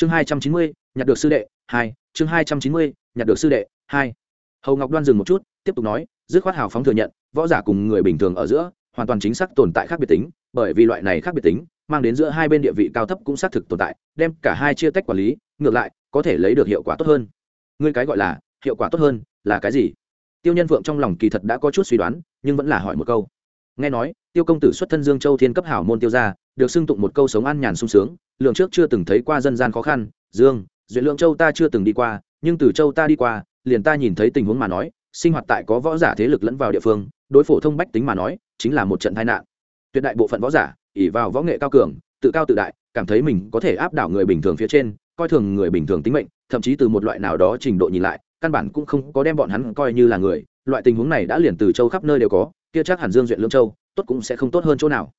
chương hai trăm chín mươi, nhặt được sư đệ, hai. Chương hai trăm chín mươi, nhặt được sư đệ, hai. Hầu ngọc đoan dừng một chút, tiếp tục nói, dứt khoát hào phóng thừa nhận, võ giả cùng người bình thường ở giữa, hoàn toàn chính xác tồn tại khác biệt tính, bởi vì loại này khác biệt tính, mang đến giữa hai bên địa vị cao thấp cũng xác thực tồn tại, đem cả hai chia tách quản lý, ngược lại, có thể lấy được hiệu quả tốt hơn. Ngươi cái gọi là, hiệu quả tốt hơn, là cái gì? Tiêu nhân vượng trong lòng kỳ thật đã có chút suy đoán, nhưng vẫn là hỏi một câu. Nghe nói, tiêu công tử xuất thân dương châu thiên cấp hảo môn tiêu gia được xưng tụng một câu sống an nhàn sung sướng lượng trước chưa từng thấy qua dân gian khó khăn, dương duyệt lượng châu ta chưa từng đi qua, nhưng từ châu ta đi qua, liền ta nhìn thấy tình huống mà nói, sinh hoạt tại có võ giả thế lực lẫn vào địa phương, đối phổ thông bách tính mà nói, chính là một trận tai nạn. Tuyệt đại bộ phận võ giả ỉ vào võ nghệ cao cường, tự cao tự đại, cảm thấy mình có thể áp đảo người bình thường phía trên, coi thường người bình thường tính mệnh, thậm chí từ một loại nào đó trình độ nhìn lại, căn bản cũng không có đem bọn hắn coi như là người. Loại tình huống này đã liền từ châu khắp nơi đều có, kia chắc hẳn dương duyện lương châu, tốt cũng sẽ không tốt hơn chỗ nào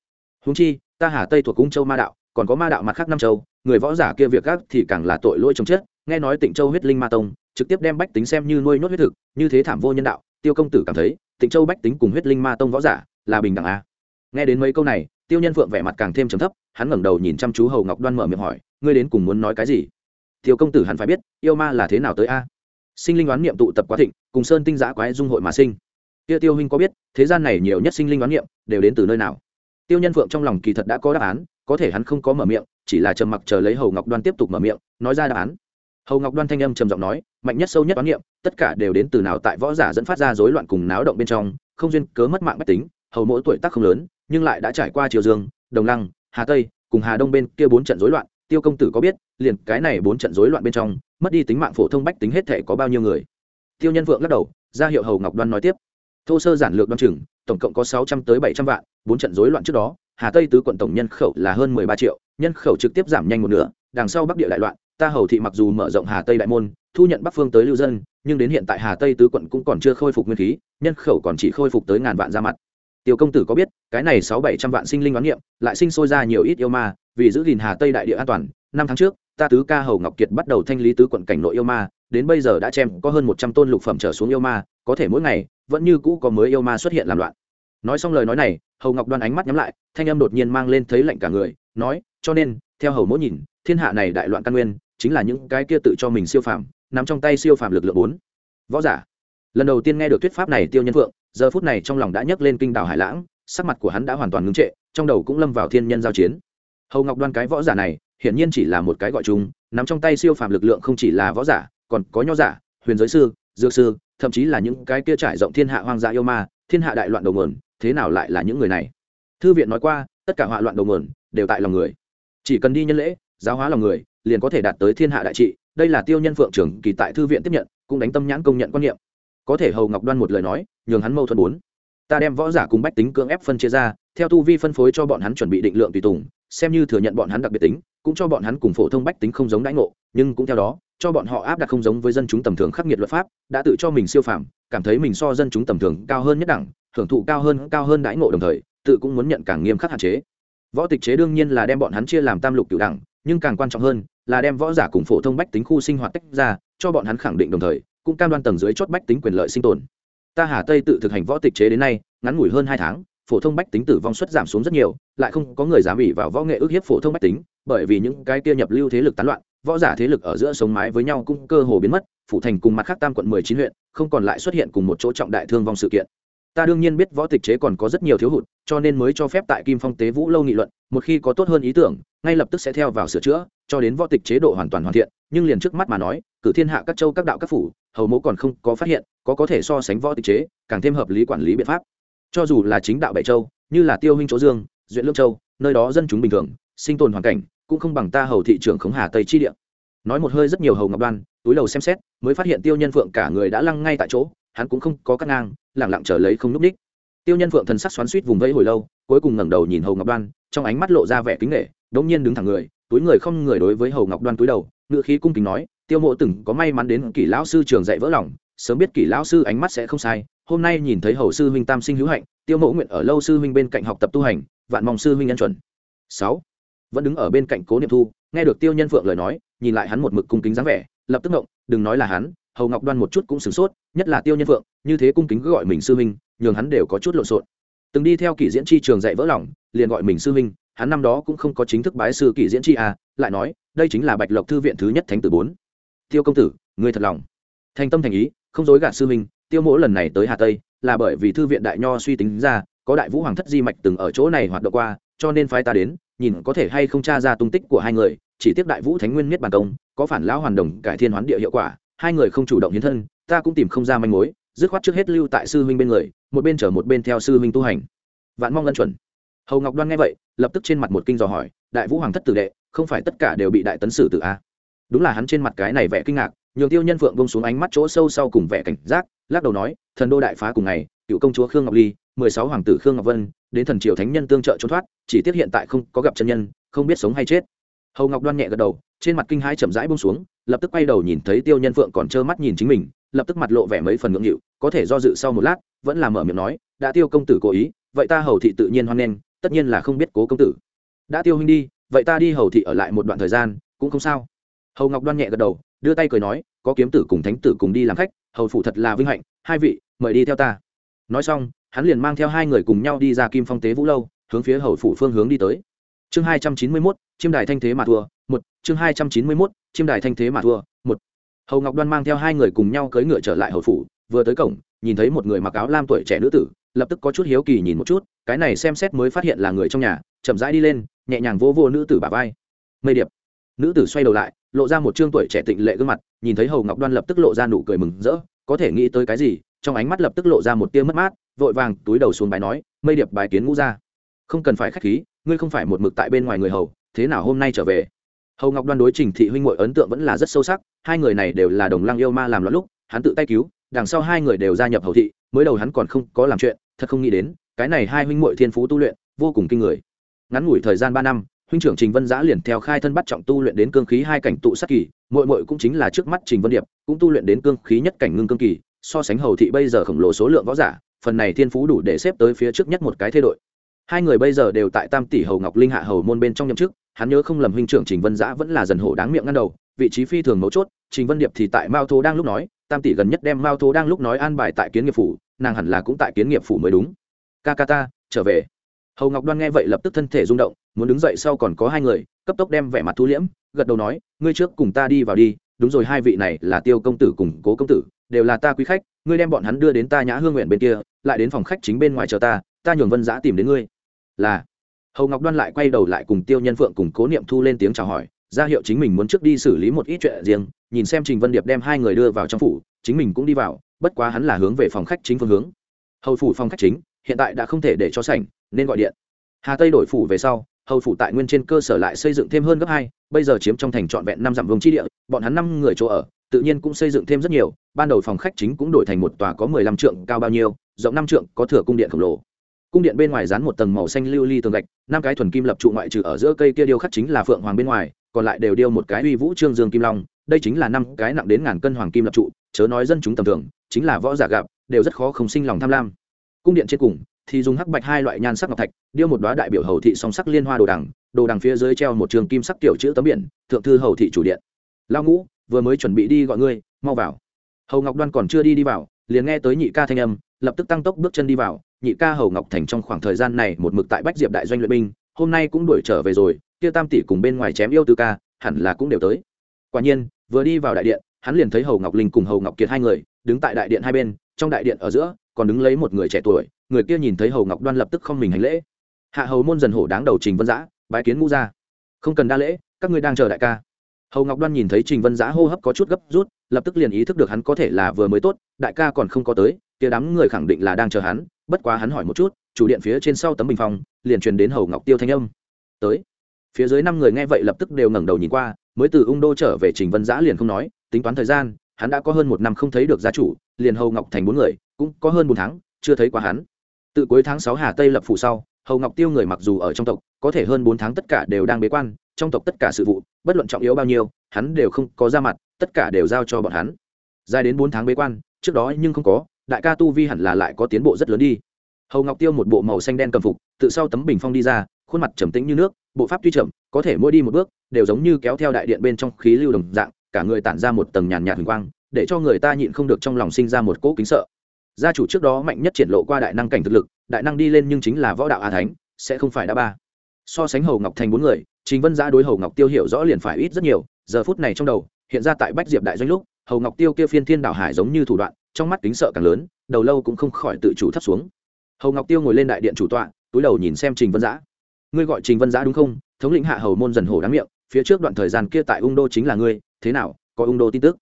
húng chi, ta hà tây thuộc cung châu ma đạo, còn có ma đạo mặt khác năm châu, người võ giả kia việc gác thì càng là tội lỗi chồng chết. Nghe nói tịnh châu huyết linh ma tông, trực tiếp đem bách tính xem như nuôi nhốt huyết thực, như thế thảm vô nhân đạo, tiêu công tử cảm thấy, tịnh châu bách tính cùng huyết linh ma tông võ giả là bình đẳng a nghe đến mấy câu này, tiêu nhân phượng vẻ mặt càng thêm trầm thấp, hắn ngẩng đầu nhìn chăm chú hầu ngọc đoan mở miệng hỏi, ngươi đến cùng muốn nói cái gì? Tiêu công tử hắn phải biết, yêu ma là thế nào tới a? Sinh linh oán niệm tụ tập quá thịnh, cùng sơn tinh giã quái dung hội mà sinh. Kia tiêu huynh có biết, thế gian này nhiều nhất sinh linh oán niệm đều đến từ nơi nào? Tiêu nhân phượng trong lòng kỳ thật đã có đáp án, có thể hắn không có mở miệng, chỉ là trầm mặc chờ lấy hầu ngọc đoan tiếp tục mở miệng, nói ra đáp án. Hầu ngọc đoan thanh âm trầm giọng nói, mạnh nhất sâu nhất oán niệm, tất cả đều đến từ nào tại võ giả dẫn phát ra rối loạn cùng náo động bên trong, không duyên cớ mất mạng bách tính, hầu mỗi tuổi tác không lớn, nhưng lại đã trải qua triều dương, đồng lăng, hà tây, cùng hà đông bên kia bốn trận rối loạn, tiêu công tử có biết, liền cái này bốn trận rối loạn bên trong, mất đi tính mạng phổ thông bách tính hết thể có bao nhiêu người? Tiêu nhân vượng lắc đầu, ra hiệu hầu ngọc đoan nói tiếp. Thô sơ giản lược đoan chừng, tổng cộng có sáu trăm tới bảy trăm vạn bốn trận rối loạn trước đó, hà tây tứ quận tổng nhân khẩu là hơn mười ba triệu, nhân khẩu trực tiếp giảm nhanh một nửa, đằng sau bắc địa đại loạn, ta hầu thị mặc dù mở rộng hà tây đại môn, thu nhận bắc phương tới lưu dân, nhưng đến hiện tại hà tây tứ quận cũng còn chưa khôi phục nguyên khí, nhân khẩu còn chỉ khôi phục tới ngàn vạn ra mặt. Tiểu công tử có biết, cái này sáu bảy trăm vạn sinh linh đoán niệm, lại sinh sôi ra nhiều ít yêu ma, vì giữ gìn hà tây đại địa an toàn, năm tháng trước, ta tứ ca hầu ngọc kiệt bắt đầu thanh lý tứ quận cảnh nội yêu ma, đến bây giờ đã chém có hơn một trăm tôn lục phẩm trở xuống yêu ma, có thể mỗi ngày, vẫn như cũ có mới yêu ma xuất hiện làm loạn. Nói xong lời nói này hầu ngọc đoan ánh mắt nhắm lại, thanh âm đột nhiên mang lên thấy lạnh cả người, nói, cho nên, theo hầu mỗi nhìn, thiên hạ này đại loạn căn nguyên, chính là những cái kia tự cho mình siêu phàm, nắm trong tay siêu phàm lực lượng bốn. Võ giả. Lần đầu tiên nghe được thuyết pháp này tiêu nhân phượng, giờ phút này trong lòng đã nhấc lên kinh đảo hải lãng, sắc mặt của hắn đã hoàn toàn ngưng trệ, trong đầu cũng lâm vào thiên nhân giao chiến. Hầu ngọc đoan cái võ giả này, hiển nhiên chỉ là một cái gọi chung, nắm trong tay siêu phàm lực lượng không chỉ là võ giả, còn có nho giả, huyền giới sư, dược sư, thậm chí là những cái kia trải rộng thiên hạ hoang dã yêu ma, thiên hạ đại loạn đầu nguồn thế nào lại là những người này? Thư viện nói qua, tất cả họa loạn đầu nguồn đều tại lòng người. Chỉ cần đi nhân lễ, giáo hóa lòng người, liền có thể đạt tới thiên hạ đại trị. Đây là tiêu nhân phượng trưởng kỳ tại thư viện tiếp nhận, cũng đánh tâm nhãn công nhận quan niệm. Có thể hầu ngọc đoan một lời nói, nhường hắn mâu thuẫn bốn. Ta đem võ giả cùng bách tính cưỡng ép phân chia ra, theo tu vi phân phối cho bọn hắn chuẩn bị định lượng tùy tùng, xem như thừa nhận bọn hắn đặc biệt tính, cũng cho bọn hắn cùng phổ thông bách tính không giống đãi ngộ, nhưng cũng theo đó, cho bọn họ áp đặt không giống với dân chúng tầm thường khắc nghiệt luật pháp, đã tự cho mình siêu phàm, cảm thấy mình so dân chúng tầm thường cao hơn nhất đẳng hưởng thụ cao hơn cao hơn đãi ngộ đồng thời, tự cũng muốn nhận càng nghiêm khắc hạn chế. Võ tịch chế đương nhiên là đem bọn hắn chia làm tam lục cựu đẳng, nhưng càng quan trọng hơn là đem võ giả cùng phổ thông bách tính khu sinh hoạt tách ra, cho bọn hắn khẳng định đồng thời, cũng cam đoan tầng dưới chót bách tính quyền lợi sinh tồn. Ta hà tây tự thực hành võ tịch chế đến nay, ngắn ngủi hơn hai tháng, phổ thông bách tính tử vong suất giảm xuống rất nhiều, lại không có người dám ủy vào võ nghệ ức hiếp phổ thông bách tính, bởi vì những cái kia nhập lưu thế lực tán loạn, võ giả thế lực ở giữa sống mái với nhau cũng cơ hồ biến mất, phủ thành cùng mặt khác tam quận mười chín huyện, không còn lại xuất hiện cùng một chỗ trọng đại thương vong sự kiện ta đương nhiên biết võ tịch chế còn có rất nhiều thiếu hụt, cho nên mới cho phép tại kim phong tế vũ lâu nghị luận, một khi có tốt hơn ý tưởng, ngay lập tức sẽ theo vào sửa chữa, cho đến võ tịch chế độ hoàn toàn hoàn thiện, nhưng liền trước mắt mà nói, cử thiên hạ các châu các đạo các phủ, hầu mẫu còn không có phát hiện, có có thể so sánh võ tịch chế, càng thêm hợp lý quản lý biện pháp. Cho dù là chính đạo bảy châu, như là tiêu huynh chỗ dương, duyện lương châu, nơi đó dân chúng bình thường, sinh tồn hoàn cảnh, cũng không bằng ta hầu thị trưởng khống hà tây chi địa. Nói một hơi rất nhiều hầu ngọc đoan, túi đầu xem xét, mới phát hiện tiêu nhân phượng cả người đã lăng ngay tại chỗ hắn cũng không có cắt ngang, lẳng lặng trở lấy không núp ních tiêu nhân phượng thần sắc xoắn suýt vùng vẫy hồi lâu, cuối cùng ngẩng đầu nhìn hầu ngọc đoan, trong ánh mắt lộ ra vẻ kính nghệ đống nhiên đứng thẳng người, túi người không người đối với hầu ngọc đoan túi đầu ngựa khí cung kính nói, tiêu mộ từng có may mắn đến kỷ lão sư trường dạy vỡ lòng, sớm biết kỷ lão sư ánh mắt sẽ không sai, hôm nay nhìn thấy hầu sư huynh tam sinh hữu hạnh, tiêu mộ nguyện ở lâu sư huynh bên cạnh học tập tu hành, vạn mong sư huynh nhân chuẩn. Sáu. Vẫn đứng ở bên cạnh cố niệm thu, nghe được tiêu nhân phượng lời nói, nhìn lại hắn một mực cung kính dáng vẻ, lập tức ngộng, đừng nói là hắn hầu ngọc đoan một chút cũng sửng sốt, nhất là tiêu nhân phượng, như thế cung kính cứ gọi mình sư huynh, nhường hắn đều có chút lộn xộn. Từng đi theo kỷ diễn chi trường dạy vỡ lòng, liền gọi mình sư huynh, hắn năm đó cũng không có chính thức bái sư kỷ diễn chi à lại nói, đây chính là bạch lộc thư viện thứ nhất thánh tử bốn. Tiêu công tử người thật lòng. Thành tâm thành ý, không dối gạt sư minh tiêu mỗ lần này tới hà tây, là bởi vì thư viện đại nho suy tính ra, có đại vũ hoàng thất di mạch từng ở chỗ này hoạt động qua, cho nên phái ta đến, nhìn có thể hay không tra ra tung tích của hai người, chỉ tiếc đại vũ thánh nguyên miết bàn công, có phản lão hoàn đồng cải thiên hoán địa hiệu quả hai người không chủ động hiến thân, ta cũng tìm không ra manh mối, dứt khoát trước hết lưu tại sư huynh bên người, một bên chở một bên theo sư huynh tu hành. Vạn mong ân chuẩn. Hầu ngọc đoan nghe vậy, lập tức trên mặt một kinh dò hỏi, đại vũ hoàng thất tử đệ, không phải tất cả đều bị đại tấn sử tử a đúng là hắn trên mặt cái này vẻ kinh ngạc, nhường tiêu nhân phượng bông xuống ánh mắt chỗ sâu sau cùng vẻ cảnh giác, lắc đầu nói, thần đô đại phá cùng ngày, cựu công chúa khương ngọc ly, mười sáu hoàng tử khương ngọc vân, đến thần triều thánh nhân tương trợ trốn thoát, chỉ tiếc hiện tại không có gặp chân nhân, không biết sống hay chết. Hầu ngọc đoan nhẹ gật đầu trên mặt kinh hai chậm rãi bông xuống, lập tức quay đầu nhìn thấy tiêu nhân phượng còn trơ mắt nhìn chính mình, lập tức mặt lộ vẻ mấy phần ngượng nghịu, có thể do dự sau một lát, vẫn là mở miệng nói, đã tiêu công tử cố ý, vậy ta hầu thị tự nhiên hoan nghênh, tất nhiên là không biết cố công tử. Đã tiêu huynh đi, vậy ta đi hầu thị ở lại một đoạn thời gian, cũng không sao. Hầu ngọc đoan nhẹ gật đầu, đưa tay cười nói, có kiếm tử cùng thánh tử cùng đi làm khách, hầu phủ thật là vinh hạnh, hai vị, mời đi theo ta. Nói xong, hắn liền mang theo hai người cùng nhau đi ra kim phong tế vũ lâu, hướng phía hầu phủ phương hướng đi tới. Chương hai trăm chín mươi mốt, chiêm đài thanh thế mà thua một, chương hai trăm chín mươi mốt chiêm đài thanh thế mà thua, một. Hầu ngọc đoan mang theo hai người cùng nhau cưỡi ngựa trở lại hầu phủ, vừa tới cổng, nhìn thấy một người mặc áo lam tuổi trẻ nữ tử, lập tức có chút hiếu kỳ nhìn một chút, cái này xem xét mới phát hiện là người trong nhà, chậm rãi đi lên, nhẹ nhàng vô vô nữ tử bà vai. Mây điệp. Nữ tử xoay đầu lại, lộ ra một trương tuổi trẻ tịnh lệ gương mặt, nhìn thấy hầu ngọc đoan lập tức lộ ra nụ cười mừng rỡ, có thể nghĩ tới cái gì, trong ánh mắt lập tức lộ ra một tia mất mát, vội vàng túi đầu xuống bài nói, mây điệp bài kiến ngũ ra không cần phải k h á c h khí, ngươi không phải một mực tại bên ngoài người hầu, thế nào hôm nay trở về? Hầu ngọc đoan đối trình thị huynh mội ấn tượng vẫn là rất sâu sắc, hai người này đều là đồng lăng yêu ma làm loạn lúc, hắn tự tay cứu, đằng sau hai người đều gia nhập hầu thị, mới đầu hắn còn không có làm chuyện, thật không nghĩ đến, cái này hai huynh mội thiên phú tu luyện, vô cùng kinh người. Ngắn ngủi thời gian ba năm, huynh trưởng trình vân giã liền theo khai thân bắt trọng tu luyện đến cương khí hai cảnh tụ sát kỳ mội mội cũng chính là trước mắt trình vân điệp, cũng tu luyện đến cương khí nhất cảnh ngưng cương kỳ, so sánh hầu thị bây giờ khổng lồ số lượng võ giả, phần này thiên phú đủ để xếp tới phía trước nhất một cái thế đội. Hai người bây giờ đều tại tam tỷ hầu ngọc linh hạ hầu môn bên trong nhậm chức hắn nhớ không lầm huynh trưởng trình vân giã vẫn là dần hổ đáng miệng ngăn đầu, vị trí phi thường mấu chốt, trình vân điệp thì tại mao thố đang lúc nói, tam tỷ gần nhất đem mao thố đang lúc nói an bài tại kiến nghiệp phủ, nàng hẳn là cũng tại kiến nghiệp phủ mới đúng. Kakata ta, trở về. Hầu ngọc đoan nghe vậy lập tức thân thể rung động, muốn đứng dậy sau còn có hai người, cấp tốc đem vẻ mặt thu liễm, gật đầu nói, ngươi trước cùng ta đi vào đi, đúng rồi hai vị này là tiêu công tử cùng cố công tử, đều là ta quý khách, ngươi đem bọn hắn đưa đến ta nhã hương nguyện bên kia, lại đến phòng khách chính bên ngoài chờ ta ta nhường vân giã tìm đến ngươi. Là hầu ngọc đoan lại quay đầu lại cùng tiêu nhân phượng cùng cố niệm thu lên tiếng chào hỏi, ra hiệu chính mình muốn trước đi xử lý một ít chuyện riêng, nhìn xem trình vân điệp đem hai người đưa vào trong phủ, chính mình cũng đi vào, bất quá hắn là hướng về phòng khách chính phương hướng. Hầu phủ phòng khách chính, hiện tại đã không thể để cho sảnh, nên gọi điện. Hà tây đổi phủ về sau, hầu phủ tại nguyên trên cơ sở lại xây dựng thêm hơn gấp hai, bây giờ chiếm trong thành trọn vẹn năm dặm vùng chi địa, bọn hắn năm người chỗ ở, tự nhiên cũng xây dựng thêm rất nhiều, ban đầu phòng khách chính cũng đổi thành một tòa có mười lăm trượng cao bao nhiêu, rộng năm trượng có thừa cung điện khổng lồ cung điện bên ngoài dán một tầng màu xanh lưu ly tường gạch, năm cái thuần kim lập trụ ngoại trừ ở giữa cây kia điêu khắc chính là phượng hoàng bên ngoài, còn lại đều điêu một cái uy vũ trương dương kim long, đây chính là năm cái nặng đến ngàn cân hoàng kim lập trụ, chớ nói dân chúng tầm thường, chính là võ giả gặp, đều rất khó không sinh lòng tham lam. Cung điện trên cùng, thì dùng hắc bạch hai loại nhan sắc ngọc thạch, điêu một đoá đại biểu hầu thị song sắc liên hoa đồ đằng đồ đằng phía dưới treo một trường kim sắc tiểu chữ tấm biển, thượng thư hầu thị chủ điện. Lao ngũ, vừa mới chuẩn bị đi gọi ngươi, mau vào. Hầu ngọc đoan còn chưa đi đi vào, liền nghe tới nhị ca thanh âm lập tức tăng tốc bước chân đi vào, nhị ca hầu ngọc thành trong khoảng thời gian này một mực tại bách diệp đại doanh luyện binh, hôm nay cũng đuổi trở về rồi, kia tam tỷ cùng bên ngoài chém yêu tư ca, hẳn là cũng đều tới. Quả nhiên, vừa đi vào đại điện, hắn liền thấy hầu ngọc linh cùng hầu ngọc kiệt hai người, đứng tại đại điện hai bên, trong đại điện ở giữa, còn đứng lấy một người trẻ tuổi, người kia nhìn thấy hầu ngọc đoan lập tức không mình hành lễ. Hạ hầu môn dần hổ đáng đầu trình vân giã, bái kiến ngũ ra không cần đa lễ, các ngươi đang chờ đại ca. Hầu ngọc đoan nhìn thấy trình vân giã hô hấp có chút gấp rút, lập tức liền ý thức được hắn có thể là vừa mới tốt, đại ca còn không có tới kia đám người khẳng định là đang chờ hắn, bất quá hắn hỏi một chút, chủ điện phía trên sau tấm bình phong, liền truyền đến hầu ngọc tiêu thanh âm. Tới. Phía dưới năm người nghe vậy lập tức đều ngẩng đầu nhìn qua, mới từ ung đô trở về trình vân giã liền không nói, tính toán thời gian, hắn đã có hơn một năm không thấy được gia chủ, liền hầu ngọc thành bốn người, cũng có hơn bốn tháng, chưa thấy qua hắn. Từ cuối tháng sáu hà tây lập phủ sau, hầu ngọc tiêu người mặc dù ở trong tộc, có thể hơn bốn tháng tất cả đều đang bế quan, trong tộc tất cả sự vụ, bất luận trọng yếu bao nhiêu, hắn đều không có ra mặt, tất cả đều giao cho bọn hắn. Dài đến bốn tháng bế quan, trước đó nhưng không có đại ca tu vi hẳn là lại có tiến bộ rất lớn đi. Hầu ngọc tiêu một bộ màu xanh đen cầm phục, tự sau tấm bình phong đi ra, khuôn mặt trầm tĩnh như nước, bộ pháp tuy chậm, có thể mỗi đi một bước, đều giống như kéo theo đại điện bên trong khí lưu đồng dạng, cả người tản ra một tầng nhàn nhạt huỳnh quang, để cho người ta nhịn không được trong lòng sinh ra một cỗ kính sợ. Gia chủ trước đó mạnh nhất triển lộ qua đại năng cảnh thực lực, đại năng đi lên nhưng chính là võ đạo a thánh, sẽ không phải đã ba. So sánh hầu ngọc thành bốn người, trình vân giã đối hầu ngọc tiêu hiểu rõ liền phải ít rất nhiều, giờ phút này trong đầu, hiện ra tại bách diệp đại doanh lúc, hầu ngọc tiêu kia phiên thiên đảo hải giống như thủ đoạn trong mắt kính sợ càng lớn, đầu lâu cũng không khỏi tự chủ thấp xuống. Hầu ngọc tiêu ngồi lên đại điện chủ tọa, túi đầu nhìn xem trình vân giã. Ngươi gọi trình vân giã đúng không? Thống lĩnh hạ hầu môn dần hổ đáng miệng, phía trước đoạn thời gian kia tại ung đô chính là ngươi, thế nào, có ung đô tin tức?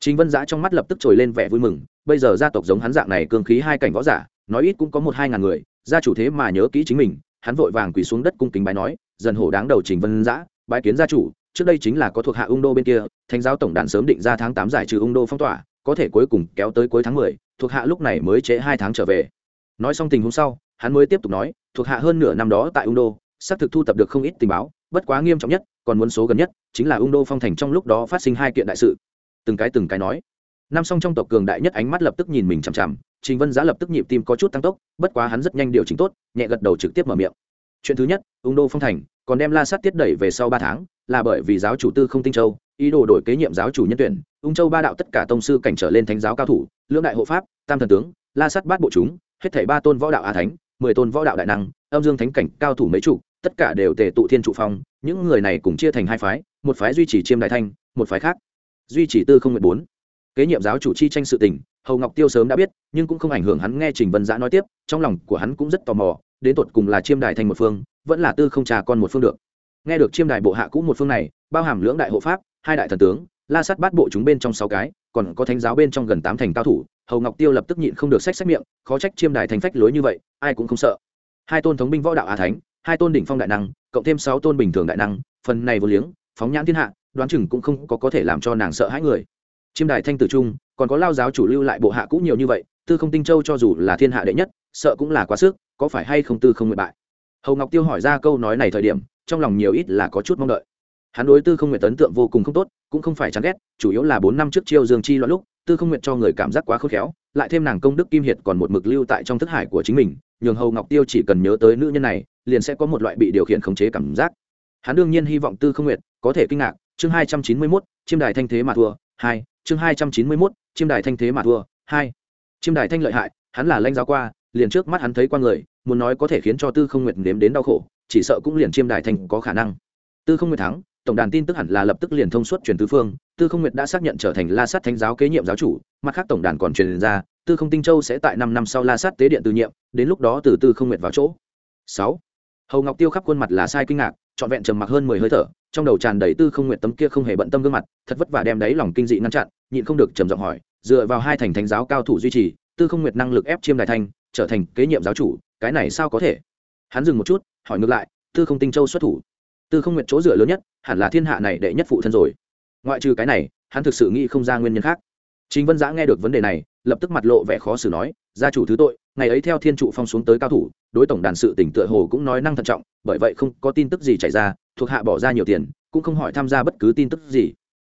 Trình vân giã trong mắt lập tức trồi lên vẻ vui mừng, bây giờ gia tộc giống hắn dạng này cương khí hai cảnh võ giả, nói ít cũng có một hai ngàn người, gia chủ thế mà nhớ kỹ chính mình, hắn vội vàng quỳ xuống đất cung kính bái nói, dần hổ đáng đầu trình vân giã, bái kiến gia chủ, trước đây chính là có thuộc hạ ung đô bên kia, thánh giáo tổng đàn sớm định ra tháng tám giải trừ ung đô phong tỏa có thể cuối cùng kéo tới cuối tháng mười, thuộc hạ lúc này mới trễ hai tháng trở về. Nói xong tình huống sau, hắn mới tiếp tục nói, thuộc hạ hơn nửa năm đó tại ung đô, xác thực thu tập được không ít tình báo, bất quá nghiêm trọng nhất, còn muốn số gần nhất, chính là ung đô phong thành trong lúc đó phát sinh hai kiện đại sự. Từng cái từng cái nói. Nam song trong tộc cường đại nhất ánh mắt lập tức nhìn mình chằm chằm, trình vân giá lập tức nhịp tim có chút tăng tốc, bất quá hắn rất nhanh điều chỉnh tốt, nhẹ gật đầu trực tiếp mở miệng. Chuyện thứ nhất, ung đô phong thành, còn đem la sát tiết đẩy về sau ba tháng, là bởi vì giáo chủ tư không tinh châu, ý đồ đổi kế nhiệm giáo chủ nhân tuyển ung châu ba đạo tất cả tông sư cảnh trở lên thánh giáo cao thủ, lưỡng đại hộ pháp, tam thần tướng, la sát bát bộ chúng, hết thảy ba tôn võ đạo a thánh, mười tôn võ đạo đại năng, âm dương thánh cảnh cao thủ mấy trụ tất cả đều tề tụ thiên trụ phong, những người này cùng chia thành hai phái, một phái duy trì chiêm đại thanh, một phái khác duy trì tư không mười bốn. Kế nhiệm giáo chủ chi tranh sự tình, hầu ngọc tiêu sớm đã biết, nhưng cũng không ảnh hưởng hắn nghe trình vân giã nói tiếp, trong lòng của hắn cũng rất tò mò, đến tột cùng là chiêm đại thành một phương, vẫn là tư không trà con một phương được. Nghe được chiêm đại bộ hạ cũ một phương này, bao hàm lưỡng đại hộ pháp, hai đại thần tướng la sát bát bộ chúng bên trong sáu cái, còn có thánh giáo bên trong gần tám thành cao thủ, hầu ngọc tiêu lập tức nhịn không được sách sách miệng, khó trách chiêm Đài thành phách lối như vậy, ai cũng không sợ. Hai tôn thống binh võ đạo á thánh, hai tôn đỉnh phong đại năng, cộng thêm sáu tôn bình thường đại năng, phần này vô liếng, phóng nhãn thiên hạ, đoán chừng cũng không có có thể làm cho nàng sợ hãi người. Chiêm đài thanh tử trung, còn có lao giáo chủ lưu lại bộ hạ cũng nhiều như vậy, tư không tinh châu cho dù là thiên hạ đệ nhất, sợ cũng là quá sức, có phải hay không tư không nguyện bại? Hầu ngọc tiêu hỏi ra câu nói này thời điểm, trong lòng nhiều ít là có chút mong đợi hắn đối tư không nguyện ấn tượng vô cùng không tốt, cũng không phải chán ghét, chủ yếu là bốn năm trước chiêu dương chi loạn lúc, tư không nguyện cho người cảm giác quá khôn khéo, lại thêm nàng công đức kim hiệt còn một mực lưu tại trong thức hải của chính mình, nhường hầu ngọc tiêu chỉ cần nhớ tới nữ nhân này, liền sẽ có một loại bị điều khiển khống chế cảm giác. Hắn đương nhiên hy vọng tư không nguyện có thể kinh ngạc, chương hai trăm chín mươi mốt, chiêm đài thanh thế mà thua, hai, chương hai trăm chín mươi mốt, chiêm đài thanh thế mà thua, hai. Chiêm đài thanh lợi hại, hắn là lanh giáo qua, liền trước mắt hắn thấy qua người, muốn nói có thể khiến cho tư không nguyệt nếm đến đau khổ, chỉ sợ cũng liền chiêm đài thanh có khả năng. Tư không nguyệt thắng tổng đàn tin tức hẳn là lập tức liền thông suốt truyền tứ phương, tư không nguyệt đã xác nhận trở thành la sát thánh giáo kế nhiệm giáo chủ, mặt khác tổng đàn còn truyền ra, tư không tinh châu sẽ tại năm năm sau la sát tế điện từ nhiệm, đến lúc đó từ tư không nguyệt vào chỗ. Sáu, hầu ngọc tiêu khắp khuôn mặt là sai kinh ngạc, trọn vẹn trầm mặc hơn mười hơi thở, trong đầu tràn đầy tư không nguyện tấm kia không hề bận tâm gương mặt, thật vất vả đem đấy lòng kinh dị ngăn chặn, nhịn không được trầm giọng hỏi, dựa vào hai thành thánh giáo cao thủ duy trì, tư không nguyệt năng lực ép chiêm đại thanh trở thành kế nhiệm giáo chủ, cái này sao có thể? Hắn dừng một chút, hỏi ngược lại, tư không tinh châu xuất thủ tư không nguyện chỗ dựa lớn nhất, hẳn là thiên hạ này đệ nhất phụ thân rồi. Ngoại trừ cái này, hắn thực sự nghĩ không ra nguyên nhân khác. Chính vân giã nghe được vấn đề này, lập tức mặt lộ vẻ khó xử nói, gia chủ thứ tội, ngày ấy theo thiên trụ phong xuống tới cao thủ, đối tổng đàn sự tỉnh tựa hồ cũng nói năng thận trọng, bởi vậy không có tin tức gì chảy ra, thuộc hạ bỏ ra nhiều tiền, cũng không hỏi tham gia bất cứ tin tức gì.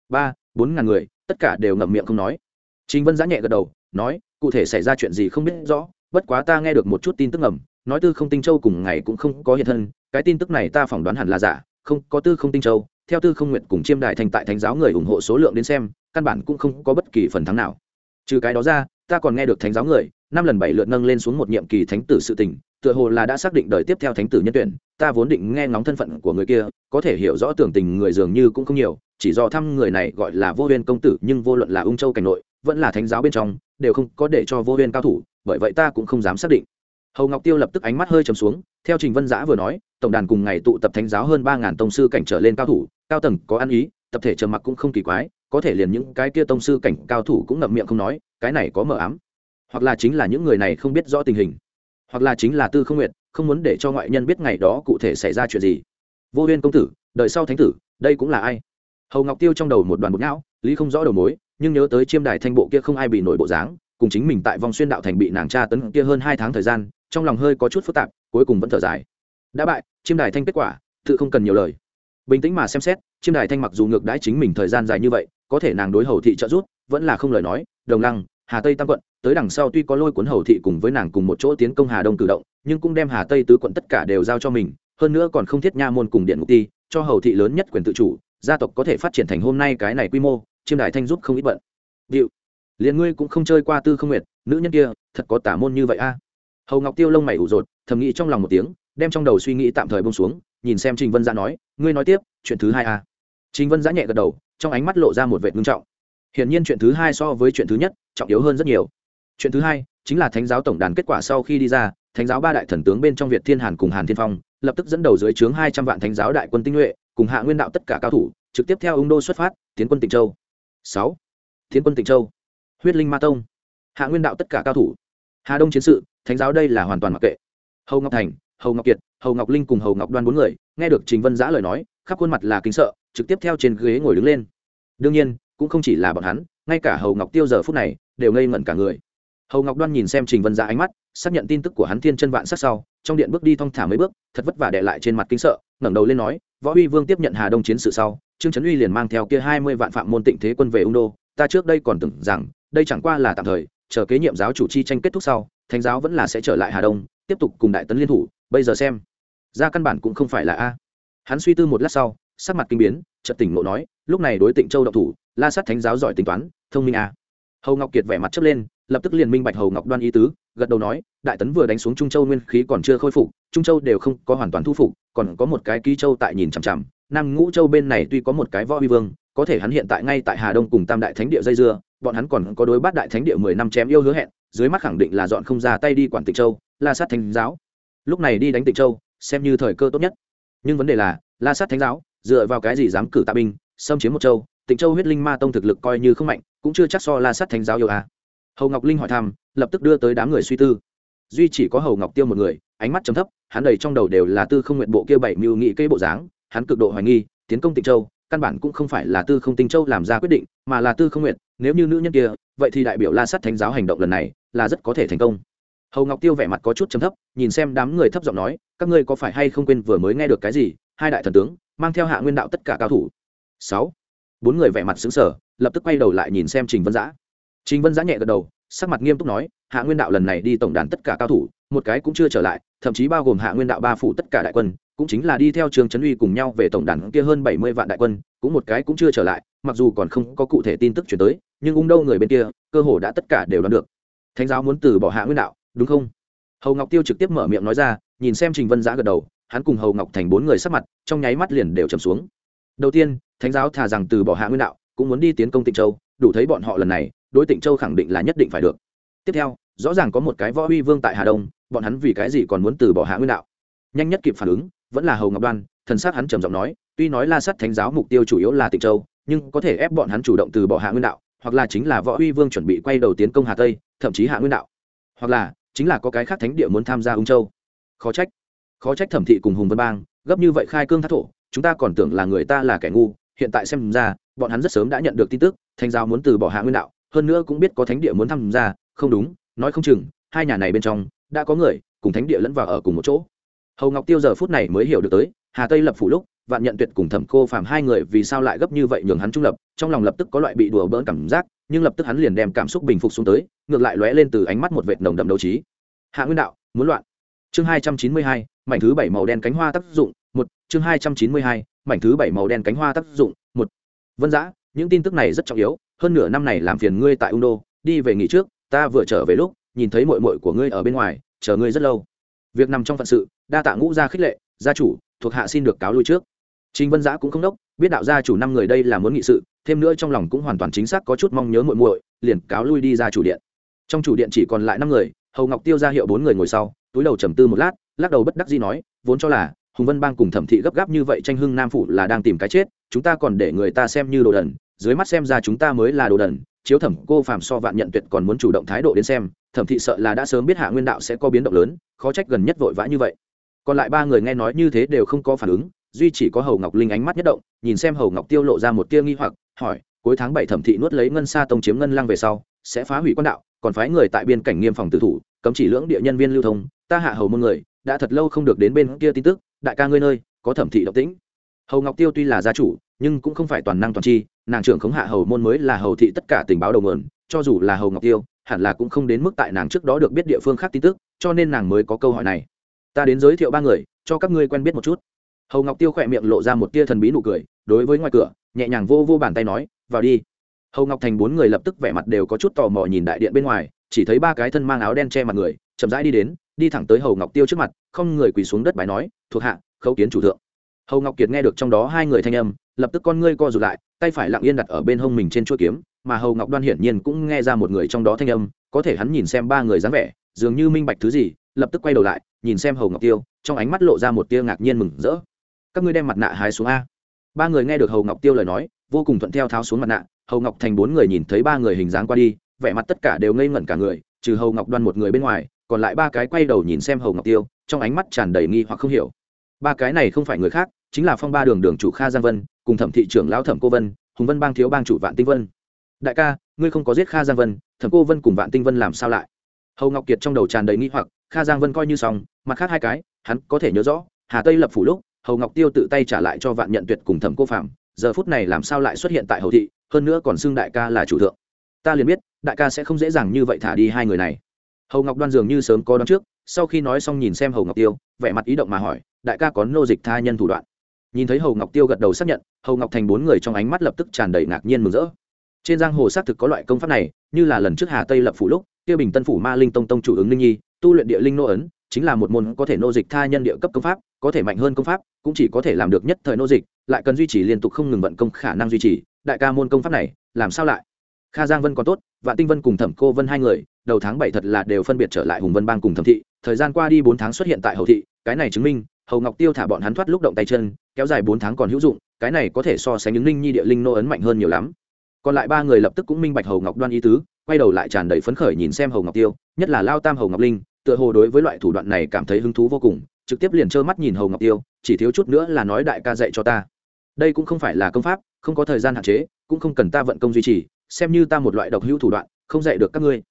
Ba, bốn ngàn người, tất cả đều ngậm miệng không nói. Chính vân giã nhẹ gật đầu, nói, cụ thể xảy ra chuyện gì không biết rõ, bất quá ta nghe được một chút tin tức ngầm nói tư không tinh châu cùng ngày cũng không có hiện thân, cái tin tức này ta phỏng đoán hẳn là giả, không, có tư không tinh châu. Theo tư không nguyện cùng chiêm đại thành tại thánh giáo người ủng hộ số lượng đến xem, căn bản cũng không có bất kỳ phần thắng nào. Trừ cái đó ra, ta còn nghe được thánh giáo người, năm lần bảy lượt nâng lên xuống một nhiệm kỳ thánh tử sự tình, tựa hồ là đã xác định đời tiếp theo thánh tử nhân tuyển. Ta vốn định nghe ngóng thân phận của người kia, có thể hiểu rõ tưởng tình người dường như cũng không nhiều, chỉ do thăm người này gọi là vô huyên công tử, nhưng vô luận là ung châu cảnh nội, vẫn là thánh giáo bên trong, đều không có để cho vô huyên cao thủ, bởi vậy ta cũng không dám xác định hầu ngọc tiêu lập tức ánh mắt hơi trầm xuống, theo trình vân giã vừa nói, tổng đàn cùng ngày tụ tập thánh giáo hơn ba ngàn tông sư cảnh trở lên cao thủ, cao tầng có ăn ý, tập thể trầm mặc cũng không kỳ quái, có thể liền những cái kia tông sư cảnh cao thủ cũng ngậm miệng không nói, cái này có mờ ám. Hoặc là chính là những người này không biết rõ tình hình. Hoặc là chính là tư không nguyện không muốn để cho ngoại nhân biết ngày đó cụ thể xảy ra chuyện gì. Vô huyên công tử, đợi sau thánh tử, đây cũng là ai? Hầu ngọc tiêu trong đầu một đoàn bột não, lý không rõ đầu mối, nhưng nhớ tới chiêm đài thanh bộ kia không ai bị nổi bộ dáng, cùng chính mình tại vòng xuyên đạo thành bị nàng tra tấn kia hơn hai tháng thời gian trong lòng hơi có chút phức tạp, cuối cùng vẫn thở dài. Đã bại, chiêm đài thanh kết quả, tự không cần nhiều lời. Bình tĩnh mà xem xét, chiêm đài thanh mặc dù ngược đãi chính mình thời gian dài như vậy, có thể nàng đối hầu thị trợ giúp, vẫn là không lời nói, đồng lăng, hà tây tam quận, tới đằng sau tuy có lôi cuốn hầu thị cùng với nàng cùng một chỗ tiến công hà đông cử động, nhưng cũng đem hà tây tứ quận tất cả đều giao cho mình, hơn nữa còn không thiết nha môn cùng điện mục ti, cho hầu thị lớn nhất quyền tự chủ, gia tộc có thể phát triển thành hôm nay cái này quy mô, chiêm đài thanh giúp không ít bận. Điệu, liền ngươi cũng không chơi qua tư không nguyệt, nữ nhân kia, thật có tả môn như vậy a? Hầu ngọc tiêu lông mày ủ rột, thầm nghĩ trong lòng một tiếng, đem trong đầu suy nghĩ tạm thời bông xuống, nhìn xem trình vân giã nói, ngươi nói tiếp, chuyện thứ hai a à. trình vân giã nhẹ gật đầu, trong ánh mắt lộ ra một vệ ngưng trọng. Hiển nhiên chuyện thứ hai so với chuyện thứ nhất, trọng yếu hơn rất nhiều. Chuyện thứ hai chính là thánh giáo tổng đàn kết quả sau khi đi ra, thánh giáo ba đại thần tướng bên trong việt thiên hàn cùng hàn thiên phong, lập tức dẫn đầu dưới trướng hai trăm vạn thánh giáo đại quân tinh nhuệ, cùng hạ nguyên đạo tất cả cao thủ, trực tiếp theo ung đô xuất phát, tiến quân tịnh châu. Sáu. Tiến quân tịnh châu. Huyết linh ma tông. Hạ nguyên đạo tất cả cao thủ hà đông chiến sự, thánh giáo đây là hoàn toàn mặc kệ. Hầu ngọc thành, hầu ngọc kiệt, hầu ngọc linh cùng hầu ngọc đoan bốn người, nghe được trình vân giã lời nói, khắp khuôn mặt là kính sợ, trực tiếp theo trên ghế ngồi đứng lên. Đương nhiên, cũng không chỉ là bọn hắn, ngay cả hầu ngọc tiêu giờ phút này, đều ngây ngẩn cả người. Hầu ngọc đoan nhìn xem trình vân giã ánh mắt, xác nhận tin tức của hắn thiên chân vạn sát sau, trong điện bước đi thong thả mấy bước, thật vất vả đệ lại trên mặt kính sợ, ngẩng đầu lên nói, võ uy vương tiếp nhận hà đông chiến sự sau, trương trấn uy liền mang theo kia hai mươi vạn phạm môn tịnh thế quân về ung đô, ta trước đây còn tưởng rằng, đây chẳng qua là tạm thời chờ kế nhiệm giáo chủ chi tranh kết thúc sau, thánh giáo vẫn là sẽ trở lại hà đông, tiếp tục cùng đại tấn liên thủ. Bây giờ xem, ra căn bản cũng không phải là a. Hắn suy tư một lát sau, sắc mặt kinh biến, chợt tỉnh ngộ nói, lúc này đối tịnh châu đậu thủ, la sát thánh giáo giỏi tính toán, thông minh a. Hầu ngọc kiệt vẻ mặt chớp lên, lập tức liền minh bạch hầu ngọc đoan ý tứ, gật đầu nói, đại tấn vừa đánh xuống trung châu nguyên khí còn chưa khôi phục, trung châu đều không có hoàn toàn thu phục, còn có một cái ký châu tại nhìn chằm chằm, nam ngũ châu bên này tuy có một cái võ huy vương, có thể hắn hiện tại ngay tại hà đông cùng tam đại thánh địa dây dưa bọn hắn còn có đối bát đại thánh địa mười năm chém yêu hứa hẹn, dưới mắt khẳng định là dọn không ra tay đi quản tịnh châu, la sát thánh giáo. Lúc này đi đánh tịnh châu, xem như thời cơ tốt nhất. Nhưng vấn đề là, la sát thánh giáo, dựa vào cái gì dám cử tạ binh, xâm chiếm một châu tịnh châu huyết linh ma tông thực lực coi như không mạnh, cũng chưa chắc so la sát thánh giáo yêu à. hầu ngọc linh hỏi thăm, lập tức đưa tới đám người suy tư. Duy chỉ có hầu ngọc tiêu một người, ánh mắt chấm thấp, hắn đầy trong đầu đều là tư không nguyện bộ kia bảy mưu nghị cây bộ dáng, hắn cực độ hoài nghi, tiến công tịnh châu căn bản cũng không phải là tư không tinh châu làm ra quyết định, mà là tư không nguyện nếu như nữ nhân kia, vậy thì đại biểu la sát thánh giáo hành động lần này là rất có thể thành công. Hầu ngọc tiêu vẻ mặt có chút chấm thấp, nhìn xem đám người thấp giọng nói, các ngươi có phải hay không quên vừa mới nghe được cái gì, hai đại thần tướng, mang theo hạ nguyên đạo tất cả cao thủ. Sáu. Bốn người vẻ mặt xứng sở lập tức quay đầu lại nhìn xem trình vân giã. Trình vân giã nhẹ gật đầu, sắc mặt nghiêm túc nói, hạ nguyên đạo lần này đi tổng đàn tất cả cao thủ một cái cũng chưa trở lại, thậm chí bao gồm hạ nguyên đạo ba phủ tất cả đại quân, cũng chính là đi theo trường trấn uy cùng nhau về tổng đàn kia hơn bảy mươi vạn đại quân, cũng một cái cũng chưa trở lại, mặc dù còn không có cụ thể tin tức chuyển tới, nhưng ung đâu người bên kia, cơ hồ đã tất cả đều đoán được. Thánh giáo muốn từ bỏ hạ nguyên đạo, đúng không? Hầu ngọc tiêu trực tiếp mở miệng nói ra, nhìn xem trình vân giã gật đầu, hắn cùng hầu ngọc thành bốn người sắp mặt, trong nháy mắt liền đều trầm xuống. Đầu tiên, thánh giáo thà rằng từ bỏ hạ nguyên đạo, cũng muốn đi tiến công tịnh châu, đủ thấy bọn họ lần này, đối tịnh châu khẳng định là nhất định phải được. Tiếp theo rõ ràng có một cái võ huy vương tại hà đông, bọn hắn vì cái gì còn muốn từ bỏ hạ nguyên đạo? Nhanh nhất kịp phản ứng, vẫn là hầu ngọc đoan, thần sát hắn trầm giọng nói, tuy nói la sắt thánh giáo mục tiêu chủ yếu là tịnh châu, nhưng có thể ép bọn hắn chủ động từ bỏ hạ nguyên đạo, hoặc là chính là võ huy vương chuẩn bị quay đầu tiến công hà tây, thậm chí hạ nguyên đạo. Hoặc là, chính là có cái khác thánh địa muốn tham gia ung châu. Khó trách. Khó trách thẩm thị cùng hùng vân bang, gấp như vậy khai cương thác thổ, chúng ta còn tưởng là người ta là kẻ ngu, hiện tại xem ra, bọn hắn rất sớm đã nhận được tin tức, thánh giáo muốn từ bỏ hạ nguyên đạo, hơn nữa cũng biết có thánh địa muốn tham gia, không đúng nói không chừng, hai nhà này bên trong, đã có người cùng thánh địa lẫn vào ở cùng một chỗ. Hầu ngọc tiêu giờ phút này mới hiểu được tới, hà tây lập phủ lúc, vạn nhận tuyệt cùng thẩm cô phàm hai người vì sao lại gấp như vậy nhường hắn trung lập, trong lòng lập tức có loại bị đùa bỡn cảm giác, nhưng lập tức hắn liền đem cảm xúc bình phục xuống tới, ngược lại lóe lên từ ánh mắt một vệt nồng đậm đấu trí. Hạ nguyên đạo, muốn loạn. Chương hai trăm chín mươi hai, mảnh thứ bảy màu đen cánh hoa tác dụng, một. Chương hai trăm chín mươi hai, mảnh thứ bảy màu đen cánh hoa tác dụng, một. Vân giã, những tin tức này rất trọng yếu, hơn nửa năm này làm phiền ngươi tại ung đô, đi về nghỉ trước ta vừa trở về lúc, nhìn thấy mội mội của ngươi ở bên ngoài, chờ ngươi rất lâu. Việc nằm trong phận sự, đa tạ ngũ gia khích lệ, gia chủ, thuộc hạ xin được cáo lui trước. Trình vân giã cũng không đốc, biết đạo gia chủ năm người đây là muốn nghị sự, thêm nữa trong lòng cũng hoàn toàn chính xác có chút mong nhớ muội muội, liền cáo lui đi ra chủ điện. Trong chủ điện chỉ còn lại năm người, hầu ngọc tiêu ra hiệu bốn người ngồi sau, túi đầu trầm tư một lát, lắc đầu bất đắc dĩ nói, vốn cho là, hùng vân bang cùng thẩm thị gấp gáp như vậy tranh hưng nam phủ là đang tìm cái chết, chúng ta còn để người ta xem như đồ đần, dưới mắt xem ra chúng ta mới là đồ đần chiếu thẩm cô phàm so vạn nhận tuyệt còn muốn chủ động thái độ đến xem, thẩm thị sợ là đã sớm biết hạ nguyên đạo sẽ có biến động lớn, khó trách gần nhất vội vã như vậy. Còn lại ba người nghe nói như thế đều không có phản ứng, duy chỉ có hầu ngọc linh ánh mắt nhất động, nhìn xem hầu ngọc tiêu lộ ra một tia nghi hoặc, hỏi, cuối tháng bảy thẩm thị nuốt lấy ngân xa tông chiếm ngân lăng về sau, sẽ phá hủy quan đạo, còn phái người tại biên cảnh nghiêm phòng tử thủ, cấm chỉ lưỡng địa nhân viên lưu thông, ta hạ hầu môn người, đã thật lâu không được đến bên kia tin tức, đại ca ngươi nơi, có thẩm thị động tĩnh. Hầu ngọc tiêu tuy là gia chủ, nhưng cũng không phải toàn năng toàn chi nàng trưởng khống hạ hầu môn mới là hầu thị tất cả tình báo đầu nguồn, cho dù là hầu ngọc tiêu, hẳn là cũng không đến mức tại nàng trước đó được biết địa phương khác tin tức, cho nên nàng mới có câu hỏi này. Ta đến giới thiệu ba người, cho các ngươi quen biết một chút. Hầu ngọc tiêu khỏe miệng lộ ra một tia thần bí nụ cười, đối với ngoài cửa, nhẹ nhàng vô vô bàn tay nói, vào đi. Hầu ngọc thành bốn người lập tức vẻ mặt đều có chút tò mò nhìn đại điện bên ngoài, chỉ thấy ba cái thân mang áo đen che mặt người, chậm rãi đi đến, đi thẳng tới hầu ngọc tiêu trước mặt, không người quỳ xuống đất bài nói, thuộc hạ, khấu kiến chủ thượng. Hầu ngọc kiệt nghe được trong đó hai người thanh âm lập tức con ngươi co rụt lại, tay phải lặng yên đặt ở bên hông mình trên chuỗi kiếm, mà hầu ngọc đoan hiển nhiên cũng nghe ra một người trong đó thanh âm, có thể hắn nhìn xem ba người dáng vẻ, dường như minh bạch thứ gì, lập tức quay đầu lại, nhìn xem hầu ngọc tiêu, trong ánh mắt lộ ra một tia ngạc nhiên mừng rỡ. Các ngươi đem mặt nạ hái xuống a? Ba người nghe được hầu ngọc tiêu lời nói, vô cùng thuận theo tháo xuống mặt nạ, hầu ngọc thành bốn người nhìn thấy ba người hình dáng qua đi, vẻ mặt tất cả đều ngây ngẩn cả người, trừ hầu ngọc đoan một người bên ngoài, còn lại ba cái quay đầu nhìn xem hầu ngọc tiêu, trong ánh mắt tràn đầy nghi hoặc không hiểu. Ba cái này không phải người khác, chính là phong ba đường đường chủ kha giang vân cùng thẩm thị trưởng lão thẩm cô vân, hùng vân bang thiếu bang chủ vạn tinh vân. Đại ca, ngươi không có giết kha giang vân, thẩm cô vân cùng vạn tinh vân làm sao lại? Hầu ngọc kiệt trong đầu tràn đầy nghi hoặc, kha giang vân coi như xong, mặt khác hai cái, hắn có thể nhớ rõ, hà tây lập phủ lúc, hầu ngọc tiêu tự tay trả lại cho vạn nhận tuyệt cùng thẩm cô phạm, giờ phút này làm sao lại xuất hiện tại hầu thị, hơn nữa còn xưng đại ca là chủ thượng. Ta liền biết, đại ca sẽ không dễ dàng như vậy thả đi hai người này. Hầu ngọc đoan dường như sớm có đón trước, sau khi nói xong nhìn xem hầu ngọc tiêu, vẻ mặt ý động mà hỏi, đại ca có nô dịch tha nhân thủ đoạn nhìn thấy hầu ngọc tiêu gật đầu xác nhận, hầu ngọc thành bốn người trong ánh mắt lập tức tràn đầy ngạc nhiên mừng rỡ. Trên giang hồ xác thực có loại công pháp này, như là lần trước hà tây lập phủ lúc, kia bình tân phủ ma linh tông tông chủ ứng ninh nhi, tu luyện địa linh nô ấn, chính là một môn có thể nô dịch tha nhân địa cấp công pháp, có thể mạnh hơn công pháp, cũng chỉ có thể làm được nhất thời nô dịch, lại cần duy trì liên tục không ngừng vận công khả năng duy trì. Đại ca môn công pháp này, làm sao lại? Kha giang vân còn tốt, vạn tinh vân cùng thẩm cô vân hai người, đầu tháng bảy thật là đều phân biệt trở lại hùng vân bang cùng thẩm thị. Thời gian qua đi bốn tháng xuất hiện tại hầu thị, cái này chứng minh hầu ngọc tiêu thả bọn hắn thoát lúc động tay chân, kéo dài bốn tháng còn hữu dụng, cái này có thể so sánh những linh nhi địa linh nô ấn mạnh hơn nhiều lắm. Còn lại ba người lập tức cũng minh bạch hầu ngọc đoan ý tứ, quay đầu lại tràn đầy phấn khởi nhìn xem hầu ngọc tiêu, nhất là lao tam hầu ngọc linh, tựa hồ đối với loại thủ đoạn này cảm thấy hứng thú vô cùng, trực tiếp liền trơ mắt nhìn hầu ngọc tiêu, chỉ thiếu chút nữa là nói đại ca dạy cho ta. Đây cũng không phải là công pháp, không có thời gian hạn chế, cũng không cần ta vận công duy trì, xem như ta một loại độc hữu thủ đoạn, không dạy được các ngươi.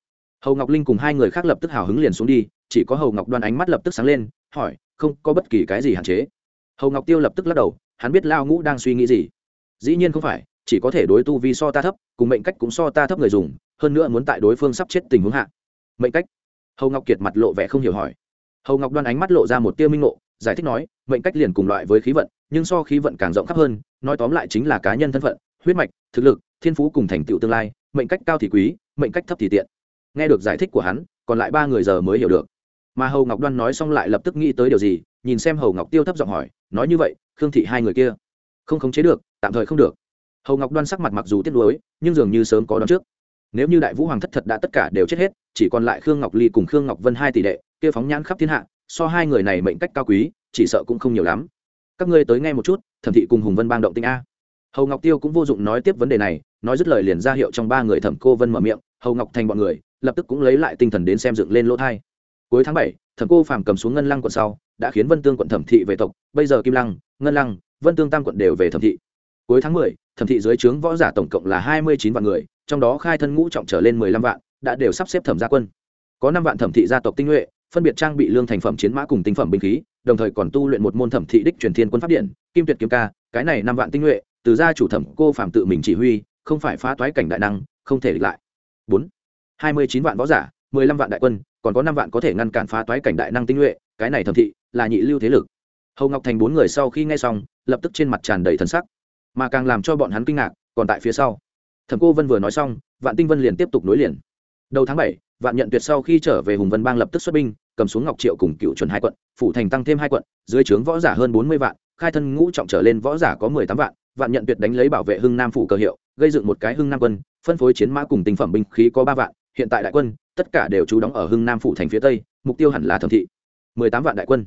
Hầu ngọc linh cùng hai người khác lập tức hào hứng liền xuống đi, chỉ có hầu ngọc đoan ánh mắt lập tức sáng lên, hỏi không có bất kỳ cái gì hạn chế. Hầu ngọc tiêu lập tức lắc đầu, hắn biết lao ngũ đang suy nghĩ gì. Dĩ nhiên không phải, chỉ có thể đối tu vi so ta thấp, cùng mệnh cách cũng so ta thấp người dùng, hơn nữa muốn tại đối phương sắp chết tình huống hạ. Mệnh cách? Hầu ngọc kiệt mặt lộ vẻ không hiểu hỏi. Hầu ngọc đoan ánh mắt lộ ra một tia minh ngộ, giải thích nói, mệnh cách liền cùng loại với khí vận, nhưng so khí vận càng rộng khắp hơn, nói tóm lại chính là cá nhân thân phận, huyết mạch, thực lực, thiên phú cùng thành tựu tương lai, mệnh cách cao thì quý, mệnh cách thấp thì tiện. Nghe được giải thích của hắn, còn lại ba người giờ mới hiểu được mà hầu ngọc đoan nói xong lại lập tức nghĩ tới điều gì nhìn xem hầu ngọc tiêu thấp giọng hỏi nói như vậy khương thị hai người kia không khống chế được tạm thời không được hầu ngọc đoan sắc mặt mặc dù tiếc nuối nhưng dường như sớm có đón trước nếu như đại vũ hoàng thất thật đã tất cả đều chết hết chỉ còn lại khương ngọc ly cùng khương ngọc vân hai tỷ đệ kia phóng nhãn khắp thiên hạ so hai người này mệnh cách cao quý chỉ sợ cũng không nhiều lắm các ngươi tới nghe một chút thẩm thị cùng hùng vân bang động tinh a hầu ngọc tiêu cũng vô dụng nói tiếp vấn đề này nói dứt lời liền ra hiệu trong ba người thẩm cô vân mở miệng hầu ngọc thành bọn người lập tức cũng lấy lại tinh thần đến xem dựng lên lỗ thai cuối tháng bảy, thẩm cô phàm cầm xuống ngân lăng quận sau, đã khiến vân tương quận thẩm thị về tộc. Bây giờ kim lăng, ngân lăng, vân tương tam quận đều về thẩm thị. Cuối tháng mười, thẩm thị dưới trướng võ giả tổng cộng là hai mươi chín vạn người, trong đó khai thân ngũ trọng trở lên mười lăm vạn, đã đều sắp xếp thẩm gia quân. Có năm vạn thẩm thị gia tộc tinh nhuệ, phân biệt trang bị lương thành phẩm chiến mã cùng tinh phẩm binh khí, đồng thời còn tu luyện một môn thẩm thị đích truyền thiên quân pháp điện, kim tuyệt kiếm ca, cái này năm vạn tinh nhuệ, từ gia chủ thẩm cô phạm tự mình chỉ huy, không phải phá toái cảnh đại năng, không thể địch lại. Bốn, hai mươi chín vạn võ giả mười lăm vạn đại quân, còn có năm vạn có thể ngăn cản phá toái cảnh đại năng tinh nhuệ, cái này thẩm thị là nhị lưu thế lực. Hầu ngọc thành bốn người sau khi nghe xong, lập tức trên mặt tràn đầy thần sắc, mà càng làm cho bọn hắn kinh ngạc, còn tại phía sau. Thẩm cô vân vừa nói xong, vạn tinh vân liền tiếp tục nối liền. Đầu tháng bảy, vạn nhận tuyệt sau khi trở về hùng vân bang lập tức xuất binh, cầm xuống ngọc triệu cùng cựu chuẩn hai quận, phủ thành tăng thêm hai quận, dưới trướng võ giả hơn bốn mươi vạn, khai thân ngũ trọng trở lên võ giả có mười tám vạn vạn nhận tuyệt đánh lấy bảo vệ hưng nam phủ cờ hiệu, gây dựng một cái hưng nam quân, phân phối chiến mã cùng tinh phẩm binh khí có ba vạn hiện tại đại quân, tất cả đều trú đóng ở hưng nam phủ thành phía tây, mục tiêu hẳn là thẩm thị. mười tám vạn đại quân.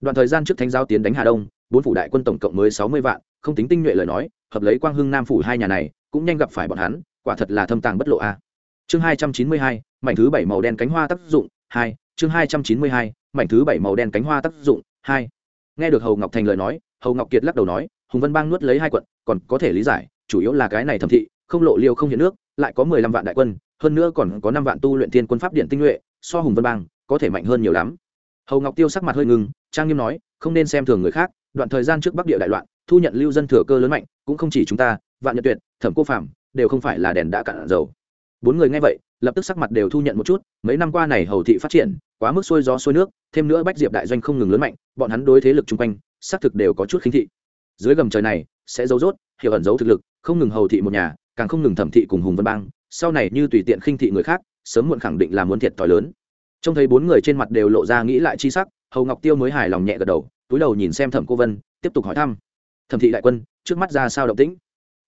Đoạn thời gian trước thánh giao tiến đánh hà đông, bốn phủ đại quân tổng cộng mới sáu mươi vạn, không tính tinh nhuệ lời nói, hợp lấy quang hưng nam phủ hai nhà này, cũng nhanh gặp phải bọn hắn, quả thật là thâm tàng bất lộ a. Chương hai trăm chín mươi hai, mảnh thứ bảy màu đen cánh hoa tác dụng, hai, chương hai trăm chín mươi hai, mảnh thứ bảy màu đen cánh hoa tác dụng, hai. Nghe được hầu ngọc thành lời nói, hầu ngọc kiệt lắc đầu nói, hùng vân bang nuốt lấy hai quận, còn có thể lý giải, chủ yếu là cái này thẩm thị, không lộ liêu không hiện nước, lại có mười lăm vạn đại quân hơn nữa còn có năm vạn tu luyện thiên quân pháp điện tinh nhuệ, so hùng vân bang có thể mạnh hơn nhiều lắm. Hầu ngọc tiêu sắc mặt hơi ngưng, trang nghiêm nói, không nên xem thường người khác, đoạn thời gian trước bắc địa đại loạn, thu nhận lưu dân thừa cơ lớn mạnh, cũng không chỉ chúng ta, vạn nhật tuyệt, thẩm cô phạm đều không phải là đèn đã cạn dầu. Bốn người nghe vậy, lập tức sắc mặt đều thu nhận một chút, mấy năm qua này hầu thị phát triển, quá mức xuôi gió xuôi nước, thêm nữa bách diệp đại doanh không ngừng lớn mạnh, bọn hắn đối thế lực chung quanh, xác thực đều có chút khinh thị. Dưới gầm trời này, sẽ giấu rốt, hiểu ẩn giấu thực lực, không ngừng hầu thị một nhà, càng không ngừng thẩm thị cùng hùng vân bang sau này như tùy tiện khinh thị người khác, sớm muộn khẳng định là muốn thiệt thòi lớn. Trông thấy bốn người trên mặt đều lộ ra nghĩ lại chi sắc, hầu ngọc tiêu mới hài lòng nhẹ gật đầu, túi đầu nhìn xem thẩm cô vân, tiếp tục hỏi thăm. Thẩm thị đại quân, trước mắt ra sao động tĩnh?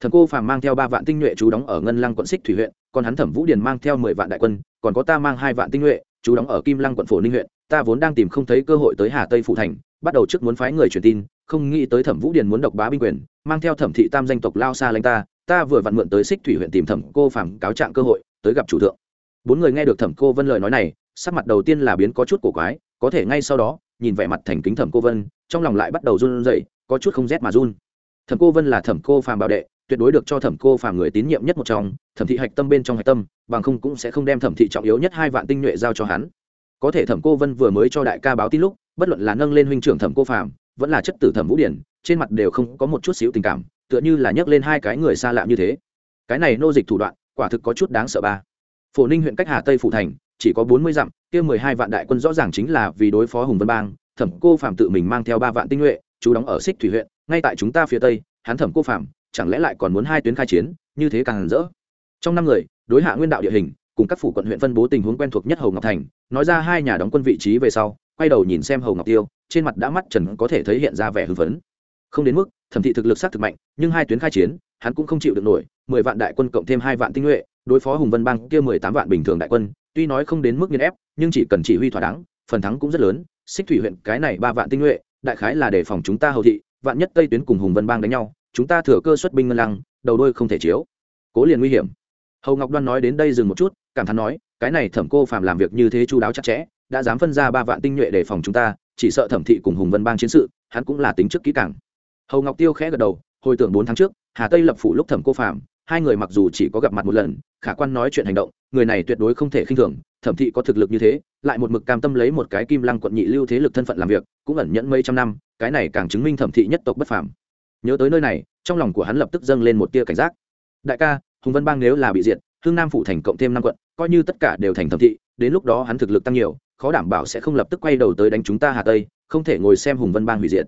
Thẩm cô phàm mang theo ba vạn tinh nhuệ chú đóng ở ngân lăng quận xích thủy huyện, còn hắn thẩm vũ điền mang theo mười vạn đại quân, còn có ta mang hai vạn tinh nhuệ, chú đóng ở kim lăng quận phổ ninh huyện. Ta vốn đang tìm không thấy cơ hội tới hà tây phụ thành, bắt đầu trước muốn phái người truyền tin, không nghĩ tới thẩm vũ điền muốn độc bá binh quyền, mang theo thẩm thị tam danh tộc lao xa lanh ta ta vừa vặn mượn tới xích thủy huyện tìm thẩm cô phàm cáo trạng cơ hội, tới gặp chủ thượng. Bốn người nghe được thẩm cô vân lời nói này, sắc mặt đầu tiên là biến có chút cổ quái, có thể ngay sau đó, nhìn vẻ mặt thành kính thẩm cô vân, trong lòng lại bắt đầu run rẩy, có chút không rét mà run. Thẩm cô vân là thẩm cô phàm bảo đệ, tuyệt đối được cho thẩm cô phàm người tín nhiệm nhất một trong, thẩm thị hạch tâm bên trong hạch tâm, bằng không cũng sẽ không đem thẩm thị trọng yếu nhất hai vạn tinh nhuệ giao cho hắn. Có thể thẩm cô vân vừa mới cho đại ca báo tin lúc, bất luận là nâng lên huynh trưởng thẩm cô phàm, vẫn là chất tử thẩm vũ điển, trên mặt đều không có một chút xíu tình cảm tựa như là nhấc lên hai cái người xa lạ như thế. Cái này nô dịch thủ đoạn, quả thực có chút đáng sợ ba. Phổ ninh huyện cách hà tây phủ thành, chỉ có bốn mươi dặm, kia mười hai vạn đại quân rõ ràng chính là vì đối phó hùng vân bang, thẩm cô phạm tự mình mang theo ba vạn tinh nhuệ chú đóng ở xích thủy huyện, ngay tại chúng ta phía tây, hắn thẩm cô phạm chẳng lẽ lại còn muốn hai tuyến khai chiến, như thế càng rỡ. Trong năm người, đối hạ nguyên đạo địa hình, cùng các phủ quận huyện phân bố tình huống quen thuộc nhất hầu ngọc thành, nói ra hai nhà đóng quân vị trí về sau, quay đầu nhìn xem hầu ngọc tiêu, trên mặt đã mắt trần có thể thấy hiện ra vẻ hưng phấn. Không đến mức thẩm thị thực lực sát thực mạnh, nhưng hai tuyến khai chiến, hắn cũng không chịu được nổi, mười vạn đại quân cộng thêm hai vạn tinh nhuệ, đối phó hùng vân bang kia mười tám vạn bình thường đại quân, tuy nói không đến mức nghiên ép, nhưng chỉ cần chỉ huy thỏa đáng, phần thắng cũng rất lớn. Xích thủy huyện cái này ba vạn tinh nhuệ, đại khái là để phòng chúng ta hầu thị, vạn nhất tây tuyến cùng hùng vân bang đánh nhau, chúng ta thừa cơ xuất binh ngân lăng, đầu đôi không thể chiếu. Cố liền nguy hiểm. Hầu ngọc đoan nói đến đây dừng một chút, cảm thán nói, cái này thẩm cô phàm làm việc như thế chu đáo chặt chẽ, đã dám phân ra ba vạn tinh nhuệ để phòng chúng ta, chỉ sợ thẩm thị cùng hùng vân bang chiến sự, hắn cũng là tính trước kỹ càng hầu ngọc tiêu khẽ gật đầu hồi tưởng bốn tháng trước hà tây lập phủ lúc thẩm cô Phạm, hai người mặc dù chỉ có gặp mặt một lần khả quan nói chuyện hành động người này tuyệt đối không thể khinh thường thẩm thị có thực lực như thế lại một mực cam tâm lấy một cái kim lăng quận nhị lưu thế lực thân phận làm việc cũng ẩn nhẫn mấy trăm năm cái này càng chứng minh thẩm thị nhất tộc bất phàm. Nhớ tới nơi này trong lòng của hắn lập tức dâng lên một tia cảnh giác. Đại ca hùng vân bang nếu là bị diệt hương nam phủ thành cộng thêm năm quận coi như tất cả đều thành thẩm thị đến lúc đó hắn thực lực tăng nhiều khó đảm bảo sẽ không lập tức quay đầu tới đánh chúng ta hà tây không thể ngồi xem hùng vân bang hủy diệt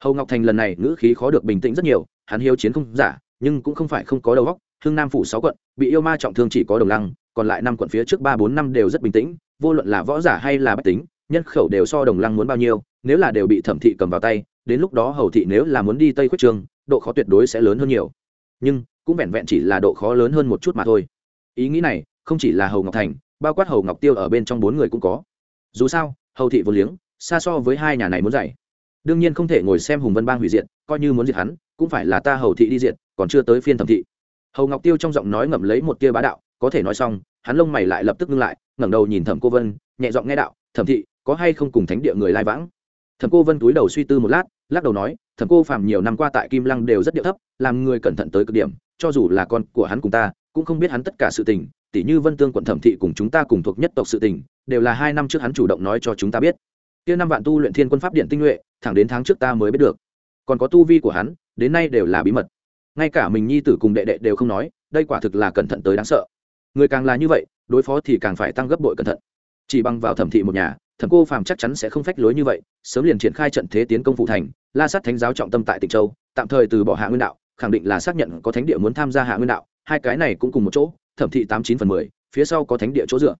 hầu ngọc thành lần này ngữ khí khó được bình tĩnh rất nhiều, hắn hiếu chiến không giả, nhưng cũng không phải không có đầu óc hương nam phủ sáu quận, bị yêu ma trọng thương chỉ có đồng lăng, còn lại năm quận phía trước ba bốn năm đều rất bình tĩnh, vô luận là võ giả hay là bách tính, nhân khẩu đều so đồng lăng muốn bao nhiêu, nếu là đều bị thẩm thị cầm vào tay, đến lúc đó hầu thị nếu là muốn đi tây khuất trường, độ khó tuyệt đối sẽ lớn hơn nhiều. Nhưng, cũng vẹn vẹn chỉ là độ khó lớn hơn một chút mà thôi. Ý nghĩ này, không chỉ là hầu ngọc thành, bao quát hầu ngọc tiêu ở bên trong bốn người cũng có. Dù sao, hầu thị vô liếng, xa so với hai nhà này muốn dạy đương nhiên không thể ngồi xem hùng vân bang hủy diệt, coi như muốn diệt hắn, cũng phải là ta hầu thị đi diệt, còn chưa tới phiên thẩm thị. Hầu ngọc tiêu trong giọng nói ngậm lấy một tia bá đạo, có thể nói xong, hắn lông mày lại lập tức ngưng lại, ngẩng đầu nhìn thẩm cô vân, nhẹ giọng nghe đạo, thẩm thị, có hay không cùng thánh địa người lai vãng? Thẩm cô vân túi đầu suy tư một lát, lắc đầu nói, thẩm cô phàm nhiều năm qua tại kim lăng đều rất địa thấp, làm người cẩn thận tới cực điểm, cho dù là con của hắn cùng ta, cũng không biết hắn tất cả sự tình tỷ như vân tương quận thẩm thị cùng chúng ta cùng thuộc nhất tộc sự tình, đều là hai năm trước hắn chủ động nói cho chúng ta biết kia năm vạn tu luyện thiên quân pháp điện tinh nhuệ, thẳng đến tháng trước ta mới biết được. Còn có tu vi của hắn, đến nay đều là bí mật. Ngay cả mình nhi tử cùng đệ đệ đều không nói, đây quả thực là cẩn thận tới đáng sợ. Người càng là như vậy, đối phó thì càng phải tăng gấp bội cẩn thận. Chỉ bằng vào thẩm thị một nhà, thẩm cô phàm chắc chắn sẽ không phách lối như vậy, sớm liền triển khai trận thế tiến công phụ thành, la sát thánh giáo trọng tâm tại tịnh châu, tạm thời từ bỏ hạ nguyên đạo, khẳng định là xác nhận có thánh địa muốn tham gia hạ nguyên đạo, hai cái này cũng cùng một chỗ, thẩm thị tám chín phần mười, phía sau có thánh địa chỗ dựa.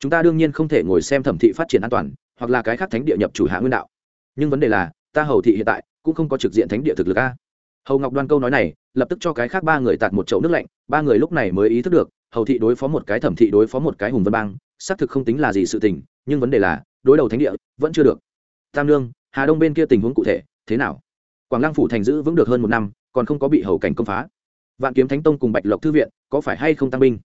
Chúng ta đương nhiên không thể ngồi xem thẩm thị phát triển an toàn hoặc là cái khác thánh địa nhập chủ hạ nguyên đạo. Nhưng vấn đề là, ta hầu thị hiện tại cũng không có trực diện thánh địa thực lực a. Hầu ngọc đoan câu nói này, lập tức cho cái khác ba người tạt một chậu nước lạnh, ba người lúc này mới ý thức được, hầu thị đối phó một cái thẩm thị đối phó một cái hùng vân bang, xác thực không tính là gì sự tình, nhưng vấn đề là, đối đầu thánh địa, vẫn chưa được. Tam lương hà đông bên kia tình huống cụ thể, thế nào? Quảng lăng phủ thành giữ vững được hơn một năm, còn không có bị hầu cảnh công phá. Vạn kiếm thánh tông cùng bạch lộc thư viện, có phải hay không tăng binh?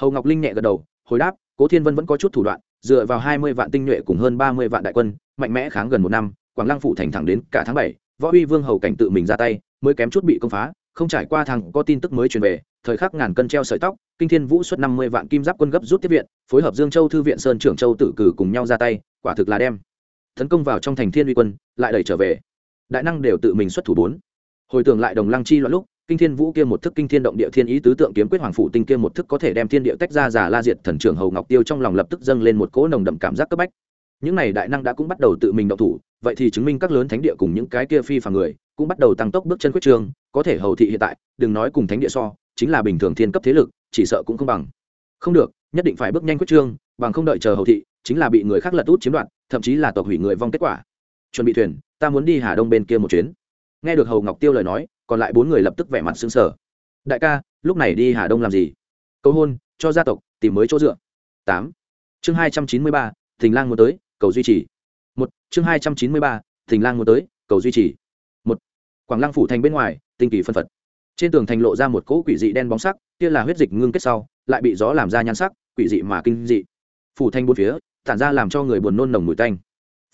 Hầu ngọc linh nhẹ gật đầu, hồi đáp, cố thiên vân vẫn có chút thủ đoạn dựa vào hai mươi vạn tinh nhuệ cùng hơn ba mươi vạn đại quân, mạnh mẽ kháng gần một năm, quảng lăng phủ thành thẳng đến cả tháng bảy, võ uy vương hầu cảnh tự mình ra tay, mới kém chút bị công phá, không trải qua thằng có tin tức mới truyền về, thời khắc ngàn cân treo sợi tóc, kinh thiên vũ xuất năm mươi vạn kim giáp quân gấp rút tiếp viện, phối hợp dương châu thư viện sơn trưởng châu tử cử cùng nhau ra tay, quả thực là đem tấn công vào trong thành thiên uy quân, lại đẩy trở về. Đại năng đều tự mình xuất thủ bốn. Hồi tưởng lại đồng lăng chi loạn lúc kinh thiên vũ kia một thức kinh thiên động địa thiên ý tứ tượng kiếm quyết hoàng phủ tinh kia một thức có thể đem thiên địa tách ra giả la diệt thần trưởng hầu ngọc tiêu trong lòng lập tức dâng lên một cỗ nồng đậm cảm giác cấp bách. Những này đại năng đã cũng bắt đầu tự mình động thủ, vậy thì chứng minh các lớn thánh địa cùng những cái kia phi phàm người cũng bắt đầu tăng tốc bước chân quyết trường, có thể hầu thị hiện tại, đừng nói cùng thánh địa so, chính là bình thường thiên cấp thế lực, chỉ sợ cũng không bằng. Không được, nhất định phải bước nhanh quyết trương bằng không đợi chờ hầu thị, chính là bị người khác lật út chiếm đoạt, thậm chí là tộc hủy người vong kết quả. Chuẩn bị thuyền, ta muốn đi hà đông bên kia một chuyến. Nghe được hầu ngọc tiêu lời nói còn lại bốn người lập tức vẻ mặt xứng sở đại ca, lúc này đi hà đông làm gì? Cầu hôn, cho gia tộc, tìm mới chỗ dựa. Tám. Chương hai trăm chín mươi ba, thình lang muốn tới, cầu duy trì. Một. Chương hai trăm chín mươi ba, thình lang muốn tới, cầu duy trì. Một. Quảng lăng phủ thành bên ngoài, tinh kỳ phân phật. Trên tường thành lộ ra một cỗ quỷ dị đen bóng sắc, kia là huyết dịch ngưng kết sau, lại bị gió làm ra nhan sắc, quỷ dị mà kinh dị. Phủ thành bốn phía, tản ra làm cho người buồn nôn nồng mùi tanh.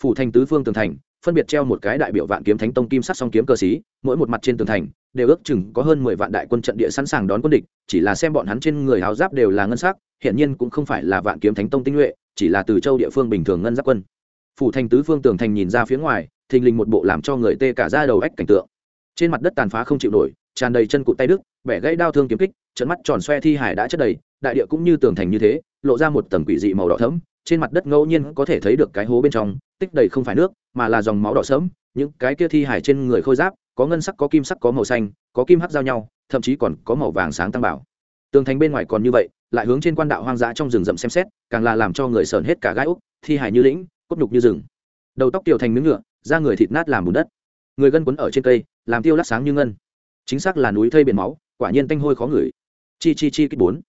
Phủ thành tứ phương tường thành phân biệt treo một cái đại biểu vạn kiếm thánh tông kim sắc song kiếm cơ sĩ mỗi một mặt trên tường thành đều ước chừng có hơn mười vạn đại quân trận địa sẵn sàng đón quân địch, chỉ là xem bọn hắn trên người háo giáp đều là ngân sắc hiện nhiên cũng không phải là vạn kiếm thánh tông tinh nhuệ, chỉ là từ châu địa phương bình thường ngân giáp quân. Phủ thành tứ phương tường thành nhìn ra phía ngoài, thình lình một bộ làm cho người tê cả da đầu ách cảnh tượng. Trên mặt đất tàn phá không chịu nổi, tràn đầy chân cụt tay đứt vẻ gãy đao thương kiếm kích, trận mắt tròn xoe thi hải đã chất đầy, đại địa cũng như tường thành như thế, lộ ra một tầng quỷ dị màu đỏ thẫm, trên mặt đất ngẫu nhiên có thể thấy được cái hố bên trong, tích đầy không phải nước mà là dòng máu đỏ sớm những cái kia thi hải trên người khôi giáp, có ngân sắc, có kim sắc, có màu xanh, có kim hắc giao nhau, thậm chí còn có màu vàng sáng tăng bảo. Tường thành bên ngoài còn như vậy, lại hướng trên quan đạo hoang dã trong rừng rậm xem xét, càng là làm cho người sờn hết cả gai úc, thi hải như lĩnh, cốt nhục như rừng. Đầu tóc tiểu thành miếng ngựa, da người thịt nát làm bùn đất. Người gân quấn ở trên cây, làm tiêu lát sáng như ngân. Chính xác là núi thây biển máu, quả nhiên tanh hôi khó ngửi. Chi chi chi kích bốn.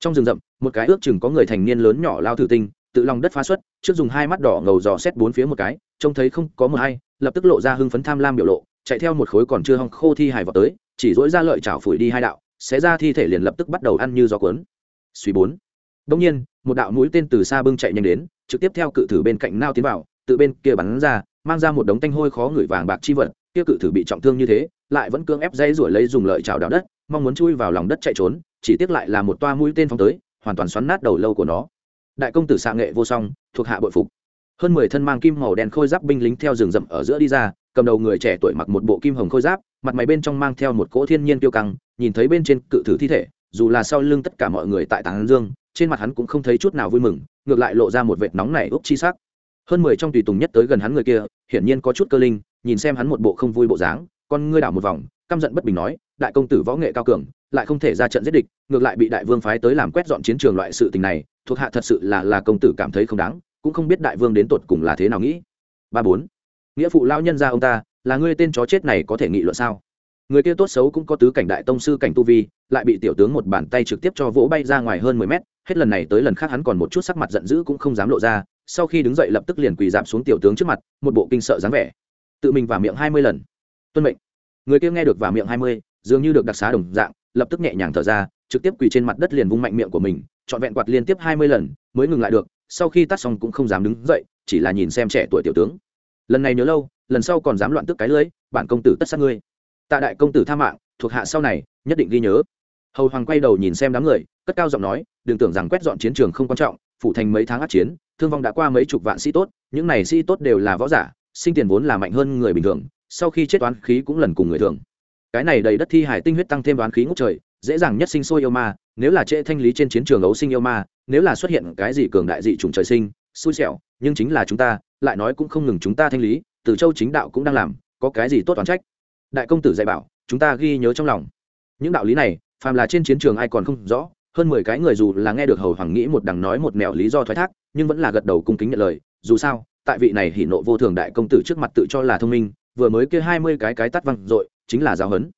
Trong rừng rậm, một cái ước chừng có người thành niên lớn nhỏ lao thử tinh tự lòng đất phá xuất, trước dùng hai mắt đỏ ngầu dò xét bốn phía một cái, trông thấy không có một ai lập tức lộ ra hưng phấn tham lam biểu lộ, chạy theo một khối còn chưa hong khô thi hài vào tới, chỉ dỗi ra lợi chảo phủi đi hai đạo, xé ra thi thể liền lập tức bắt đầu ăn như gió cuốn. Suy bốn. Đông nhiên, một đạo mũi tên từ xa bưng chạy nhanh đến, trực tiếp theo cự thử bên cạnh nao tiến vào, tự bên kia bắn ra, mang ra một đống tanh hôi khó ngửi vàng bạc chi vật, kia cự thử bị trọng thương như thế, lại vẫn cưỡng ép dây ruổi lấy dùng lợi chảo đào đất, mong muốn chui vào lòng đất chạy trốn, chỉ tiếc lại là một toa mũi tên phóng tới, hoàn toàn xoắn nát đầu lâu của nó đại công tử xạ nghệ vô song, thuộc hạ bội phục. Hơn mười thân mang kim màu đen khôi giáp binh lính theo rừng rậm ở giữa đi ra, cầm đầu người trẻ tuổi mặc một bộ kim hồng khôi giáp, mặt mày bên trong mang theo một cỗ thiên nhiên kiêu căng, nhìn thấy bên trên cự thử thi thể, dù là sau lưng tất cả mọi người tại tảng dương, trên mặt hắn cũng không thấy chút nào vui mừng, ngược lại lộ ra một vệt nóng nảy úp chi sắc. Hơn mười trong tùy tùng nhất tới gần hắn người kia, hiển nhiên có chút cơ linh, nhìn xem hắn một bộ không vui bộ dáng, con ngươi đảo một vòng, căm giận bất bình nói, đại công tử võ nghệ cao cường, lại không thể ra trận giết địch, ngược lại bị đại vương phái tới làm quét dọn chiến trường loại sự tình này thuộc hạ thật sự là là công tử cảm thấy không đáng, cũng không biết đại vương đến tột cùng là thế nào nghĩ. Ba bốn, nghĩa phụ lao nhân ra ông ta, là ngươi tên chó chết này có thể nghị luận sao? Người kia tốt xấu cũng có tứ cảnh đại tông sư cảnh tu vi, lại bị tiểu tướng một bàn tay trực tiếp cho vỗ bay ra ngoài hơn mười mét, hết lần này tới lần khác hắn còn một chút sắc mặt giận dữ cũng không dám lộ ra, sau khi đứng dậy lập tức liền quỳ giảm xuống tiểu tướng trước mặt, một bộ kinh sợ dáng vẻ. Tự mình vào miệng hai mươi lần. Tuân mệnh. Người kia nghe được vào miệng hai mươi, dường như được đặc xá đồng dạng, lập tức nhẹ nhàng thở ra, trực tiếp quỳ trên mặt đất liền vung mạnh miệng của mình trọn vẹn quạt liên tiếp hai mươi lần mới ngừng lại được, sau khi tắt xong cũng không dám đứng dậy, chỉ là nhìn xem trẻ tuổi tiểu tướng. Lần này nhớ lâu, lần sau còn dám loạn tức cái lưới, bản công tử tất sát ngươi. Tạ đại công tử tha mạng, thuộc hạ sau này, nhất định ghi nhớ. Hầu hoàng quay đầu nhìn xem đám người, cất cao giọng nói, đừng tưởng rằng quét dọn chiến trường không quan trọng, phủ thành mấy tháng át chiến, thương vong đã qua mấy chục vạn sĩ tốt, những này sĩ tốt đều là võ giả, sinh tiền vốn là mạnh hơn người bình thường, sau khi chết toán khí cũng lần cùng người thường. Cái này đầy đất thi hải tinh huyết tăng thêm đoán khí ngốc trời dễ dàng nhất sinh sôi yêu ma, nếu là trễ thanh lý trên chiến trường ấu sinh yêu ma, nếu là xuất hiện cái gì cường đại dị chủng trời sinh, xui xẻo, nhưng chính là chúng ta, lại nói cũng không ngừng chúng ta thanh lý, từ châu chính đạo cũng đang làm, có cái gì tốt toán trách? Đại công tử dạy bảo, chúng ta ghi nhớ trong lòng. Những đạo lý này, phàm là trên chiến trường ai còn không rõ, hơn mười cái người dù là nghe được hầu hoàng nghĩ một đằng nói một mẹo lý do thoái thác, nhưng vẫn là gật đầu cung kính nhận lời. Dù sao, tại vị này hỉ nộ vô thường đại công tử trước mặt tự cho là thông minh, vừa mới kia hai mươi cái cái tắt văng dội, chính là giáo huấn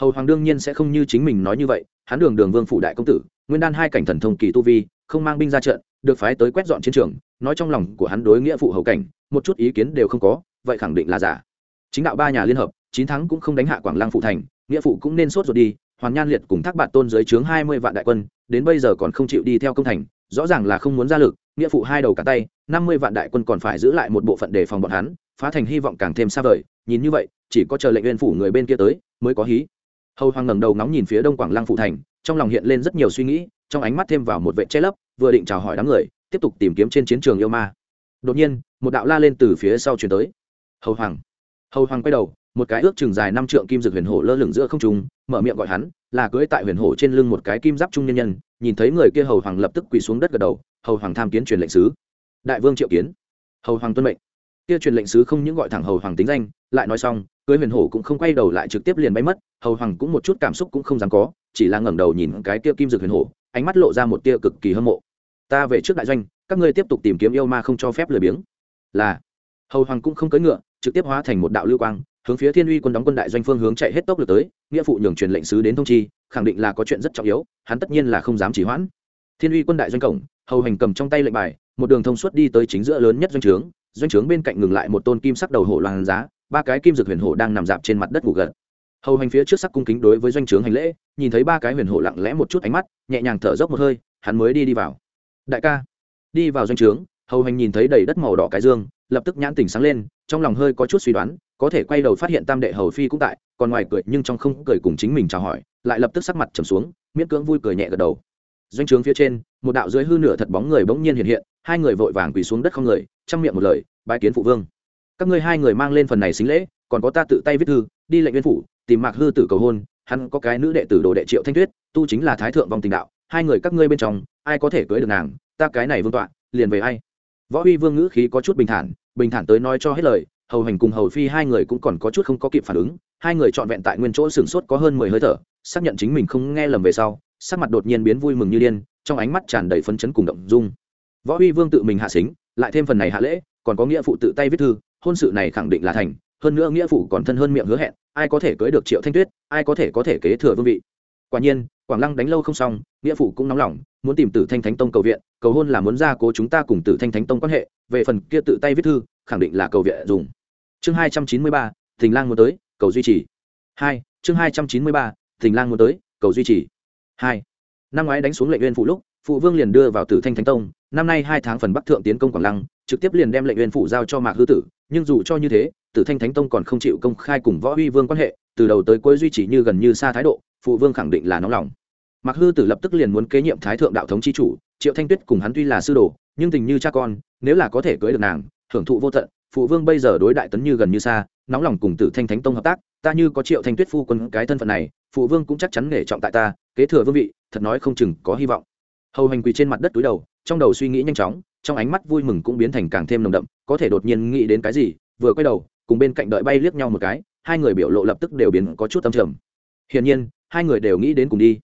hầu hoàng đương nhiên sẽ không như chính mình nói như vậy, hắn đường đường vương phủ đại công tử, nguyên đan hai cảnh thần thông kỳ tu vi, không mang binh ra trận, được phái tới quét dọn chiến trường, nói trong lòng của hắn đối nghĩa phụ hầu cảnh, một chút ý kiến đều không có, vậy khẳng định là giả. Chính đạo ba nhà liên hợp, chín tháng cũng không đánh hạ quảng lăng phụ thành, nghĩa phụ cũng nên sốt ruột đi, hoàn nhan liệt cùng thác bạn tôn dưới trướng hai mươi vạn đại quân, đến bây giờ còn không chịu đi theo công thành, rõ ràng là không muốn ra lực, nghĩa phụ hai đầu cả tay, năm mươi vạn đại quân còn phải giữ lại một bộ phận đề phòng bọn hắn, phá thành hy vọng càng thêm xa vời, nhìn như vậy, chỉ có chờ lệnh viên phủ người bên kia tới, mới có hí hầu hoàng ngẩng đầu ngóng nhìn phía đông quảng lăng phụ thành, trong lòng hiện lên rất nhiều suy nghĩ, trong ánh mắt thêm vào một vệ che lấp, vừa định chào hỏi đám người, tiếp tục tìm kiếm trên chiến trường yêu ma. Đột nhiên, một đạo la lên từ phía sau chuyển tới. Hầu hoàng. Hầu hoàng quay đầu, một cái ước chừng dài năm trượng kim dược huyền hổ lơ lửng giữa không trung, mở miệng gọi hắn, là cưỡi tại huyền hổ trên lưng một cái kim giáp trung nhân nhân, nhìn thấy người kia hầu hoàng lập tức quỳ xuống đất gật đầu, hầu hoàng tham kiến truyền lệnh sứ. Đại vương triệu kiến. Hầu hoàng tuân mệnh. Kia truyền lệnh sứ không những gọi thẳng hầu hoàng tính danh, lại nói xong cưới huyền hổ cũng không quay đầu lại trực tiếp liền bay mất, hầu hoàng cũng một chút cảm xúc cũng không dám có, chỉ là ngẩng đầu nhìn cái tia kim dược huyền hổ, ánh mắt lộ ra một tia cực kỳ hâm mộ. Ta về trước đại doanh, các ngươi tiếp tục tìm kiếm yêu ma không cho phép lười biếng. Là. Hầu hoàng cũng không cưỡi ngựa, trực tiếp hóa thành một đạo lưu quang, hướng phía thiên uy quân đóng quân đại doanh phương hướng chạy hết tốc lực tới, nghĩa phụ nhường truyền lệnh sứ đến thông chi, khẳng định là có chuyện rất trọng yếu, hắn tất nhiên là không dám chỉ hoãn. Thiên uy quân đại doanh cổng, hầu hành cầm trong tay lệnh bài, một đường thông suốt đi tới chính giữa lớn nhất doanh trướng doanh trướng bên cạnh ngừng lại một tôn kim sắc đầu hổ loàn giá ba cái kim dược huyền hổ đang nằm dạp trên mặt đất ngủ gật. Hầu hành phía trước sắc cung kính đối với doanh trướng hành lễ, nhìn thấy ba cái huyền hổ lặng lẽ một chút ánh mắt, nhẹ nhàng thở dốc một hơi, hắn mới đi đi vào. Đại ca. Đi vào doanh trướng, hầu hành nhìn thấy đầy đất màu đỏ cái dương, lập tức nhãn tỉnh sáng lên, trong lòng hơi có chút suy đoán, có thể quay đầu phát hiện tam đệ hầu phi cũng tại, còn ngoài cười nhưng trong không cười cùng chính mình chào hỏi, lại lập tức sắc mặt trầm xuống, miễn cưỡng vui cười nhẹ gật đầu. Doanh trướng phía trên, một đạo dưới hư nửa thật bóng người bỗng nhiên hiện hiện, hai người vội vàng quỳ xuống đất không người, chăm miệng một lời, bái kiến phụ vương các ngươi hai người mang lên phần này xính lễ, còn có ta tự tay viết thư, đi lệnh viên phủ, tìm mạc hư tử cầu hôn, hắn có cái nữ đệ tử đồ đệ triệu thanh tuyết, tu chính là thái thượng vòng tình đạo, hai người các ngươi bên trong, ai có thể cưới được nàng, ta cái này vương tọa, liền về ai. Võ uy vương ngữ khí có chút bình thản bình thản tới nói cho hết lời, hầu hành cùng hầu phi hai người cũng còn có chút không có kịp phản ứng, hai người trọn vẹn tại nguyên chỗ sửng sốt có hơn mười hơi thở, xác nhận chính mình không nghe lầm về sau, sắc mặt đột nhiên biến vui mừng như điên, trong ánh mắt tràn đầy phấn chấn cùng động dung. Võ uy vương tự mình hạ xính, lại thêm phần này hạ lễ, còn có nghĩa phụ tự tay viết thư hôn sự này khẳng định là thành, hơn nữa nghĩa phụ còn thân hơn miệng hứa hẹn, ai có thể cưới được triệu thanh tuyết, ai có thể có thể kế thừa vương vị. Quả nhiên, quảng lăng đánh lâu không xong, nghĩa phụ cũng nóng lòng, muốn tìm tử thanh thánh tông cầu viện, cầu hôn là muốn ra cố chúng ta cùng tử thanh thánh tông quan hệ, về phần kia tự tay viết thư, khẳng định là cầu viện dùng. Chương hai trăm chín mươi ba, thình lang muốn tới, cầu duy trì. Hai, chương hai trăm chín mươi ba, thình lang muốn tới, cầu duy trì. Hai, năm ngoái đánh xuống lệnh uyên phụ lúc phụ vương liền đưa vào tử thanh thánh tông, năm nay hai tháng phần bắc thượng tiến công quảng lăng, trực tiếp liền đem lệnh uyên phụ giao cho mạc hư tử, nhưng dù cho như thế, tử thanh thánh tông còn không chịu công khai cùng võ uy vương quan hệ, từ đầu tới cuối duy trì như gần như xa thái độ, phụ vương khẳng định là nóng lòng. Mạc hư tử lập tức liền muốn kế nhiệm thái thượng đạo thống chi chủ, triệu thanh tuyết cùng hắn tuy là sư đồ, nhưng tình như cha con, nếu là có thể cưới được nàng, hưởng thụ vô tận, phụ vương bây giờ đối đại tấn như gần như xa, nóng lòng cùng tử thanh thánh tông hợp tác, ta như có triệu thanh tuyết phu quân cái thân phận này, phụ vương cũng chắc chắn nể trọng tại ta, kế thừa vương vị, thật nói không chừng có hy vọng hầu hành quỳ trên mặt đất túi đầu, trong đầu suy nghĩ nhanh chóng, trong ánh mắt vui mừng cũng biến thành càng thêm nồng đậm, có thể đột nhiên nghĩ đến cái gì, vừa quay đầu, cùng bên cạnh đợi bay liếc nhau một cái, hai người biểu lộ lập tức đều biến có chút tâm trầm. Hiển nhiên, hai người đều nghĩ đến cùng đi.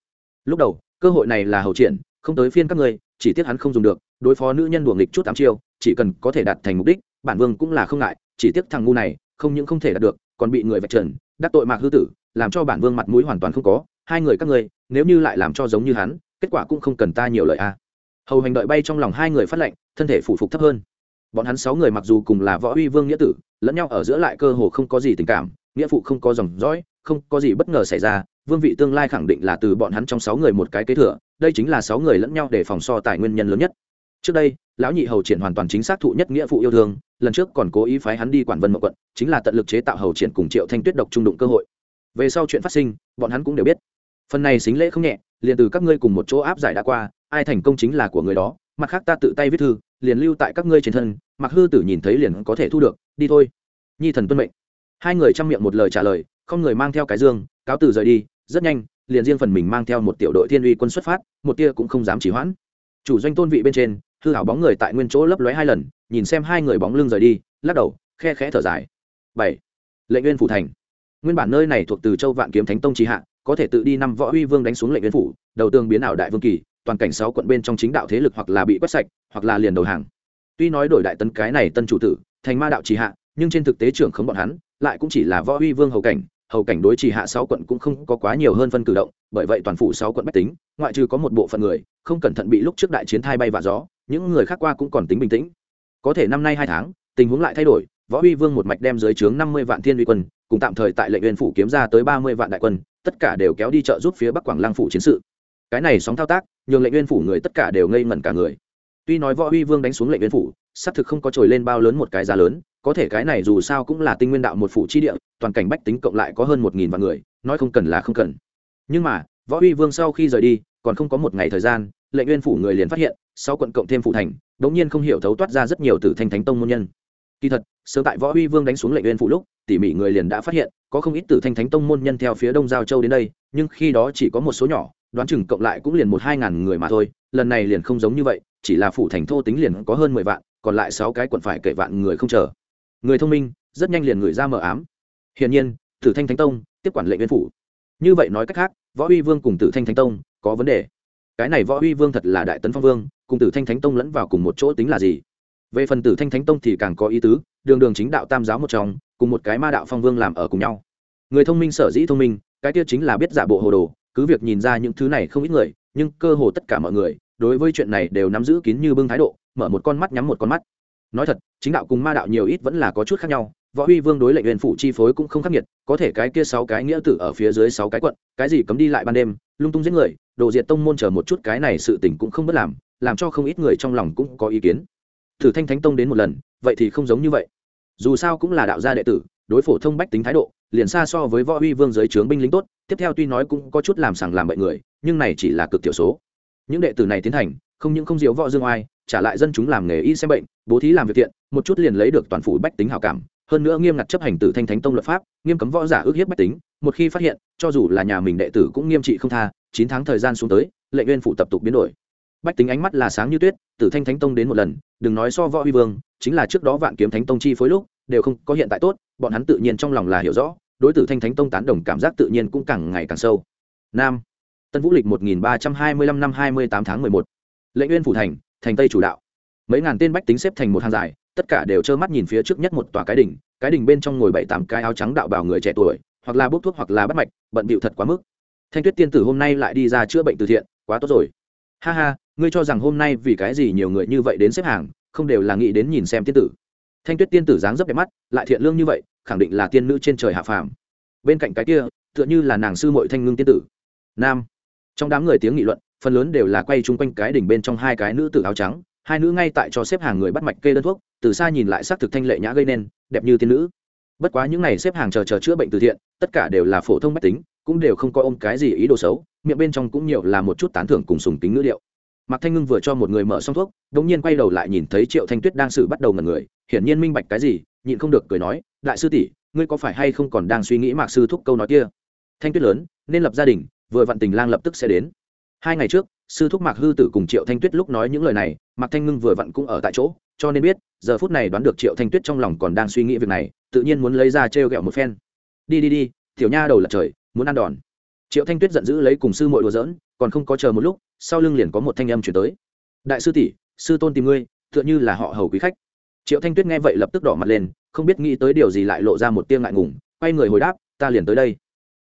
Lúc đầu, cơ hội này là hậu triển, không tới phiên các ngươi chỉ tiếc hắn không dùng được, đối phó nữ nhân đuồng nghịch chút tám chiêu, chỉ cần có thể đạt thành mục đích, bản vương cũng là không ngại, chỉ tiếc thằng ngu này, không những không thể đạt được, còn bị người vạch trần, đắc tội mạc hư tử, làm cho bản vương mặt mũi hoàn toàn không có. Hai người các ngươi nếu như lại làm cho giống như hắn kết quả cũng không cần ta nhiều lời a hầu hành đợi bay trong lòng hai người phát lệnh, thân thể phủ phục thấp hơn. Bọn hắn sáu người mặc dù cùng là võ uy vương nghĩa tử, lẫn nhau ở giữa lại cơ hồ không có gì tình cảm, nghĩa phụ không có dòng dõi, không có gì bất ngờ xảy ra, vương vị tương lai khẳng định là từ bọn hắn trong sáu người một cái kế thừa, đây chính là sáu người lẫn nhau để phòng so tài nguyên nhân lớn nhất. Trước đây, lão nhị hầu triển hoàn toàn chính xác thụ nhất nghĩa phụ yêu thương, lần trước còn cố ý phái hắn đi quản vân mậu quận, chính là tận lực chế tạo hầu triển cùng triệu thanh tuyết độc trung đụng cơ hội. Về sau chuyện phát sinh, bọn hắn cũng đều biết. Phần này xính lễ không nhẹ liền từ các ngươi cùng một chỗ áp giải đã qua, ai thành công chính là của người đó, mặt khác ta tự tay viết thư, liền lưu tại các ngươi trên thân, mặc hư tử nhìn thấy liền có thể thu được, đi thôi. Nhi thần tuân mệnh. Hai người chăm miệng một lời trả lời, không người mang theo cái dương, cáo từ rời đi, rất nhanh, liền riêng phần mình mang theo một tiểu đội thiên uy quân xuất phát, một tia cũng không dám chỉ hoãn. Chủ doanh tôn vị bên trên, hư hảo bóng người tại nguyên chỗ lấp lóe hai lần, nhìn xem hai người bóng lưng rời đi, lắc đầu, khe khẽ thở dài. Bảy. Lệnh nguyên phủ thành. Nguyên bản nơi này thuộc từ châu vạn kiếm thánh tông trì hạ có thể tự đi năm võ uy vương đánh xuống lệnh nguyên phủ, đầu tương biến ảo đại vương kỳ, toàn cảnh sáu quận bên trong chính đạo thế lực hoặc là bị quét sạch, hoặc là liền đầu hàng. Tuy nói đổi đại tấn cái này tân chủ tử, thành ma đạo trì hạ, nhưng trên thực tế trưởng khống bọn hắn, lại cũng chỉ là võ uy vương hầu cảnh hầu cảnh đối trì hạ sáu quận cũng không có quá nhiều hơn phân cử động, bởi vậy toàn phủ sáu quận bách tính, ngoại trừ có một bộ phận người, không cẩn thận bị lúc trước đại chiến thai bay và gió, những người khác qua cũng còn tính bình tĩnh. Có thể năm nay hai tháng, tình huống lại thay đổi, võ uy vương một mạch đem dưới trướng năm mươi vạn thiên uy quân, cùng tạm thời tại lệnh uyên phủ kiếm ra tới ba mươi vạn đại quân tất cả đều kéo đi trợ giúp phía bắc quảng lang phủ chiến sự. Cái này sóng thao tác, nhường lệnh uyên phủ người tất cả đều ngây ngẩn cả người. Tuy nói võ uy vương đánh xuống lệnh uyên phủ, xác thực không có trồi lên bao lớn một cái giá lớn, có thể cái này dù sao cũng là tinh nguyên đạo một phủ chi địa, toàn cảnh bách tính cộng lại có hơn một nghìn vạn người, nói không cần là không cần. Nhưng mà, võ uy vương sau khi rời đi, còn không có một ngày thời gian, lệnh uyên phủ người liền phát hiện, sau quận cộng thêm phủ thành, đống nhiên không hiểu thấu toát ra rất nhiều từ thanh thánh tông môn nhân. Kỳ thật, sớm tại võ uy vương đánh xuống lệnh uyên phủ lúc, tỉ mỉ người liền đã phát hiện có không ít tử thanh thánh tông môn nhân theo phía đông giao châu đến đây, nhưng khi đó chỉ có một số nhỏ, đoán chừng cộng lại cũng liền một hai ngàn người mà thôi, lần này liền không giống như vậy, chỉ là phủ thành thô tính liền có hơn mười vạn, còn lại sáu cái quận phải kể vạn người không chờ. Người thông minh, rất nhanh liền người ra mờ ám. Hiển nhiên, tử thanh thánh tông, tiếp quản lệnh viên phủ. Như vậy nói cách khác, võ uy vương cùng tử thanh thánh tông, có vấn đề. Cái này võ uy vương thật là đại tấn phong vương, cùng tử thanh thánh tông lẫn vào cùng một chỗ tính là gì? Về phần tử thanh thánh tông thì càng có ý tứ, đường đường chính đạo tam giáo một trong cùng một cái ma đạo phong vương làm ở cùng nhau. Người thông minh sở dĩ thông minh, cái kia chính là biết giả bộ hồ đồ, cứ việc nhìn ra những thứ này không ít người, nhưng cơ hồ tất cả mọi người, đối với chuyện này đều nắm giữ kín như bưng thái độ, mở một con mắt nhắm một con mắt. Nói thật, chính đạo cùng ma đạo nhiều ít vẫn là có chút khác nhau, võ huy vương đối lệnh huyền phụ chi phối cũng không khắc nghiệt, có thể cái kia sáu cái nghĩa tử ở phía dưới sáu cái quận, cái gì cấm đi lại ban đêm, lung tung giết người, đồ diệt tông môn chờ một chút cái này sự tình cũng không bất làm làm cho không ít người trong lòng cũng có ý kiến. Thử thanh thánh tông đến một lần, vậy thì không giống như vậy dù sao cũng là đạo gia đệ tử, đối phổ thông bách tính thái độ, liền xa so với võ uy vương giới trướng binh lính tốt, tiếp theo tuy nói cũng có chút làm sằng làm bậy người, nhưng này chỉ là cực thiểu số. Những đệ tử này tiến hành, không những không diễu võ dương oai, trả lại dân chúng làm nghề y xem bệnh, bố thí làm việc thiện, một chút liền lấy được toàn phủ bách tính hảo cảm. Hơn nữa nghiêm ngặt chấp hành tử thanh thánh tông luật pháp, nghiêm cấm võ giả ước hiếp bách tính, một khi phát hiện, cho dù là nhà mình đệ tử cũng nghiêm trị không tha, chín tháng thời gian xuống tới, lệnh nguyên phủ tập tục biến đổi bách tính ánh mắt là sáng như tuyết, tử thanh thánh tông đến một lần, đừng nói so võ huy vương, chính là trước đó vạn kiếm thánh tông chi phối lúc, đều không có hiện tại tốt, bọn hắn tự nhiên trong lòng là hiểu rõ, đối tử thanh thánh tông tán đồng cảm giác tự nhiên cũng càng ngày càng sâu. Nam. Tân vũ lịch một nghìn ba trăm hai mươi lăm năm hai mươi tám tháng mười một. Lệnh uyên phủ thành thành tây chủ đạo. Mấy ngàn tên bách tính xếp thành một hàng dài, tất cả đều trơ mắt nhìn phía trước nhất một tòa cái đỉnh cái đỉnh bên trong ngồi bảy tám cái áo trắng đạo bảo người trẻ tuổi, hoặc là bốc thuốc hoặc là bắt mạch, bận bịu thật quá mức. Thanh tuyết tiên tử hôm nay lại đi ra chữa bệnh từ thiện, quá tốt rồi. Ha ha ngươi cho rằng hôm nay vì cái gì nhiều người như vậy đến xếp hàng, không đều là nghĩ đến nhìn xem tiên tử. Thanh tuyết tiên tử dáng dấp đẹp mắt, lại thiện lương như vậy, khẳng định là tiên nữ trên trời hạ phàm. Bên cạnh cái kia, tựa như là nàng sư mội thanh ngưng tiên tử. Nam. Trong đám người tiếng nghị luận, phần lớn đều là quay chung quanh cái đỉnh bên trong hai cái nữ tử áo trắng, hai nữ ngay tại cho xếp hàng người bắt mạch kê đơn thuốc, từ xa nhìn lại xác thực thanh lệ nhã gây nên, đẹp như tiên nữ. Bất quá những n à y xếp hàng chờ chờ chữa bệnh từ thiện, tất cả đều là phổ thông mách tính, cũng đều không có ôm cái gì ý đồ xấu, miệng bên trong cũng nhiều là một chút tán thưởng cùng sùng kính ngữ liệu mạc thanh ngưng vừa cho một người mở xong thuốc đ ỗ n g nhiên quay đầu lại nhìn thấy triệu thanh tuyết đang xử bắt đầu ngần người, hiển nhiên minh bạch cái gì, nhịn không được cười nói, đại sư tỷ, ngươi có phải hay không còn đang suy nghĩ mạc sư thúc câu nói kia? Thanh tuyết lớn, nên lập gia đình, vừa vặn tình lang lập tức sẽ đến. Hai ngày trước, sư thúc mạc hư tử cùng triệu thanh tuyết lúc nói những lời này, mạc thanh ngưng vừa vặn cũng ở tại chỗ, cho nên biết, giờ phút này đoán được triệu thanh tuyết trong lòng còn đang suy nghĩ việc này, tự nhiên muốn lấy ra trêu ghẹo một phen. Đi đi đi, tiểu nha đầu lật trời, muốn ăn đòn. Triệu thanh tuyết giận dữ lấy cùng sư mội đùa dỡn còn không có chờ một lúc sau lưng liền có một thanh âm chuyển tới. Đại sư tỷ, sư tôn tìm ngươi, tựa như là họ hầu quý khách. Triệu thanh tuyết nghe vậy lập tức đỏ mặt lên, không biết nghĩ tới điều gì lại lộ ra một tiếng ngại ngùng, quay người hồi đáp, ta liền tới đây.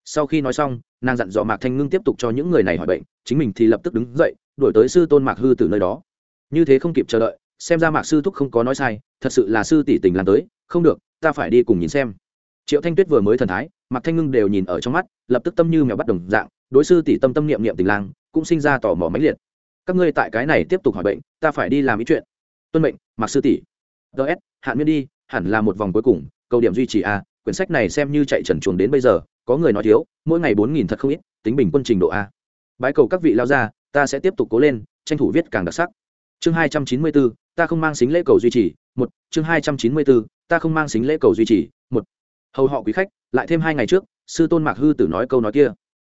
Sau khi nói xong, nàng dặn dò mạc thanh ngưng tiếp tục cho những người này hỏi bệnh, chính mình thì lập tức đứng dậy, đuổi tới sư tôn mạc hư từ nơi đó. Như thế không kịp chờ đợi, xem ra mạc sư thúc không có nói sai, thật sự là sư tỷ tình làm tới, không được, ta phải đi cùng nhìn xem. Triệu thanh tuyết vừa mới thần thái, mạc thanh ngưng đều nhìn ở trong mắt, lập tức tâm như mèo bắt đồng dạng, đối sư tỷ tâm tâm niệm niệm tình lang cũng sinh ra tò mò mãnh liệt. Các ngươi tại cái này tiếp tục hỏi bệnh, ta phải đi làm ý chuyện. Tuân mệnh, mạc sư tỷ. Ts hạn miên đi, hẳn là một vòng cuối cùng, câu điểm duy trì a, quyển sách này xem như chạy trần chuồng đến bây giờ, có người nói thiếu, mỗi ngày bốn nghìn thật không ít, tính bình quân trình độ a. Bái cầu các vị lao ra, ta sẽ tiếp tục cố lên, tranh thủ viết càng đặc sắc. Chương hai trăm chín mươi bốn ta không mang xính lễ cầu duy trì, một, chương hai trăm chín mươi bốn ta không mang xính lễ cầu duy trì, một. Hầu họ quý khách, lại thêm hai ngày trước, sư tôn mạc hư tử nói câu nói kia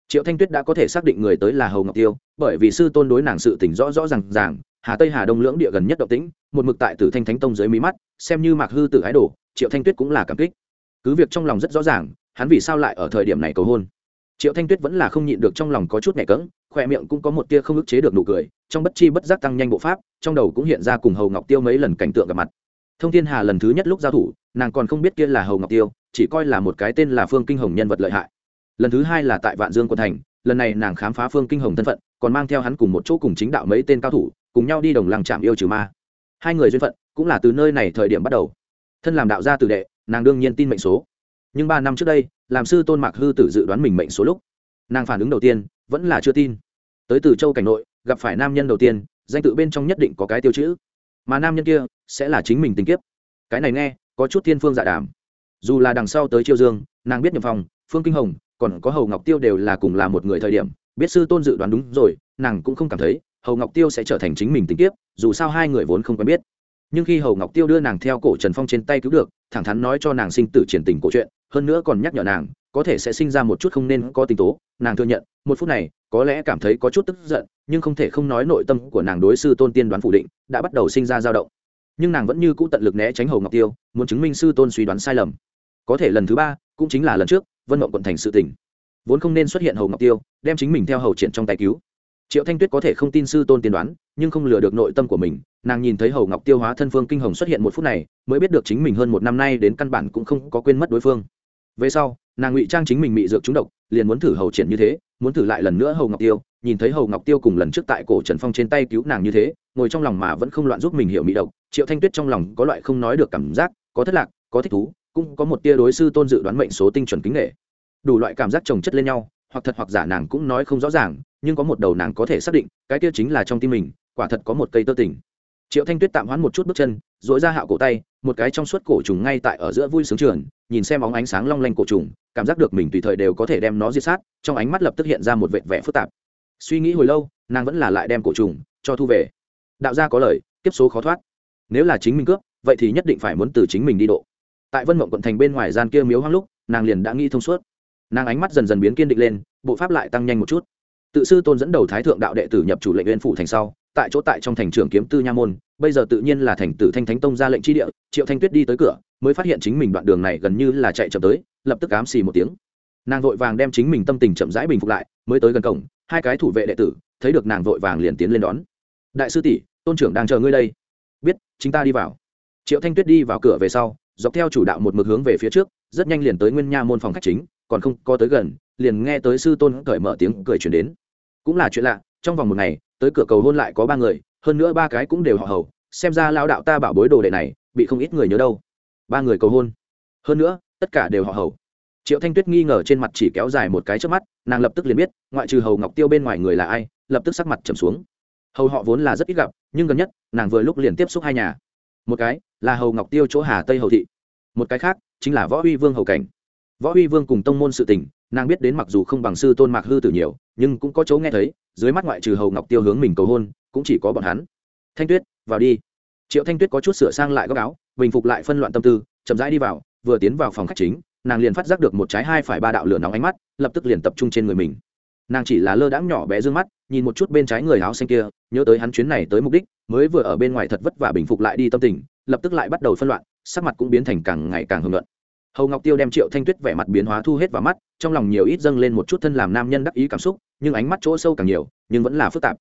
triệu thanh tuyết đã có thể xác định người tới là hầu ngọc tiêu, bởi vì sư tôn đối nàng sự tỉnh rõ rõ r à n g ràng, hà tây hà đông lưỡng địa gần nhất động tĩnh, một mực tại tử thanh thánh tông dưới mí mắt, xem như mạc hư tử ái đồ, triệu thanh tuyết cũng là cảm kích. Cứ việc trong lòng rất rõ ràng, hắn vì sao lại ở thời điểm này cầu hôn. Triệu thanh tuyết vẫn là không nhịn được trong lòng có chút nhẹ cỡng khoe miệng cũng có một tia không ức chế được nụ cười, trong bất chi bất giác tăng nhanh bộ pháp, trong đầu cũng hiện ra cùng hầu ngọc tiêu mấy lần cảnh tượng gặp mặt. Thông thiên hà lần thứ nhất lúc giao thủ, nàng còn không biết kia là hầu ngọc tiêu, chỉ coi là một cái tên là phương kinh hồng nhân vật lợi hại lần thứ hai là tại vạn dương quân thành, lần này nàng khám phá phương kinh hồng thân phận, còn mang theo hắn cùng một chỗ cùng chính đạo mấy tên cao thủ, cùng nhau đi đồng làng chạm yêu trừ ma. Hai người duyên phận cũng là từ nơi này thời điểm bắt đầu. Thân làm đạo gia tử đệ, nàng đương nhiên tin mệnh số. Nhưng ba năm trước đây, làm sư tôn mạc hư tử dự đoán mình mệnh số lúc, nàng phản ứng đầu tiên vẫn là chưa tin. Tới từ châu cảnh nội, gặp phải nam nhân đầu tiên, danh tự bên trong nhất định có cái tiêu chữ. Mà nam nhân kia sẽ là chính mình tình kiếp. Cái này nghe có chút thiên phương dạ đàm. Dù là đằng sau tới chiêu dương, nàng biết nhậm phòng, phương kinh hồng còn có hầu ngọc tiêu đều là cùng là một người thời điểm, biết sư tôn dự đoán đúng rồi, nàng cũng không cảm thấy hầu ngọc tiêu sẽ trở thành chính mình tình tiếp dù sao hai người vốn không quen biết. Nhưng khi hầu ngọc tiêu đưa nàng theo cổ trần phong trên tay cứu được, thẳng thắn nói cho nàng sinh tử triển tình cổ chuyện, hơn nữa còn nhắc nhở nàng, có thể sẽ sinh ra một chút không nên có tình tố, nàng thừa nhận, một phút này, có lẽ cảm thấy có chút tức giận, nhưng không thể không nói nội tâm của nàng đối sư tôn tiên đoán phủ định, đã bắt đầu sinh ra dao động. Nhưng nàng vẫn như cũ tận lực né tránh hầu ngọc tiêu, muốn chứng minh sư tôn suy đoán sai lầm. Có thể lần thứ ba, cũng chính là lần trước vân mộng quận thành sự tỉnh vốn không nên xuất hiện hầu ngọc tiêu, đem chính mình theo hầu triển trong tay cứu. Triệu thanh tuyết có thể không tin sư tôn tiên đoán, nhưng không lừa được nội tâm của mình. Nàng nhìn thấy hầu ngọc tiêu hóa thân phương kinh hồng xuất hiện một phút này, mới biết được chính mình hơn một năm nay đến căn bản cũng không có quên mất đối phương. Về sau, nàng ngụy trang chính mình bị dược trúng độc, liền muốn thử hầu triển như thế, muốn thử lại lần nữa hầu ngọc tiêu. Nhìn thấy hầu ngọc tiêu cùng lần trước tại cổ trần phong trên tay cứu nàng như thế, ngồi trong lòng mà vẫn không loạn giúp mình hiểu mỹ độc, triệu thanh tuyết trong lòng có loại không nói được cảm giác, có thất lạc, có thích thú cũng có một tia đối sư tôn dự đoán mệnh số tinh chuẩn kính nghệ đủ loại cảm giác chồng chất lên nhau, hoặc thật hoặc giả nàng cũng nói không rõ ràng, nhưng có một đầu nàng có thể xác định, cái tia chính là trong tim mình, quả thật có một cây tơ tình. Triệu thanh tuyết tạm hoãn một chút bước chân dội ra hạo cổ tay, một cái trong suốt cổ trùng ngay tại ở giữa vui sướng trường, nhìn xem bóng ánh sáng long lanh cổ trùng, cảm giác được mình tùy thời đều có thể đem nó diệt sát, trong ánh mắt lập tức hiện ra một vệ vẻ phức tạp. Suy nghĩ hồi lâu, nàng vẫn là lại đem cổ trùng cho thu về. Đạo gia có lời tiếp số khó thoát. Nếu là chính mình cướp, vậy thì nhất định phải muốn từ chính mình đi độ tại vân mộng quận thành bên ngoài gian kia miếu hoang lúc, nàng liền đã nghĩ thông suốt. Nàng ánh mắt dần dần biến kiên định lên, bộ pháp lại tăng nhanh một chút. Tự sư tôn dẫn đầu thái thượng đạo đệ tử nhập chủ lệnh uyên phủ thành sau, tại chỗ tại trong thành trường kiếm tư nha môn, bây giờ tự nhiên là thành tử thanh thánh tông ra lệnh chi địa, triệu thanh tuyết đi tới cửa, mới phát hiện chính mình đoạn đường này gần như là chạy chậm tới, lập tức ám xì một tiếng. Nàng vội vàng đem chính mình tâm tình chậm rãi bình phục lại, mới tới gần cổng, hai cái thủ vệ đệ tử, thấy được nàng vội vàng liền tiến lên đón. Đại sư tỷ, tôn trưởng đang chờ ngươi đây. Biết, chính ta đi vào. Triệu thanh tuyết đi vào cửa về sau dọc theo chủ đạo một mực hướng về phía trước, rất nhanh liền tới nguyên nha môn phòng khách chính, còn không có tới gần, liền nghe tới sư tôn cởi mở tiếng cười chuyển đến. Cũng là chuyện lạ, trong vòng một ngày, tới cửa cầu hôn lại có ba người, hơn nữa ba cái cũng đều họ hầu, xem ra lao đạo ta bảo bối đồ đệ này, bị không ít người nhớ đâu. Ba người cầu hôn. Hơn nữa, tất cả đều họ hầu. Triệu thanh tuyết nghi ngờ trên mặt chỉ kéo dài một cái trước mắt, nàng lập tức liền biết, ngoại trừ hầu ngọc tiêu bên ngoài người là ai, lập tức sắc mặt trầm xuống. Hầu họ vốn là rất ít gặp, nhưng gần nhất, nàng vừa lúc liền tiếp xúc hai nhà. Một cái là hầu ngọc tiêu chỗ hà tây hầu thị một cái khác chính là võ huy vương hầu cảnh võ huy vương cùng tông môn sự tình nàng biết đến mặc dù không bằng sư tôn mạc hư tử nhiều nhưng cũng có chỗ nghe thấy dưới mắt ngoại trừ hầu ngọc tiêu hướng mình cầu hôn cũng chỉ có bọn hắn thanh tuyết vào đi triệu thanh tuyết có chút sửa sang lại góc áo bình phục lại phân loạn tâm tư chậm rãi đi vào vừa tiến vào phòng khách chính nàng liền phát giác được một trái hai phải ba đạo lửa nóng ánh mắt lập tức liền tập trung trên người mình nàng chỉ là lơ đãng nhỏ bé d ư ơ n g mắt nhìn một chút bên trái người áo xanh kia nhớ tới hắn chuyến này tới mục đích mới vừa ở bên ngoài thật vất vả bình phục lại đi tâm tình lập tức lại bắt đầu phân loạn, sắc mặt cũng biến thành càng ngày càng hưởng luận hầu ngọc tiêu đem triệu thanh tuyết vẻ mặt biến hóa thu hết vào mắt, trong lòng nhiều ít dâng lên một chút thân làm nam nhân đắc ý cảm xúc, nhưng ánh mắt chỗ sâu càng nhiều, nhưng vẫn là phức tạp.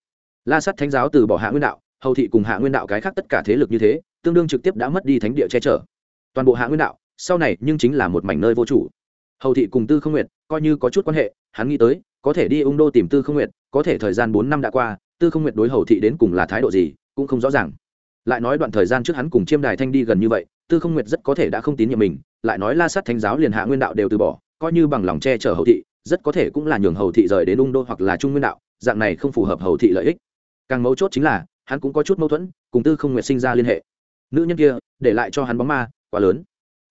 La sắt thánh giáo từ bỏ hạ nguyên đạo, hầu thị cùng hạ nguyên đạo cái khác tất cả thế lực như thế, tương đương trực tiếp đã mất đi thánh địa che chở. Toàn bộ hạ nguyên đạo, sau này nhưng chính là một mảnh nơi vô chủ. Hầu thị cùng tư không nguyệt, coi như có chút quan hệ, hắn nghĩ tới, có thể đi ung đô tìm tư không nguyệt, có thể thời gian bốn năm đã qua, tư không nguyệt đối hầu thị đến cùng là thái độ gì, cũng không rõ ràng lại nói đoạn thời gian trước hắn cùng chiêm đài thanh đi gần như vậy, tư không nguyệt rất có thể đã không tín nhiệm mình, lại nói la sát thánh giáo liền hạ nguyên đạo đều từ bỏ, coi như bằng lòng che chở hầu thị, rất có thể cũng là nhường hầu thị rời đến ung đô hoặc là trung nguyên đạo, dạng này không phù hợp hầu thị lợi ích. Càng mấu chốt chính là, hắn cũng có chút mâu thuẫn, cùng tư không nguyệt sinh ra liên hệ. Nữ nhân kia, để lại cho hắn bóng ma, quá lớn.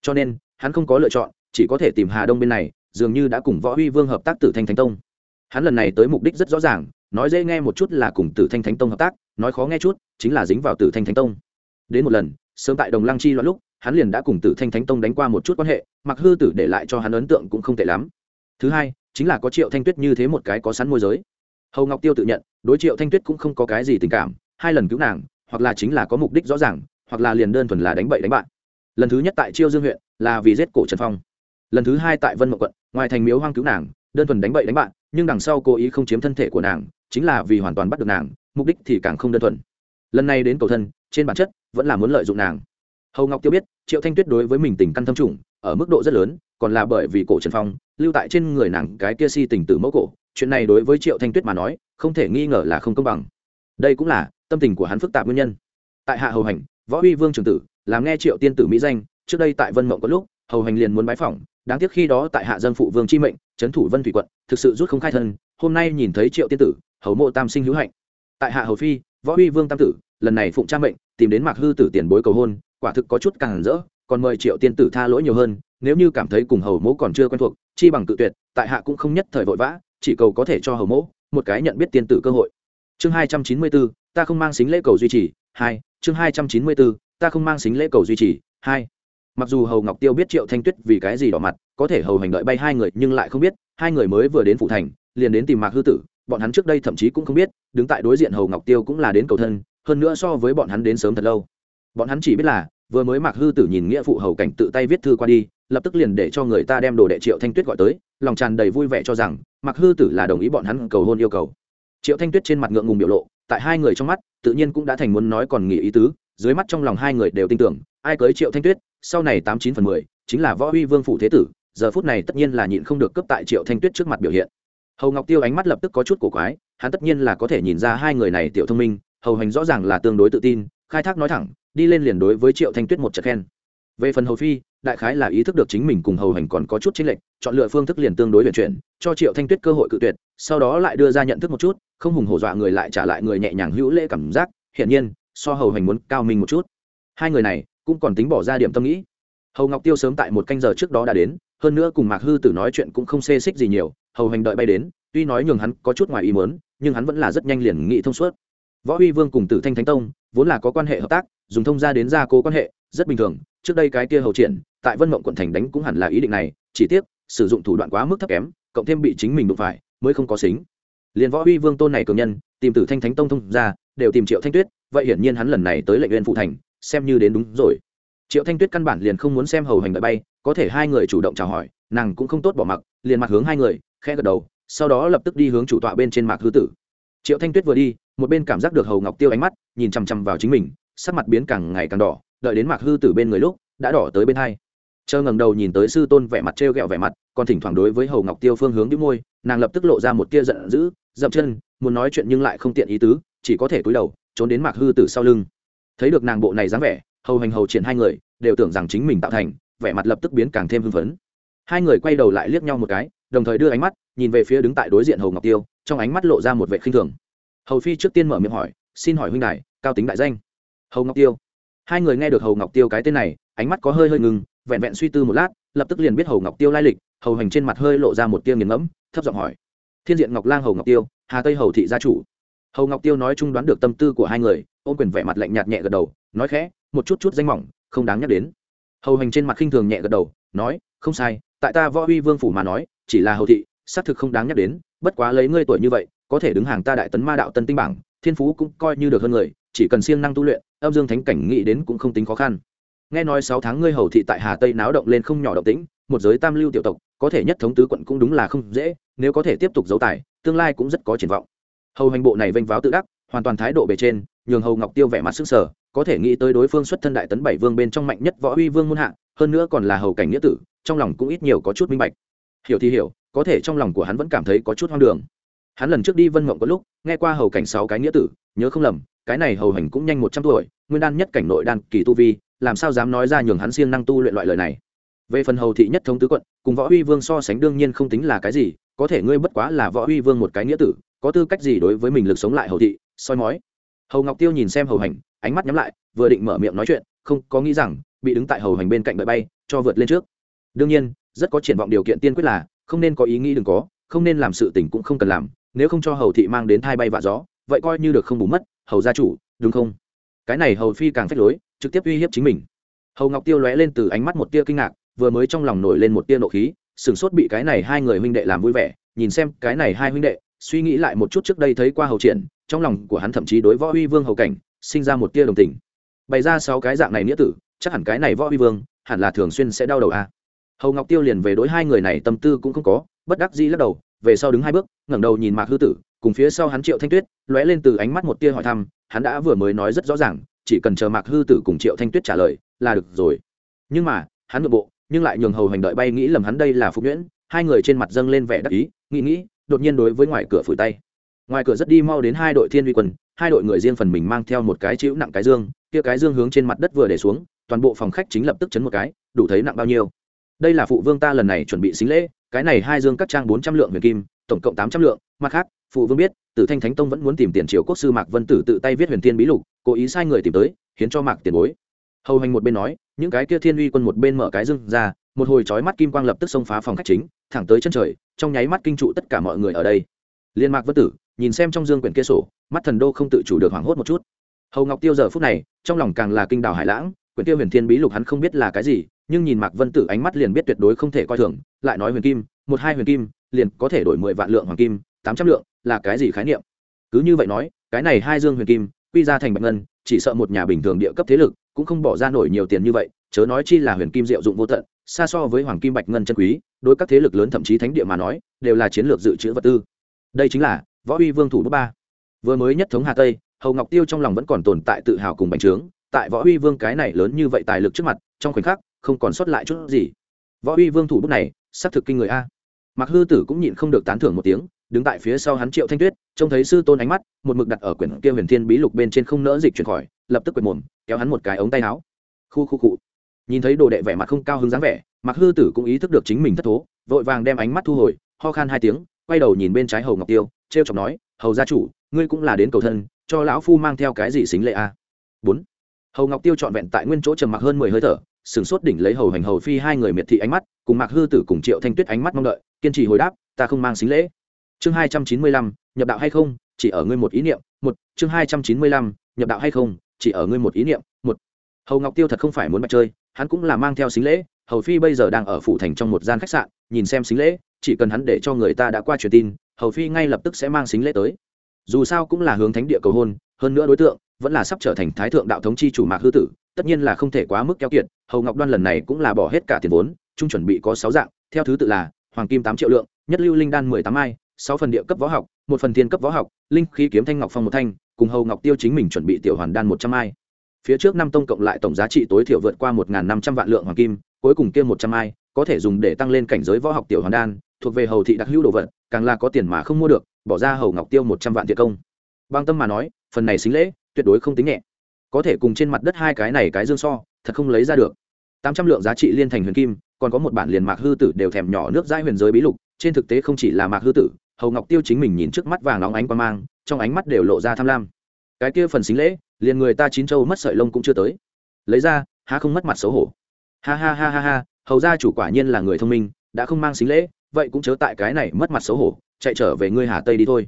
Cho nên, hắn không có lựa chọn, chỉ có thể tìm hà đông bên này, dường như đã cùng võ huy vương hợp tác tử thanh thánh tông hắn lần này tới mục đích rất rõ ràng, nói dễ nghe một chút là cùng tử thanh thánh tông hợp tác, nói khó nghe chút chính là dính vào tử thanh thánh tông. Đến một lần, sớm tại đồng lăng chi loạn lúc, hắn liền đã cùng tử thanh thánh tông đánh qua một chút quan hệ, mặc hư tử để lại cho hắn ấn tượng cũng không tệ lắm. Thứ hai, chính là có triệu thanh tuyết như thế một cái có sẵn môi giới. Hầu ngọc tiêu tự nhận, đối triệu thanh tuyết cũng không có cái gì tình cảm, hai lần cứu nàng, hoặc là chính là có mục đích rõ ràng, hoặc là liền đơn thuần là đánh bậy đánh bạn. Lần thứ nhất tại chiêu dương huyện, là vì giết cổ trần phong. Lần thứ hai tại vân mậu quận, ngoài thành miếu hoang cứu nàng, đơn thuần đánh bậy đánh bạn nhưng đằng sau cố ý không chiếm thân thể của nàng, chính là vì hoàn toàn bắt được nàng, mục đích thì càng không đơn thuần. Lần này đến cầu thân, trên bản chất, vẫn là muốn lợi dụng nàng. Hầu ngọc tiêu biết, triệu thanh tuyết đối với mình tình căn thâm trùng, ở mức độ rất lớn, còn là bởi vì cổ trần phong, lưu tại trên người nàng cái kia si tình từ mẫu cổ. Chuyện này đối với triệu thanh tuyết mà nói, không thể nghi ngờ là không công bằng. Đây cũng là tâm tình của hắn phức tạp nguyên nhân. Tại hạ hầu hành, võ uy vương trường tử, làm nghe triệu tiên tử mỹ danh, trước đây tại vân mộng có lúc, hầu hành liền muốn bái phỏng, đáng tiếc khi đó tại hạ dân phụ vương chi mệnh trấn thủ vân thủy quận, thực sự rút không khai thân, hôm nay nhìn thấy triệu tiên tử, hầu mộ tam sinh hữu hạnh. Tại hạ hầu phi, võ uy vương tam tử, lần này phụng cha mệnh, tìm đến mạc hư tử tiền bối cầu hôn, quả thực có chút càng rỡ, còn mời triệu tiên tử tha lỗi nhiều hơn, nếu như cảm thấy cùng hầu mẫu còn chưa quen thuộc, chi bằng tự tuyệt, tại hạ cũng không nhất thời vội vã, chỉ cầu có thể cho hầu mẫu một cái nhận biết tiên tử cơ hội. Chương hai trăm chín mươi bốn, ta không mang xính lễ cầu duy trì, hai, chương hai trăm chín mươi bốn, ta không mang xính lễ cầu duy trì, hai. Mặc dù hầu ngọc tiêu biết triệu thanh tuyết vì cái gì đỏ mặt có thể hầu hành đợi bay hai người, nhưng lại không biết, hai người mới vừa đến phủ thành, liền đến tìm mạc hư tử, bọn hắn trước đây thậm chí cũng không biết, đứng tại đối diện hầu ngọc tiêu cũng là đến cầu thân, hơn nữa so với bọn hắn đến sớm thật lâu. Bọn hắn chỉ biết là, vừa mới mạc hư tử nhìn nghĩa phụ hầu cảnh tự tay viết thư qua đi, lập tức liền để cho người ta đem đồ đệ triệu thanh tuyết gọi tới, lòng tràn đầy vui vẻ cho rằng, mạc hư tử là đồng ý bọn hắn cầu hôn yêu cầu. Triệu thanh tuyết trên mặt ngượng ngùng biểu lộ, tại hai người trong mắt, tự nhiên cũng đã thành muốn nói còn nghỉ ý tứ, dưới mắt trong lòng hai người đều tin tưởng, ai cưới triệu thanh tuyết, sau này tám chín phần mười, chính là võ huy vương phủ thế tử giờ phút này tất nhiên là nhịn không được cấp tại triệu thanh tuyết trước mặt biểu hiện. Hầu ngọc tiêu ánh mắt lập tức có chút cổ quái, hắn tất nhiên là có thể nhìn ra hai người này tiểu thông minh, hầu hành rõ ràng là tương đối tự tin, khai thác nói thẳng, đi lên liền đối với triệu thanh tuyết một trận khen. Về phần hầu phi, đại khái là ý thức được chính mình cùng hầu hành còn có chút chênh lệch, chọn lựa phương thức liền tương đối luyện chuyển, cho triệu thanh tuyết cơ hội cự tuyệt, sau đó lại đưa ra nhận thức một chút, không hùng hổ dọa người lại trả lại người nhẹ nhàng hữu lễ cảm giác, hiển nhiên, so hầu hành muốn cao minh một chút. Hai người này cũng còn tính bỏ ra điểm tâm nghĩ. Hầu ngọc tiêu sớm tại một canh giờ trước đó đã đến hơn nữa cùng mạc hư tử nói chuyện cũng không xê xích gì nhiều, hầu hành đợi bay đến, tuy nói nhường hắn có chút ngoài ý mớn nhưng hắn vẫn là rất nhanh liền nghĩ thông suốt. Võ huy vương cùng tử thanh thánh tông, vốn là có quan hệ hợp tác, dùng thông gia đến gia cố quan hệ, rất bình thường, trước đây cái kia hầu triển, tại vân mộng quận thành đánh cũng hẳn là ý định này, chỉ tiếc, sử dụng thủ đoạn quá mức thấp kém, cộng thêm bị chính mình đụng phải, mới không có xính. Liền võ huy vương tôn này cường nhân, tìm tử thanh thánh tông thông ra đều tìm triệu thanh tuyết, vậy hiển nhiên hắn lần này tới lệnh viên phụ thành, xem như đến đúng rồi. Triệu thanh tuyết căn bản liền không muốn xem hầu hành đợi bay có thể hai người chủ động chào hỏi, nàng cũng không tốt bỏ mặc, liền mặt hướng hai người, khẽ gật đầu, sau đó lập tức đi hướng chủ tọa bên trên mạc hư tử. Triệu thanh tuyết vừa đi, một bên cảm giác được hầu ngọc tiêu ánh mắt, nhìn chằm chằm vào chính mình, sắc mặt biến càng ngày càng đỏ, đợi đến mạc hư tử bên người lúc, đã đỏ tới bên hai. Chờ ngẩng đầu nhìn tới sư tôn vẻ mặt trêu ghẹo vẻ mặt, còn thỉnh thoảng đối với hầu ngọc tiêu phương hướng đĩu môi, nàng lập tức lộ ra một tia giận dữ, dậm chân, muốn nói chuyện nhưng lại không tiện ý tứ, chỉ có thể cúi đầu, trốn đến mạc hư tử sau lưng. Thấy được nàng bộ này dáng vẻ, hầu hành hầu triển hai người, đều tưởng rằng chính mình tạo thành vẻ mặt lập tức biến càng thêm hưng phấn. Hai người quay đầu lại liếc nhau một cái, đồng thời đưa ánh mắt nhìn về phía đứng tại đối diện hầu ngọc tiêu, trong ánh mắt lộ ra một vệ khinh thường. Hầu phi trước tiên mở miệng hỏi, xin hỏi huynh đài, cao tính đại danh? Hầu ngọc tiêu. Hai người nghe được hầu ngọc tiêu cái tên này, ánh mắt có hơi hơi ngừng, vẹn vẹn suy tư một lát, lập tức liền biết hầu ngọc tiêu lai lịch, hầu hành trên mặt hơi lộ ra một tiêu nghiền ngẫm, thấp giọng hỏi, thiên diện ngọc lang hầu ngọc tiêu, hà tây hầu thị gia chủ. Hầu ngọc tiêu nói chung đoán được tâm tư của hai người, ôm quyền vẻ mặt lạnh nhạt nhẹ gật đầu, nói khẽ, một chút chút danh mỏng, không đáng nhắc đến hầu hành trên mặt khinh thường nhẹ gật đầu, nói, không sai, tại ta võ uy vương phủ mà nói, chỉ là hầu thị, xác thực không đáng nhắc đến, bất quá lấy ngươi tuổi như vậy, có thể đứng hàng ta đại tấn ma đạo tân tinh bảng, thiên phú cũng coi như được hơn người, chỉ cần siêng năng tu luyện, âm dương thánh cảnh nghĩ đến cũng không tính khó khăn. Nghe nói sáu tháng ngươi hầu thị tại hà tây náo động lên không nhỏ động tĩnh, một giới tam lưu tiểu tộc, có thể nhất thống tứ quận cũng đúng là không dễ, nếu có thể tiếp tục giấu tài, tương lai cũng rất có triển vọng. Hầu hành bộ này vênh váo tự đắc, hoàn toàn thái độ bề trên, nhường hầu ngọc tiêu vẻ mặt sức sở có thể nghĩ tới đối phương xuất thân đại tấn bảy vương bên trong mạnh nhất võ uy vương muôn hạ, hơn nữa còn là hầu cảnh nghĩa tử, trong lòng cũng ít nhiều có chút minh bạch. Hiểu thì hiểu, có thể trong lòng của hắn vẫn cảm thấy có chút hoang đường. Hắn lần trước đi vân mộng có lúc, nghe qua hầu cảnh sáu cái nghĩa tử, nhớ không lầm, cái này hầu hành cũng nhanh một trăm tuổi, nguyên đan nhất cảnh nội đan, kỳ tu vi, làm sao dám nói ra nhường hắn siêng năng tu luyện loại lời này. Về phần hầu thị nhất thống tứ quận, cùng võ uy vương so sánh đương nhiên không tính là cái gì, có thể ngươi bất quá là võ uy vương một cái nghĩa tử, có tư cách gì đối với mình lực sống lại hầu thị, soi mói. Hầu ngọc tiêu nhìn xem hầu hành ánh mắt nhắm lại, vừa định mở miệng nói chuyện, không có nghĩ rằng, bị đứng tại hầu hành bên cạnh đợi bay, cho vượt lên trước. Đương nhiên, rất có triển vọng điều kiện tiên quyết là, không nên có ý nghĩ đừng có, không nên làm sự tình cũng không cần làm, nếu không cho hầu thị mang đến thai bay vạ gió, vậy coi như được không bù mất, hầu gia chủ, đúng không? Cái này hầu phi càng phách lối, trực tiếp uy hiếp chính mình. Hầu ngọc tiêu lóe lên từ ánh mắt một tia kinh ngạc, vừa mới trong lòng nổi lên một tia nộ khí, sửng sốt bị cái này hai người huynh đệ làm vui vẻ, nhìn xem cái này hai huynh đệ, suy nghĩ lại một chút trước đây thấy qua hầu triển, trong lòng của hắn thậm chí đối võ uy vương hầu cảnh sinh ra một tia đồng tình. Bày ra sáu cái dạng này nghĩa tử, chắc hẳn cái này võ uy vương, hẳn là thường xuyên sẽ đau đầu a. À. hầu ngọc tiêu liền về đối hai người này tâm tư cũng không có, bất đắc dĩ lắc đầu, về sau đứng hai bước, ngẩng đầu nhìn mạc hư tử, cùng phía sau hắn triệu thanh tuyết, lóe lên từ ánh mắt một tia hỏi thăm, hắn đã vừa mới nói rất rõ ràng, chỉ cần chờ mạc hư tử cùng triệu thanh tuyết trả lời, là được rồi. Nhưng mà, hắn nội bộ, nhưng lại nhường hầu hành đợi bay nghĩ lầm hắn đây là phục nhuyễn hai người trên mặt dâng lên vẻ đắc ý, nghĩ nghĩ, đột nhiên đối với ngoài cửa phủi tay. Ngoài cửa rất đi mau đến hai đội thiên uy quân hai đội người riêng phần mình mang theo một cái chữ nặng cái dương, kia cái dương hướng trên mặt đất vừa để xuống, toàn bộ phòng khách chính lập tức chấn một cái, đủ thấy nặng bao nhiêu. Đây là phụ vương ta lần này chuẩn bị xính lễ, cái này hai dương cắt trang bốn trăm lượng huyền kim, tổng cộng tám trăm lượng, mặt khác, phụ vương biết, tử thanh thánh tông vẫn muốn tìm tiền triều quốc sư mạc vân tử tự tay viết huyền thiên bí lục, cố ý sai người tìm tới, khiến cho mạc tiền bối. Hầu hành một bên nói, những cái kia thiên uy quân một bên mở cái dương ra, một hồi chói mắt kim quang lập tức xông phá phòng khách chính, thẳng tới chân trời, trong nháy mắt kinh trụ tất cả mọi người ở đây. Liên mạc vân tử nhìn xem trong dương quyển kia sổ, mắt thần đô không tự chủ được hoảng hốt một chút. Hầu ngọc tiêu giờ phút này, trong lòng càng là kinh đào hải lãng, quyển tiêu huyền thiên bí lục hắn không biết là cái gì, nhưng nhìn mạc vân tử ánh mắt liền biết tuyệt đối không thể coi thường, lại nói huyền kim, một hai huyền kim, liền có thể đổi mười vạn lượng hoàng kim, tám trăm lượng, là cái gì khái niệm? Cứ như vậy nói, cái này hai dương huyền kim, quy ra thành bạch ngân, chỉ sợ một nhà bình thường địa cấp thế lực cũng không bỏ ra nổi nhiều tiền như vậy, chớ nói chi là huyền kim diệu dụng vô tận, xa so với hoàng kim bạch ngân chân quý, đối các thế lực lớn thậm chí thánh địa mà nói, đều là chiến lược dự trữ vật tư. Đây chính là võ uy vương thủ bước ba. Vừa mới nhất thống hà tây, hầu ngọc tiêu trong lòng vẫn còn tồn tại tự hào cùng bành trướng, tại võ uy vương cái này lớn như vậy tài lực trước mặt, trong khoảnh khắc, không còn sót lại chút gì. Võ uy vương thủ bút này, xác thực kinh người a. Mặc hư tử cũng nhịn không được tán thưởng một tiếng, đứng tại phía sau hắn triệu thanh tuyết, trông thấy sư tôn ánh mắt, một mực đặt ở quyển kia huyền thiên bí lục bên trên không nỡ dịch chuyển khỏi, lập tức quệt mồm, kéo hắn một cái ống tay áo. Khu khu cụ nhìn thấy đồ đệ vẻ mặt không cao hứng dáng vẻ mặc hư tử cũng ý thức được chính mình thất thố, vội vàng đem ánh mắt thu hồi, ho khan hai tiếng, quay đầu nhìn bên trái hầu ngọc tiêu t r e o chọc nói, hầu gia chủ, ngươi cũng là đến cầu thân, cho lão phu mang theo cái gì xính lệ a? Bốn. Hầu ngọc tiêu trọn vẹn tại nguyên chỗ trầm mặc hơn mười hơi thở, sừng sốt đỉnh lấy hầu hành hầu phi hai người miệt thị ánh mắt, cùng mặc hư tử cùng triệu thanh tuyết ánh mắt mong đợi, kiên trì hồi đáp, ta không mang xính lễ. Chương hai trăm chín mươi lăm, nhập đạo hay không, chỉ ở ngươi một ý niệm, một. Chương hai trăm chín mươi lăm, nhập đạo hay không, chỉ ở ngươi một ý niệm, một. Hầu ngọc tiêu thật không phải muốn mặt chơi, hắn cũng là mang theo xính lễ hầu phi bây giờ đang ở phủ thành trong một gian khách sạn, nhìn xem xính lễ, chỉ cần hắn để cho người ta đã qua truyền tin, hầu phi ngay lập tức sẽ mang xính lễ tới. Dù sao cũng là hướng thánh địa cầu hôn, hơn nữa đối tượng vẫn là sắp trở thành thái thượng đạo thống chi chủ mạc hư tử, tất nhiên là không thể quá mức keo kiệt, hầu ngọc đoan lần này cũng là bỏ hết cả tiền vốn, chung chuẩn bị có sáu dạng, theo thứ tự là hoàng kim tám triệu lượng, nhất lưu linh đan mười tám mai, sáu phần địa cấp võ học, một phần thiên cấp võ học, linh khí kiếm thanh ngọc phong một thanh, cùng hầu ngọc tiêu chính mình chuẩn bị tiểu hoàn đan một trăm mai. Phía trước năm tông cộng lại tổng giá trị tối thiểu vượt qua một năm trăm vạn lượng hoàng kim cuối cùng kia một trăm mai có thể dùng để tăng lên cảnh giới võ học tiểu hoàn đan, thuộc về hầu thị đặc hữu đồ vật, càng là có tiền mà không mua được, bỏ ra hầu ngọc tiêu một trăm vạn thiệt công. Băng tâm mà nói, phần này xính lễ, tuyệt đối không tính nhẹ. Có thể cùng trên mặt đất hai cái này cái dương so, thật không lấy ra được. Tám trăm lượng giá trị liên thành huyền kim, còn có một bản liền mạc hư tử đều thèm nhỏ nước giai huyền giới bí lục, trên thực tế không chỉ là mạc hư tử, hầu ngọc tiêu chính mình nhìn trước mắt vàng nóng ánh qua mang, trong ánh mắt đều lộ ra tham lam. Cái kia phần xính lễ, liền người ta chín châu mất sợi lông cũng chưa tới. Lấy ra, há không mất mặt xấu hổ ha ha ha ha ha, hầu ra chủ quả nhiên là người thông minh, đã không mang xính lễ, vậy cũng chớ tại cái này mất mặt xấu hổ, chạy trở về ngươi hà tây đi thôi.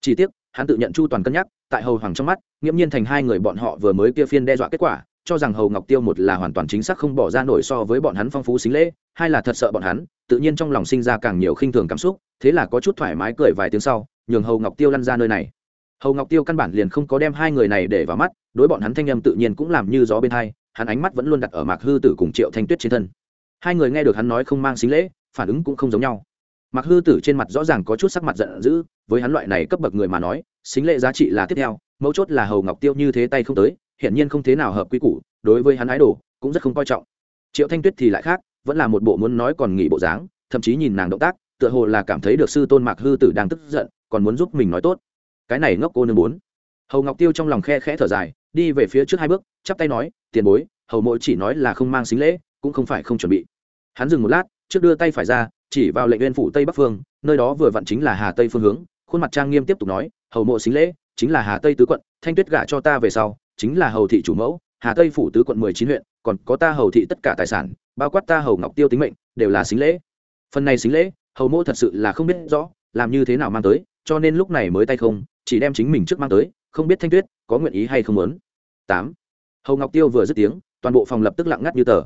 Chỉ tiếc, hắn tự nhận chu toàn cân nhắc, tại hầu hoàng trong mắt, nghiễm nhiên thành hai người bọn họ vừa mới kia phiên đe dọa kết quả, cho rằng hầu ngọc tiêu một là hoàn toàn chính xác không bỏ ra nổi so với bọn hắn phong phú xính lễ, hai là thật sợ bọn hắn, tự nhiên trong lòng sinh ra càng nhiều khinh thường cảm xúc, thế là có chút thoải mái cười vài tiếng sau, nhường hầu ngọc tiêu lăn ra nơi này. Hầu ngọc tiêu căn bản liền không có đem hai người này để vào mắt, đối bọn hắn thanh âm tự nhiên cũng làm như gió bên hai hắn ánh mắt vẫn luôn đặt ở mạc hư tử cùng triệu thanh tuyết trên thân. Hai người nghe được hắn nói không mang xính lễ, phản ứng cũng không giống nhau. Mạc hư tử trên mặt rõ ràng có chút sắc mặt giận dữ, với hắn loại này cấp bậc người mà nói, xính lễ giá trị là tiếp theo, mấu chốt là hầu ngọc tiêu như thế tay không tới, hiển nhiên không thế nào hợp quy củ, đối với hắn ái đồ cũng rất không coi trọng. Triệu thanh tuyết thì lại khác, vẫn là một bộ muốn nói còn nghỉ bộ dáng, thậm chí nhìn nàng động tác, tựa hồ là cảm thấy được sư tôn mạc hư tử đang tức giận, còn muốn giúp mình nói tốt. Cái này ngốc cô nương muốn. Hầu ngọc tiêu trong lòng khe khẽ thở dài, đi về phía trước hai bước chắp tay nói, tiền bối, hầu mỗi chỉ nói là không mang xính lễ, cũng không phải không chuẩn bị. Hắn dừng một lát, trước đưa tay phải ra, chỉ vào lệnh viên phủ tây bắc phương, nơi đó vừa vặn chính là hà tây phương hướng, khuôn mặt trang nghiêm tiếp tục nói, hầu mộ xính lễ, chính là hà tây tứ quận, thanh tuyết gả cho ta về sau, chính là hầu thị chủ mẫu, hà tây phủ tứ quận mười chín huyện, còn có ta hầu thị tất cả tài sản, bao quát ta hầu ngọc tiêu tính mệnh, đều là xính lễ. Phần này xính lễ, hầu mộ thật sự là không biết rõ, làm như thế nào mang tới, cho nên lúc này mới tay không, chỉ đem chính mình trước mang tới, không biết thanh tuyết có nguyện ý hay không muốn. Tám hầu ngọc tiêu vừa dứt tiếng, toàn bộ phòng lập tức lặng ngắt như tờ.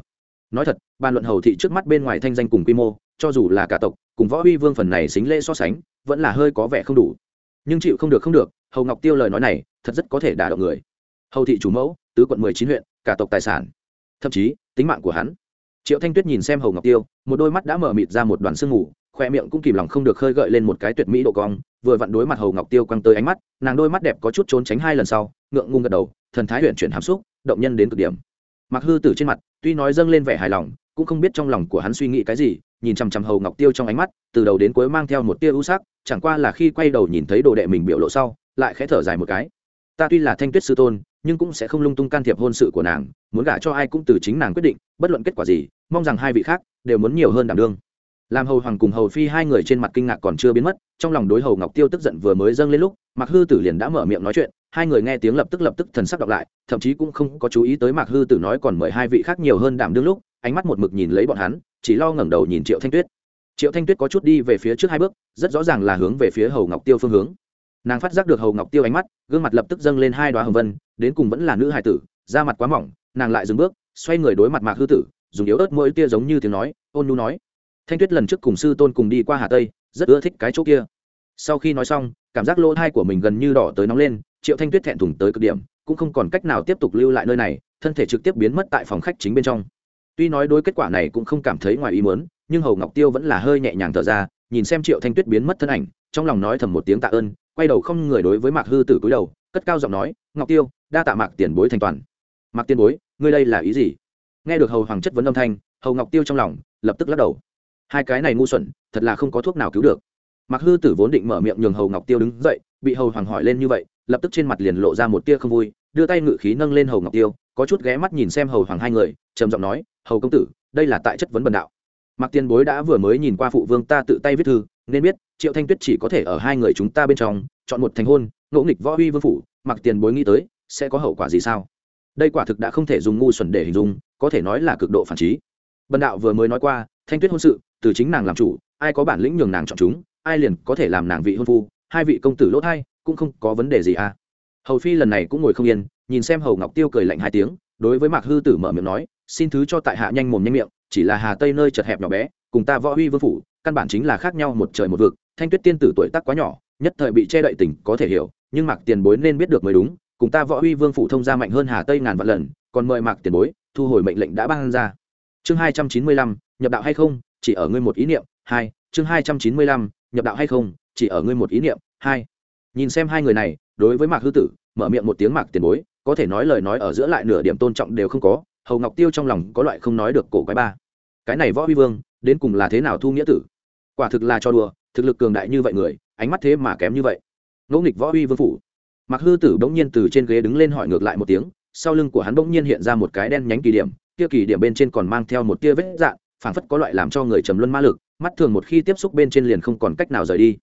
Nói thật, bàn luận hầu thị trước mắt bên ngoài thanh danh cùng quy mô, cho dù là cả tộc, cùng võ huy vương phần này xính lễ so sánh, vẫn là hơi có vẻ không đủ. Nhưng chịu không được không được, hầu ngọc tiêu lời nói này, thật rất có thể đả động người. Hầu thị chủ mẫu, tứ quận mười chín huyện, cả tộc tài sản. Thậm chí, tính mạng của hắn. Triệu thanh tuyết nhìn xem hầu ngọc tiêu, một đôi mắt đã mở mịt ra một đoàn sương mù, khoe miệng cũng kìm lòng không được khơi gợi lên một cái tuyệt mỹ độ cong, vừa vặn đối mặt hầu ngọc tiêu quăng tới ánh mắt, nàng đôi mắt đẹp có chút trốn tránh hai lần sau, ngượng ngung gật đầu thần thái huyện chuyển hàm xúc, động nhân đến cực điểm. Mặc hư tử trên mặt, tuy nói dâng lên vẻ hài lòng, cũng không biết trong lòng của hắn suy nghĩ cái gì, nhìn chằm chằm hầu ngọc tiêu trong ánh mắt, từ đầu đến cuối mang theo một tia ưu sắc, chẳng qua là khi quay đầu nhìn thấy đồ đệ mình biểu lộ sau, lại khẽ thở dài một cái. Ta tuy là thanh tuyết sư tôn, nhưng cũng sẽ không lung tung can thiệp hôn sự của nàng, muốn gả cho ai cũng từ chính nàng quyết định, bất luận kết quả gì, mong rằng hai vị khác đều muốn nhiều hơn đảm đương. Làm hầu hoàng cùng hầu phi hai người trên mặt kinh ngạc còn chưa biến mất, trong lòng đối hầu ngọc tiêu tức giận vừa mới dâng lên lúc Mặc hư tử liền đã mở miệng nói chuyện hai người nghe tiếng lập tức lập tức thần sắc đọc lại, thậm chí cũng không có chú ý tới mạc hư tử nói còn mời hai vị khác nhiều hơn đảm đương lúc, ánh mắt một mực nhìn lấy bọn hắn, chỉ lo ngẩng đầu nhìn triệu thanh tuyết. Triệu thanh tuyết có chút đi về phía trước hai bước, rất rõ ràng là hướng về phía hầu ngọc tiêu phương hướng. Nàng phát giác được hầu ngọc tiêu ánh mắt, gương mặt lập tức dâng lên hai đoá hồng vân, đến cùng vẫn là nữ hài tử, da mặt quá mỏng, nàng lại dừng bước, xoay người đối mặt mạc hư tử, dùng yếu ớt mỗi tia giống như tiếng nói, ôn nu nói, thanh tuyết lần trước cùng sư tôn cùng đi qua hà tây, rất ưa thích cái chỗ kia sau khi nói xong, cảm giác lỗ thai của mình gần như đỏ tới nóng lên, triệu thanh tuyết thẹn thùng tới cực điểm, cũng không còn cách nào tiếp tục lưu lại nơi này, thân thể trực tiếp biến mất tại phòng khách chính bên trong. Tuy nói đối kết quả này cũng không cảm thấy ngoài ý muốn, nhưng hầu ngọc tiêu vẫn là hơi nhẹ nhàng thở ra, nhìn xem triệu thanh tuyết biến mất thân ảnh, trong lòng nói thầm một tiếng tạ ơn, quay đầu không người đối với mạc hư tử cúi đầu, cất cao giọng nói, ngọc tiêu, đa tạ mạc tiền bối thành toàn. Mạc tiền bối, ngươi đây là ý gì? Nghe được hầu hoàng chất vấn âm thanh, hầu ngọc tiêu trong lòng lập tức lắc đầu. Hai cái này ngu xuẩn, thật là không có thuốc nào cứu được mạc hư tử vốn định mở miệng nhường hầu ngọc tiêu đứng dậy, bị hầu hoàng hỏi lên như vậy, lập tức trên mặt liền lộ ra một tia không vui, đưa tay ngự khí nâng lên hầu ngọc tiêu, có chút ghé mắt nhìn xem hầu hoàng hai người, trầm giọng nói, hầu công tử, đây là tại chất vấn bần đạo. Mặc tiền bối đã vừa mới nhìn qua phụ vương ta tự tay viết thư, nên biết, triệu thanh tuyết chỉ có thể ở hai người chúng ta bên trong, chọn một thành hôn, ngỗ nghịch võ uy vương phủ. Mặc tiền bối nghĩ tới, sẽ có hậu quả gì sao? Đây quả thực đã không thể dùng ngu xuẩn để hình dung, có thể nói là cực độ phản trí. Bần đạo vừa mới nói qua, thanh tuyết hôn sự, từ chính nàng làm chủ, ai có bản lĩnh nhường nàng chọn chúng ai liền có thể làm nàng vị hôn phu, hai vị công tử lỗ thai, cũng không có vấn đề gì à. Hầu phi lần này cũng ngồi không yên, nhìn xem hầu ngọc tiêu cười lạnh hai tiếng, đối với mạc hư tử mở miệng nói, xin thứ cho tại hạ nhanh mồm nhanh miệng, chỉ là hà tây nơi chật hẹp nhỏ bé, cùng ta võ huy vương phủ, căn bản chính là khác nhau một trời một vực, thanh tuyết tiên tử tuổi tác quá nhỏ, nhất thời bị che đậy tỉnh có thể hiểu, nhưng mạc tiền bối nên biết được mới đúng, cùng ta võ huy vương phủ thông ra mạnh hơn hà tây ngàn vạn lần, còn mời mạc tiền bối thu hồi mệnh lệnh đã ban ra. Chương hai trăm chín mươi lăm, nhập đạo hay không, chỉ ở ngươi một ý niệm, hai, chương hai trăm chín mươi lăm nhập đạo hay không, chỉ ở ngươi một ý niệm, hai. Nhìn xem hai người này, đối với mạc hư tử, mở miệng một tiếng mạc tiền bối, có thể nói lời nói ở giữa lại nửa điểm tôn trọng đều không có, hầu ngọc tiêu trong lòng có loại không nói được cổ quái ba. Cái này võ huy vương, đến cùng là thế nào thu nghĩa tử? Quả thực là cho đùa, thực lực cường đại như vậy người, ánh mắt thế mà kém như vậy. Ngỗ nghịch võ huy vương phủ. Mặc hư tử bỗng nhiên từ trên ghế đứng lên hỏi ngược lại một tiếng, sau lưng của hắn bỗng nhiên hiện ra một cái đen nhánh kỳ điểm, kia kỳ điểm bên trên còn mang theo một tia vết dạn phảng phất có loại làm cho người trầm luân ma lực mắt thường một khi tiếp xúc bên trên liền không còn cách nào rời đi.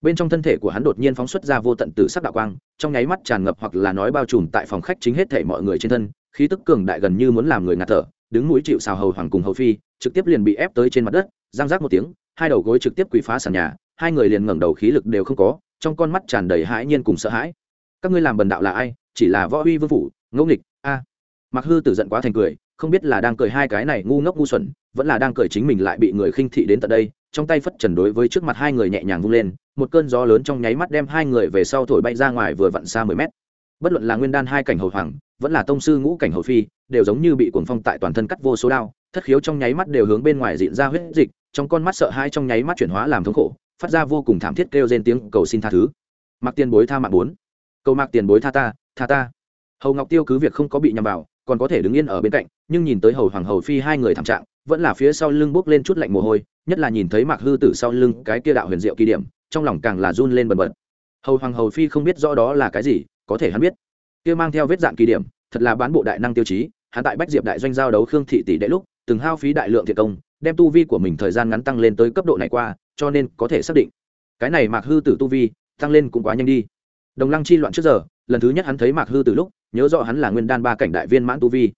Bên trong thân thể của hắn đột nhiên phóng xuất ra vô tận tử sắc đạo quang, trong nháy mắt tràn ngập hoặc là nói bao trùm tại phòng khách chính hết thể mọi người trên thân, khí tức cường đại gần như muốn làm người ngạt thở, đứng mũi chịu xào hầu hoàng cùng hầu phi, trực tiếp liền bị ép tới trên mặt đất giang rác một tiếng, hai đầu gối trực tiếp quỳ phá sàn nhà, hai người liền ngẩng đầu khí lực đều không có, trong con mắt tràn đầy hãi nhiên cùng sợ hãi. Các ngươi làm bần đạo là ai? Chỉ là võ uy vương phủ ngẫu nghịch, a. Mặc hư tử giận quá thành cười, không biết là đang cười hai cái này ngu ngốc ngu xuẩn vẫn là đang cười chính mình lại bị người khinh thị đến tận đây, trong tay phất trần đối với trước mặt hai người nhẹ nhàng vung lên, một cơn gió lớn trong nháy mắt đem hai người về sau thổi bay ra ngoài vừa vặn xa mười mét. Bất luận là nguyên đan hai cảnh hầu hoàng, vẫn là tông sư ngũ cảnh hầu phi, đều giống như bị cuồng phong tại toàn thân cắt vô số đao, thất khiếu trong nháy mắt đều hướng bên ngoài diện ra huyết dịch, trong con mắt sợ hai trong nháy mắt chuyển hóa làm thống khổ, phát ra vô cùng thảm thiết kêu lên tiếng cầu xin tha thứ. Mặc tiền bối tha mạng bốn. Cầu mặc tiền bối tha ta tha ta. Hầu ngọc tiêu cứ việc không có bị nhầm vào, còn có thể đứng yên ở bên cạnh, nhưng nhìn tới hầu hoàng hầu phi hai người thảm trạng vẫn là phía sau lưng bốc lên chút lạnh mồ hôi, nhất là nhìn thấy mạc hư tử sau lưng cái kia đạo huyền diệu kỳ điểm, trong lòng càng là run lên bần bật. Hầu hoàng hầu phi không biết rõ đó là cái gì, có thể hắn biết. Kia mang theo vết dạng kỳ điểm, thật là bán bộ đại năng tiêu chí, hắn tại bách diệp đại doanh giao đấu khương thị tỷ đệ lúc, từng hao phí đại lượng thiệt công, đem tu vi của mình thời gian ngắn tăng lên tới cấp độ này qua, cho nên có thể xác định. Cái này mạc hư tử tu vi, tăng lên cũng quá nhanh đi. Đồng lăng chi loạn trước giờ, lần thứ nhất hắn thấy mạc hư tử lúc, nhớ rõ hắn là nguyên đan ba cảnh đại viên mãn tu vi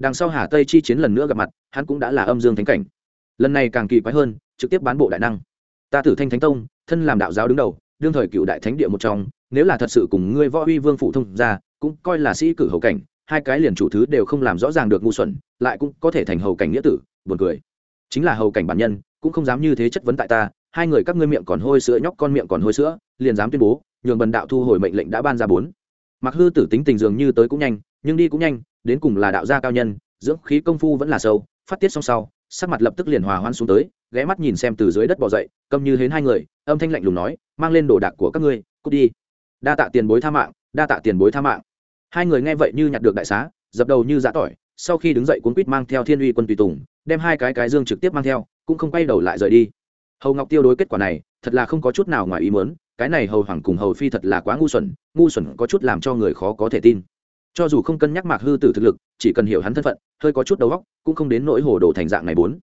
đằng sau hà tây chi chiến lần nữa gặp mặt, hắn cũng đã là âm dương thánh cảnh. Lần này càng kỳ quái hơn, trực tiếp bán bộ đại năng. Ta tử thanh thánh tông, thân làm đạo giáo đứng đầu, đương thời cựu đại thánh địa một trong, nếu là thật sự cùng ngươi võ uy vương phụ thông ra cũng coi là sĩ cử hầu cảnh, hai cái liền chủ thứ đều không làm rõ ràng được ngu xuẩn, lại cũng có thể thành hầu cảnh nghĩa tử, buồn cười. Chính là hầu cảnh bản nhân, cũng không dám như thế chất vấn tại ta, hai người các ngươi miệng còn hôi sữa nhóc con miệng còn hôi sữa, liền dám tuyên bố, nhường bần đạo thu hồi mệnh lệnh đã ban ra bốn. Mặc hư tử tính tình dường như tới cũng nhanh nhưng đi cũng nhanh, đến cùng là đạo gia cao nhân, dưỡng khí công phu vẫn là sâu, phát tiết xong sau, sắc mặt lập tức liền hòa hoan xuống tới, ghé mắt nhìn xem từ dưới đất bỏ dậy, câm như hến hai người, âm thanh lạnh lùng nói, mang lên đồ đạc của các ngươi, cút đi. Đa tạ tiền bối tha mạng, đa tạ tiền bối tha mạng. Hai người nghe vậy như nhặt được đại xá, dập đầu như giã tỏi, sau khi đứng dậy cuốn quýt mang theo thiên uy quân tùy tùng, đem hai cái cái dương trực tiếp mang theo, cũng không quay đầu lại rời đi. Hầu ngọc tiêu đối kết quả này, thật là không có chút nào ngoài ý muốn, cái này hầu hoàng cùng hầu phi thật là quá ngu xuẩn ngu xuẩn có chút làm cho người khó có thể tin cho dù không cân nhắc mạc hư tử thực lực, chỉ cần hiểu hắn thân phận, hơi có chút đầu óc, cũng không đến nỗi hồ đồ thành dạng này bốn.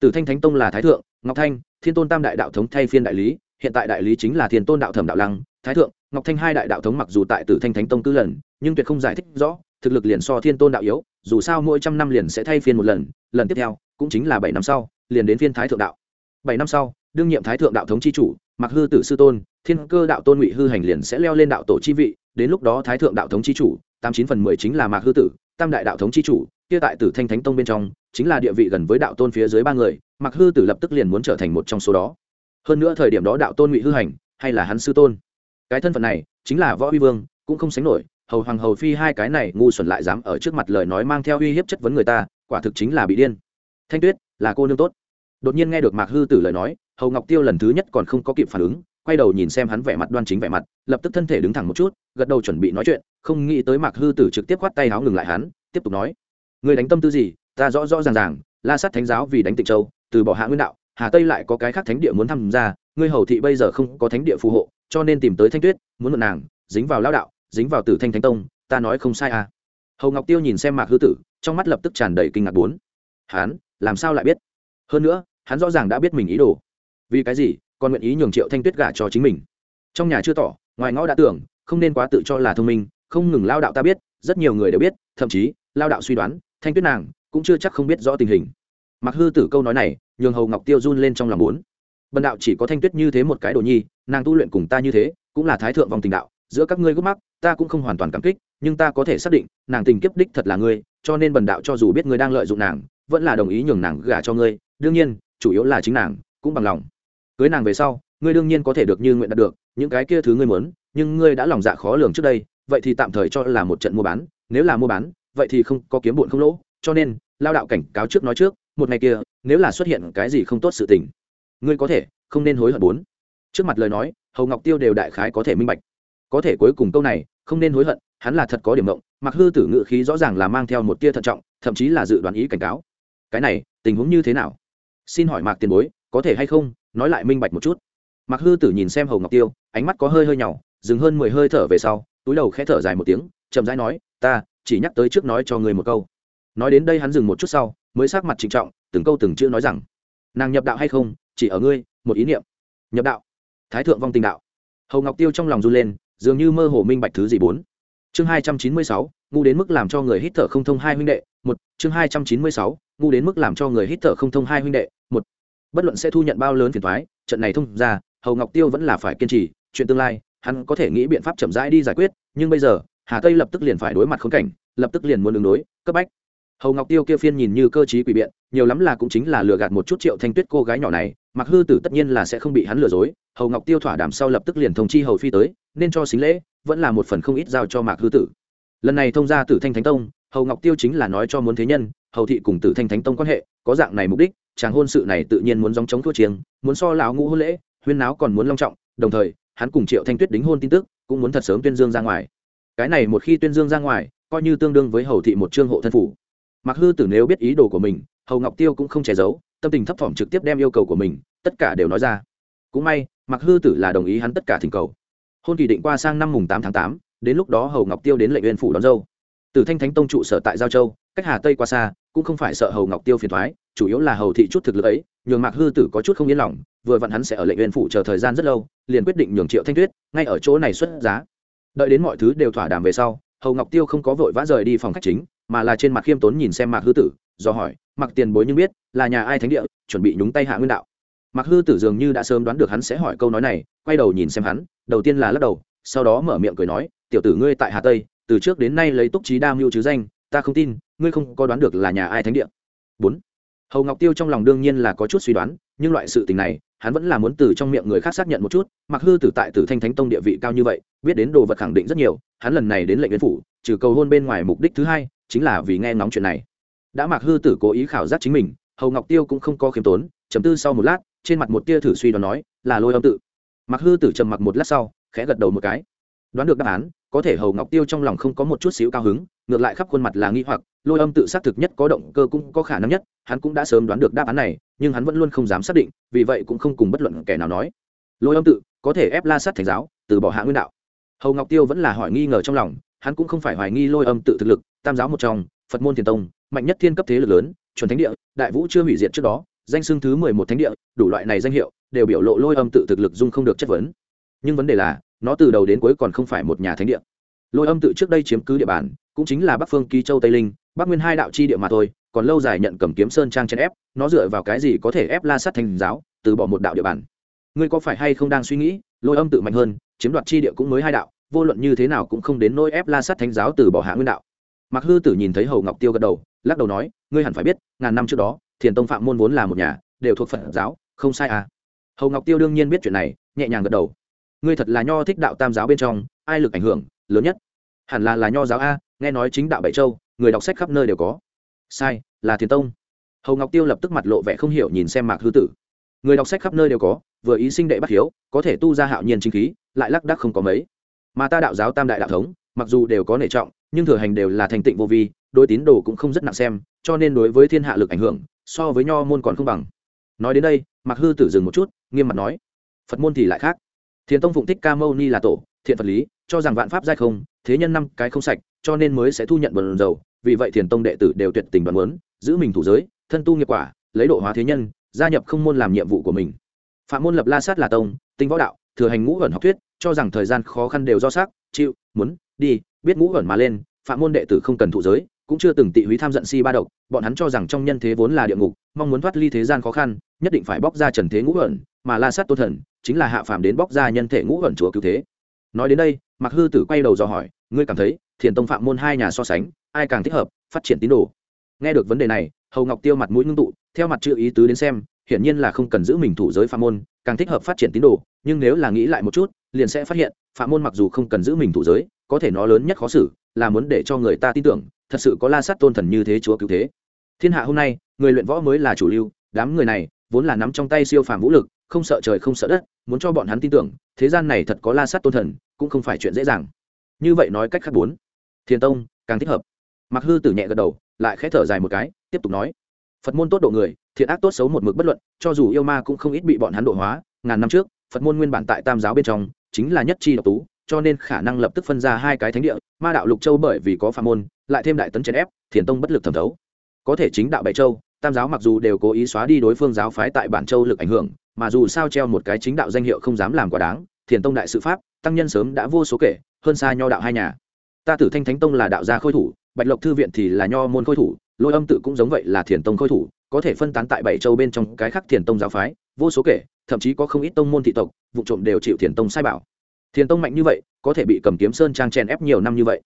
Tử thanh thánh tông là thái thượng, ngọc thanh, thiên tôn tam đại đạo thống thay phiên đại lý, hiện tại đại lý chính là thiên tôn đạo thẩm đạo lăng, thái thượng, ngọc thanh hai đại đạo thống mặc dù tại tử thanh thánh tông tư lần, nhưng tuyệt không giải thích rõ, thực lực liền so thiên tôn đạo yếu, dù sao mỗi trăm năm liền sẽ thay phiên một lần lần tiếp theo, cũng chính là bảy năm sau, liền đến phiên thái thượng đạo. Bảy năm sau, đương nhiệm thái thượng đạo thống c h i chủ mặc hư tử sư tôn, thiên cơ đạo tôn ngụy hư hành liền sẽ leo lên đạo tổ chi vị, đến lúc đó thái thượng đạo thống c h i chủ tám chín phần mười chính là mạc hư tử, tam đại đạo thống c h i chủ, kia tại tử thanh thánh tông bên trong, chính là địa vị gần với đạo tôn phía dưới ba người, mạc hư tử lập tức liền muốn trở thành một trong số đó. Hơn nữa thời điểm đó đạo tôn ngụy hư hành, hay là hắn sư tôn. Cái thân phận này, chính là võ huy vương, cũng không sánh nổi, hầu hoàng hầu phi hai cái này ngu xuẩn lại dám ở trước mặt lời nói mang theo uy hiếp chất vấn người ta, quả thực chính là bị điên. Thanh tuyết, là cô nương tốt. Đột nhiên nghe được mạc hư tử lời nói, hầu ngọc tiêu lần thứ nhất còn không có kịp phản ứng quay đầu nhìn xem hắn vẻ mặt đoan chính vẻ mặt, lập tức thân thể đứng thẳng một chút, gật đầu chuẩn bị nói chuyện, không nghĩ tới mạc hư tử trực tiếp khoát tay áo ngừng lại hắn, tiếp tục nói. Người đánh tâm tư gì? Ta rõ rõ ràng ràng, la sát thánh giáo vì đánh tịnh châu, từ bỏ hạ nguyên đạo, hà tây lại có cái khác thánh địa muốn tham gia, ngươi hầu thị bây giờ không có thánh địa phù hộ, cho nên tìm tới thanh tuyết, muốn mượn nàng, dính vào lao đạo, dính vào tử thanh thánh tông, ta nói không sai à. Hầu ngọc tiêu nhìn xem mạc hư tử, trong mắt lập tức tràn đầy kinh ngạc bốn. Hắn, làm sao lại biết? Hơn nữa, hắn rõ ràng đã biết mình ý đồ. Vì cái gì? Còn nguyện ý nhường triệu thanh tuyết gả cho chính mình. Trong nhà chưa tỏ, ngoài ngõ đã tưởng, không nên quá tự cho là thông minh, không ngừng lao đạo ta biết, rất nhiều người đều biết, thậm chí, lao đạo suy đoán, thanh tuyết nàng cũng chưa chắc không biết rõ tình hình. Mặc hư tử câu nói này, nhường hầu ngọc tiêu run lên trong lòng bốn bần đạo chỉ có thanh tuyết như thế một cái đồ nhi, nàng tu luyện cùng ta như thế, cũng là thái thượng vòng tình đạo, giữa các ngươi gốc mắc, ta cũng không hoàn toàn cảm kích, nhưng ta có thể xác định, nàng tình kiếp đích thật là ngươi, cho nên bần đạo cho dù biết ngươi đang lợi dụng nàng, vẫn là đồng ý nhường nàng gả cho ngươi, đương nhiên, chủ yếu là chính nàng, cũng bằng lòng cưới nàng về sau, ngươi đương nhiên có thể được như nguyện đạt được, những cái kia thứ ngươi muốn, nhưng ngươi đã lòng dạ khó lường trước đây, vậy thì tạm thời cho là một trận mua bán, nếu là mua bán, vậy thì không có kiếm bụn không lỗ, cho nên, lao đạo cảnh cáo trước nói trước, một ngày kia, nếu là xuất hiện cái gì không tốt sự tình, ngươi có thể không nên hối hận bốn. Trước mặt lời nói, hầu ngọc tiêu đều đại khái có thể minh bạch. Có thể cuối cùng câu này, không nên hối hận, hắn là thật có điểm mộng mặc hư tử ngự khí rõ ràng là mang theo một tia thận trọng, thậm chí là dự đoán ý cảnh cáo. Cái này, tình huống như thế nào? Xin hỏi mạc tiền bối, có thể hay không nói lại minh bạch một chút. Mặc hư tử nhìn xem hầu ngọc tiêu, ánh mắt có hơi hơi nhỏ dừng hơn mười hơi thở về sau, túi đầu khẽ thở dài một tiếng, chậm rãi nói, ta, chỉ nhắc tới trước nói cho người một câu. Nói đến đây hắn dừng một chút sau, mới sát mặt trịnh trọng, từng câu từng chữ nói rằng, nàng nhập đạo hay không, chỉ ở ngươi, một ý niệm. Nhập đạo. Thái thượng vong tình đạo. Hầu ngọc tiêu trong lòng run lên, dường như mơ hồ minh bạch thứ gì bốn. Chương hai trăm chín mươi sáu, ngu đến mức làm cho người hít thở không thông hai huynh đệ, một, chương hai trăm chín mươi sáu, ngu đến mức làm cho người hít thở không thông hai huynh đệ bất luận sẽ thu nhận bao lớn phiền thoái, trận này thông ra, hầu ngọc tiêu vẫn là phải kiên trì, chuyện tương lai, hắn có thể nghĩ biện pháp chậm rãi đi giải quyết, nhưng bây giờ, hà tây lập tức liền phải đối mặt khốn cảnh, lập tức liền muốn đường đối, cấp bách. Hầu ngọc tiêu kia phiên nhìn như cơ t quỷ biện, nhiều lắm là cũng chính là lừa gạt một chút triệu thanh tuyết cô gái nhỏ này mặc hư tử tất nhiên là sẽ không bị hắn lừa dối, hầu ngọc tiêu thỏa đàm sau lập tức liền thông chi hầu phi tới, nên cho xính lễ, vẫn là một phần không ít giao cho mạc hư tử. Lần này thông ra tử thanh thánh tông, hầu ngọc tiêu chính là nói cho muốn thế nhân hầu thị cùng tử thanh thánh tông quan hệ, có dạng này mục đích, chàng hôn sự này tự nhiên muốn dòng chống thua chiêng, muốn so lão ngũ hôn lễ, huyên náo còn muốn long trọng, đồng thời, hắn cùng triệu thanh tuyết đính hôn tin tức, cũng muốn thật sớm tuyên dương ra ngoài. Cái này một khi tuyên dương ra ngoài, coi như tương đương với hầu thị một trương hộ thân phủ. Mặc hư tử nếu biết ý đồ của mình, hầu ngọc tiêu cũng không che giấu, tâm tình thấp thỏm trực tiếp đem yêu cầu của mình, tất cả đều nói ra. Cũng may mặc hư tử là đồng ý hắn tất cả thỉnh cầu. Hôn kỳ định qua sang năm mùng tám tháng tám, đến lúc đó hầu ngọc tiêu đến lệnh uyên phủ đón dâu từ thanh thánh tông trụ sở tại giao châu, cách hà tây qua xa, cũng không phải sợ hầu ngọc tiêu phiền thoái, chủ yếu là hầu thị chút thực lực ấy, nhường mạc hư tử có chút không yên lòng, vừa vặn hắn sẽ ở lệnh uyên phủ chờ thời gian rất lâu, liền quyết định nhường triệu thanh tuyết ngay ở chỗ này xuất giá. Đợi đến mọi thứ đều thỏa đàm về sau, hầu ngọc tiêu không có vội vã rời đi phòng khách chính, mà là trên mặt khiêm tốn nhìn xem mạc hư tử, do hỏi mặc tiền bối nhưng biết, là nhà ai thánh địa, chuẩn bị nhúng tay hạ nguyên đạo? Mạc hư tử dường như đã sớm đoán được hắn sẽ hỏi câu nói này, quay đầu nhìn xem hắn, đầu tiên là lắc đầu, sau đó mở miệng cười nói, tiểu tử ngươi tại hà tây từ trước đến nay lấy túc trí đa mưu chứ danh, ta không tin, ngươi không có đoán được là nhà ai thánh địa. Bốn, hầu ngọc tiêu trong lòng đương nhiên là có chút suy đoán, nhưng loại sự tình này, hắn vẫn là muốn từ trong miệng người khác xác nhận một chút, mặc hư tử tại tử thanh thánh tông địa vị cao như vậy, biết đến đồ vật khẳng định rất nhiều, hắn lần này đến lệnh viên phủ, trừ cầu hôn bên ngoài mục đích thứ hai, chính là vì nghe ngóng chuyện này. Đã mặc hư tử cố ý khảo giác chính mình, hầu ngọc tiêu cũng không có khiêm tốn chấm tư sau một lát, trên mặt một tia thử suy đoán nói, là lôi âm tự. Mặc hư tử trầm mặc một lát sau, khẽ gật đầu một cái. Đoán được đáp án có thể hầu ngọc tiêu trong lòng không có một chút xíu cao hứng, ngược lại khắp khuôn mặt là nghi hoặc, lôi âm tự xác thực nhất có động cơ cũng có khả năng nhất, hắn cũng đã sớm đoán được đáp án này, nhưng hắn vẫn luôn không dám xác định, vì vậy cũng không cùng bất luận kẻ nào nói. Lôi âm tự, có thể ép la sát thành giáo, từ bỏ hạ nguyên đạo. Hầu ngọc tiêu vẫn là hỏi nghi ngờ trong lòng, hắn cũng không phải hoài nghi lôi âm tự thực lực, tam giáo một trong, phật môn thiền tông, mạnh nhất thiên cấp thế lực lớn, chuẩn thánh địa, đại vũ chưa hủy diệt trước đó, danh xưng thứ mười một thánh địa, đủ loại này danh hiệu, đều biểu lộ lôi âm tự thực lực dung không được chất vấn. Nhưng vấn đề là nó từ đầu đến cuối còn không phải một nhà thánh địa. Lôi âm tự trước đây chiếm cứ địa bàn, cũng chính là bắc phương ký châu tây linh, bắc nguyên hai đạo chi địa mà thôi, còn lâu dài nhận cầm kiếm sơn trang chen ép, nó dựa vào cái gì có thể ép la sát thành giáo, từ bỏ một đạo địa bàn? Ngươi có phải hay không đang suy nghĩ, lôi âm tự mạnh hơn, chiếm đoạt chi địa cũng mới hai đạo, vô luận như thế nào cũng không đến nỗi ép la sát thánh giáo từ bỏ hạ nguyên đạo. Mặc hư tử nhìn thấy hầu ngọc tiêu gật đầu, lắc đầu nói, ngươi hẳn phải biết, ngàn năm trước đó, thiền tông phạm môn vốn là một nhà, đều thuộc phật giáo, không sai à. Hầu ngọc tiêu đương nhiên biết chuyện này, nhẹ nhàng gật đầu ngươi thật là nho thích đạo tam giáo bên trong, ai lực ảnh hưởng, lớn nhất. Hẳn là là nho giáo a, nghe nói chính đạo bảy châu, người đọc sách khắp nơi đều có. Sai, là thiền tông. Hầu ngọc tiêu lập tức mặt lộ vẻ không hiểu nhìn xem mạc hư tử. Người đọc sách khắp nơi đều có, vừa ý sinh đệ bắt hiếu, có thể tu ra hạo nhiên chính khí, lại lắc đắc không có mấy. Mà ta đạo giáo tam đại đạo thống, mặc dù đều có nể trọng, nhưng thừa hành đều là thành tịnh vô vi đối tín đồ cũng không rất nặng xem, cho nên đối với thiên hạ lực ảnh hưởng, so với nho môn còn không bằng. Nói đến đây mặc hư tử dừng một chút, nghiêm mặt nói, phật môn thì lại khác thiền tông phụng thích ca mâu ni là tổ, thiện phật lý, cho rằng vạn pháp giai không, thế nhân năm cái không sạch, cho nên mới sẽ thu nhận bần dầu. Vì vậy thiền tông đệ tử đều tuyệt tình đoàn muốn, giữ mình thủ giới, thân tu nghiệp quả, lấy độ hóa thế nhân, gia nhập không môn làm nhiệm vụ của mình. Phạm môn lập la sát là tông, tinh võ đạo, thừa hành ngũ ẩn học thuyết, cho rằng thời gian khó khăn đều do sắc chịu, muốn, đi, biết ngũ ẩn mà lên, phạm môn đệ tử không cần thụ giới, cũng chưa từng tị húy tham giận si ba độc, bọn hắn cho rằng trong nhân thế vốn là địa ngục, mong muốn thoát ly thế gian khó khăn, nhất định phải bóc ra trần thế ngũ ẩn mà la sát tôn thần chính là hạ phàm đến bóc ra nhân thể ngũ ẩn chúa cứu thế. Nói đến đây mặc hư tử quay đầu dò hỏi, ngươi cảm thấy thiền tông phạm môn hai nhà so sánh, ai càng thích hợp phát triển tín đồ? Nghe được vấn đề này, hầu ngọc tiêu mặt mũi ngưng tụ, theo mặt chữ ý tứ đến xem, hiển nhiên là không cần giữ mình thủ giới phạm môn, càng thích hợp phát triển tín đồ, nhưng nếu là nghĩ lại một chút, liền sẽ phát hiện, phạm môn mặc dù không cần giữ mình thủ giới, có thể nó lớn nhất khó xử, là muốn để cho người ta tin tưởng, thật sự có la sát tôn thần như thế chúa cứu thế. Thiên hạ hôm nay, người luyện võ mới là chủ lưu, đám người này vốn là nắm trong tay siêu phàm vũ lực, không sợ trời không sợ đất, muốn cho bọn hắn tin tưởng, thế gian này thật có la sát tôn thần, cũng không phải chuyện dễ dàng. Như vậy nói cách khác bốn. Thiền tông, càng thích hợp. Mặc hư tử nhẹ gật đầu, lại khẽ thở dài một cái, tiếp tục nói. Phật môn tốt độ người, thiện ác tốt xấu một mực bất luận, cho dù yêu ma cũng không ít bị bọn hắn độ hóa. Ngàn năm trước, phật môn nguyên bản tại tam giáo bên trong, chính là nhất chi độc tú, cho nên khả năng lập tức phân ra hai cái thánh địa, ma đạo lục châu bởi vì có phạm môn, lại thêm đại tấn chèn ép, thiền tông bất lực thẩm thấu. Có thể chính đạo bảy châu tam giáo mặc dù đều cố ý xóa đi đối phương giáo phái tại bản châu lực ảnh hưởng, mà dù sao treo một cái chính đạo danh hiệu không dám làm quá đáng, thiền tông đại sự pháp, tăng nhân sớm đã vô số kể, hơn xa nho đạo hai nhà. Ta tử thanh thánh tông là đạo gia khôi thủ, bạch lộc thư viện thì là nho môn khôi thủ, lôi âm tự cũng giống vậy là thiền tông khôi thủ, có thể phân tán tại bảy châu bên trong cái khác thiền tông giáo phái, vô số kể, thậm chí có không ít tông môn thị tộc, vụ trộm đều chịu thiền tông sai bảo. Thiền tông mạnh như vậy, có thể bị cầm kiếm sơn trang chèn ép nhiều năm như vậy.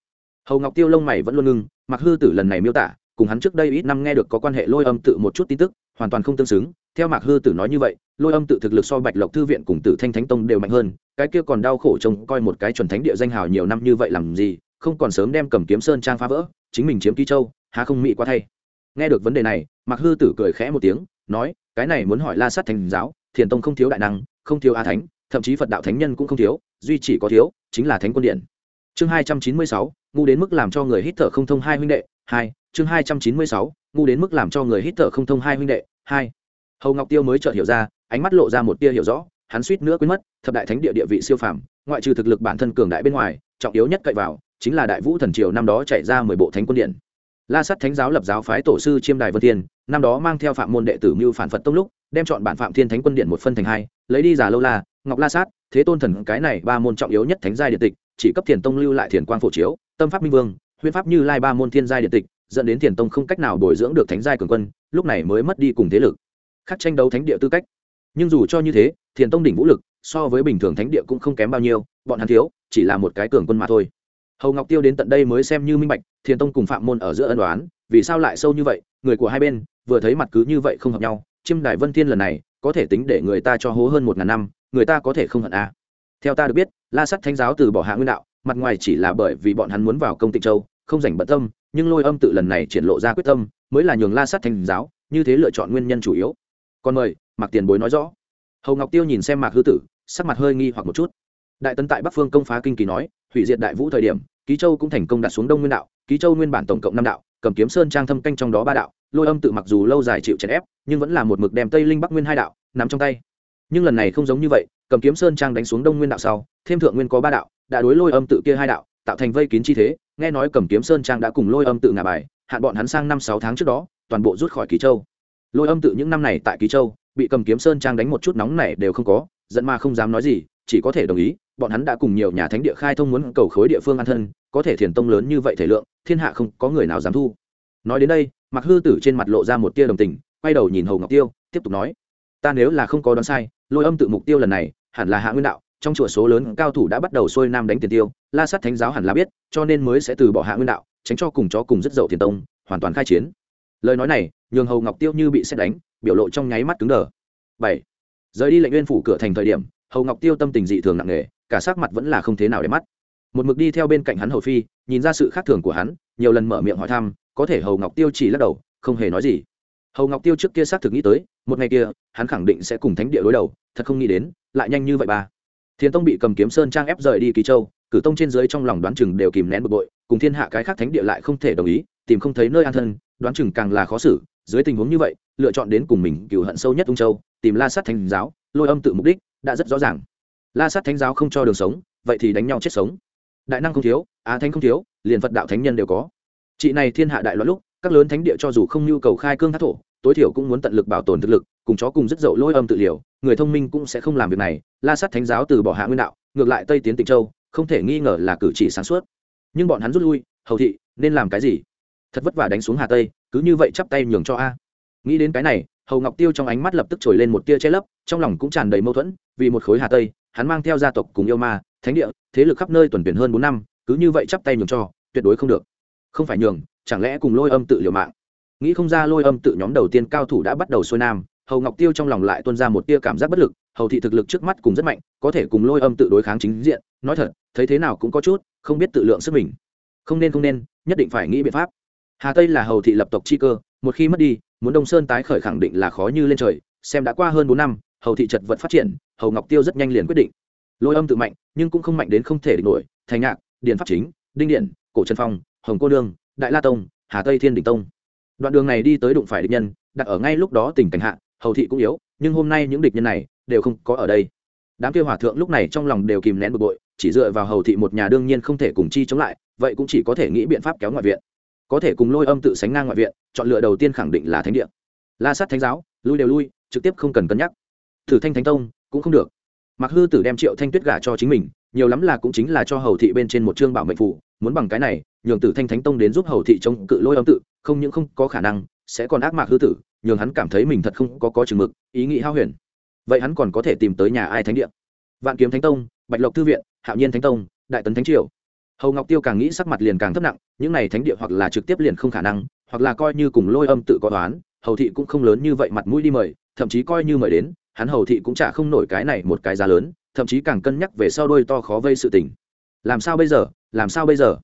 Hầu ngọc tiêu lông mày vẫn luôn ngưng mặc hư tử lần này miêu tả cùng hắn trước đây ít năm nghe được có quan hệ lôi âm tự một chút tin tức, hoàn toàn không tương xứng. Theo mạc hư tử nói như vậy, lôi âm tự thực lực so bạch lộc thư viện cùng tử thanh thánh tông đều mạnh hơn, cái kia còn đau khổ trông coi một cái chuẩn thánh địa danh hào nhiều năm như vậy làm gì, không còn sớm đem cầm kiếm sơn trang phá vỡ, chính mình chiếm ký châu, há không mỹ quá thay. Nghe được vấn đề này, mạc hư tử cười khẽ một tiếng, nói, cái này muốn hỏi la sát thành giáo, thiền tông không thiếu đại năng, không thiếu a thánh, thậm chí phật đạo thánh nhân cũng không thiếu, duy chỉ có thiếu, chính là thánh quân điện. Chương hai trăm chín mươi sáu, ngu đến mức làm cho người hít thở không thông hai huynh đệ hai, chương hai trăm chín mươi sáu, ngu đến mức làm cho người hít thở không thông hai huynh đệ, hai. Hầu ngọc tiêu mới chợt hiểu ra, ánh mắt lộ ra một tia hiểu rõ, hắn suýt nữa quên mất, thập đại thánh địa địa vị siêu phàm, ngoại trừ thực lực bản thân cường đại bên ngoài, trọng yếu nhất cậy vào, chính là đại vũ thần triều năm đó chạy ra mười bộ thánh quân điện. La sắt thánh giáo lập giáo phái tổ sư chiêm đài vân thiên, năm đó mang theo phạm môn đệ tử mưu phản phật tông lúc, đem chọn bản phạm thiên thánh quân điện một phân thành hai, lấy đi giả lâu la, ngọc la sát, thế tôn thần cái này ba môn trọng yếu nhất thánh giai điện tịch, chỉ cấp thiền tông lưu lại thiền quang phổ chiếu, tâm pháp minh vương huyễn pháp như lai ba môn thiên giai điện tịch, dẫn đến thiền tông không cách nào bồi dưỡng được thánh giai cường quân, lúc này mới mất đi cùng thế lực. Khắc tranh đấu thánh địa tư cách. Nhưng dù cho như thế, thiền tông đỉnh vũ lực, so với bình thường thánh địa cũng không kém bao nhiêu, bọn hắn thiếu, chỉ là một cái cường quân mà thôi. Hầu ngọc tiêu đến tận đây mới xem như minh bạch, thiền tông cùng phạm môn ở giữa ân đoán vì sao lại sâu như vậy, người của hai bên, vừa thấy mặt cứ như vậy không hợp nhau, chiêm đài vân thiên lần này, có thể tính để người ta cho hố hơn một ngàn năm, người ta có thể không hận a à. theo ta được biết, la sắt thánh giáo từ bỏ hạ nguyên đạo mặt ngoài chỉ là bởi vì bọn hắn muốn vào công tịnh châu, không dành bận tâm, nhưng lôi âm tự lần này triển lộ ra quyết tâm, mới là nhường la sát thành giáo, như thế lựa chọn nguyên nhân chủ yếu. Còn mời mặc tiền bối nói rõ. Hầu ngọc tiêu nhìn xem mạc hư tử, sắc mặt hơi nghi hoặc một chút. Đại tấn tại bắc phương công phá kinh kỳ nói, hủy diệt đại vũ thời điểm, ký châu cũng thành công đặt xuống đông nguyên đạo, ký châu nguyên bản tổng cộng năm đạo, cầm kiếm sơn trang thâm canh trong đó ba đạo, lôi âm tự mặc dù lâu dài chịu chèn ép, nhưng vẫn là một mực đem tây linh bắc nguyên hai đạo nằm trong tay. Nhưng lần này không giống như vậy, cầm kiếm sơn trang đánh xuống đông nguyên đạo sau, thêm thượng nguyên có ba đạo đã đối lôi âm tự kia hai đạo, tạo thành vây kín chi thế, nghe nói cầm kiếm sơn trang đã cùng lôi âm tự ngả bài, hạn bọn hắn sang năm sáu tháng trước đó, toàn bộ rút khỏi ký châu. Lôi âm tự những năm này tại ký châu, bị cầm kiếm sơn trang đánh một chút nóng này đều không có dẫn mà không dám nói gì, chỉ có thể đồng ý, bọn hắn đã cùng nhiều nhà thánh địa khai thông muốn cầu khối địa phương an thân, có thể thiền tông lớn như vậy thể lượng, thiên hạ không có người nào dám thu. Nói đến đây mặc hư tử trên mặt lộ ra một tia đồng tình, quay đầu nhìn hầu ngọc tiêu, tiếp tục nói, ta nếu là không có đoán sai, lôi âm tự mục tiêu lần này, hẳn là hạ nguyên đạo trong chùa số lớn cao thủ đã bắt đầu xuôi nam đánh tiền tiêu, la sát thánh giáo hẳn là biết, cho nên mới sẽ từ bỏ hạ nguyên đạo, tránh cho cùng chó cùng rất dậu thiền tông, hoàn toàn khai chiến. Lời nói này, nhường hầu ngọc tiêu như bị xét đánh, biểu lộ trong nháy mắt cứng đờ. Bảy. Rời đi lệnh uyên phủ cửa thành thời điểm, hầu ngọc tiêu tâm tình dị thường nặng nề, cả sắc mặt vẫn là không thế nào để mắt. Một mực đi theo bên cạnh hắn hầu phi, nhìn ra sự khác thường của hắn, nhiều lần mở miệng hỏi thăm, có thể hầu ngọc tiêu chỉ lắc đầu, không hề nói gì. Hầu ngọc tiêu trước kia xác thực nghĩ tới, một ngày kia, hắn khẳng định sẽ cùng thánh địa đối đầu, thật không nghĩ đến, lại nhanh như vậy ba thiền tông bị cầm kiếm sơn trang ép rời đi kỳ châu, cử tông trên dưới trong lòng đoán chừng đều kìm nén bực bội, cùng thiên hạ cái khác thánh địa lại không thể đồng ý, tìm không thấy nơi an thân, đoán chừng càng là khó xử, dưới tình huống như vậy, lựa chọn đến cùng mình cựu hận sâu nhất ung châu, tìm la sát thánh giáo, lôi âm tự mục đích, đã rất rõ ràng. La sát thánh giáo không cho đường sống, vậy thì đánh nhau chết sống. Đại năng không thiếu, á thánh không thiếu, liền phật đạo thánh nhân đều có. Chị này thiên hạ đại loạn lúc, các lớn thánh địa cho dù không nhu cầu khai cương thác thổ, tối thiểu cũng muốn tận lực bảo tồn thực lực, cùng chó cùng rất dậu lôi âm tự liều người thông minh cũng sẽ không làm việc này, la sát thánh giáo từ bỏ hạ nguyên đạo, ngược lại tây tiến tịnh châu, không thể nghi ngờ là cử chỉ sáng suốt. Nhưng bọn hắn rút lui, hầu thị, nên làm cái gì? Thật vất vả đánh xuống hà tây, cứ như vậy chắp tay nhường cho a. Nghĩ đến cái này, hầu ngọc tiêu trong ánh mắt lập tức trồi lên một tia che lấp, trong lòng cũng tràn đầy mâu thuẫn, vì một khối hà tây, hắn mang theo gia tộc cùng yêu ma, thánh địa, thế lực khắp nơi tuần tuyển hơn bốn năm, cứ như vậy chắp tay nhường cho, tuyệt đối không được. Không phải nhường, chẳng lẽ cùng lôi âm tự liều mạng? Nghĩ không ra lôi âm tự nhóm đầu tiên cao thủ đã bắt đầu xuôi nam hầu ngọc tiêu trong lòng lại tuôn ra một tia cảm giác bất lực hầu thị thực lực trước mắt cùng rất mạnh có thể cùng lôi âm tự đối kháng chính diện nói thật thấy thế nào cũng có chút không biết tự lượng sức mình. Không nên không nên nhất định phải nghĩ biện pháp. Hà tây là hầu thị lập tộc chi cơ một khi mất đi muốn đông sơn tái khởi khẳng định là khó như lên trời xem đã qua hơn bốn năm hầu thị chật vật phát triển hầu ngọc tiêu rất nhanh liền quyết định. Lôi âm tự mạnh nhưng cũng không mạnh đến không thể địch nổi thành Ngạc, điền pháp chính đinh điện cổ trần phong hồng cô đương đại la tông hà tây thiên đình tông. Đoạn đường này đi tới đụng phải địch nhân đặt ở ngay lúc đó tỉnh cảnh hạ hầu thị cũng yếu, nhưng hôm nay những địch nhân này đều không có ở đây. Đám kia hòa thượng lúc này trong lòng đều kìm nén bực bội, chỉ dựa vào hầu thị một nhà đương nhiên không thể cùng chi chống lại, vậy cũng chỉ có thể nghĩ biện pháp kéo ngoại viện. Có thể cùng lôi âm tự sánh ngang ngoại viện, chọn lựa đầu tiên khẳng định là thánh địa. La sát thánh giáo, lui đều lui, trực tiếp không cần cân nhắc. Thử thanh thánh tông cũng không được. Mặc hư tử đem triệu thanh tuyết gả cho chính mình, nhiều lắm là cũng chính là cho hầu thị bên trên một chương bảo mệnh phủ muốn bằng cái này, nhường tử thanh thánh tông đến giúp hầu thị chống cự lôi âm tự, không những không có khả năng, sẽ còn ác mạc hư tử nhường hắn cảm thấy mình thật không có có chừng mực, ý nghĩ hao huyền. Vậy hắn còn có thể tìm tới nhà ai thánh địa? Vạn kiếm thánh tông, bạch lộc thư viện, hạo nhiên thánh tông, đại tấn thánh triều. Hầu ngọc tiêu càng nghĩ sắc mặt liền càng thấp nặng, những này thánh địa hoặc là trực tiếp liền không khả năng, hoặc là coi như cùng lôi âm tự có toán hầu thị cũng không lớn như vậy mặt mũi đi mời, thậm chí coi như mời đến, hắn hầu thị cũng chả không nổi cái này một cái giá lớn, thậm chí càng cân nhắc về sau đôi to khó vây sự tình. Làm sao bây giờ? Làm sao bây giờ?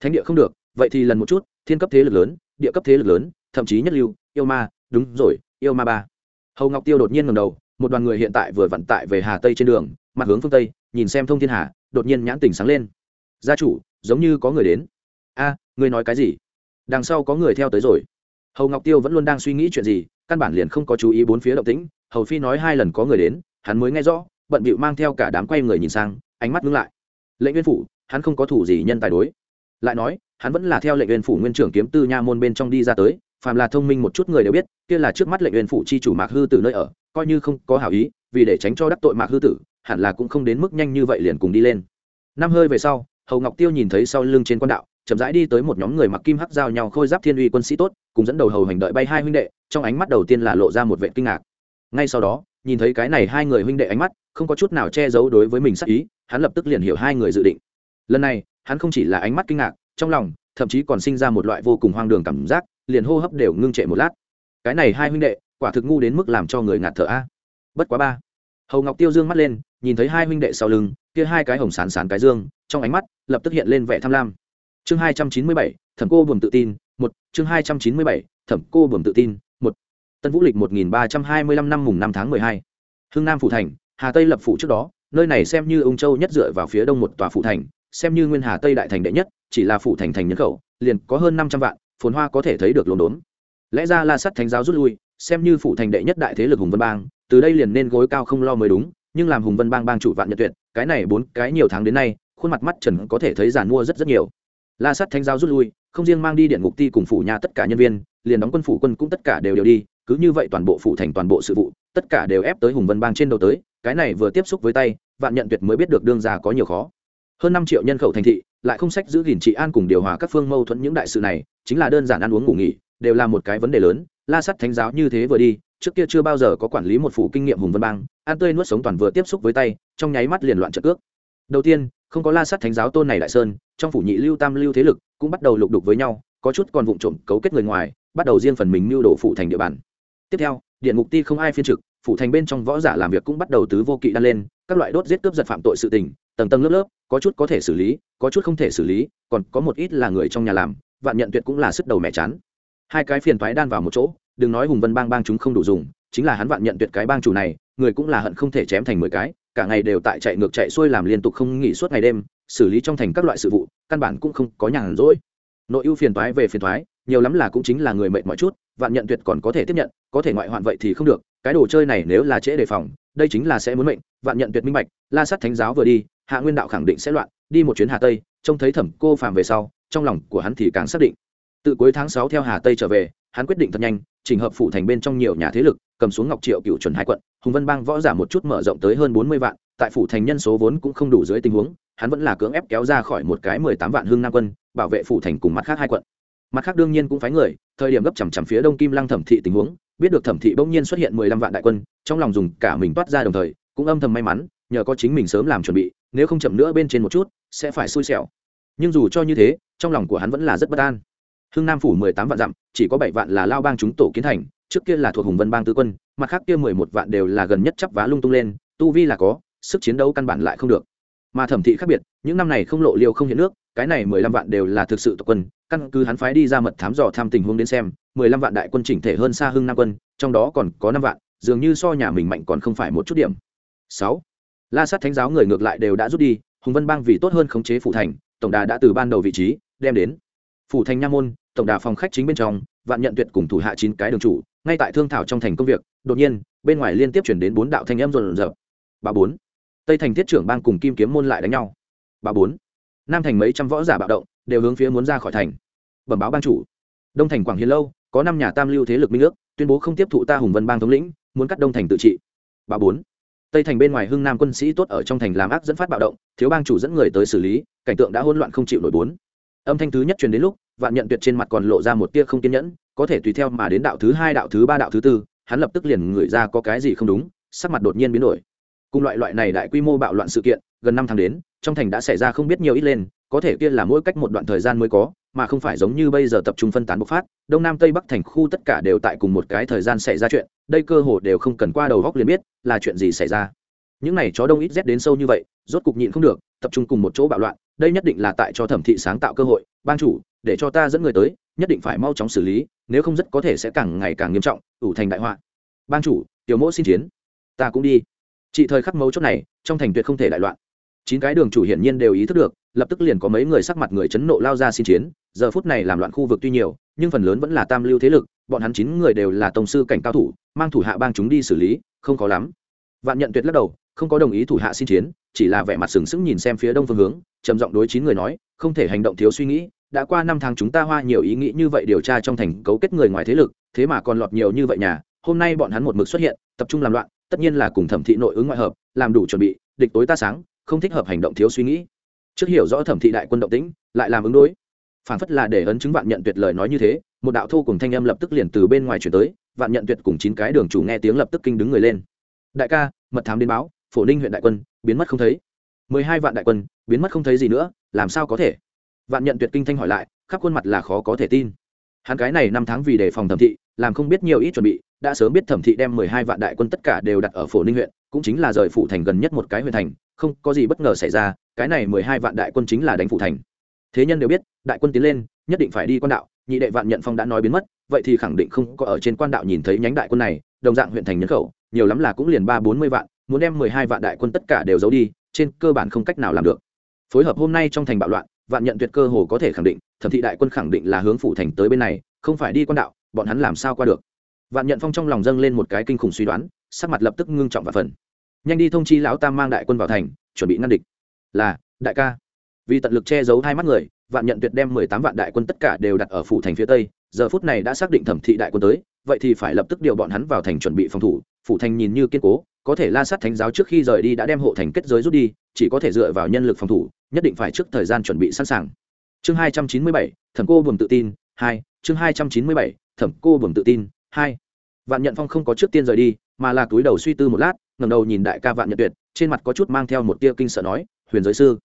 Thánh địa không được, vậy thì lần một chút, thiên cấp thế lực lớn, địa cấp thế lực lớn, thậm chí nhất lưu, yêu ma đúng rồi yêu ma ba. Hầu ngọc tiêu đột nhiên ngầm đầu một đoàn người hiện tại vừa vận tại về hà tây trên đường mặt hướng phương tây nhìn xem thông thiên hà đột nhiên nhãn tỉnh sáng lên. Gia chủ giống như có người đến. A à, ngươi nói cái gì? Đằng sau có người theo tới rồi. Hầu ngọc tiêu vẫn luôn đang suy nghĩ chuyện gì căn bản liền không có chú ý bốn phía động tĩnh. Hầu phi nói hai lần có người đến hắn mới nghe rõ bận bịu mang theo cả đám quay người nhìn sang ánh mắt ngưng lại. Lệnh nguyên phủ hắn không có thủ gì nhân tài đối. Lại nói hắn vẫn là theo lệnh nguyên phủ nguyên trưởng kiếm tư nha môn bên trong đi ra tới phàm là thông minh một chút người đều biết, kia là trước mắt lệnh nguyên phủ chi chủ mạc hư tử nơi ở, coi như không có hảo ý, vì để tránh cho đắc tội mạc hư tử, hẳn là cũng không đến mức nhanh như vậy liền cùng đi lên. Năm hơi về sau, hầu ngọc tiêu nhìn thấy sau lưng trên quan đạo, chậm rãi đi tới một nhóm người mặc kim hắc giao nhau khôi giáp thiên uy quân sĩ tốt, cùng dẫn đầu hầu hành đợi bay hai huynh đệ, trong ánh mắt đầu tiên là lộ ra một vệ kinh ngạc. Ngay sau đó, nhìn thấy cái này hai người huynh đệ ánh mắt, không có chút nào che giấu đối với mình sắc ý, hắn lập tức liền hiểu hai người dự định. Lần này, hắn không chỉ là ánh mắt kinh ngạc, trong lòng, thậm chí còn sinh ra một loại vô cùng hoang đường cảm giác liền hô hấp đều ngưng trệ một lát. Cái này hai huynh đệ, quả thực ngu đến mức làm cho người ngạt thở a. Bất quá ba. Hầu ngọc tiêu dương mắt lên, nhìn thấy hai huynh đệ sau lưng, kia hai cái hồng sán sán cái dương, trong ánh mắt lập tức hiện lên vẻ tham lam. Chương hai trăm chín mươi bảy, thẩm cô buồm tự tin, một. Chương hai trăm chín mươi bảy, thẩm cô buồm tự tin, một. Tân vũ lịch một nghìn ba trăm hai mươi lăm năm mùng năm tháng mười hai. Hưng nam phủ thành, hà tây lập phủ trước đó, nơi này xem như ông châu nhất dựa vào phía đông một tòa phủ thành, xem như nguyên hà tây đại thành đệ nhất, chỉ là phủ thành thành nhân khẩu, liền có hơn năm trăm vạn phồn hoa có thể thấy được lồn đốn lẽ ra la sắt thánh giáo rút lui, xem như phụ thành đệ nhất đại thế lực hùng vân bang, từ đây liền nên gối cao không lo mới đúng, nhưng làm hùng vân bang bang chủ vạn nhật tuyệt, cái này bốn cái nhiều tháng đến nay, khuôn mặt mắt trần có thể thấy giàn mua rất rất nhiều. La sắt thánh giáo rút lui, không riêng mang đi điện ngục ti cùng phủ nhà tất cả nhân viên, liền đóng quân phủ quân cũng tất cả đều đều đi, cứ như vậy toàn bộ phủ thành toàn bộ sự vụ, tất cả đều ép tới hùng vân bang trên đầu tới, cái này vừa tiếp xúc với tay, vạn nhận tuyệt mới biết được đương ra có nhiều khó. Hơn năm triệu nhân khẩu thành thị lại không sách giữ gìn trị an cùng điều hòa các phương mâu thuẫn những đại sự này, chính là đơn giản ăn uống ngủ nghỉ, đều là một cái vấn đề lớn. La sắt thánh giáo như thế vừa đi, trước kia chưa bao giờ có quản lý một phủ kinh nghiệm hùng vân bang an tươi nuốt sống toàn vừa tiếp xúc với tay, trong nháy mắt liền loạn trợ cước. Đầu tiên, không có la sắt thánh giáo tôn này đại sơn, trong phủ nhị lưu tam lưu thế lực cũng bắt đầu lục đục với nhau, có chút còn vụng trộm cấu kết người ngoài, bắt đầu riêng phần mình mưu đồ phụ thành địa bàn. Tiếp theo, điện ngục ti không ai phiên trực phụ thành bên trong võ giả làm việc cũng bắt đầu tứ vô kỵ đan lên, các loại đốt giết cướp giật phạm tội sự tình tầng tầng lớp lớp, có chút có thể xử lý, có chút không thể xử lý, còn có một ít là người trong nhà làm, vạn nhận tuyệt cũng là sức đầu mẹ chán. Hai cái phiền thoái đan vào một chỗ, đừng nói hùng vân bang bang chúng không đủ dùng, chính là hắn vạn nhận tuyệt cái bang chủ này, người cũng là hận không thể chém thành mười cái, cả ngày đều tại chạy ngược chạy xuôi làm liên tục không nghỉ suốt ngày đêm, xử lý trong thành các loại sự vụ, căn bản cũng không có nhàn rỗi. Nội ưu phiền thoái về phiền thoái nhiều lắm là cũng chính là người mệt mọi chút, vạn nhận tuyệt còn có thể tiếp nhận, có thể ngoại hoạn vậy thì không được, cái đồ chơi này nếu là trễ đề phòng, đây chính là sẽ muốn mệnh, vạn nhận tuyệt minh bạch, la sát thánh giáo vừa đi hạ nguyên đạo khẳng định sẽ loạn, đi một chuyến hà tây, trông thấy thẩm cô phàm về sau, trong lòng của hắn thì càng xác định. Từ cuối tháng sáu theo hà tây trở về, hắn quyết định thật nhanh trình hợp phủ thành bên trong nhiều nhà thế lực, cầm xuống ngọc triệu cựu chuẩn hai quận, hùng vân bang võ giả một chút mở rộng tới hơn bốn mươi vạn, tại phủ thành nhân số vốn cũng không đủ dưới tình huống, hắn vẫn là cưỡng ép kéo ra khỏi một cái mười tám vạn hương nam quân, bảo vệ phủ thành cùng mặt khác hai quận. Mặt khác đương nhiên cũng phái người, thời điểm gấp chằm chằm phía đông kim lăng thẩm thị tình huống, biết được thẩm thị bỗng nhiên xuất hiện mười lăm vạn đại quân, trong lòng dùng cả mình toát ra đồng thời, cũng âm thầm may mắn, nhờ có chính mình sớm làm chuẩn bị nếu không chậm nữa bên trên một chút, sẽ phải xui xẻo. Nhưng dù cho như thế, trong lòng của hắn vẫn là rất bất an. Hưng nam phủ mười tám vạn dặm, chỉ có bảy vạn là lao bang chúng tổ kiến thành, trước kia là thuộc hùng vân bang tư quân, mặt khác kia mười một vạn đều là gần nhất chắp vá lung tung lên, tu vi là có, sức chiến đấu căn bản lại không được. Mà thẩm thị khác biệt, những năm này không lộ liêu không hiện nước, cái này mười lăm vạn đều là thực sự tộc quân, căn cứ hắn phái đi ra mật thám dò tham tình huống đến xem, mười lăm vạn đại quân chỉnh thể hơn xa hưng nam quân, trong đó còn có năm vạn, dường như so nhà mình mạnh còn không phải một chút điểm. Sáu la sát thánh giáo người ngược lại đều đã rút đi, hùng vân bang vì tốt hơn khống chế phủ thành, tổng đà đã từ ban đầu vị trí, đem đến phủ thành nha môn, tổng đà phòng khách chính bên trong, vạn nhận tuyệt cùng thủ hạ chín cái đường chủ, ngay tại thương thảo trong thành công việc, đột nhiên, bên ngoài liên tiếp chuyển đến bốn đạo thanh âm rộn rợp ba bốn, tây thành thiết trưởng bang cùng kim kiếm môn lại đánh nhau. Ba bốn, nam thành mấy trăm võ giả bạo động, đều hướng phía muốn ra khỏi thành. Bẩm báo bang chủ. Đông thành quảng hiên lâu, có năm nhà tam lưu thế lực minh ước, tuyên bố không tiếp thụ ta hùng vân bang thống lĩnh, muốn cắt đông thành tự trị. Ba bốn tây thành bên ngoài hưng nam quân sĩ tốt ở trong thành làm ác dẫn phát bạo động, thiếu bang chủ dẫn người tới xử lý, cảnh tượng đã hỗn loạn không chịu nổi bốn. Âm thanh thứ nhất truyền đến lúc, vạn nhận tuyệt trên mặt còn lộ ra một tia không kiên nhẫn, có thể tùy theo mà đến đạo thứ hai, đạo thứ ba, đạo thứ tư, hắn lập tức liền ngửi ra có cái gì không đúng, sắc mặt đột nhiên biến đổi. Cùng loại loại này đại quy mô bạo loạn sự kiện, gần năm tháng đến, trong thành đã xảy ra không biết nhiều ít lên, có thể kia là mỗi cách một đoạn thời gian mới có mà không phải giống như bây giờ tập trung phân tán bộc phát, đông nam tây bắc thành khu tất cả đều tại cùng một cái thời gian xảy ra chuyện, đây cơ hồ đều không cần qua đầu góc liền biết là chuyện gì xảy ra. Những này chó đông ít rét đến sâu như vậy, rốt cục nhịn không được, tập trung cùng một chỗ bạo loạn, đây nhất định là tại cho thẩm thị sáng tạo cơ hội, ban chủ, để cho ta dẫn người tới, nhất định phải mau chóng xử lý, nếu không rất có thể sẽ càng ngày càng nghiêm trọng, ủ thành đại họa. Ban chủ, tiểu mỗ xin chiến. Ta cũng đi. Chị thời khắc mấu chốt này, trong thành tuyệt không thể đại loạn. Chín cái đường chủ hiển nhiên đều ý thức được lập tức liền có mấy người sắc mặt người chấn nộ lao ra xin chiến. Giờ phút này làm loạn khu vực tuy nhiều, nhưng phần lớn vẫn là tam lưu thế lực, bọn hắn chín người đều là tổng sư cảnh cao thủ, mang thủ hạ bang chúng đi xử lý, không có lắm. Vạn nhận tuyệt lắc đầu, không có đồng ý thủ hạ xin chiến, chỉ là vẻ mặt sừng sững nhìn xem phía đông phương hướng, trầm giọng đối chín người nói, không thể hành động thiếu suy nghĩ, đã qua năm tháng chúng ta hoa nhiều ý nghĩ như vậy điều tra trong thành cấu kết người ngoài thế lực, thế mà còn lọt nhiều như vậy nhà, hôm nay bọn hắn một mực xuất hiện, tập trung làm loạn, tất nhiên là cùng thẩm thị nội ứng ngoại hợp, làm đủ chuẩn bị, địch tối ta sáng, không thích hợp hành động thiếu suy nghĩ trước hiểu rõ thẩm thị đại quân động tĩnh, lại làm ứng đối. Phản phất là để ấn chứng vạn nhận tuyệt lời nói như thế, một đạo thô cùng thanh âm lập tức liền từ bên ngoài chuyển tới, vạn nhận tuyệt cùng chín cái đường chủ nghe tiếng lập tức kinh đứng người lên. Đại ca, mật thám đến báo, phổ ninh huyện đại quân, biến mất không thấy. Mười hai vạn đại quân, biến mất không thấy gì nữa, làm sao có thể? Vạn nhận tuyệt kinh thanh hỏi lại, khắp khuôn mặt là khó có thể tin. Hắn cái này năm tháng vì đề phòng thẩm thị, làm không biết nhiều ít chuẩn bị, đã sớm biết thẩm thị đem mười hai vạn đại quân tất cả đều đặt ở phổ ninh huyện, cũng chính là rời phụ thành gần nhất một cái huyện thành không có gì bất ngờ xảy ra, cái này mười hai vạn đại quân chính là đánh phủ thành. Thế nhân đều biết, đại quân tiến lên, nhất định phải đi quan đạo, nhị đệ vạn nhận phong đã nói biến mất, vậy thì khẳng định không có ở trên quan đạo nhìn thấy nhánh đại quân này, đồng dạng huyện thành nhân khẩu, nhiều lắm là cũng liền ba bốn mươi vạn, muốn đem mười hai vạn đại quân tất cả đều giấu đi, trên cơ bản không cách nào làm được. Phối hợp hôm nay trong thành bạo loạn, vạn nhận tuyệt cơ hồ có thể khẳng định thẩm thị đại quân khẳng định là hướng phủ thành tới bên này, không phải đi quan đạo, bọn hắn làm sao qua được. Vạn nhận phong trong lòng dâng lên một cái kinh khủng suy đoán, sắc mặt lập tức ngưng trọng và phần nhanh đi thông chi lão tam mang đại quân vào thành, chuẩn bị ngăn địch. Là, đại ca. Vì tận lực che giấu hai mắt người, vạn nhận tuyệt đem mười tám vạn đại quân tất cả đều đặt ở phủ thành phía tây. Giờ phút này đã xác định thẩm thị đại quân tới, vậy thì phải lập tức điều bọn hắn vào thành chuẩn bị phòng thủ. Phủ thành nhìn như kiên cố, có thể la sát thánh giáo trước khi rời đi đã đem hộ thành kết giới rút đi, chỉ có thể dựa vào nhân lực phòng thủ, nhất định phải trước thời gian chuẩn bị sẵn sàng. Chương hai trăm chín mươi bảy, thẩm cô buồn tự tin, hai, chương hai trăm chín mươi bảy, thẩm cô buồn tự tin, hai. Vạn nhận phong không có trước tiên rời đi, mà là túi đầu suy tư một lát ngẩng đầu nhìn đại ca vạn nhận tuyệt, trên mặt có chút mang theo một tia kinh sợ nói, huyền giới sư,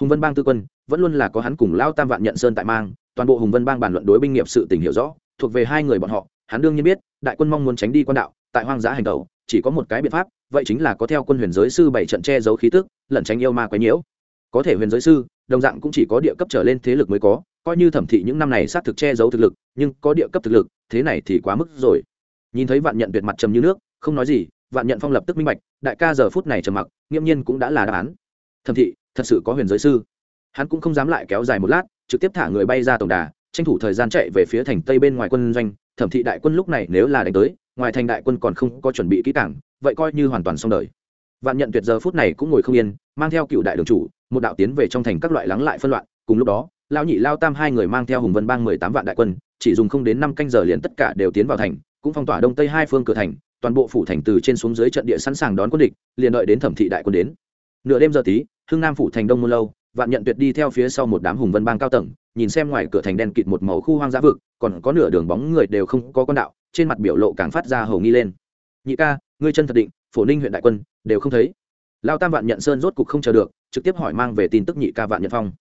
hùng vân bang tư quân, vẫn luôn là có hắn cùng lao tam vạn nhận sơn tại mang, toàn bộ hùng vân bang bàn luận đối binh nghiệp sự tình hiểu rõ, thuộc về hai người bọn họ, hắn đương nhiên biết, đại quân mong muốn tránh đi quan đạo, tại hoang dã hành tẩu, chỉ có một cái biện pháp, vậy chính là có theo quân huyền giới sư bảy trận che giấu khí tức, lẩn tránh yêu ma quái nhiễu. Có thể huyền giới sư, đồng dạng cũng chỉ có địa cấp trở lên thế lực mới có, coi như thẩm thị những năm này sát thực che giấu thực lực, nhưng có địa cấp thực lực, thế này thì quá mức rồi. Nhìn thấy vạn nhận tuyệt mặt trầm như nước, không nói gì vạn nhận phong lập tức minh bạch, đại ca giờ phút này trầm mặc, nghiễm nhiên cũng đã là đáp án. Thẩm thị, thật sự có huyền giới sư. Hắn cũng không dám lại kéo dài một lát, trực tiếp thả người bay ra tổng đà, tranh thủ thời gian chạy về phía thành tây bên ngoài quân doanh. Thẩm thị đại quân lúc này nếu là đánh tới, ngoài thành đại quân còn không có chuẩn bị kỹ cảng vậy coi như hoàn toàn xong đời. Vạn nhận tuyệt giờ phút này cũng ngồi không yên, mang theo cựu đại đường chủ, một đạo tiến về trong thành các loại lắng lại phân loạn. Cùng lúc đó lao nhị lao tam hai người mang theo hùng vân bang mười tám vạn đại quân, chỉ dùng không đến năm canh giờ liền tất cả đều tiến vào thành, cũng phong tỏa đông tây hai phương cửa thành toàn bộ phủ thành từ trên xuống dưới trận địa sẵn sàng đón quân địch, liền đợi đến thẩm thị đại quân đến. Nửa đêm giờ tí, hưng nam phủ thành đông môn lâu, vạn nhận tuyệt đi theo phía sau một đám hùng vân bang cao tầng, nhìn xem ngoài cửa thành đen kịt một màu khu hoang dã vực, còn có nửa đường bóng người đều không có con đạo, trên mặt biểu lộ càng phát ra hầu nghi lên. Nhị ca, ngươi chân thật định, phổ ninh huyện đại quân, đều không thấy. Lao tam vạn nhận sơn rốt cục không chờ được, trực tiếp hỏi mang về tin tức nhị ca vạn nhận phong.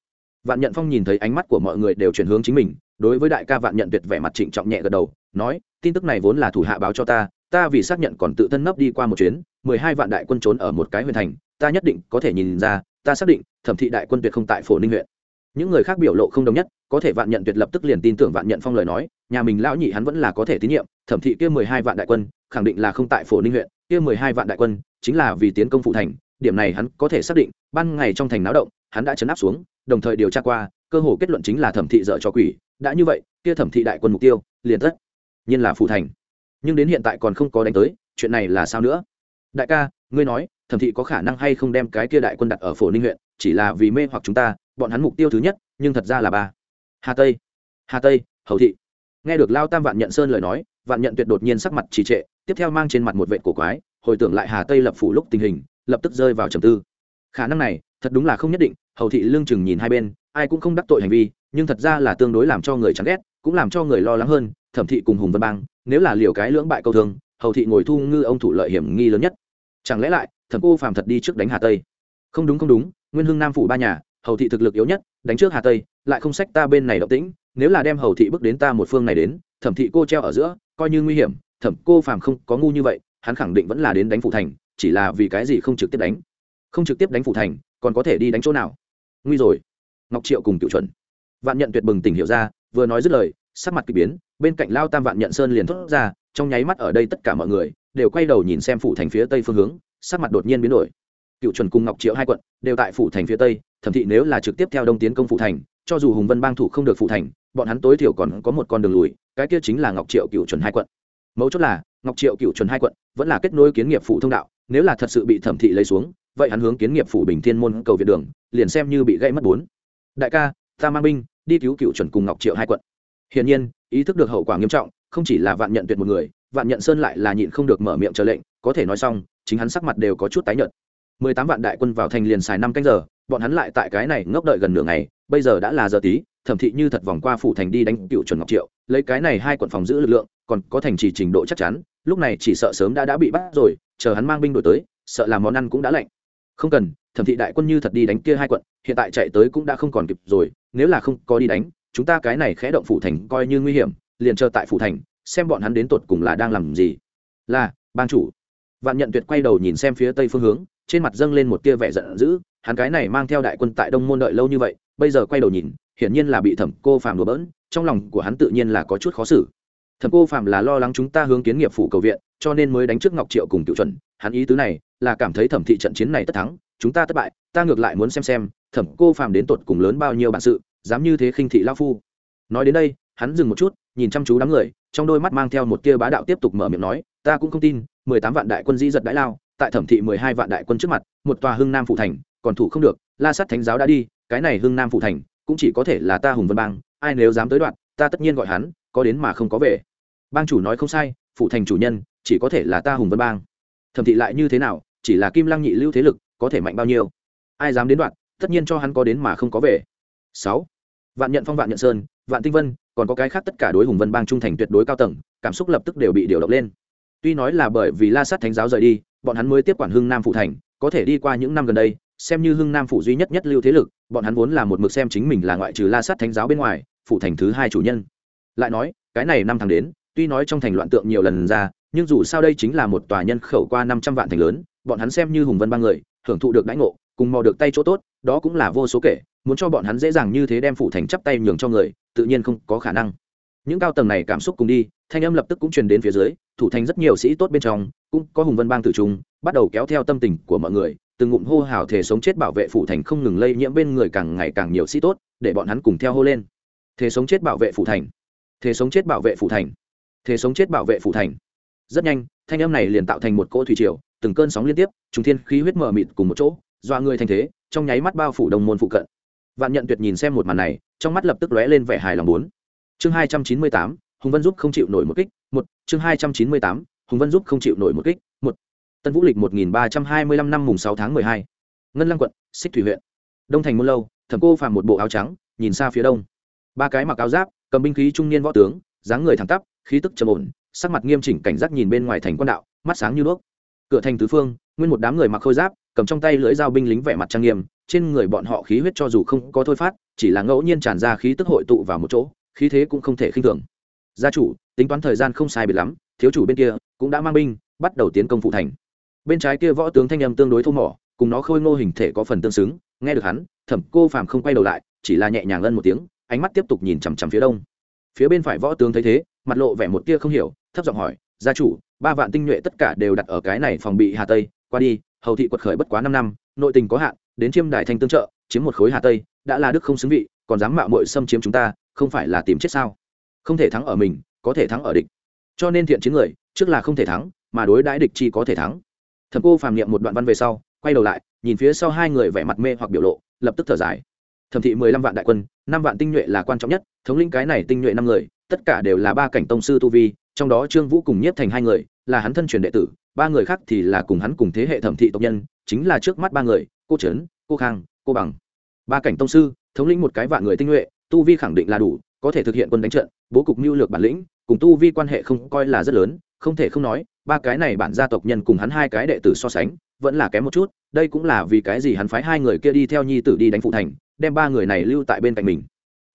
Vạn nhận phong nhìn thấy ánh mắt của mọi người đều chuyển hướng chính mình, đối với đại ca vạn nhận tuyệt vẻ mặt trịnh trọng nhẹ gật đầu, nói, tin tức này vốn là thủ hạ báo cho ta ta vì xác nhận còn tự thân nấp đi qua một chuyến, mười hai vạn đại quân trốn ở một cái huyện thành, ta nhất định có thể nhìn ra, ta xác định, thẩm thị đại quân tuyệt không tại phổ ninh huyện. Những người khác biểu lộ không đồng nhất, có thể vạn nhận tuyệt lập tức liền tin tưởng vạn nhận phong lời nói, nhà mình lão nhị hắn vẫn là có thể tín nhiệm, thẩm thị kia mười hai vạn đại quân, khẳng định là không tại phổ ninh huyện, kia mười hai vạn đại quân chính là vì tiến công phụ thành, điểm này hắn có thể xác định, ban ngày trong thành náo động, hắn đã chấn áp xuống, đồng thời điều tra qua, cơ hồ kết luận chính là thẩm thị dợ cho quỷ, đã như vậy, kia thẩm thị đại quân mục tiêu, liền tất nhiên là phụ thành nhưng đến hiện tại còn không có đánh tới, chuyện này là sao nữa? Đại ca, ngươi nói, thẩm thị có khả năng hay không đem cái kia đại quân đặt ở phổ ninh huyện, chỉ là vì mê hoặc chúng ta, bọn hắn mục tiêu thứ nhất, nhưng thật ra là ba. Hà tây hà tây, hầu thị. Nghe được lao tam vạn nhận sơn lời nói, vạn nhận tuyệt đột nhiên sắc mặt trì trệ, tiếp theo mang trên mặt một vệ cổ quái, hồi tưởng lại hà tây lập phủ lúc tình hình, lập tức rơi vào trầm tư. Khả năng này, thật đúng là không nhất định, hầu thị lương chừng nhìn hai bên, ai cũng không đắc tội hành vi, nhưng thật ra là tương đối làm cho người chán ghét, cũng làm cho người lo lắng hơn, thẩm thị cùng hùng vân bang nếu là liều cái lưỡng bại câu thương, hầu thị ngồi thu ngư ông thủ lợi hiểm nghi lớn nhất. Chẳng lẽ lại, thẩm cô phàm thật đi trước đánh hà tây? Không đúng không đúng, nguyên hưng nam phủ ba nhà, hầu thị thực lực yếu nhất, đánh trước hà tây, lại không sách ta bên này động tĩnh, nếu là đem hầu thị bước đến ta một phương này đến, thẩm thị cô treo ở giữa, coi như nguy hiểm, thẩm cô phàm không có ngu như vậy, hắn khẳng định vẫn là đến đánh phủ thành, chỉ là vì cái gì không trực tiếp đánh? Không trực tiếp đánh phủ thành, còn có thể đi đánh chỗ nào? Nguy rồi. Ngọc triệu cùng cựu chuẩn. Vạn nhận tuyệt bừng tỉnh hiểu ra, vừa nói dứt lời sắc mặt k ỳ biến, bên cạnh lao tam vạn nhận sơn liền thốt ra, trong nháy mắt ở đây tất cả mọi người đều quay đầu nhìn xem phủ thành phía tây phương hướng, sắc mặt đột nhiên biến đổi. Cựu chuẩn cùng ngọc triệu hai quận đều tại phủ thành phía tây thẩm thị nếu là trực tiếp theo đông tiến công phủ thành, cho dù hùng vân bang thủ không được phủ thành, bọn hắn tối thiểu còn có một con đường lùi, cái kia chính là ngọc triệu cựu chuẩn hai quận. Mấu chốt là, ngọc triệu cựu chuẩn hai quận vẫn là kết nối kiến nghiệp phủ thông đạo, nếu là thật sự bị thẩm thị lấy xuống, vậy hắn hướng kiến nghiệp phủ bình thiên môn cầu việt đường, liền xem như bị gãy mất bốn. Đại ca, ta mang binh, đi cứu cựu chuẩn cùng ngọc triệu hai quận hiển nhiên, ý thức được hậu quả nghiêm trọng, không chỉ là vạn nhận tuyệt một người, vạn nhận sơn lại là nhịn không được mở miệng chờ lệnh, có thể nói xong, chính hắn sắc mặt đều có chút tái nhợt. Mười tám vạn đại quân vào thành liền xài năm canh giờ, bọn hắn lại tại cái này ngốc đợi gần nửa ngày, bây giờ đã là giờ tí, thẩm thị như thật vòng qua phủ thành đi đánh cựu chuẩn ngọc triệu, lấy cái này hai quận phòng giữ lực lượng, còn có thành trì trình độ chắc chắn, lúc này chỉ sợ sớm đã đã bị bắt rồi, chờ hắn mang binh đổi tới, sợ làm món ăn cũng đã lạnh. Không cần, thẩm thị đại quân như thật đi đánh kia hai quận, hiện tại chạy tới cũng đã không còn kịp rồi, nếu là không có đi đánh chúng ta cái này khẽ động phủ thành coi như nguy hiểm, liền chờ tại phủ thành, xem bọn hắn đến tột cùng là đang làm gì. Là ban chủ. Vạn nhận tuyệt quay đầu nhìn xem phía tây phương hướng, trên mặt dâng lên một tia vẻ giận dữ, hắn cái này mang theo đại quân tại đông môn đợi lâu như vậy, bây giờ quay đầu nhìn, hiển nhiên là bị thẩm cô phàm đùa bỡn, trong lòng của hắn tự nhiên là có chút khó xử. Thẩm cô phàm là lo lắng chúng ta hướng kiến nghiệp phủ cầu viện, cho nên mới đánh trước ngọc triệu cùng tiểu chuẩn, hắn ý tứ này là cảm thấy thẩm thị trận chiến này tất thắng, chúng ta thất bại, ta ngược lại muốn xem xem, thẩm cô phàm đến tột cùng lớn bao nhiêu bản sự dám như thế khinh thị lao phu. Nói đến đây, hắn dừng một chút, nhìn chăm chú đám người, trong đôi mắt mang theo một tia bá đạo tiếp tục mở miệng nói, ta cũng không tin, mười tám vạn đại quân dĩ giật đãi lao, tại thẩm thị mười hai vạn đại quân trước mặt, một tòa hưng nam phụ thành, còn thủ không được, la sát thánh giáo đã đi, cái này hưng nam phụ thành, cũng chỉ có thể là ta hùng vân bang, ai nếu dám tới đoạn, ta tất nhiên gọi hắn, có đến mà không có về. Bang chủ nói không sai phụ thành chủ nhân, chỉ có thể là ta hùng vân bang. Thẩm thị lại như thế nào, chỉ là kim lăng nhị lưu thế lực, có thể mạnh bao nhiêu? Ai dám đến đoạn, tất nhiên cho hắn có đến mà không có về sáu. Vạn nhận phong, vạn nhận sơn, vạn tinh vân, còn có cái khác tất cả đối hùng vân bang trung thành tuyệt đối cao tầng, cảm xúc lập tức đều bị điều động lên. Tuy nói là bởi vì la sát thánh giáo rời đi, bọn hắn mới tiếp quản hưng nam phụ thành, có thể đi qua những năm gần đây, xem như hưng nam phủ duy nhất nhất lưu thế lực, bọn hắn vốn là một mực xem chính mình là ngoại trừ la sát thánh giáo bên ngoài phụ thành thứ hai chủ nhân. Lại nói, cái này năm tháng đến, tuy nói trong thành loạn tượng nhiều lần ra, nhưng dù sao đây chính là một tòa nhân khẩu qua năm trăm vạn thành lớn, bọn hắn xem như hùng vân ba người, hưởng thụ được đãi ngộ, cùng mò được tay chỗ tốt, đó cũng là vô số kể muốn cho bọn hắn dễ dàng như thế đem phủ thành chắp tay nhường cho người, tự nhiên không có khả năng. Những cao tầng này cảm xúc cùng đi, thanh âm lập tức cũng truyền đến phía dưới, thủ thành rất nhiều sĩ tốt bên trong, cũng có hùng vân bang tử trung, bắt đầu kéo theo tâm tình của mọi người, từng ngụm hô hào thể sống chết bảo vệ phủ thành không ngừng lây nhiễm bên người càng ngày càng nhiều sĩ tốt, để bọn hắn cùng theo hô lên. Thế sống chết bảo vệ phủ thành. Thế sống chết bảo vệ phủ thành. Thế sống chết bảo vệ phủ thành. Rất nhanh, thanh âm này liền tạo thành một cỗ thủy triều, từng cơn sóng liên tiếp, trùng thiên khí huyết mờ mịt cùng một chỗ doa người thành thế, trong nháy mắt bao phủ đồng môn phụ cận vạn nhận tuyệt nhìn xem một màn này, trong mắt lập tức lóe lên vẻ hài lòng bốn. Chương hai trăm chín mươi tám, hùng vân giúp không chịu nổi một kích, một. Chương hai trăm chín mươi tám, hùng vân giúp không chịu nổi một kích, một. Tân vũ lịch một nghìn ba trăm hai mươi lăm năm mùng sáu tháng mười hai. Ngân lăng quận, xích thủy huyện. Đông thành môn lâu, thẩm cô phàm một bộ áo trắng, nhìn xa phía đông. Ba cái mặc áo giáp, cầm binh khí trung niên võ tướng, dáng người thẳng tắp, khí tức trầm ổn, sắc mặt nghiêm chỉnh cảnh giác nhìn bên ngoài thành quan đạo, mắt sáng như đuốc. Cửa thành tứ phương, nguyên một đám người mặc khôi giáp cầm trong tay lưỡi dao binh lính vẻ mặt trang nghiêm, trên người bọn họ khí huyết cho dù không có thôi phát, chỉ là ngẫu nhiên tràn ra khí tức hội tụ vào một chỗ, khí thế cũng không thể khinh thường. Gia chủ, tính toán thời gian không sai biệt lắm, thiếu chủ bên kia cũng đã mang binh, bắt đầu tiến công phụ thành. Bên trái kia võ tướng thanh âm tương đối thô mỏ, cùng nó khôi ngô hình thể có phần tương xứng, nghe được hắn, thẩm cô phàm không quay đầu lại, chỉ là nhẹ nhàng ân một tiếng, ánh mắt tiếp tục nhìn chằm chằm phía đông. Phía bên phải võ tướng thấy thế, mặt lộ vẻ một tia không hiểu, thấp giọng hỏi, gia chủ, ba vạn tinh nhuệ tất cả đều đặt ở cái này phòng bị hà tây, qua đi hầu thị quật khởi bất quá năm năm, nội tình có hạn, đến chiêm đại thanh tương trợ, chiếm một khối hà tây, đã là đức không xứng vị, còn dám mạo muội xâm chiếm chúng ta, không phải là tìm chết sao? Không thể thắng ở mình, có thể thắng ở địch. Cho nên thiện chiến người, trước là không thể thắng, mà đối đãi địch chi có thể thắng. Thẩm cô phàm niệm một đoạn văn về sau, quay đầu lại, nhìn phía sau hai người vẻ mặt mê hoặc biểu lộ, lập tức thở dài. Thẩm thị mười lăm vạn đại quân, năm vạn tinh nhuệ là quan trọng nhất, thống lĩnh cái này tinh nhuệ năm người, tất cả đều là ba cảnh tông sư tu vi, trong đó trương vũ cùng nhiếp thành hai người, là hắn thân truyền đệ tử ba người khác thì là cùng hắn cùng thế hệ thẩm thị tộc nhân, chính là trước mắt ba người, cô trấn, cô khang, cô bằng. Ba cảnh tông sư, thống lĩnh một cái vạn người tinh nhuệ, tu vi khẳng định là đủ, có thể thực hiện quân đánh trận, bố cục mưu lược bản lĩnh, cùng tu vi quan hệ không coi là rất lớn, không thể không nói, ba cái này bản gia tộc nhân cùng hắn hai cái đệ tử so sánh, vẫn là kém một chút, đây cũng là vì cái gì hắn phái hai người kia đi theo nhi tử đi đánh phụ thành, đem ba người này lưu tại bên cạnh mình.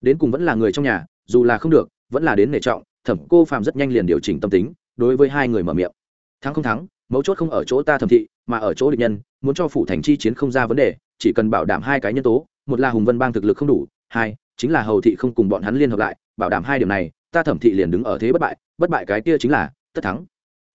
Đến cùng vẫn là người trong nhà, dù là không được, vẫn là đến nể trọng, thẩm cô phàm rất nhanh liền điều chỉnh tâm tính, đối với hai người mở miệng thắng không thắng, mấu chốt không ở chỗ ta thẩm thị, mà ở chỗ địch nhân, muốn cho phủ thành chi chiến không ra vấn đề, chỉ cần bảo đảm hai cái nhân tố, một là hùng vân bang thực lực không đủ, hai, chính là hầu thị không cùng bọn hắn liên hợp lại, bảo đảm hai điểm này, ta thẩm thị liền đứng ở thế bất bại bất bại cái kia chính là, tất thắng.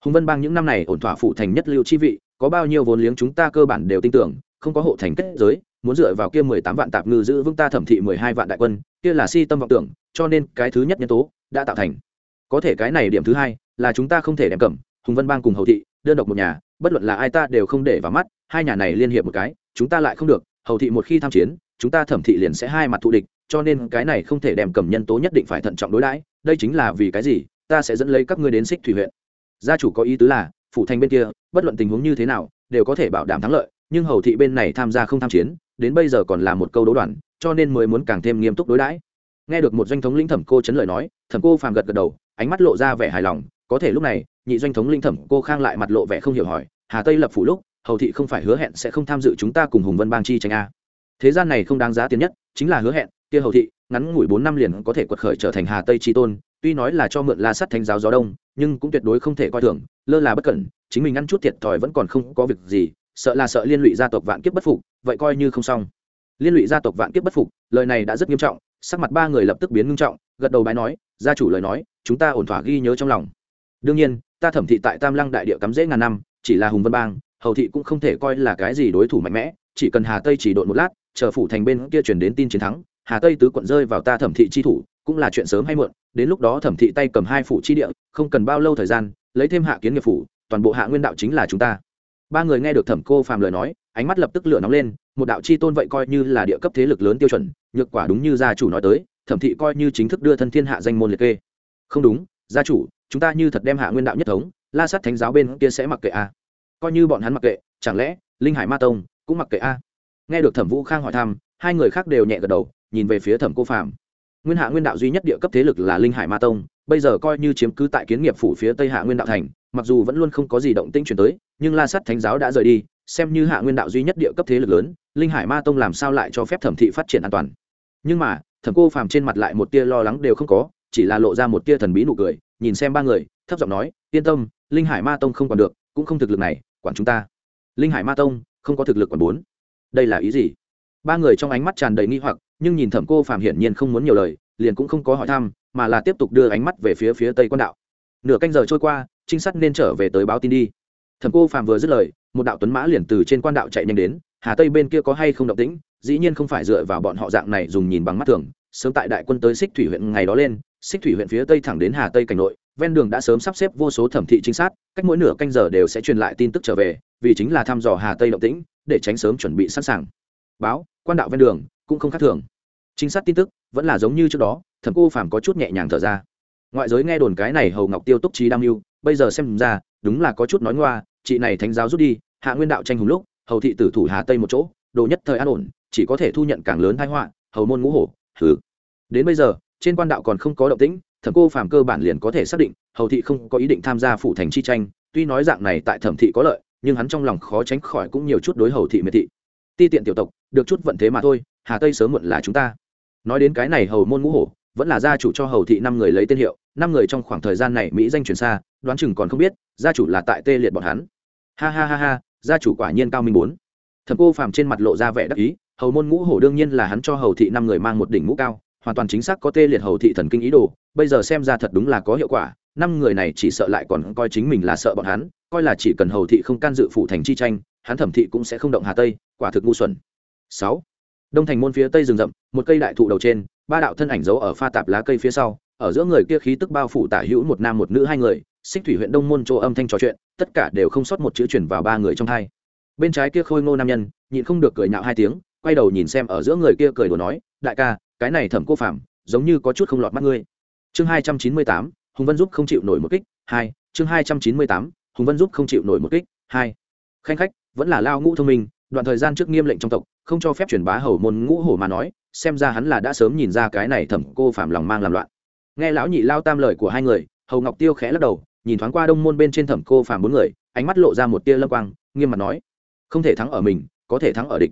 Hùng vân bang những năm này ổn thỏa phủ thành nhất lưu chi vị, có bao nhiêu vốn liếng chúng ta cơ bản đều tin tưởng, không có hộ thành kết giới, muốn dựa vào kia mười tám vạn tạp ngư giữ vững ta thẩm thị mười hai vạn đại quân, kia là si tâm vọng tưởng, cho nên cái thứ nhất nhân tố đã tạo thành. Có thể cái này điểm thứ hai là chúng ta không thể đem cầm hùng vân bang cùng hầu thị, đơn độc một nhà, bất luận là ai ta đều không để vào mắt, hai nhà này liên hiệp một cái, chúng ta lại không được. Hầu thị một khi tham chiến, chúng ta thẩm thị liền sẽ hai mặt thù địch, cho nên cái này không thể đem cầm nhân tố nhất định phải thận trọng đối đãi, đây chính là vì cái gì? Ta sẽ dẫn lấy các ngươi đến xích thủy huyện. Gia chủ có ý tứ là, phủ thành bên kia, bất luận tình huống như thế nào, đều có thể bảo đảm thắng lợi, nhưng hầu thị bên này tham gia không tham chiến, đến bây giờ còn là một câu đấu đoàn, cho nên mới muốn càng thêm nghiêm túc đối đãi. Nghe được một doanh thống lĩnh thẩm cô chấn lời nói, thẩm cô phàm gật gật đầu, ánh mắt lộ ra vẻ hài lòng, có thể lúc này nhị doanh thống linh thẩm cô khang lại mặt lộ vẻ không hiểu hỏi, hà tây lập phủ lúc, hầu thị không phải hứa hẹn sẽ không tham dự chúng ta cùng hùng vân bang chi tranh a? Thế gian này không đáng giá tiền nhất chính là hứa hẹn, kia hầu thị, ngắn ngủi bốn năm liền có thể quật khởi trở thành hà tây chi tôn, tuy nói là cho mượn la sắt thánh giáo gió đông, nhưng cũng tuyệt đối không thể coi thường, lơ là bất cẩn, chính mình ăn chút thiệt thòi vẫn còn không có việc gì, sợ là sợ liên lụy gia tộc vạn kiếp bất phục, vậy coi như không xong. Liên lụy gia tộc vạn kiếp bất phục, lời này đã rất nghiêm trọng, sắc mặt ba người lập tức biến ngưng trọng, gật đầu bái nói, gia chủ lời nói, chúng ta ổn thỏa ghi nhớ trong lòng. Đương nhiên ta thẩm thị tại tam lăng đại địa cắm dễ ngàn năm, chỉ là hùng vân bang, hầu thị cũng không thể coi là cái gì đối thủ mạnh mẽ, chỉ cần hà tây chỉ đội một lát, chờ phủ thành bên kia chuyển đến tin chiến thắng, hà tây tứ quận rơi vào ta thẩm thị chi thủ, cũng là chuyện sớm hay muộn, đến lúc đó thẩm thị tay cầm hai phủ chi địa, không cần bao lâu thời gian, lấy thêm hạ kiến nghiệp phủ, toàn bộ hạ nguyên đạo chính là chúng ta. Ba người nghe được thẩm cô phàm lời nói, ánh mắt lập tức lửa nóng lên, một đạo chi tôn vậy coi như là địa cấp thế lực lớn tiêu chuẩn, nhược quả đúng như gia chủ nói tới, thẩm thị coi như chính thức đưa thân thiên hạ danh môn liệt kê. Không đúng, gia chủ chúng ta như thật đem hạ nguyên đạo nhất thống, la sát thánh giáo bên kia sẽ mặc kệ a. Coi như bọn hắn mặc kệ, chẳng lẽ linh hải ma tông cũng mặc kệ a? Nghe được thẩm vũ khang hỏi thăm, hai người khác đều nhẹ gật đầu, nhìn về phía thẩm cô phạm nguyên hạ nguyên đạo duy nhất địa cấp thế lực là linh hải ma tông, bây giờ coi như chiếm cứ tại kiến nghiệp phủ phía tây hạ nguyên đạo thành, mặc dù vẫn luôn không có gì động tĩnh chuyển tới, nhưng la sắt thánh giáo đã rời đi, xem như hạ nguyên đạo duy nhất địa cấp thế lực lớn, linh hải ma tông làm sao lại cho phép thẩm thị phát triển an toàn? Nhưng mà, thẩm cô phàm trên mặt lại một tia lo lắng đều không có chỉ là lộ ra một tia thần bí nụ cười, nhìn xem ba người, thấp giọng nói, yên tâm, linh hải ma tông không còn được, cũng không thực lực này, quản chúng ta. Linh hải ma tông, không có thực lực quản bốn. Đây là ý gì? Ba người trong ánh mắt tràn đầy nghi hoặc, nhưng nhìn thẩm cô phàm hiển nhiên không muốn nhiều lời, liền cũng không có hỏi thăm, mà là tiếp tục đưa ánh mắt về phía phía tây quan đạo. Nửa canh giờ trôi qua, trinh sát nên trở về tới báo tin đi. Thẩm cô phạm vừa dứt lời, một đạo tuấn mã liền từ trên quan đạo chạy nhanh đến, hà tây bên kia có hay không động tĩnh? Dĩ nhiên không phải dựa vào bọn họ dạng này dùng nhìn bằng mắt thường sớm tại đại quân tới xích thủy huyện ngày đó lên xích thủy huyện phía tây thẳng đến hà tây cảnh nội, ven đường đã sớm sắp xếp vô số thẩm thị trinh sát, cách mỗi nửa canh giờ đều sẽ truyền lại tin tức trở về, vì chính là thăm dò hà tây động tĩnh, để tránh sớm chuẩn bị sẵn sàng. Báo, quan đạo ven đường, cũng không khác thường. Trinh sát tin tức, vẫn là giống như trước đó, thẩm cô phàm có chút nhẹ nhàng thở ra. Ngoại giới nghe đồn cái này hầu ngọc tiêu túc trí đam mưu, bây giờ xem ra, đúng là có chút nói ngoa, chị này thánh giáo rút đi, hạ nguyên đạo tranh hùng lúc, hầu thị tử thủ hà tây một chỗ, đồ nhất thời an ổn, chỉ có thể thu nhận càng lớn thái họa, hầu môn ngũ hổ hừ. Đến bây giờ, trên quan đạo còn không có động tĩnh, thẩm cô phàm cơ bản liền có thể xác định, hầu thị không có ý định tham gia phủ thành chi tranh. Tuy nói dạng này tại thẩm thị có lợi, nhưng hắn trong lòng khó tránh khỏi cũng nhiều chút đối hầu thị miệt thị. Ti tiện tiểu tộc, được chút vận thế mà thôi, hà tây sớm muộn là chúng ta. Nói đến cái này hầu môn ngũ hổ, vẫn là gia chủ cho hầu thị năm người lấy tên hiệu, năm người trong khoảng thời gian này mỹ danh truyền xa, đoán chừng còn không biết, gia chủ là tại tê liệt bọn hắn. Ha ha ha ha, gia chủ quả nhiên cao minh bốn. Thẩm cô phàm trên mặt lộ ra vẻ đắc ý hầu môn ngũ hổ đương nhiên là hắn cho hầu thị năm người mang một đỉnh mũ cao, hoàn toàn chính xác có tê liệt hầu thị thần kinh ý đồ, bây giờ xem ra thật đúng là có hiệu quả, năm người này chỉ sợ lại còn coi chính mình là sợ bọn hắn, coi là chỉ cần hầu thị không can dự phụ thành chi tranh, hắn thẩm thị cũng sẽ không động hà tây, quả thực ngu xuẩn. Sáu, đông thành môn phía tây rừng rậm, một cây đại thụ đầu trên, ba đạo thân ảnh giấu ở pha tạp lá cây phía sau, ở giữa người kia khí tức bao phủ tả hữu một nam một nữ hai người, xích thủy huyện đông môn chỗ âm thanh trò chuyện, tất cả đều không sót một chữ chuyển vào ba người trong hai. Bên trái kia khôi ngô nam nhân, nhịn không được cười nhạo hai tiếng quay đầu nhìn xem ở giữa người kia cười đùa nói, đại ca, cái này thẩm cô phạm giống như có chút không lọt mắt ngươi. Chương hai trăm chín mươi tám, hùng vân giúp không chịu nổi một kích, hai, chương hai trăm chín mươi tám, hùng vân giúp không chịu nổi một kích, hai. Khanh khách, vẫn là lao ngũ thông minh, đoạn thời gian trước nghiêm lệnh trong tộc, không cho phép truyền bá hầu môn ngũ hổ mà nói, xem ra hắn là đã sớm nhìn ra cái này thẩm cô phạm lòng mang làm loạn. Nghe lão nhị lao tam lời của hai người, hầu ngọc tiêu khẽ lắc đầu, nhìn thoáng qua đông môn bên trên thẩm cô phạm bốn người, ánh mắt lộ ra một tia lâm quang, nghiêm mặt nói, không thể thắng ở mình, có thể thắng ở địch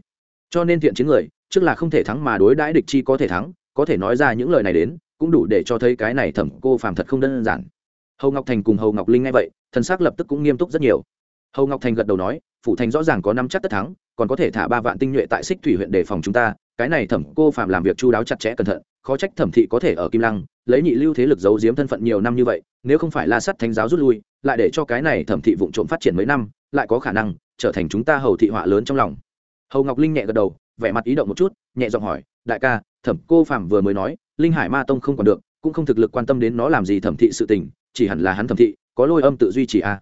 cho nên thiện chiến người, trước là không thể thắng mà đối đãi địch chi có thể thắng, có thể nói ra những lời này đến, cũng đủ để cho thấy cái này thẩm cô phàm thật không đơn giản. Hầu ngọc thành cùng hầu ngọc linh nghe vậy, thần s ắ c lập tức cũng nghiêm túc rất nhiều. Hầu ngọc thành gật đầu nói, phủ thành rõ ràng có năm chắc tất thắng, còn có thể thả ba vạn tinh nhuệ tại xích thủy huyện đề phòng chúng ta, cái này thẩm cô phạm làm việc chu đáo chặt chẽ cẩn thận, khó trách thẩm thị có thể ở kim lăng, lấy nhị lưu thế lực giấu giếm thân phận nhiều năm như vậy, nếu không phải la sắt thánh giáo rút lui, lại để cho cái này thẩm thị vụ trộm phát triển mấy năm, lại có khả năng trở thành chúng ta hầu thị họa lớn trong lòng hầu ngọc linh nhẹ gật đầu, vẻ mặt ý động một chút, nhẹ giọng hỏi, đại ca, thẩm cô phạm vừa mới nói, linh hải ma tông không còn được, cũng không thực lực quan tâm đến nó làm gì thẩm thị sự tình, chỉ hẳn là hắn thẩm thị, có lôi âm tự duy trì a à.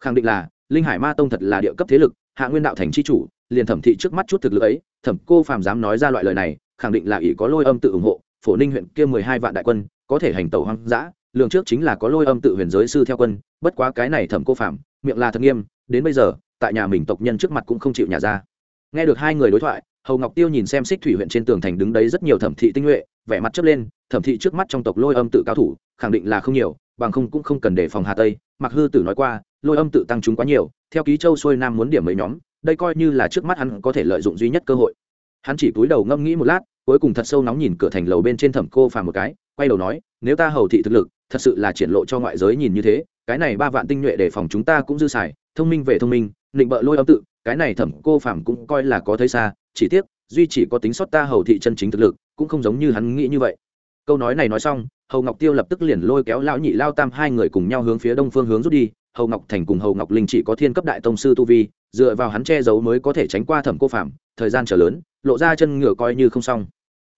khẳng định là, linh hải ma tông thật là địa cấp thế lực, hạ nguyên đạo thành c h i chủ, liền thẩm thị trước mắt chút thực lực ấy, thẩm cô phàm dám nói ra loại lời này, khẳng định là ỷ có lôi âm tự ủng hộ, phổ ninh huyện kia mười hai vạn đại quân, có thể hành tẩu hoang dã, lường trước chính là có lôi âm tự huyền giới sư theo quân, bất quá cái này thẩm cô phàm, miệng là thật nghiêm, đến bây giờ, tại nhà mình tộc nhân trước mặt cũng không chịu nhà ra nghe được hai người đối thoại, hầu ngọc tiêu nhìn xem xích thủy huyện trên tường thành đứng đấy rất nhiều thẩm thị tinh nhuệ, vẻ mặt chớp lên, thẩm thị trước mắt trong tộc lôi âm tự cao thủ, khẳng định là không nhiều, bằng không cũng không cần đề phòng hà tây. Mặc hư tử nói qua, lôi âm tự tăng chúng quá nhiều, theo ký châu xuôi nam muốn điểm mấy nhóm, đây coi như là trước mắt hắn có thể lợi dụng duy nhất cơ hội. Hắn chỉ cúi đầu ngâm nghĩ một lát, cuối cùng thật sâu nóng nhìn cửa thành lầu bên trên thẩm cô phàm một cái, quay đầu nói, nếu ta hầu thị thực lực, thật sự là triển lộ cho ngoại giới nhìn như thế, cái này ba vạn tinh nhuệ để phòng chúng ta cũng dư xài, thông minh về thông minh định bợ lôi âm tự, cái này thẩm cô phàm cũng coi là có thấy xa, chỉ tiếc, duy chỉ có tính sót ta hầu thị chân chính thực lực, cũng không giống như hắn nghĩ như vậy. Câu nói này nói xong, hầu ngọc tiêu lập tức liền lôi kéo lão nhị lao tam hai người cùng nhau hướng phía đông phương hướng rút đi, hầu ngọc thành cùng hầu ngọc linh chỉ có thiên cấp đại tông sư tu vi, dựa vào hắn che giấu mới có thể tránh qua thẩm cô phạm thời gian trở lớn, lộ ra chân ngựa coi như không xong.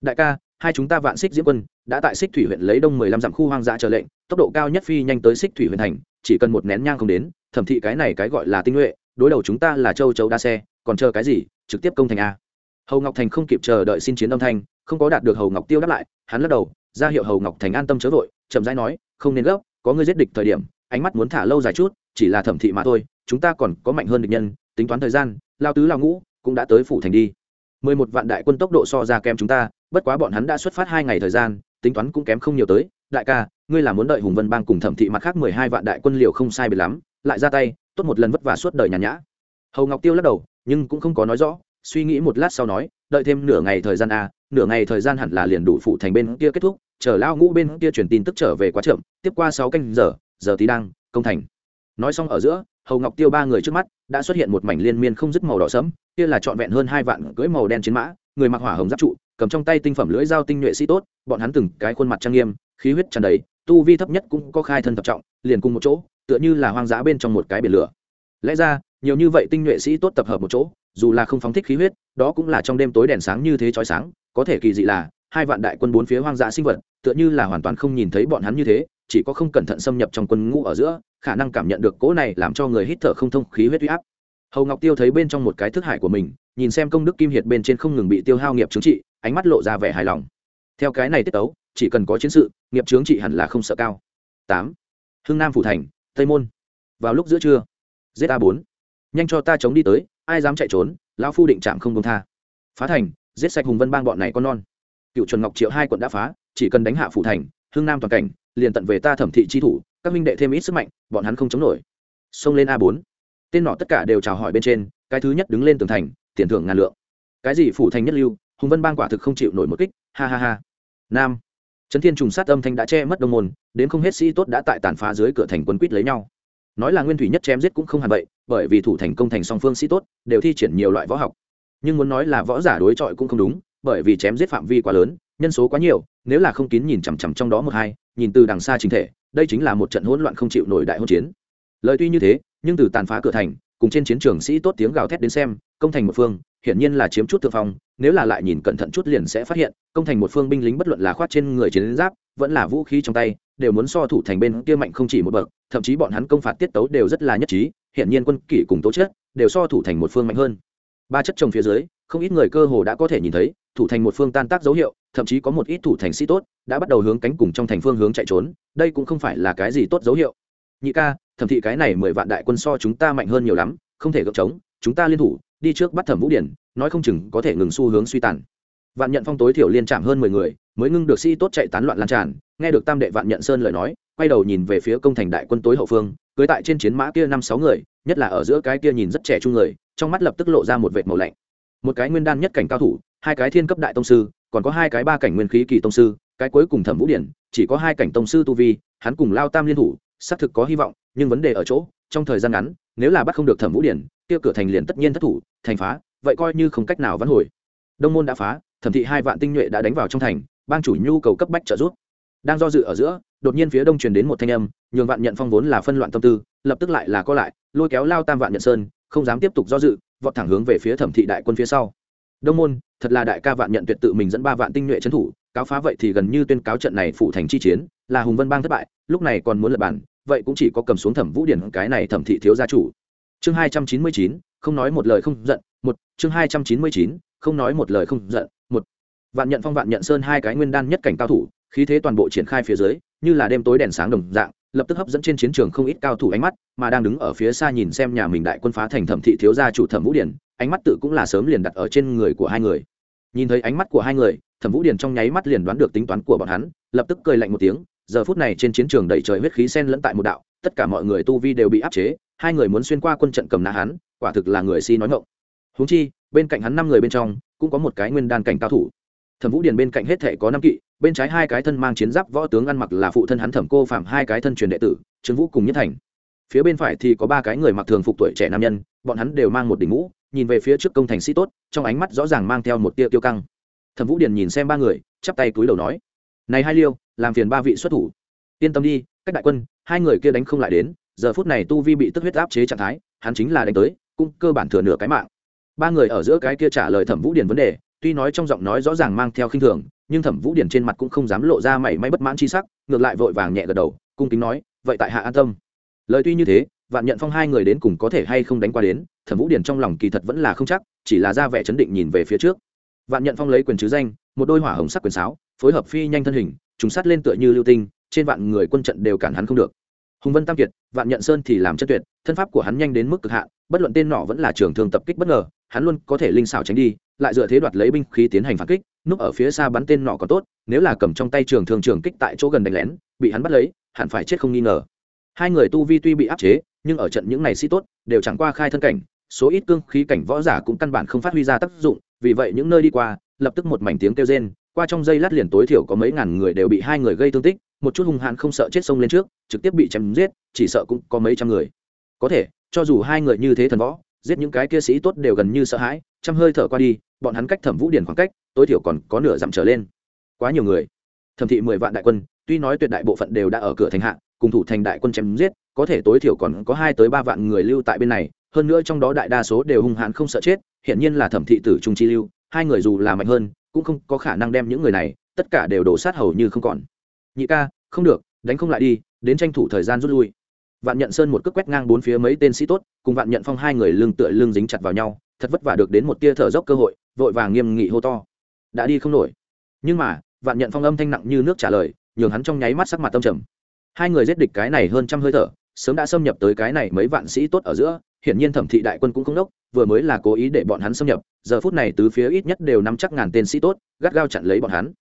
Đại ca, hai chúng ta vạn xích diễm quân, đã tại xích thủy huyện lấy đông mười lăm dặm khu hoang dã trở lệnh, tốc độ cao nhất phi nhanh tới xích thủy huyện thành, chỉ cần một nén nhang không đến, thẩm thị cái này cái gọi là tinh nhuệ đối đầu chúng ta là châu chấu đa xe, còn chờ cái gì, trực tiếp công thành a. Hầu ngọc thành không kịp chờ đợi xin chiến âm thanh, không có đạt được hầu ngọc tiêu đáp lại, hắn lắc đầu, ra hiệu hầu ngọc thành an tâm chớ vội, chậm rãi nói, không nên gấp, có người giết địch thời điểm, ánh mắt muốn thả lâu dài chút, chỉ là thẩm thị mà thôi, chúng ta còn có mạnh hơn địch nhân, tính toán thời gian, lao tứ lao ngũ cũng đã tới phủ thành đi. Mười một vạn đại quân tốc độ so ra kém chúng ta, bất quá bọn hắn đã xuất phát hai ngày thời gian, tính toán cũng kém không nhiều tới. Đại ca, ngươi là muốn đợi hùng vân bang cùng thẩm thị mặt khác mười hai vạn đại quân liều không sai biệt lắm, lại ra tay tốt một lần vất vả suốt đời nhàn nhã. Hầu ngọc tiêu lắc đầu, nhưng cũng không có nói rõ, suy nghĩ một lát sau nói, đợi thêm nửa ngày thời gian a nửa ngày thời gian hẳn là liền đủ phụ thành bên kia kết thúc, chờ lao ngũ bên kia truyền tin tức trở về quá chậm, tiếp qua sáu canh giờ giờ tí đang, công thành. Nói xong ở giữa, hầu ngọc tiêu ba người trước mắt, đã xuất hiện một mảnh liên miên không dứt màu đỏ sẫm, kia là trọn vẹn hơn hai vạn cưỡi màu đen chiến mã, người mặc hỏa hồng giáp trụ, cầm trong tay tinh phẩm lưỡi dao tinh nhuệ sĩ tốt, bọn hắn từng cái khuôn mặt trang nghiêm, khí huyết tràn đầy, tu vi thấp nhất cũng có khai thân tập trọng, liền cùng một chỗ tựa như là hoang dã bên trong một cái biển lửa. Lẽ ra, nhiều như vậy tinh nhuệ sĩ tốt tập hợp một chỗ, dù là không phóng thích khí huyết, đó cũng là trong đêm tối đèn sáng như thế chói sáng, có thể kỳ dị là, hai vạn đại quân bốn phía hoang dã sinh vật, tựa như là hoàn toàn không nhìn thấy bọn hắn như thế, chỉ có không cẩn thận xâm nhập trong quân ngũ ở giữa, khả năng cảm nhận được cỗ này làm cho người hít thở không thông khí huyết huy áp. Hầu ngọc tiêu thấy bên trong một cái thức hải của mình, nhìn xem công đức kim hiệt bên trên không ngừng bị tiêu hao nghiệp chứng trị, ánh mắt lộ ra vẻ hài lòng. Theo cái này tiết tấu, chỉ cần có chiến sự, nghiệp chứng trị hẳn là không sợ cao. Tám. Hưng nam phủ thành tây môn. Vào lúc giữa trưa giết a bốn. Nhanh cho ta chống đi tới, ai dám chạy trốn, lão phu định chạm không công tha. Phá thành, giết sạch hùng vân bang bọn này con non. Cựu chuẩn ngọc triệu hai quận đã phá, chỉ cần đánh hạ phủ thành hương nam toàn cảnh, liền tận về ta thẩm thị chi thủ, các minh đệ thêm ít sức mạnh, bọn hắn không chống nổi. Xông lên a bốn. Tên nọ tất cả đều chào hỏi bên trên, cái thứ nhất đứng lên tường thành, tiền thưởng ngàn lượng. Cái gì phủ thành nhất lưu, hùng vân bang quả thực không chịu nổi một kích, ha ha ha. Nam trấn thiên trùng sát âm thanh đã che mất đông môn, đến không hết sĩ tốt đã tại tàn phá dưới cửa thành quân quýt lấy nhau. Nói là nguyên thủy nhất chém giết cũng không hẳn vậy, bởi vì thủ thành công thành song phương sĩ tốt, đều thi triển nhiều loại võ học. Nhưng muốn nói là võ giả đối chọi cũng không đúng, bởi vì chém giết phạm vi quá lớn, nhân số quá nhiều, nếu là không kín nhìn chằm chằm trong đó một hai, nhìn từ đằng xa chính thể, đây chính là một trận hỗn loạn không chịu nổi đại hỗn chiến. Lời tuy như thế, nhưng từ tàn phá cửa thành cùng trên chiến trường sĩ tốt tiếng gào thét đến xem, công thành một phương, hiển nhiên là chiếm chút thượng phong, nếu là lại nhìn cẩn thận chút liền sẽ phát hiện, công thành một phương binh lính bất luận là khoát trên người chiến giáp, vẫn là vũ khí trong tay, đều muốn so thủ thành bên kia mạnh không chỉ một bậc, thậm chí bọn hắn công phạt tiết tấu đều rất là nhất trí, hiển nhiên quân kỷ cùng tố chất đều so thủ thành một phương mạnh hơn. Ba chất trồng phía dưới, không ít người cơ hồ đã có thể nhìn thấy, thủ thành một phương tan tác dấu hiệu, thậm chí có một ít thủ thành sĩ tốt đã bắt đầu hướng cánh cùng trong thành phương hướng chạy trốn, đây cũng không phải là cái gì tốt dấu hiệu nhị ca, thẩm thị cái này mười vạn đại quân so chúng ta mạnh hơn nhiều lắm, không thể gợp trống, chúng ta liên thủ, đi trước bắt thẩm vũ điển, nói không chừng có thể ngừng xu hướng suy tàn. Vạn nhận phong tối thiểu liên chạm hơn mười người, mới ngưng được sĩ tốt chạy tán loạn lan tràn, nghe được tam đệ vạn nhận sơn lời nói, quay đầu nhìn về phía công thành đại quân tối hậu phương, cưới tại trên chiến mã kia năm sáu người, nhất là ở giữa cái kia nhìn rất trẻ trung người, trong mắt lập tức lộ ra một vệt màu lạnh. Một cái nguyên đan nhất cảnh cao thủ, hai cái thiên cấp đại tông sư, còn có hai cái ba cảnh nguyên khí kỳ tông sư, cái cuối cùng thẩm vũ điển, chỉ có hai cảnh tông sư tu vi, hắn cùng lao tam liên thủ xác thực có hy vọng, nhưng vấn đề ở chỗ, trong thời gian ngắn, nếu là bắt không được thẩm vũ điển, kia cửa thành liền tất nhiên thất thủ, thành phá, vậy coi như không cách nào vãn hồi. Đông môn đã phá, thẩm thị hai vạn tinh nhuệ đã đánh vào trong thành, bang chủ nhu cầu cấp bách trợ giúp. Đang do dự ở giữa, đột nhiên phía đông truyền đến một thanh âm, nhường vạn nhận phong vốn là phân loạn tâm tư, lập tức lại là co lại, lôi kéo lao tam vạn nhận sơn, không dám tiếp tục do dự, vọt thẳng hướng về phía thẩm thị đại quân phía sau. Đông môn, thật là đại ca vạn nhận tuyệt tự mình dẫn ba vạn tinh nhuệ trấn thủ, cáo phá vậy thì gần như tuyên cáo trận này phủ thành chi chiến, là hùng vân bang thất bại, lúc này còn muốn lập bản vậy cũng chỉ có cầm xuống thẩm vũ điển cái này thẩm thị thiếu gia chủ. Chương hai trăm chín mươi chín, không nói một lời không giận, một, chương hai trăm chín mươi chín, không nói một lời không giận, một. Vạn nhận phong, vạn nhận sơn hai cái nguyên đan nhất cảnh cao thủ, khí thế toàn bộ triển khai phía dưới, như là đêm tối đèn sáng đồng dạng, lập tức hấp dẫn trên chiến trường không ít cao thủ ánh mắt, mà đang đứng ở phía xa nhìn xem nhà mình đại quân phá thành thẩm thị thiếu gia chủ thẩm vũ điển, ánh mắt tự cũng là sớm liền đặt ở trên người của hai người. Nhìn thấy ánh mắt của hai người, thẩm vũ điển trong nháy mắt liền đoán được tính toán của bọn hắn, lập tức cười lạnh một tiếng giờ phút này trên chiến trường đầy trời huyết khí sen lẫn tại một đạo, tất cả mọi người tu vi đều bị áp chế, hai người muốn xuyên qua quân trận cầm nã hắn, quả thực là người si nói ngộng húng chi, bên cạnh hắn năm người bên trong, cũng có một cái nguyên đan cảnh cao thủ. Thẩm vũ điền bên cạnh hết thể có năm kỵ, bên trái hai cái thân mang chiến giáp võ tướng ăn mặc là phụ thân hắn thẩm cô phạm hai cái thân truyền đệ tử, trương vũ cùng nhất thành. Phía bên phải thì có ba cái người mặc thường phục tuổi trẻ nam nhân, bọn hắn đều mang một đỉnh mũ nhìn về phía trước công thành sĩ tốt, trong ánh mắt rõ ràng mang theo một tia tiêu căng. Thẩm vũ điền nhìn xem ba người, chắp tay túi đầu nói này hai liêu, làm phiền ba vị xuất thủ. Yên tâm đi, cách đại quân, hai người kia đánh không lại đến, giờ phút này tu vi bị tức huyết áp chế trạng thái, hắn chính là đánh tới, cũng cơ bản thừa nửa cái mạng. Ba người ở giữa cái kia trả lời thẩm vũ điền vấn đề, tuy nói trong giọng nói rõ ràng mang theo khinh thường, nhưng thẩm vũ điền trên mặt cũng không dám lộ ra mảy may bất mãn chi sắc, ngược lại vội vàng nhẹ gật đầu, cung kính nói, vậy tại hạ an tâm. Lời tuy như thế, vạn nhận phong hai người đến cùng có thể hay không đánh qua đến, thẩm vũ điền trong lòng kỳ thật vẫn là không chắc, chỉ là ra vẻ chấn định nhìn về phía trước. Vạn nhận phong lấy quyền chứ danh, một đôi hỏa hồng sắc quyền sáo phối hợp phi nhanh thân hình chúng sát lên tựa như lưu tinh, trên vạn người quân trận đều cản hắn không được. Hùng vân tam kiệt, vạn nhận sơn thì làm chất tuyệt, thân pháp của hắn nhanh đến mức cực hạn, bất luận tên nọ vẫn là trường thương tập kích bất ngờ, hắn luôn có thể linh xảo tránh đi, lại dựa thế đoạt lấy binh khí tiến hành phản kích, núp ở phía xa bắn tên nọ còn tốt, nếu là cầm trong tay trường thương trường kích tại chỗ gần đánh lén, bị hắn bắt lấy, hẳn phải chết không nghi ngờ. Hai người tu vi tuy bị áp chế, nhưng ở trận những này sĩ tốt, đều chẳng qua khai thân cảnh, số ít cương khí cảnh võ giả cũng căn bản không phát huy ra tác dụng, vì vậy những nơi đi qua, lập tức một mảnh tiếng kêu rên qua trong giây lát liền tối thiểu có mấy ngàn người đều bị hai người gây thương tích, một chút hung hãn không sợ chết sông lên trước, trực tiếp bị chém giết, chỉ sợ cũng có mấy trăm người. Có thể, cho dù hai người như thế thần võ, giết những cái kia sĩ tốt đều gần như sợ hãi, trăm hơi thở qua đi, bọn hắn cách thẩm vũ điển khoảng cách, tối thiểu còn có nửa dặm trở lên. Quá nhiều người. Thẩm thị mười vạn đại quân, tuy nói tuyệt đại bộ phận đều đã ở cửa thành hạ, cùng thủ thành đại quân chém giết, có thể tối thiểu còn có hai tới ba vạn người lưu tại bên này, hơn nữa trong đó đại đa số đều hung hãn không sợ chết hiện nhiên là thẩm thị tử trung chi lưu, hai người dù là mạnh hơn cũng không có khả năng đem những người này, tất cả đều đổ sát hầu như không còn. Nhị ca, không được, đánh không lại đi, đến tranh thủ thời gian rút lui. Vạn nhận sơn một cước quét ngang bốn phía mấy tên sĩ tốt, cùng vạn nhận phong hai người lưng tựa lưng dính chặt vào nhau, thật vất vả được đến một tia thở dốc cơ hội, vội vàng nghiêm nghị hô to. Đã đi không nổi. Nhưng mà, vạn nhận phong âm thanh nặng như nước trả lời, nhường hắn trong nháy mắt sắc mặt tâm trầm. Hai người giết địch cái này hơn trăm hơi thở sớm đã xâm nhập tới cái này mấy vạn sĩ tốt ở giữa, hiển nhiên thẩm thị đại quân cũng không đốc, vừa mới là cố ý để bọn hắn xâm nhập, giờ phút này từ phía ít nhất đều nắm chắc ngàn tên sĩ tốt, gắt gao chặn lấy bọn hắn.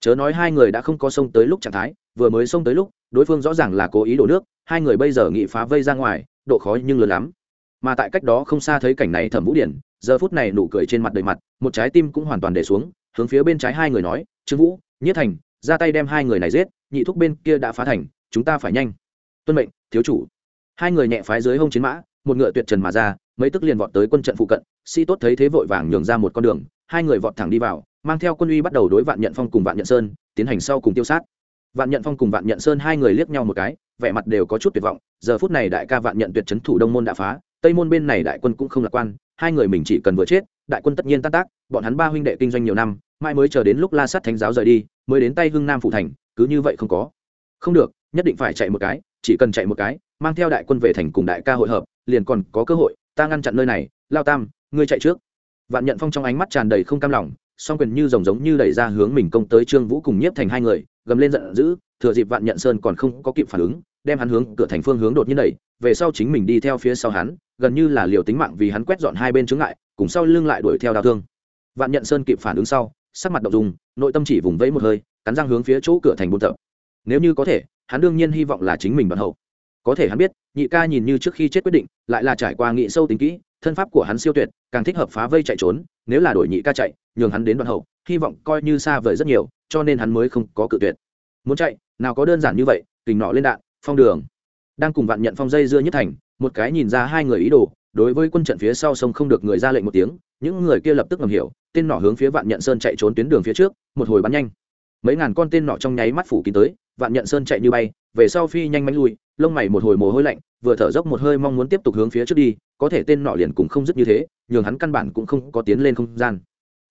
Chớ nói hai người đã không có sông tới lúc trạng thái, vừa mới xông tới lúc, đối phương rõ ràng là cố ý đổ nước, hai người bây giờ nghị phá vây ra ngoài, độ khó nhưng lớn lắm. Mà tại cách đó không xa thấy cảnh này thẩm vũ điển, giờ phút này nụ cười trên mặt đầy mặt, một trái tim cũng hoàn toàn để xuống, hướng phía bên trái hai người nói, trương vũ nhất thành, ra tay đem hai người này giết, nhị thúc bên kia đã phá thành, chúng ta phải nhanh tuân mệnh, thiếu chủ. Hai người nhẹ phái dưới hông chiến mã, một ngựa tuyệt trần mà ra, mấy tức liền vọt tới quân trận phụ cận, sĩ tốt thấy thế vội vàng nhường ra một con đường, hai người vọt thẳng đi vào, mang theo quân uy bắt đầu đối vạn nhận phong cùng vạn nhận sơn, tiến hành sau cùng tiêu sát. Vạn nhận phong cùng vạn nhận sơn hai người liếc nhau một cái, vẻ mặt đều có chút tuyệt vọng, giờ phút này đại ca vạn nhận tuyệt trấn thủ đông môn đã phá, tây môn bên này đại quân cũng không lạc quan, hai người mình chỉ cần vừa chết, đại quân tất nhiên tan tác, bọn hắn ba huynh đệ kinh doanh nhiều năm mai mới chờ đến lúc la sát thánh giáo rời đi, mới đến tay hưng nam phủ thành, cứ như vậy không có. Không được, nhất định phải chạy một cái chỉ cần chạy một cái mang theo đại quân về thành cùng đại ca hội hợp liền còn có cơ hội ta ngăn chặn nơi này lao tam ngươi chạy trước. Vạn nhận phong trong ánh mắt tràn đầy không cam lòng song quyền như rồng giống như đẩy ra hướng mình công tới trương vũ cùng nhiếp thành hai người gầm lên giận dữ thừa dịp vạn nhận sơn còn không có kịp phản ứng đem hắn hướng cửa thành phương hướng đột nhiên đẩy về sau chính mình đi theo phía sau hắn gần như là liều tính mạng vì hắn quét dọn hai bên chướng lại, cùng sau lưng lại đuổi theo đau thương. Vạn nhận sơn kịp phản ứng sau sắc mặt đậu dùng nội tâm chỉ vùng vẫy một hơi cắn răng hướng phía chỗ cửa thành buôn tập. Nếu như có thể hắn đương nhiên hy vọng là chính mình đoạn hậu. Có thể hắn biết, nhị ca nhìn như trước khi chết quyết định, lại là trải qua nghị sâu tính kỹ, thân pháp của hắn siêu tuyệt, càng thích hợp phá vây chạy trốn, nếu là đổi nhị ca chạy, nhường hắn đến đoạn hậu, hy vọng coi như xa vời rất nhiều, cho nên hắn mới không có cự tuyệt. Muốn chạy, nào có đơn giản như vậy, kình nọ lên đạn, phong đường. Đang cùng vạn nhận phong dây dưa nhất thành, một cái nhìn ra hai người ý đồ, đối với quân trận phía sau sông không được người ra lệnh một tiếng, những người kia lập tức ngầm hiểu, tên nọ hướng phía vạn nhận sơn chạy trốn tuyến đường phía trước, một hồi bắn nhanh. Mấy ngàn con tên nọ trong nháy mắt phủ kín tới vạn nhận sơn chạy như bay, về sau phi nhanh mánh lui, lông mày một hồi mồ hôi lạnh, vừa thở dốc một hơi mong muốn tiếp tục hướng phía trước đi, có thể tên nọ liền cũng không dứt như thế, nhường hắn căn bản cũng không có tiến lên không gian.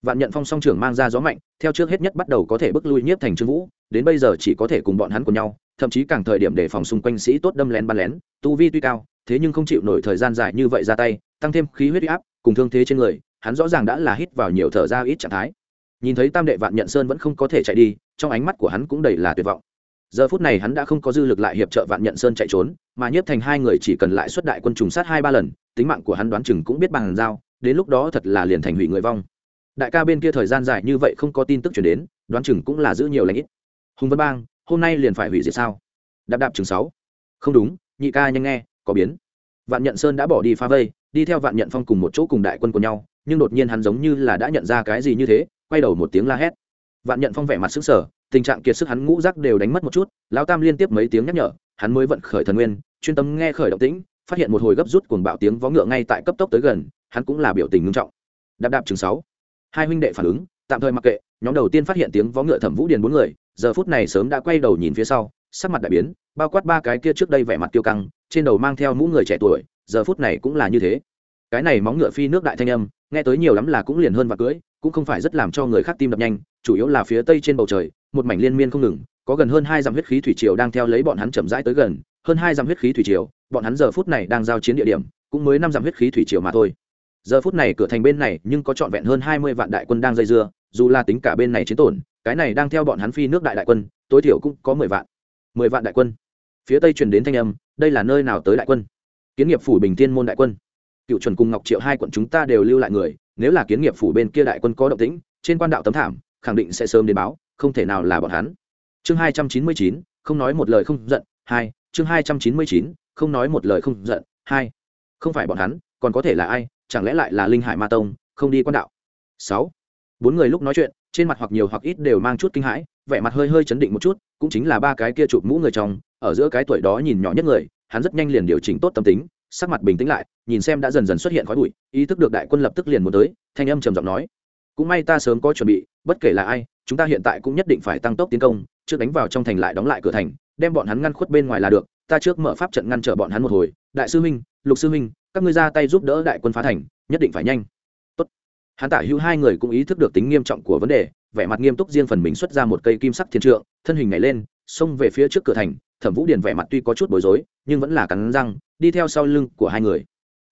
Vạn nhận phong song trưởng mang ra gió mạnh, theo trước hết nhất bắt đầu có thể bước lui nhiếp thành trương vũ, đến bây giờ chỉ có thể cùng bọn hắn cùng nhau, thậm chí càng thời điểm để phòng xung quanh sĩ tốt đâm lén bắn lén, tu vi tuy cao, thế nhưng không chịu nổi thời gian dài như vậy ra tay, tăng thêm khí huyết áp, cùng thương thế trên người, hắn rõ ràng đã là hít vào nhiều thở ra ít trạng thái. Nhìn thấy tam đệ vạn nhận sơn vẫn không có thể chạy đi, trong ánh mắt của hắn cũng đầy là tuyệt vọng giờ phút này hắn đã không có dư lực lại hiệp trợ vạn nhận sơn chạy trốn, mà nhiếp thành hai người chỉ cần lại xuất đại quân trùng sát hai ba lần, tính mạng của hắn đoán chừng cũng biết bằng dao đến lúc đó thật là liền thành hủy người vong. Đại ca bên kia thời gian dài như vậy không có tin tức chuyển đến, đoán chừng cũng là giữ nhiều lãnh ít. Hùng vân bang, hôm nay liền phải hủy diệt sao? Đạp đạp chừng sáu. Không đúng, nhị ca nhanh nghe, có biến. Vạn nhận sơn đã bỏ đi phá vây, đi theo vạn nhận phong cùng một chỗ cùng đại quân của nhau, nhưng đột nhiên hắn giống như là đã nhận ra cái gì như thế, quay đầu một tiếng la hét vạn nhận phong vẻ mặt sững sờ, tình trạng kiệt sức hắn ngũ rác đều đánh mất một chút, lão tam liên tiếp mấy tiếng nhắc nhở, hắn mới vận khởi thần nguyên, chuyên tâm nghe khởi động tĩnh, phát hiện một hồi gấp rút cuồng bạo tiếng vó ngựa ngay tại cấp tốc tới gần, hắn cũng là biểu tình ngưng trọng. Đạp đạp chừng sáu. Hai huynh đệ phản ứng, tạm thời mặc kệ, nhóm đầu tiên phát hiện tiếng vó ngựa thẩm vũ điền bốn người, giờ phút này sớm đã quay đầu nhìn phía sau, sắc mặt đại biến, bao quát ba cái kia trước đây vẻ mặt tiêu căng, trên đầu mang theo mũ người trẻ tuổi, giờ phút này cũng là như thế cái này móng ngựa phi nước đại thanh âm, nghe tới nhiều lắm là cũng liền hơn và cưỡi cũng không phải rất làm cho người khác tim đập nhanh, chủ yếu là phía tây trên bầu trời, một mảnh liên miên không ngừng, có gần hơn hai dặm huyết khí thủy triều đang theo lấy bọn hắn chậm rãi tới gần, hơn hai dặm huyết khí thủy triều, bọn hắn giờ phút này đang giao chiến địa điểm, cũng mới năm dặm huyết khí thủy triều mà thôi. Giờ phút này cửa thành bên này nhưng có trọn vẹn hơn hai mươi vạn đại quân đang dây dưa, dù là tính cả bên này chiến tổn, cái này đang theo bọn hắn phi nước đại đại quân, tối thiểu cũng có mười vạn. Mười vạn đại quân. Phía tây truyền đến thanh âm, đây là nơi nào tới đại quân? Kiến nghiệp phủ bình thiên môn đại quân cựu chuẩn cùng ngọc triệu hai quận chúng ta đều lưu lại người, nếu là kiến nghiệp phủ bên kia đại quân có động tĩnh, trên quan đạo tấm thảm, khẳng định sẽ sớm đến báo, không thể nào là bọn hắn. Chương hai trăm chín mươi chín, không nói một lời không giận, hai, chương hai trăm chín mươi chín, không nói một lời không giận, hai. Không phải bọn hắn, còn có thể là ai, chẳng lẽ lại là linh hải ma tông, không đi quan đạo? Sáu. Bốn người lúc nói chuyện, trên mặt hoặc nhiều hoặc ít đều mang chút kinh hãi, vẻ mặt hơi hơi chấn định một chút, cũng chính là ba cái kia chụp mũ người trong, ở giữa cái tuổi đó nhìn nhỏ nhất người, hắn rất nhanh liền điều chỉnh tốt tâm tính sắc mặt bình tĩnh lại, nhìn xem đã dần dần xuất hiện khói bụi, ý thức được đại quân lập tức liền muốn tới, thanh âm trầm giọng nói, cũng may ta sớm có chuẩn bị, bất kể là ai, chúng ta hiện tại cũng nhất định phải tăng tốc tiến công, trước đánh vào trong thành lại đóng lại cửa thành, đem bọn hắn ngăn khuất bên ngoài là được, ta trước mở pháp trận ngăn trở bọn hắn một hồi, đại sư huynh, lục sư huynh, các ngươi ra tay giúp đỡ đại quân phá thành, nhất định phải nhanh Tốt. hắn tả hữu hai người cũng ý thức được tính nghiêm trọng của vấn đề, vẻ mặt nghiêm túc riêng phần mình xuất ra một cây kim sắc thiên trượng, thân hình nhảy lên, xông về phía trước cửa thành thẩm vũ điền vẻ mặt tuy có chút bối rối, nhưng vẫn là cắn răng, đi theo sau lưng của hai người.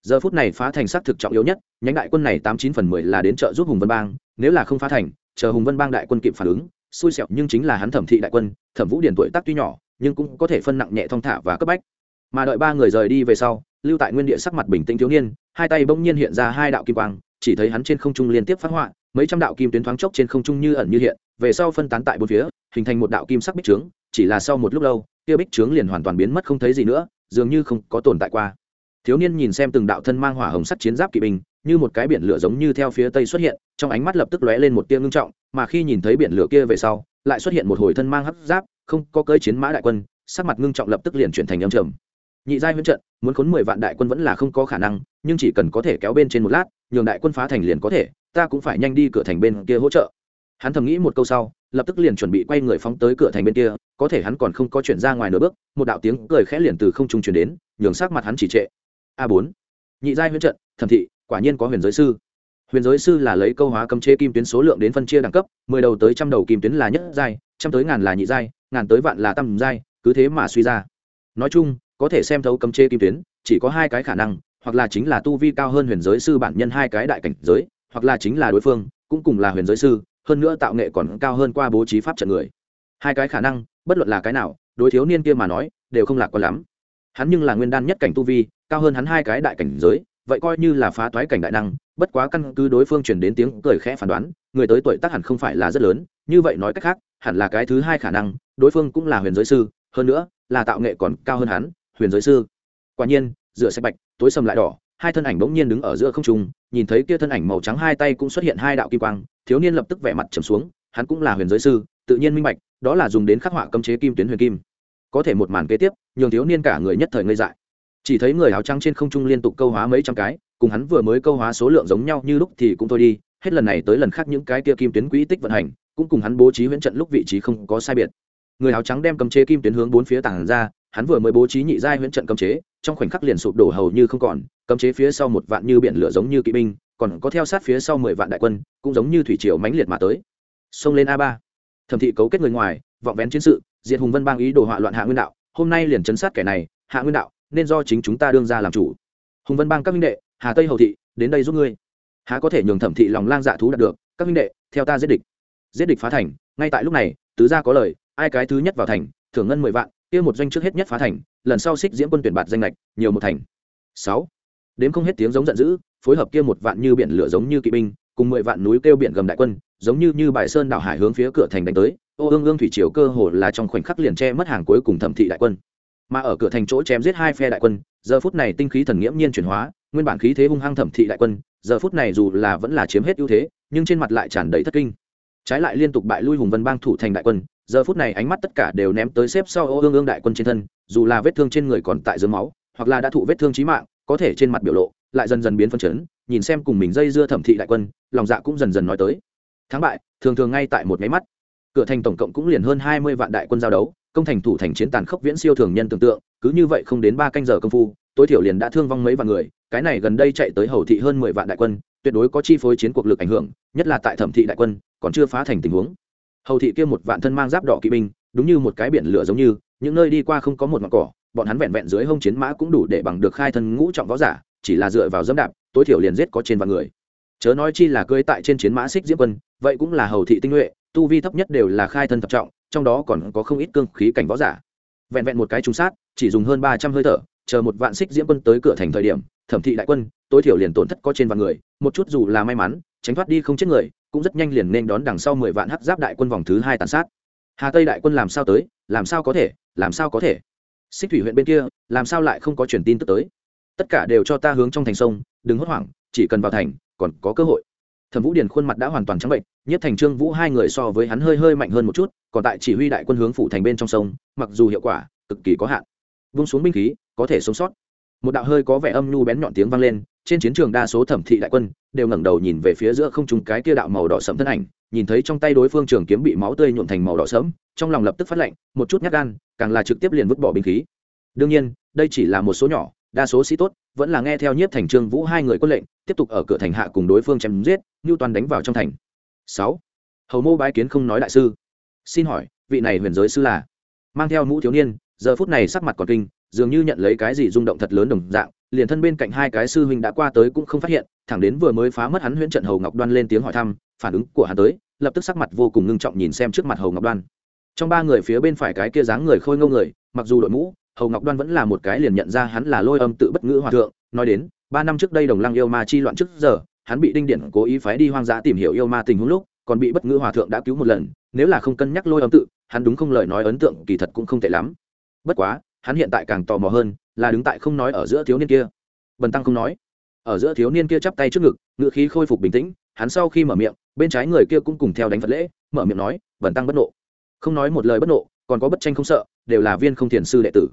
Giờ phút này phá thành xác thực trọng yếu nhất, nhánh đại quân này tám chín phần mười là đến trợ giúp hùng vân bang, nếu là không phá thành, chờ hùng vân bang đại quân kịp phản ứng, xui xẹo nhưng chính là hắn thẩm thị đại quân, thẩm vũ điền tuổi tác tuy nhỏ, nhưng cũng có thể phân nặng nhẹ thong thả và cấp bách. Mà đợi ba người rời đi về sau, lưu tại nguyên địa sắc mặt bình tĩnh thiếu niên, hai tay bỗng nhiên hiện ra hai đạo kim quang, chỉ thấy hắn trên không trung liên tiếp phát họa, mấy trăm đạo kim tuyến thoáng chốc trên không trung như ẩn như hiện, về sau phân tán tại bốn phía, hình thành một đạo kim sắc bích trướng chỉ là sau một lúc lâu, kia bích trướng liền hoàn toàn biến mất không thấy gì nữa, dường như không có tồn tại qua. Thiếu niên nhìn xem từng đạo thân mang hỏa hồng sắt chiến giáp kỵ binh, như một cái biển lửa giống như theo phía tây xuất hiện, trong ánh mắt lập tức lóe lên một tia ngưng trọng, mà khi nhìn thấy biển lửa kia về sau, lại xuất hiện một hồi thân mang hấp giáp, không có cơi chiến mã đại quân, sắc mặt ngưng trọng lập tức liền chuyển thành âm trầm. Nhị giai huyễn trận, muốn khốn mười vạn đại quân vẫn là không có khả năng, nhưng chỉ cần có thể kéo bên trên một lát, nhường đại quân phá thành liền có thể, ta cũng phải nhanh đi cửa thành bên kia hỗ trợ hắn thầm nghĩ một câu sau, lập tức liền chuẩn bị quay người phóng tới cửa thành bên kia, có thể hắn còn không có chuyển ra ngoài nửa bước, một đạo tiếng cười khẽ liền từ không trung chuyển đến, nhường sắc mặt hắn chỉ trệ. A bốn. Nhị giai huyễn trận, thẩm thị, quả nhiên có huyền giới sư. Huyền giới sư là lấy câu hóa cấm chế kim tuyến số lượng đến phân chia đẳng cấp, mười đầu tới trăm đầu kim tuyến là nhất giai, trăm tới ngàn là nhị giai, ngàn tới vạn là tam giai, cứ thế mà suy ra. Nói chung, có thể xem thấu cấm chế kim tuyến, chỉ có hai cái khả năng, hoặc là chính là tu vi cao hơn huyền giới sư bản nhân hai cái đại cảnh giới, hoặc là chính là đối phương, cũng cùng là huyền giới sư hơn nữa tạo nghệ còn cao hơn qua bố trí pháp trận người. Hai cái khả năng, bất luận là cái nào, đối thiếu niên kia mà nói, đều không lạc quan lắm. Hắn nhưng là nguyên đan nhất cảnh tu vi, cao hơn hắn hai cái đại cảnh giới, vậy coi như là phá toái cảnh đại năng, bất quá căn cứ đối phương truyền đến tiếng cười khẽ phán đoán, người tới tuổi tác hẳn không phải là rất lớn, như vậy nói cách khác, hẳn là cái thứ hai khả năng, đối phương cũng là huyền giới sư, hơn nữa, là tạo nghệ còn cao hơn hắn, huyền giới sư. Quả nhiên, rửa sạch bạch, tối sầm lại đỏ hai thân ảnh bỗng nhiên đứng ở giữa không trung, nhìn thấy kia thân ảnh màu trắng hai tay cũng xuất hiện hai đạo kim quang, thiếu niên lập tức vẻ mặt trầm xuống, hắn cũng là huyền giới sư, tự nhiên minh bạch, đó là dùng đến khắc họa cấm chế kim tuyến huyền kim. Có thể một màn kế tiếp, nhường thiếu niên cả người nhất thời ngây dại. Chỉ thấy người áo trắng trên không trung liên tục câu hóa mấy trăm cái, cùng hắn vừa mới câu hóa số lượng giống nhau như lúc thì cũng thôi đi, hết lần này tới lần khác những cái kia kim tuyến quỹ tích vận hành, cũng cùng hắn bố trí huyễn trận lúc vị trí không có sai biệt. Người áo trắng đem cấm chế kim tuyến hướng bốn phía tảng ra, hắn vừa mới bố trí nhị giai huyễn trận cấm chế, trong khoảnh khắc liền sụp đổ hầu như không còn cấm chế phía sau một vạn như biển lửa giống như kỵ binh, còn có theo sát phía sau mười vạn đại quân, cũng giống như thủy triều mãnh liệt mà tới. Xông lên a ba. Thẩm thị cấu kết người ngoài, vọng vén chiến sự, diệt hùng vân bang ý đồ họa loạn hạ nguyên đạo. Hôm nay liền chấn sát kẻ này, hạ nguyên đạo, nên do chính chúng ta đương ra làm chủ. Hùng vân bang các minh đệ, hà tây hầu thị, đến đây giúp ngươi. Há có thể nhường thẩm thị lòng lang dạ thú đạt được, các minh đệ, theo ta giết địch. Giết địch phá thành, ngay tại lúc này, tứ gia có lời, ai cái thứ nhất vào thành, thưởng ngân mười vạn, kia một doanh trước hết nhất phá thành, lần sau xích diễm quân tuyển bạt danh lệch, nhiều một thành. Sáu đếm không hết tiếng giống giận dữ, phối hợp kia một vạn như biển lửa giống như kỵ binh, cùng mười vạn núi kêu biển gầm đại quân, giống như như bài sơn đảo hải hướng phía cửa thành đánh tới. Ô, ương ương thủy triều cơ hồ là trong khoảnh khắc liền che mất hàng cuối cùng thẩm thị đại quân. Mà ở cửa thành chỗ chém giết hai phe đại quân, giờ phút này tinh khí thần nghiễm nhiên chuyển hóa, nguyên bản khí thế hung hăng thẩm thị đại quân, giờ phút này dù là vẫn là chiếm hết ưu thế, nhưng trên mặt lại tràn đầy thất kinh. Trái lại liên tục bại lui hùng vân bang thủ thành đại quân, giờ phút này ánh mắt tất cả đều ném tới xếp sau ô, ương ương đại quân trên thân, dù là vết thương trên người còn tại dưới máu, hoặc là đã thụ vết thương chí mạng có thể trên mặt biểu lộ lại dần dần biến phân chấn, nhìn xem cùng mình dây dưa thẩm thị đại quân, lòng dạ cũng dần dần nói tới. Thắng bại, thường thường ngay tại một máy mắt. Cửa thành tổng cộng cũng liền hơn hai mươi vạn đại quân giao đấu, công thành thủ thành chiến tàn khốc viễn siêu thường nhân tưởng tượng, cứ như vậy không đến ba canh giờ công phu, tối thiểu liền đã thương vong mấy vạn người, cái này gần đây chạy tới hầu thị hơn mười vạn đại quân, tuyệt đối có chi phối chiến cuộc lực ảnh hưởng, nhất là tại thẩm thị đại quân, còn chưa phá thành tình huống. Hầu thị kia một vạn thân mang giáp đỏ kỵ binh, đúng như một cái biển lửa giống như, những nơi đi qua không có một mặt cỏ bọn hắn vẹn vẹn dưới hông chiến mã cũng đủ để bằng được khai thân ngũ trọng võ giả, chỉ là dựa vào dẫm đạp, tối thiểu liền giết có trên vạn người. Chớ nói chi là cưỡi tại trên chiến mã xích diễm quân, vậy cũng là hầu thị tinh nhuệ, tu vi thấp nhất đều là khai thân thập trọng, trong đó còn có không ít cương khí cảnh võ giả. Vẹn vẹn một cái trúng sát, chỉ dùng hơn ba trăm hơi thở, chờ một vạn xích diễm quân tới cửa thành thời điểm, thẩm thị đại quân, tối thiểu liền tổn thất có trên vạn người, một chút dù là may mắn, tránh thoát đi không chết người, cũng rất nhanh liền nên đón đằng sau mười vạn hắc giáp đại quân vòng thứ hai tàn sát. Hà tây đại quân làm sao tới, làm sao có thể, làm sao có thể? Xích thủy huyện bên kia, làm sao lại không có truyền tin tức tới? Tất cả đều cho ta hướng trong thành sông, đừng hốt hoảng, chỉ cần vào thành, còn có cơ hội. Thẩm vũ điền khuôn mặt đã hoàn toàn trắng bệnh, nhất thành trương vũ hai người so với hắn hơi hơi mạnh hơn một chút, còn tại chỉ huy đại quân hướng phủ thành bên trong sông, mặc dù hiệu quả cực kỳ có hạn. Vung xuống binh khí, có thể sống sót một đạo hơi có vẻ âm nhu bén nhọn tiếng vang lên, trên chiến trường đa số thẩm thị đại quân đều ngẩng đầu nhìn về phía giữa không trung cái kia đạo màu đỏ sẫm thân ảnh, nhìn thấy trong tay đối phương trường kiếm bị máu tươi nhuộm thành màu đỏ sẫm, trong lòng lập tức phát lạnh, một chút nhát gan, càng là trực tiếp liền vứt bỏ binh khí. Đương nhiên, đây chỉ là một số nhỏ, đa số sĩ tốt vẫn là nghe theo nhiếp thành trương vũ hai người quân lệnh, tiếp tục ở cửa thành hạ cùng đối phương chém giết, như toàn đánh vào trong thành. Sáu, hầu mô bái kiến không nói đại sư. Xin hỏi, vị này huyền giới sư là? Mang theo mũ thiếu niên, giờ phút này sắc mặt còn kinh dường như nhận lấy cái gì rung động thật lớn đồng dạng, liền thân bên cạnh hai cái sư huynh đã qua tới cũng không phát hiện, thẳng đến vừa mới phá mất hắn huyễn trận hầu ngọc đoan lên tiếng hỏi thăm, phản ứng của hắn tới, lập tức sắc mặt vô cùng ngưng trọng nhìn xem trước mặt hầu ngọc đoan. Trong ba người phía bên phải cái kia dáng người khôi ngâu người, mặc dù đội mũ, hầu ngọc đoan vẫn là một cái liền nhận ra hắn là lôi âm tự bất ngữ hòa thượng, nói đến, ba năm trước đây đồng lăng yêu ma chi loạn trước giờ, hắn bị đinh điển cố ý phái đi hoang dã tìm hiểu yêu ma tình huống lúc, còn bị bất ngữ hòa thượng đã cứu một lần, nếu là không cân nhắc lôi âm tự, hắn đúng không lời nói ấn tượng kỳ thật cũng không tệ lắm. Bất quá hắn hiện tại càng tò mò hơn, là đứng tại không nói ở giữa thiếu niên kia. Bần tăng không nói. Ở giữa thiếu niên kia chắp tay trước ngực ngự khí khôi phục bình tĩnh, hắn sau khi mở miệng, bên trái người kia cũng cùng theo đánh phật lễ, mở miệng nói, bần tăng bất nộ. Không nói một lời bất nộ, còn có bất tranh không sợ, đều là viên không thiền sư đệ tử.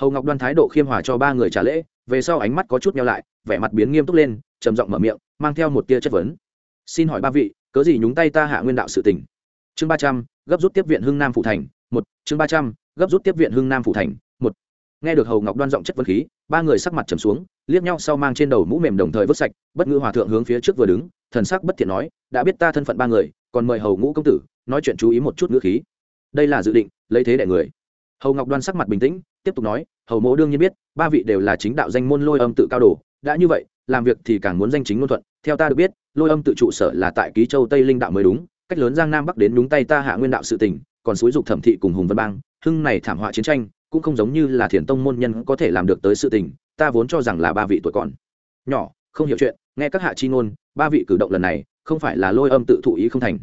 Hầu ngọc đoan thái độ khiêm hòa cho ba người trả lễ, về sau ánh mắt có chút nhau lại, vẻ mặt biến nghiêm túc lên, trầm giọng mở miệng, mang theo một tia chất vấn. Xin hỏi ba vị, cớ gì nhúng tay ta hạ nguyên đạo sự tình? Chương ba trăm, gấp rút tiếp viện hưng nam phủ thành, một, chương ba trăm, gấp rút tiếp viện hưng nam phủ thành nghe được hầu ngọc đoan giọng chất vấn khí, ba người sắc mặt trầm xuống, liếc nhau sau mang trên đầu mũ mềm đồng thời vứt sạch, bất ngữ hòa thượng hướng phía trước vừa đứng, thần sắc bất thiện nói, đã biết ta thân phận ba người, còn mời hầu ngũ công tử, nói chuyện chú ý một chút ngữ khí. Đây là dự định, lấy thế đại người. Hầu ngọc đoan sắc mặt bình tĩnh, tiếp tục nói, hầu mỗ đương nhiên biết, ba vị đều là chính đạo danh môn lôi âm tự cao đồ, đã như vậy, làm việc thì càng muốn danh chính ngôn thuận, theo ta được biết, lôi âm tự trụ sở là tại ký châu tây linh đạo mới đúng, cách lớn giang nam bắc đến đúng tay ta hạ nguyên đạo sự tình, còn xúi dục thẩm thị cùng hùng vân bang, hưng này thảm họa chiến tranh cũng không giống như là thiền tông môn nhân có thể làm được tới sự tình, ta vốn cho rằng là ba vị tuổi còn nhỏ, không hiểu chuyện, nghe các hạ chi ngôn, ba vị cử động lần này, không phải là lôi âm tự thụ ý không thành.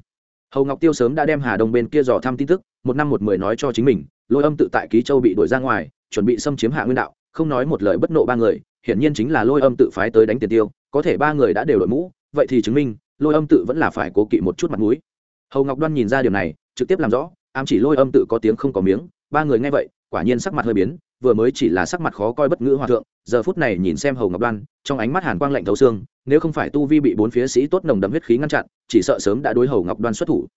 Hầu ngọc tiêu sớm đã đem hà đông bên kia dò thăm tin tức, một năm một mười nói cho chính mình, lôi âm tự tại ký châu bị đuổi ra ngoài, chuẩn bị xâm chiếm hạ nguyên đạo, không nói một lời bất nộ ba người, hiển nhiên chính là lôi âm tự phái tới đánh tiền tiêu, có thể ba người đã đều đội mũ, vậy thì chứng minh, lôi âm tự vẫn là phải cố kỵ một chút mặt mũi. Hầu ngọc đoan nhìn ra điều này, trực tiếp làm rõ, ám chỉ lôi âm tự có tiếng không có miếng, ba người nghe vậy quả nhiên sắc mặt hơi biến, vừa mới chỉ là sắc mặt khó coi bất ngữ hòa thượng, giờ phút này nhìn xem hầu ngọc đoan, trong ánh mắt hàn quang lạnh thấu xương, nếu không phải tu vi bị bốn phía sĩ tốt nồng đậm huyết khí ngăn chặn, chỉ sợ sớm đã đối hầu ngọc đoan xuất thủ.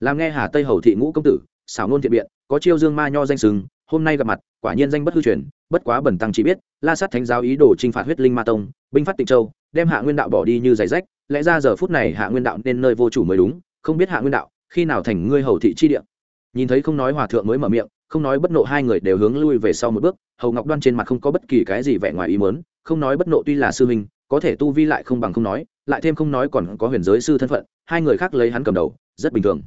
Làm nghe hà tây hầu thị ngũ công tử, xảo ngôn thiện biện, có chiêu dương ma nho danh sừng, hôm nay gặp mặt, quả nhiên danh bất hư truyền, bất quá bẩn tăng chỉ biết, la sát thánh giáo ý đồ t r i n h phạt huyết linh ma tông, binh phát tịnh châu, đem hạ nguyên đạo bỏ đi như giày rách, lẽ ra giờ phút này hạ nguyên đạo nên nơi vô chủ mới đúng, không biết hạ nguyên đạo khi nào thành ngươi hầu thị chi địa. Nhìn thấy không nói hòa thượng mới mở miệng không nói bất nộ hai người đều hướng lui về sau một bước, hầu ngọc đoan trên mặt không có bất kỳ cái gì vẻ ngoài ý mớn không nói bất nộ tuy là sư huynh, có thể tu vi lại không bằng không nói, lại thêm không nói còn có huyền giới sư thân phận, hai người khác lấy hắn cầm đầu, rất bình thường.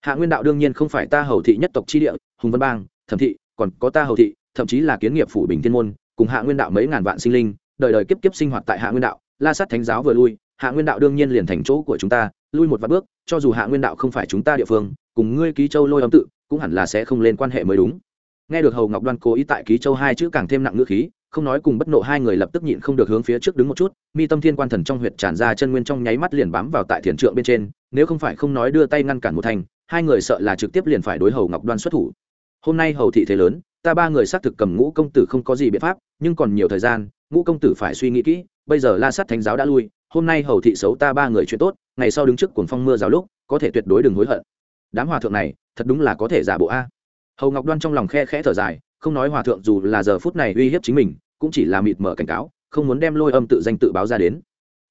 Hạ nguyên đạo đương nhiên không phải ta hầu thị nhất tộc chi địa, hùng văn bang, thẩm thị, còn có ta hầu thị, thậm chí là kiến nghiệp phủ bình thiên môn, cùng hạ nguyên đạo mấy ngàn vạn sinh linh, đời đời kiếp kiếp sinh hoạt tại hạ nguyên đạo, la sát thánh giáo vừa lui, hạ nguyên đạo đương nhiên liền thành chỗ của chúng ta, lui một vạn bước, cho dù hạ nguyên đạo không phải chúng ta địa phương, cùng ngươi ký châu lôi âm tự cũng hẳn là sẽ không lên quan hệ mới đúng. Nghe được hầu ngọc đoan cố ý tại ký châu hai chữ càng thêm nặng ngữ khí, không nói cùng bất nộ hai người lập tức nhịn không được hướng phía trước đứng một chút, mi tâm thiên quan thần trong huyệt tràn ra chân nguyên trong nháy mắt liền bám vào tại thiền trượng bên trên, nếu không phải không nói đưa tay ngăn cản một thành, hai người sợ là trực tiếp liền phải đối hầu ngọc đoan xuất thủ. Hôm nay hầu thị thế lớn, ta ba người xác thực cầm ngũ công tử không có gì biện pháp, nhưng còn nhiều thời gian, ngũ công tử phải suy nghĩ kỹ, bây giờ la sát thánh giáo đã lui, hôm nay hầu thị xấu ta ba người chuyện tốt, ngày sau đứng trước cuồng phong mưa rào lúc, có thể tuyệt đối đừng hối hận đám hòa thượng này, thật đúng là có thể giả bộ a. Hầu ngọc đoan trong lòng khe khẽ thở dài, không nói hòa thượng dù là giờ phút này uy hiếp chính mình, cũng chỉ là mịt mở cảnh cáo, không muốn đem lôi âm tự danh tự báo ra đến.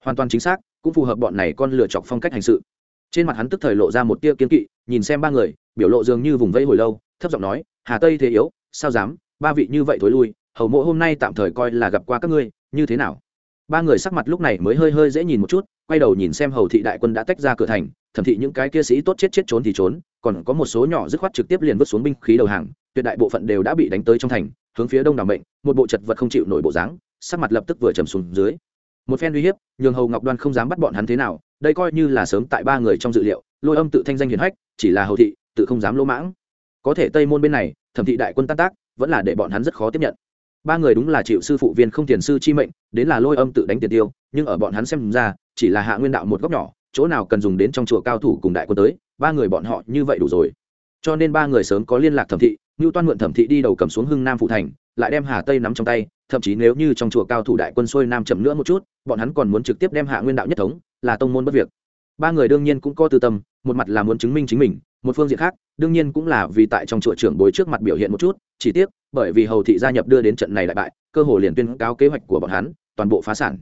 Hoàn toàn chính xác, cũng phù hợp bọn này con lựa chọc phong cách hành sự. Trên mặt hắn tức thời lộ ra một tia kiên kỵ, nhìn xem ba người, biểu lộ dường như vùng vẫy hồi lâu, thấp giọng nói, hà tây thế yếu, sao dám, ba vị như vậy thối lui, hầu mộ hôm nay tạm thời coi là gặp qua các ngươi, như thế nào? Ba người sắc mặt lúc này mới hơi hơi dễ nhìn một chút, quay đầu nhìn xem hầu thị đại quân đã tách ra cửa thành thẩm thị những cái kia sĩ tốt chết chết trốn thì trốn, còn có một số nhỏ dứt khoát trực tiếp liền vứt xuống binh khí đầu hàng, tuyệt đại bộ phận đều đã bị đánh tới trong thành, hướng phía đông đảo mệnh, một bộ chật vật không chịu nổi bộ dáng, sắc mặt lập tức vừa trầm xuống dưới. Một phen uy hiếp, nhường hầu ngọc đoan không dám bắt bọn hắn thế nào, đây coi như là sớm tại ba người trong dự liệu, lôi âm tự thanh danh hiển hách, chỉ là hầu thị, tự không dám lỗ mãng. Có thể tây môn bên này, thẩm thị đại quân tan tác, vẫn là để bọn hắn rất khó tiếp nhận. Ba người đúng là chịu sư phụ viên không tiền sư chi mệnh, đến là lôi âm tự đánh tiền tiêu, nhưng ở bọn hắn xem ra, chỉ là hạ nguyên đạo một góc nhỏ chỗ nào cần dùng đến trong chùa cao thủ cùng đại quân tới, ba người bọn họ như vậy đủ rồi. Cho nên ba người sớm có liên lạc thẩm thị như toan mượn thẩm thị đi đầu cầm xuống hưng nam phụ thành, lại đem hà tây nắm trong tay, thậm chí nếu như trong chùa cao thủ đại quân xuôi nam chậm nữa một chút, bọn hắn còn muốn trực tiếp đem hạ nguyên đạo nhất thống, là tông môn bất việc. Ba người đương nhiên cũng có tư tâm, một mặt là muốn chứng minh chính mình, một phương diện khác, đương nhiên cũng là vì tại trong chùa trưởng bối trước mặt biểu hiện một chút, chỉ tiếc, bởi vì hầu thị gia nhập đưa đến trận này đại bại, cơ hồ liền tuyên cáo kế hoạch của bọn hắn, toàn bộ phá sản.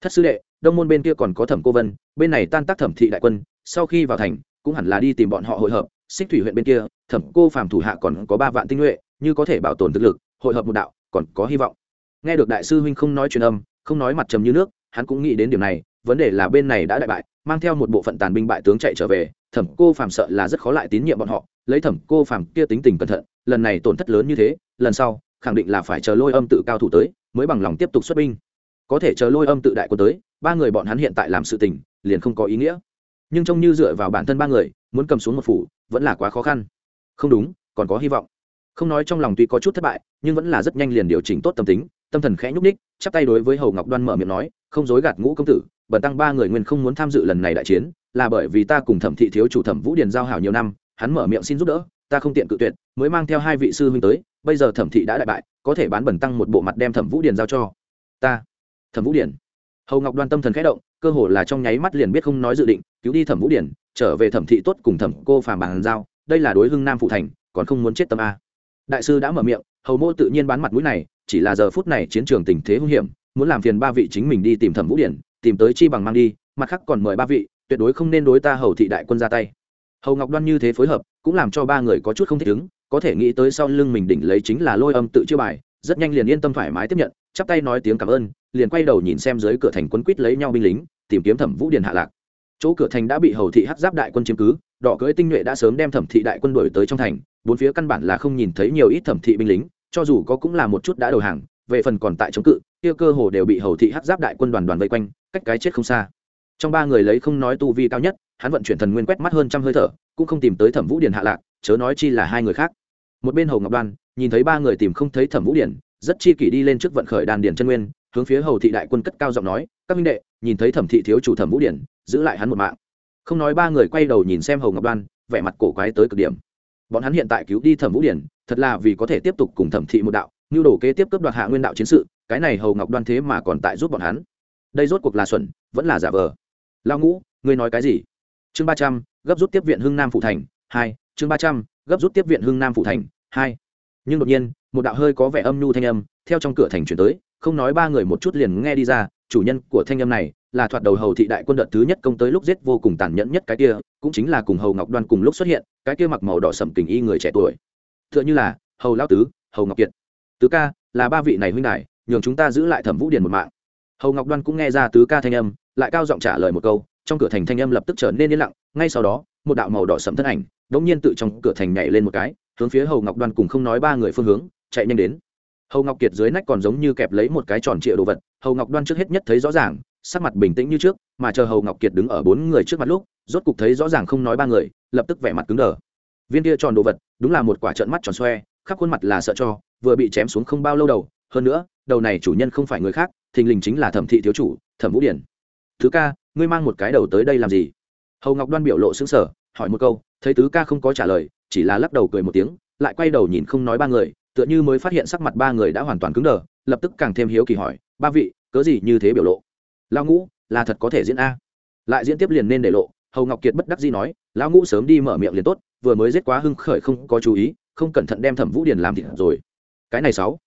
Thất sư đệ đông môn bên kia còn có thẩm cô vân, bên này tan tác thẩm thị đại quân, sau khi vào thành, cũng hẳn là đi tìm bọn họ hội hợp. Xích thủy huyện bên kia, thẩm cô phàm thủ hạ còn có ba vạn tinh nhuệ, như có thể bảo tồn thực lực, hội hợp một đạo, còn có hy vọng. Nghe được đại sư huynh không nói truyền âm, không nói mặt trầm như nước, hắn cũng nghĩ đến điểm này, vấn đề là bên này đã đại bại, mang theo một bộ phận tàn binh bại tướng chạy trở về, thẩm cô phàm sợ là rất khó lại tín nhiệm bọn họ, lấy thẩm cô phàm kia tính tình cẩn thận, lần này tổn thất lớn như thế, lần sau, khẳng định là phải chờ lôi âm tự cao thủ tới, mới bằng lòng tiếp tục xuất binh có thể chờ lôi âm tự đại quân tới, ba người bọn hắn hiện tại làm sự tình, liền không có ý nghĩa. Nhưng trông như dựa vào bản thân ba người, muốn cầm xuống một phủ, vẫn là quá khó khăn. Không đúng, còn có hy vọng. Không nói trong lòng tuy có chút thất bại, nhưng vẫn là rất nhanh liền điều chỉnh tốt tâm tính, tâm thần khẽ nhúc ních chắp tay đối với hầu ngọc đoan mở miệng nói, không dối gạt ngũ công tử, bần tăng ba người nguyên không muốn tham dự lần này đại chiến, là bởi vì ta cùng thẩm thị thiếu chủ thẩm vũ điền giao hảo nhiều năm, hắn mở miệng xin giúp đỡ, ta không tiện cự tuyệt, mới mang theo hai vị sư huynh tới, bây giờ thẩm thị đã đại bại, có thể bán bẩn tăng một bộ mặt đem thẩm vũ điền giao cho ta thẩm vũ điền hầu ngọc đoan tâm thần khẽ động, cơ hồ là trong nháy mắt liền biết không nói dự định, cứu đi thẩm vũ điền trở về thẩm thị tốt cùng thẩm cô phàm bàn giao, đây là đối hưng nam phụ thành, còn không muốn chết tâm a. Đại sư đã mở miệng, hầu mô tự nhiên bán mặt mũi này, chỉ là giờ phút này chiến trường tình thế hung hiểm, muốn làm phiền ba vị chính mình đi tìm thẩm vũ điển, tìm tới chi bằng mang đi, mặt khác còn mời ba vị, tuyệt đối không nên đối ta hầu thị đại quân ra tay. Hầu ngọc đoan như thế phối hợp, cũng làm cho ba người có chút không thích ứng, có thể nghĩ tới sau lưng mình đỉnh lấy chính là lôi âm tự chưa bài rất nhanh liền yên tâm thoải mái tiếp nhận, chắp tay nói tiếng cảm ơn, liền quay đầu nhìn xem dưới cửa thành quấn quýt lấy nhau binh lính, tìm kiếm thẩm vũ điền hạ lạc. Chỗ cửa thành đã bị hầu thị hắc giáp đại quân chiếm cứ, đỏ cưỡi tinh nhuệ đã sớm đem thẩm thị đại quân đuổi tới trong thành, bốn phía căn bản là không nhìn thấy nhiều ít thẩm thị binh lính, cho dù có cũng là một chút đã đầu hàng, về phần còn tại chống cự, kia cơ hồ đều bị hầu thị hắc giáp đại quân đoàn đoàn vây quanh, cách cái chết không xa. Trong ba người lấy không nói tu vi cao nhất, hắn vận chuyển thần nguyên quét mắt hơn trăm hơi thở, cũng không tìm tới thẩm vũ điền hạ lạc, chớ nói chi là hai người khác. Một bên hầu ngọc đoan nhìn thấy ba người tìm không thấy thẩm vũ điền rất chi kỷ đi lên trước vận khởi đàn điền chân nguyên, hướng phía hầu thị đại quân cất cao giọng nói, các minh đệ, nhìn thấy thẩm thị thiếu chủ thẩm vũ điển, giữ lại hắn một mạng. Không nói ba người quay đầu nhìn xem hầu ngọc đoan, vẻ mặt cổ quái tới cực điểm. Bọn hắn hiện tại cứu đi thẩm vũ điển, thật là vì có thể tiếp tục cùng thẩm thị một đạo như đồ kế tiếp cướp đoạt hạ nguyên đạo chiến sự, cái này hầu ngọc đoan thế mà còn tại giúp bọn hắn. Đây rốt cuộc là xuẩn, vẫn là giả vờ. Lao ngũ, ngươi nói cái gì? Chương ba trăm, gấp rút tiếp viện hưng nam phụ thành, hai, chương ba trăm, gấp rút tiếp viện hưng nam phụ thành, hai nhưng đột nhiên, một đạo hơi có vẻ âm nhu thanh âm theo trong cửa thành chuyển tới, không nói ba người một chút liền nghe đi ra, chủ nhân của thanh âm này là thoạt đầu hầu thị đại quân đợt thứ nhất công tới lúc giết vô cùng tàn nhẫn nhất cái kia, cũng chính là cùng hầu ngọc đoan cùng lúc xuất hiện, cái kia mặc màu đỏ sầm tình y người trẻ tuổi. T h ư ợ n h ư là, hầu lao tứ, hầu ngọc kiệt. Tứ ca, là ba vị này huynh đại nhường chúng ta giữ lại thẩm vũ điền một mạng. Hầu ngọc đoan cũng nghe ra tứ ca thanh âm, lại cao giọng trả lời một câu, trong cửa thành thanh âm lập tức trở nên yên lặng, ngay sau đó, một đạo màu đỏ sậm thân ảnh đ ỗ n g nhiên tự trong cửa thành nhảy lên một cái hướng phía hầu ngọc đoan cùng không nói ba người phương hướng, chạy nhanh đến. Hầu ngọc kiệt dưới nách còn giống như kẹp lấy một cái tròn trịa đồ vật, hầu ngọc đoan trước hết nhất thấy rõ ràng, sắc mặt bình tĩnh như trước, mà chờ hầu ngọc kiệt đứng ở bốn người trước mặt lúc, rốt cục thấy rõ ràng không nói ba người, lập tức vẻ mặt cứng đờ. Viên kia tròn đồ vật, đúng là một quả trận mắt tròn xoe, khắp khuôn mặt là sợ cho, vừa bị chém xuống không bao lâu đầu, hơn nữa, đầu này chủ nhân không phải người khác, thình lình chính là thẩm thị thiếu chủ, thẩm vũ điển. Thứ ca, ngươi mang một cái đầu tới đây làm gì? Hầu ngọc đoan biểu lộ xứng sở hỏi một câu, thấy tứ ca không có trả lời chỉ là lắc đầu cười một tiếng, lại quay đầu nhìn không nói ba người, tựa như mới phát hiện sắc mặt ba người đã hoàn toàn cứng đờ, lập tức càng thêm hiếu kỳ hỏi, ba vị, cớ gì như thế biểu lộ? Lao ngũ, là thật có thể diễn a. Lại diễn tiếp liền nên để lộ, hầu ngọc kiệt bất đắc dĩ nói, lão ngũ sớm đi mở miệng liền tốt, vừa mới giết quá hưng khởi không có chú ý, không cẩn thận đem thẩm vũ điền làm thịt rồi. Cái này sáu.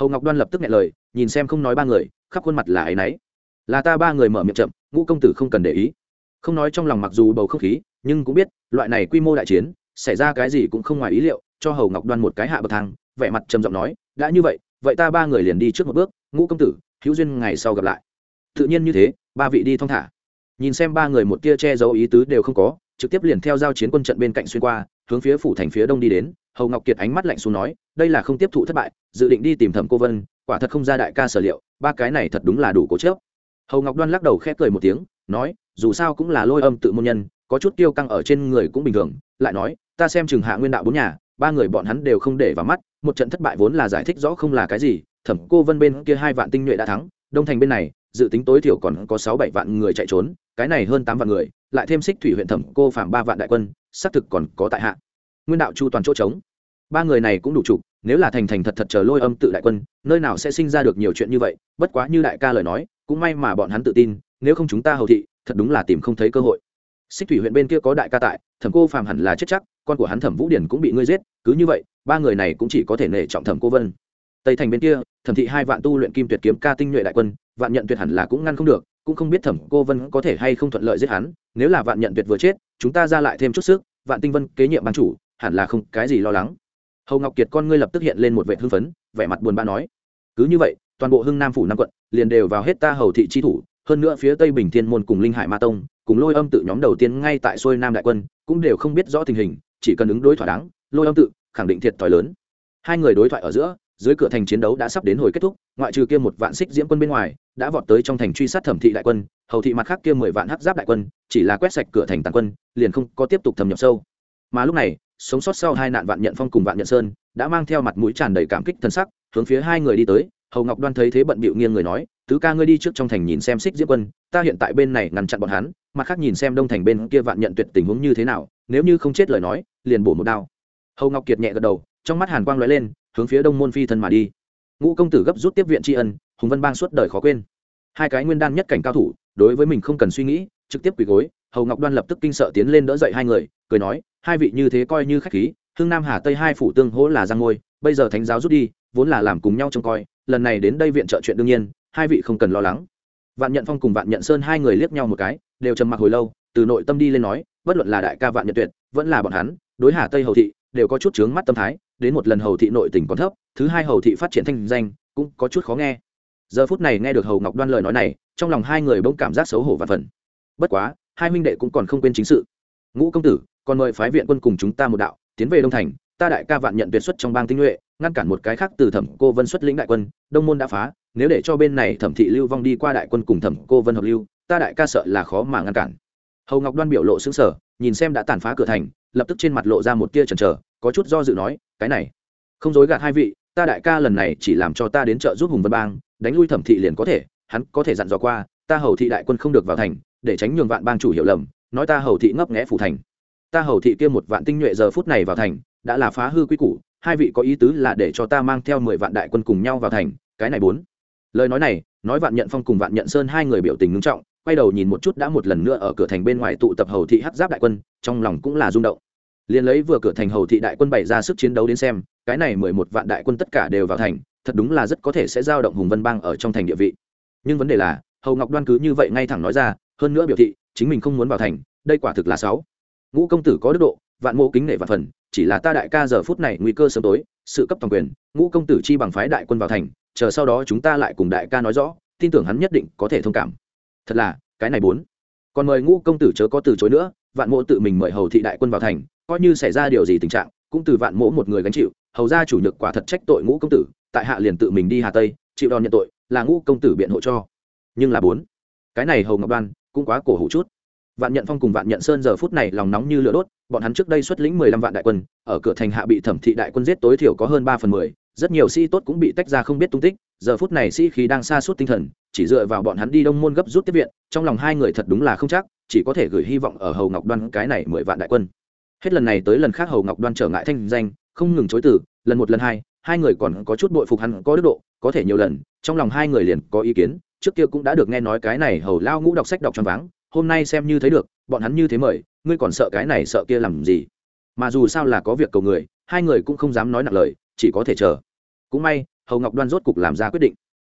Hầu ngọc đoan lập tức nghe lời, nhìn xem không nói ba người, khắp khuôn mặt là áy náy. Là ta ba người mở miệng chậm, ngũ công tử không cần để ý. Không nói trong lòng mặc dù bầu không khí, nhưng cũng biết, loại này quy mô đại chiến xảy ra cái gì cũng không ngoài ý liệu, cho hầu ngọc đoan một cái hạ bậc thang, vẻ mặt trầm giọng nói, đã như vậy vậy ta ba người liền đi trước một bước, ngũ công tử, hữu duyên ngày sau gặp lại. Tự nhiên như thế, ba vị đi thong thả. Nhìn xem ba người một tia che giấu ý tứ đều không có, trực tiếp liền theo giao chiến quân trận bên cạnh xuyên qua, hướng phía phủ thành phía đông đi đến. Hầu ngọc kiệt ánh mắt lạnh xuống nói, đây là không tiếp thụ thất bại, dự định đi tìm thẩm cô vân, quả thật không ra đại ca sở liệu, ba cái này thật đúng là đủ cố chớp hầu ngọc đoan lắc đầu khẽ cười một tiếng, nói, dù sao cũng là lôi âm tự môn nhân, có chút tiêu căng ở trên người cũng bình thường. Lại nói ta xem chừng hạ nguyên đạo bốn nhà, ba người bọn hắn đều không để vào mắt, một trận thất bại vốn là giải thích rõ không là cái gì, thẩm cô vân bên kia hai vạn tinh nhuệ đã thắng, đông thành bên này, dự tính tối thiểu còn có sáu bảy vạn người chạy trốn, cái này hơn tám vạn người, lại thêm xích thủy huyện thẩm cô phạm ba vạn đại quân, xác thực còn có tại hạ. Nguyên đạo chu toàn chỗ trống. Ba người này cũng đủ trục nếu là thành thành thật thật chờ lôi âm tự đại quân, nơi nào sẽ sinh ra được nhiều chuyện như vậy, bất quá như đại ca lời nói, cũng may mà bọn hắn tự tin, nếu không chúng ta hầu thị, thật đúng là tìm không thấy cơ hội xích thủy huyện bên kia có đại ca tại, thẩm cô phàm hẳn là chết chắc, con của hắn thẩm vũ điển cũng bị ngươi giết, cứ như vậy, ba người này cũng chỉ có thể nể trọng thẩm cô vân. Tây thành bên kia, thẩm thị hai vạn tu luyện kim tuyệt kiếm ca tinh nhuệ đại quân, vạn nhận tuyệt hẳn là cũng ngăn không được, cũng không biết thẩm cô vân có thể hay không thuận lợi giết hắn, nếu là vạn nhận tuyệt vừa chết, chúng ta ra lại thêm chút sức, vạn tinh vân kế nhiệm ban chủ, hẳn là không cái gì lo lắng. Hầu ngọc kiệt con ngươi lập tức hiện lên một vệ hưng phấn, vẻ mặt buồn bã nói, cứ như vậy, toàn bộ hưng nam phủ năm quận liền đều vào hết ta hầu thị chi thủ, hơn nữa phía tây bình thiên môn cùng linh hải ma tông cùng lôi âm tự nhóm đầu tiên ngay tại xuôi nam đại quân, cũng đều không biết rõ tình hình, chỉ cần ứng đối thỏa đáng, lôi âm tự khẳng định thiệt thòi lớn. Hai người đối thoại ở giữa, dưới cửa thành chiến đấu đã sắp đến hồi kết thúc, ngoại trừ kia một vạn xích diễm quân bên ngoài, đã vọt tới trong thành truy sát thẩm thị đại quân, hầu thị mặt khác kia mười vạn hắc giáp đại quân, chỉ là quét sạch cửa thành tàn quân, liền không có tiếp tục thâm nhập sâu. Mà lúc này, sống sót sau hai nạn vạn nhận phong cùng vạn nhận sơn, đã mang theo mặt mũi tràn đầy cảm kích thân sắc, hướng phía hai người đi tới, hầu ngọc đoan thấy thế bận bịu nghiêng người nói tứ ca ngươi đi trước trong thành nhìn xem xích diễm quân, ta hiện tại bên này ngăn chặn bọn hắn, mặt khác nhìn xem đông thành bên kia vạn nhận tuyệt tình huống như thế nào, nếu như không chết lời nói, liền bổ một đao. Hầu ngọc kiệt nhẹ gật đầu, trong mắt hàn quang lóe lên, hướng phía đông môn phi thân mà đi. Ngũ công tử gấp rút tiếp viện tri ân, hùng vân bang suốt đời khó quên. Hai cái nguyên đan nhất cảnh cao thủ, đối với mình không cần suy nghĩ, trực tiếp quỳ gối, hầu ngọc đoan lập tức kinh sợ tiến lên đỡ dậy hai người, cười nói, hai vị như thế coi như khách khí hương nam hà tây hai phủ tương hỗ là giang ngôi, bây giờ thánh giáo rút đi, vốn là làm cùng nhau trông coi, lần này đến đây viện trợ chuyện đương nhiên hai vị không cần lo lắng. Vạn nhận phong cùng vạn nhận sơn hai người liếc nhau một cái, đều trầm mặc hồi lâu, từ nội tâm đi lên nói, bất luận là đại ca vạn nhận tuyệt, vẫn là bọn hắn, đối hà tây hầu thị, đều có chút chướng mắt tâm thái, đến một lần hầu thị nội tỉnh còn thấp, thứ hai hầu thị phát triển thanh danh, cũng có chút khó nghe. Giờ phút này nghe được hầu ngọc đoan lời nói này, trong lòng hai người bỗng cảm giác xấu hổ và phần bất quá, hai huynh đệ cũng còn không quên chính sự. Ngũ công tử, còn mời phái viện quân cùng chúng ta một đạo, tiến về đông thành, ta đại ca vạn nhận tuyệt xuất trong bang tinh nhuệ ngăn cản một cái khác từ thẩm cô vân xuất lĩnh đại quân, đông môn đã phá, nếu để cho bên này thẩm thị lưu vong đi qua đại quân cùng thẩm cô vân hợp lưu, ta đại ca sợ là khó mà ngăn cản. Hầu ngọc đoan biểu lộ xứng sở nhìn xem đã tàn phá cửa thành, lập tức trên mặt lộ ra một tia chần chờ, có chút do dự nói, cái này, không dối gạt hai vị, ta đại ca lần này chỉ làm cho ta đến trợ giúp hùng vân bang, đánh lui thẩm thị liền có thể, hắn có thể dặn dò qua, ta hầu thị đại quân không được vào thành, để tránh nhường vạn bang chủ hiểu lầm, nói ta hầu thị ngấp nghẽ phủ thành. Ta hầu thị kia một vạn tinh nhuệ giờ phút này vào thành, đã là phá hư quy củ hai vị có ý tứ là để cho ta mang theo mười vạn đại quân cùng nhau vào thành, cái này bốn. Lời nói này, nói vạn nhận phong cùng vạn nhận sơn hai người biểu tình ngưng trọng, quay đầu nhìn một chút đã một lần nữa ở cửa thành bên ngoài tụ tập hầu thị hắc giáp đại quân, trong lòng cũng là rung động. Liền lấy vừa cửa thành hầu thị đại quân bày ra sức chiến đấu đến xem, cái này mười một vạn đại quân tất cả đều vào thành, thật đúng là rất có thể sẽ giao động hùng vân bang ở trong thành địa vị. Nhưng vấn đề là, hầu ngọc đoan cứ như vậy ngay thẳng nói ra, hơn nữa biểu thị, chính mình không muốn vào thành, đây quả thực là sáu. Ngũ công tử có đức độ, vạn mô kính nể vạn phần chỉ là ta đại ca giờ phút này nguy cơ sớm tối, sự cấp toàn quyền, ngũ công tử chi bằng phái đại quân vào thành, chờ sau đó chúng ta lại cùng đại ca nói rõ, tin tưởng hắn nhất định có thể thông cảm. Thật là, cái này bốn. Còn mời ngũ công tử chớ có từ chối nữa, vạn mộ tự mình mời hầu thị đại quân vào thành, coi như xảy ra điều gì tình trạng, cũng từ vạn mộ một người gánh chịu, hầu ra chủ nhược quả thật trách tội ngũ công tử, tại hạ liền tự mình đi hà tây, chịu đòn nhận tội, là ngũ công tử biện hộ cho. Nhưng là bốn. Cái này hầu ngọc đoan, cũng quá cổ hủ chút vạn nhận phong cùng vạn nhận sơn giờ phút này lòng nóng như lửa đốt, bọn hắn trước đây xuất lĩnh mười lăm vạn đại quân, ở cửa thành hạ bị thẩm thị đại quân giết tối thiểu có hơn ba phần mười, rất nhiều sĩ tốt cũng bị tách ra không biết tung tích, giờ phút này sĩ khí đang xa suốt tinh thần, chỉ dựa vào bọn hắn đi đông môn gấp rút tiếp viện, trong lòng hai người thật đúng là không chắc, chỉ có thể gửi hy vọng ở hầu ngọc đoan cái này mười vạn đại quân. Hết lần này tới lần khác hầu ngọc đoan trở ngại thanh danh, không ngừng chối từ, lần một lần hai hai người còn có chút bội phục hắn có đức độ, có thể nhiều lần, trong lòng hai người liền có ý kiến, trước kia cũng đã được nghe nói cái này hầu lao ngũ đọc sách đọc tròn váng hôm nay xem như thấy được, bọn hắn như thế mời, ngươi còn sợ cái này sợ kia làm gì? Mà dù sao là có việc cầu người, hai người cũng không dám nói nặng lời, chỉ có thể chờ. Cũng may, hầu ngọc đoan rốt cục làm ra quyết định.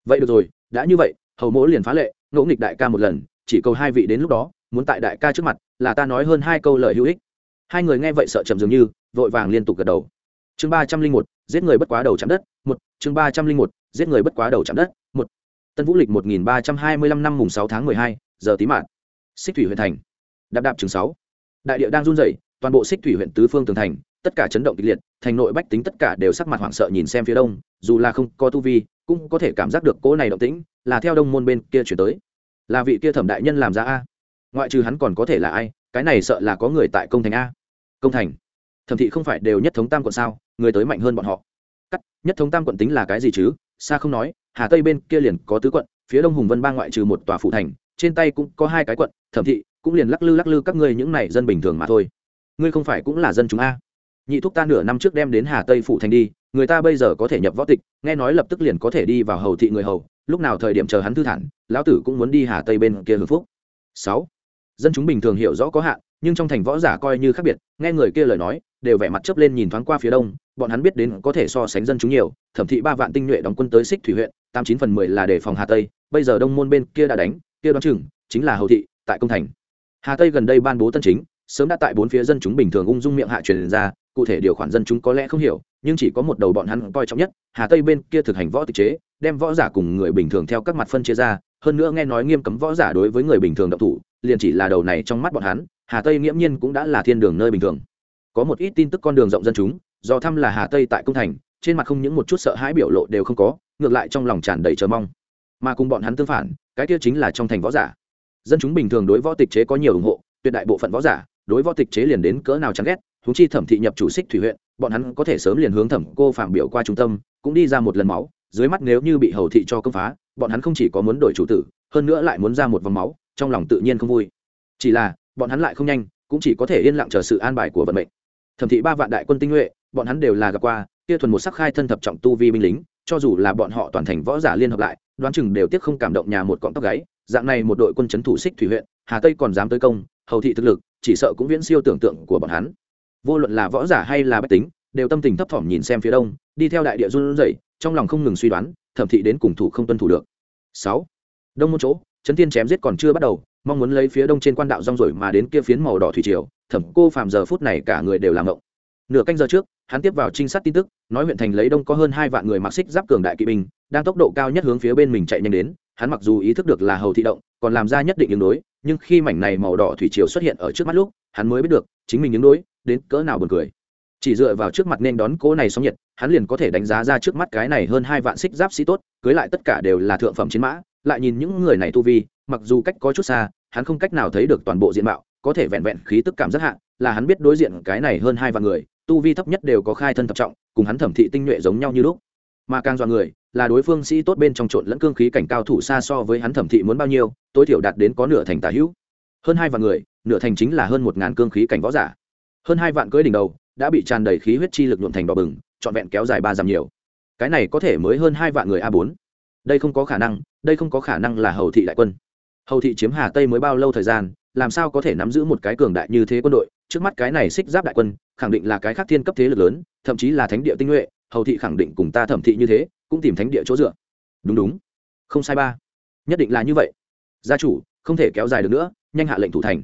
Vậy được rồi, đã như vậy, hầu mỗ liền phá lệ, ngỗ nghịch đại ca một lần, chỉ cầu hai vị đến lúc đó, muốn tại đại ca trước mặt, là ta nói hơn hai câu lời hữu ích. Hai người nghe vậy sợ chậm dường như, vội vàng liên tục gật đầu. Chương ba trăm linh một, giết người bất quá đầu chạm đất, một, chương ba trăm linh một, giết người bất quá đầu chạm đất, một. Tân vũ lịch một nghìn ba trăm hai mươi lăm năm mùng sáu tháng mười hai, giờ tí mạng xích thủy huyện thành. Đạp đạp chừng sáu. Đại địa đang run rẩy, toàn bộ xích thủy huyện tứ phương tường thành, tất cả chấn động kịch liệt, thành nội bách tính tất cả đều sắc mặt hoảng sợ nhìn xem phía đông, dù là không có tu vi, cũng có thể cảm giác được cỗ này động tĩnh, là theo đông môn bên kia chuyển tới. Là vị kia thẩm đại nhân làm ra a. Ngoại trừ hắn còn có thể là ai, cái này sợ là có người tại công thành a. Công thành? Thẩm thị không phải đều nhất thống tam quận sao, người tới mạnh hơn bọn họ. Cắt, nhất thống tam quận tính là cái gì chứ? Xa không nói, hà tây bên kia liền có tứ quận, phía đông hùng vân ba ngoại trừ một tòa phủ thành, trên tay cũng có hai cái quận thẩm thị cũng liền lắc lư lắc lư các ngươi những này dân bình thường mà thôi. Ngươi không phải cũng là dân chúng a. Nhị thúc ta nửa năm trước đem đến hà tây phủ thành đi, người ta bây giờ có thể nhập võ tịch, nghe nói lập tức liền có thể đi vào hầu thị người hầu, lúc nào thời điểm chờ hắn thư thản, lão tử cũng muốn đi hà tây bên kia hưng phúc. Sáu, dân chúng bình thường hiểu rõ có hạn, nhưng trong thành võ giả coi như khác biệt, nghe người kia lời nói, đều vẻ mặt chấp lên nhìn thoáng qua phía đông, bọn hắn biết đến có thể so sánh dân chúng nhiều, thẩm thị ba vạn tinh nhuệ đóng quân tới xích thủy huyện, tám chín phần mười là đề phòng hà tây, bây giờ đông môn bên kia đã đánh, kia đ o chừng chính là hầu thị tại công thành. Hà tây gần đây ban bố tân chính, sớm đã tại bốn phía dân chúng bình thường ung dung miệng hạ truyền ra, cụ thể điều khoản dân chúng có lẽ không hiểu, nhưng chỉ có một đầu bọn hắn coi trọng nhất, hà tây bên kia thực hành võ tịch chế, đem võ giả cùng người bình thường theo các mặt phân chia ra, hơn nữa nghe nói nghiêm cấm võ giả đối với người bình thường độc thủ, liền chỉ là đầu này trong mắt bọn hắn, hà tây nghiễm nhiên cũng đã là thiên đường nơi bình thường. Có một ít tin tức con đường rộng dân chúng, do thăm là hà tây tại công thành, trên mặt không những một chút sợ hãi biểu lộ đều không có, ngược lại trong lòng tràn đầy chờ mong. Mà cùng bọn hắn tương phản, cái kia chính là trong thành võ giả dân chúng bình thường đối võ tịch chế có nhiều ủng hộ, tuyệt đại bộ phận võ giả đối võ tịch chế liền đến cỡ nào chán ghét húng chi thẩm thị nhập chủ xích thủy huyện, bọn hắn có thể sớm liền hướng thẩm cô phạm biểu qua trung tâm, cũng đi ra một lần máu, dưới mắt nếu như bị hầu thị cho công phá, bọn hắn không chỉ có muốn đổi chủ tử, hơn nữa lại muốn ra một vòng máu, trong lòng tự nhiên không vui. Chỉ là, bọn hắn lại không nhanh, cũng chỉ có thể yên lặng chờ sự an bài của vận mệnh. Thẩm thị ba vạn đại quân tinh nhuệ, bọn hắn đều là gặp qua, kia thuần một sắc khai thân thập trọng tu vi binh lính, cho dù là bọn họ toàn thành võ giả liên hợp lại, đoán chừng đều tiếc không cảm động nhà một cọng tóc gáy dạng này một đội quân chấn thủ xích thủy huyện, hà tây còn dám tới công, hầu thị thực lực, chỉ sợ cũng viễn siêu tưởng tượng của bọn hắn. Vô luận là võ giả hay là bách tính, đều tâm tình thấp thỏm nhìn xem phía đông, đi theo đại địa run rẩy, trong lòng không ngừng suy đoán, thẩm thị đến cùng thủ không tuân thủ được. Sáu. Đông một chỗ trấn tiên chém giết còn chưa bắt đầu, mong muốn lấy phía đông trên quan đạo rong rồi mà đến kia phiến màu đỏ thủy triều, thẩm cô phàm giờ phút này cả người đều làm ngộng. Nửa canh giờ trước, hắn tiếp vào trinh sát tin tức, nói huyện thành lấy đông có hơn hai vạn người mặc xích giáp cường đại kỵ binh, đang tốc độ cao nhất hướng phía bên mình chạy nhanh đến hắn mặc dù ý thức được là hầu thị động, còn làm ra nhất định ứng đối, nhưng khi mảnh này màu đỏ thủy triều xuất hiện ở trước mắt lúc, hắn mới biết được, chính mình ứng đối, đến cỡ nào buồn cười. Chỉ dựa vào trước mặt nên đón cố này sóng nhiệt, hắn liền có thể đánh giá ra trước mắt cái này hơn hai vạn xích giáp sĩ tốt, cưới lại tất cả đều là thượng phẩm chiến mã, lại nhìn những người này tu vi, mặc dù cách có chút xa, hắn không cách nào thấy được toàn bộ diện mạo, có thể vẹn vẹn khí tức cảm rất hạn là hắn biết đối diện cái này hơn hai vạn người, tu vi thấp nhất đều có khai thân thập trọng, cùng hắn thẩm thị tinh nhuệ giống nhau như lúc mà càng dọa người là đối phương sĩ tốt bên trong trộn lẫn cương khí cảnh cao thủ xa so với hắn thẩm thị muốn bao nhiêu, tối thiểu đạt đến có nửa thành tà hữu. Hơn hai vạn người, nửa thành chính là hơn một ngàn cương khí cảnh võ giả. Hơn hai vạn cưỡi đỉnh đầu đã bị tràn đầy khí huyết chi lực nhuộm thành đỏ bừng, trọn vẹn kéo dài ba dặm nhiều. Cái này có thể mới hơn hai vạn người a bốn. Đây không có khả năng, đây không có khả năng là hầu thị đại quân. Hầu thị chiếm hà tây mới bao lâu thời gian, làm sao có thể nắm giữ một cái cường đại như thế quân đội? Trước mắt cái này xích giáp đại quân, khẳng định là cái khác thiên cấp thế lực lớn, thậm chí là thánh địa tinh nhuệ hầu thị khẳng định cùng ta thẩm thị như thế, cũng tìm thánh địa chỗ dựa. Đúng đúng. Không sai ba. Nhất định là như vậy. Gia chủ, không thể kéo dài được nữa, nhanh hạ lệnh thủ thành.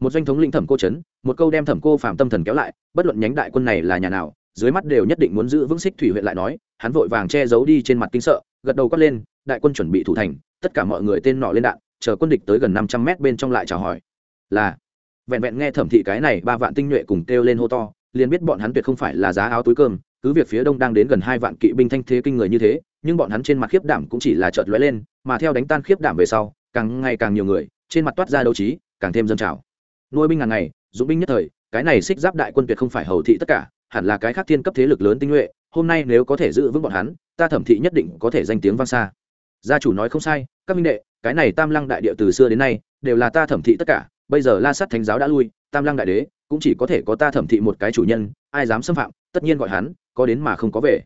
Một doanh thống lĩnh thẩm cô trấn một câu đem thẩm cô phạm tâm thần kéo lại, bất luận nhánh đại quân này là nhà nào, dưới mắt đều nhất định muốn giữ vững xích thủy huyện lại nói, hắn vội vàng che giấu đi trên mặt kinh sợ, gật đầu quát lên, đại quân chuẩn bị thủ thành, tất cả mọi người tên nọ lên đạn, chờ quân địch tới gần năm trăm mét bên trong lại chào hỏi. Là, vẹn vẹn nghe thẩm thị cái này ba vạn tinh nhuệ cùng kêu lên hô to, liền biết bọn hắn tuyệt không phải là giá áo túi cơm cứ việc phía đông đang đến gần hai vạn kỵ binh thanh thế kinh người như thế, nhưng bọn hắn trên mặt khiếp đảm cũng chỉ là chợt lóe lên, mà theo đánh tan khiếp đảm về sau, càng ngày càng nhiều người, trên mặt toát ra đấu trí, càng thêm dân trào. Nuôi binh ngàn ngày dũng binh nhất thời, cái này xích giáp đại quân tuyệt không phải hầu thị tất cả, hẳn là cái khác thiên cấp thế lực lớn tinh nhuệ, hôm nay nếu có thể giữ vững bọn hắn, ta thẩm thị nhất định có thể danh tiếng vang xa. Gia chủ nói không sai, các minh đệ, cái này tam lăng đại địa từ xưa đến nay, đều là ta thẩm thị tất cả, bây giờ la sát thánh giáo đã lui, tam lăng đại đế cũng chỉ có thể có ta thẩm thị một cái chủ nhân, ai dám xâm phạm, tất nhiên gọi hắn có đến mà không có về.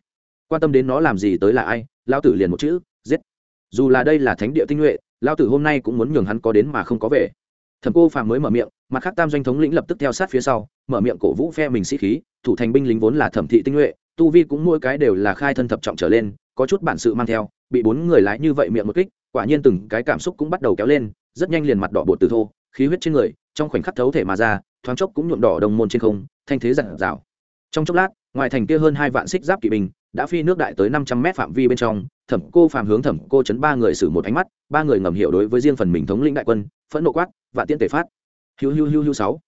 Quan tâm đến nó làm gì tới là ai lao tử liền một chữ, giết. Dù là đây là thánh địa tinh nhuệ lao tử hôm nay cũng muốn nhường hắn có đến mà không có về. Thẩm cô phàm mới mở miệng, mặt khác tam doanh thống lĩnh lập tức theo sát phía sau, mở miệng cổ vũ phe mình sĩ khí, thủ thành binh lính vốn là thẩm thị tinh nhuệ, tu vi cũng mỗi cái đều là khai thân thập trọng trở lên, có chút bản sự mang theo, bị bốn người lái như vậy miệng một kích, quả nhiên từng cái cảm xúc cũng bắt đầu kéo lên, rất nhanh liền mặt đỏ bột từ thô, khí huyết trên người, trong khoảnh khắc thấu thể mà ra, thoáng chốc cũng nhuộm đỏ đồng môn trên không, thanh thế giản rào trong chốc lát ngoài thành kia hơn hai vạn xích giáp kỵ binh, đã phi nước đại tới năm trăm mét phạm vi bên trong, thẩm cô phàm hướng thẩm cô chấn ba người xử một ánh mắt, ba người ngầm hiểu đối với riêng phần mình thống lĩnh đại quân, phẫn nộ quát, vạn tiễn tề phát! Hiu hiu hiu hiu sáu!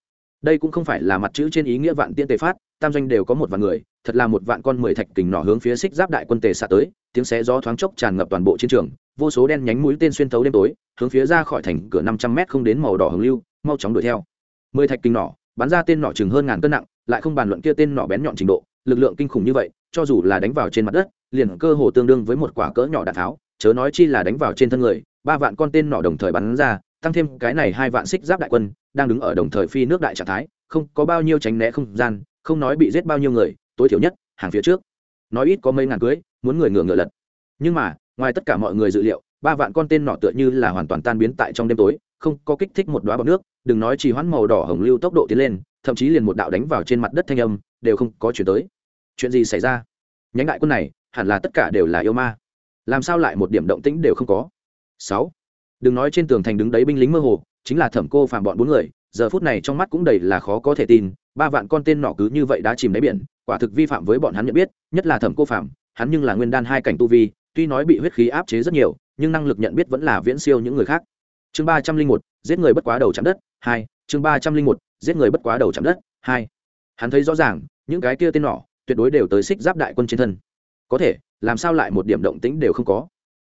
Đây cũng không phải là mặt chữ trên ý nghĩa vạn tiễn tề phát, tam doanh đều có một vạn người, thật là một vạn con mười thạch kình nỏ hướng phía xích giáp đại quân tề xạ tới, tiếng xé gió thoáng chốc tràn ngập toàn bộ chiến trường, vô số đen nhánh mũi tên xuyên thấu đêm tối, hướng phía ra khỏi thành cửa năm trăm mét không đến màu đỏ hồng lưu, mau chóng đuổi theo. Mười thạch kình nỏ, bắn ra tên nỏ chừng hơn ngàn cân nặng, lại không bàn luận kia tên nỏ bén nhọn trình độ lực lượng kinh khủng như vậy, cho dù là đánh vào trên mặt đất, liền cơ hồ tương đương với một quả cỡ nhỏ đạn tháo, chớ nói chi là đánh vào trên thân người, ba vạn con tên nỏ đồng thời bắn ra, tăng thêm cái này hai vạn xích giáp đại quân, đang đứng ở đồng thời phi nước đại trạng thái, không có bao nhiêu tránh né không gian, không nói bị giết bao nhiêu người, tối thiểu nhất, hàng phía trước. Nói ít có mấy ngàn cưới, muốn người ngựa ngựa lật. Nhưng mà, ngoài tất cả mọi người dự liệu, ba vạn con tên nọ tựa như là hoàn toàn tan biến tại trong đêm tối, không có kích thích một đoá bọc nước, đừng nói chỉ hoãn màu đỏ hồng lưu tốc độ tiến lên, thậm chí liền một đạo đánh vào trên mặt đất thanh âm đều không có chuyển tới. Chuyện gì xảy ra? Nhánh đại quân này, hẳn là tất cả đều là yêu ma. Làm sao lại một điểm động tĩnh đều không có? Sáu. Đừng nói trên tường thành đứng đấy binh lính mơ hồ, chính là thẩm cô phạm bọn bốn người, giờ phút này trong mắt cũng đầy là khó có thể tin, ba vạn con tên nọ cứ như vậy đã chìm đáy biển, quả thực vi phạm với bọn hắn nhận biết, nhất là thẩm cô phạm hắn nhưng là nguyên đan hai cảnh tu vi, tuy nói bị huyết khí áp chế rất nhiều, nhưng năng lực nhận biết vẫn là viễn siêu những người khác. Chương ba trăm linh một, giết người bất quá đầu chạm đất, hai. Chương ba trăm linh một, giết người bất quá đầu chạm đất, hai. Hắn thấy rõ ràng những cái kia tên nhỏ, tuyệt đối đều tới xích giáp đại quân trên thân. Có thể làm sao lại một điểm động tĩnh đều không có?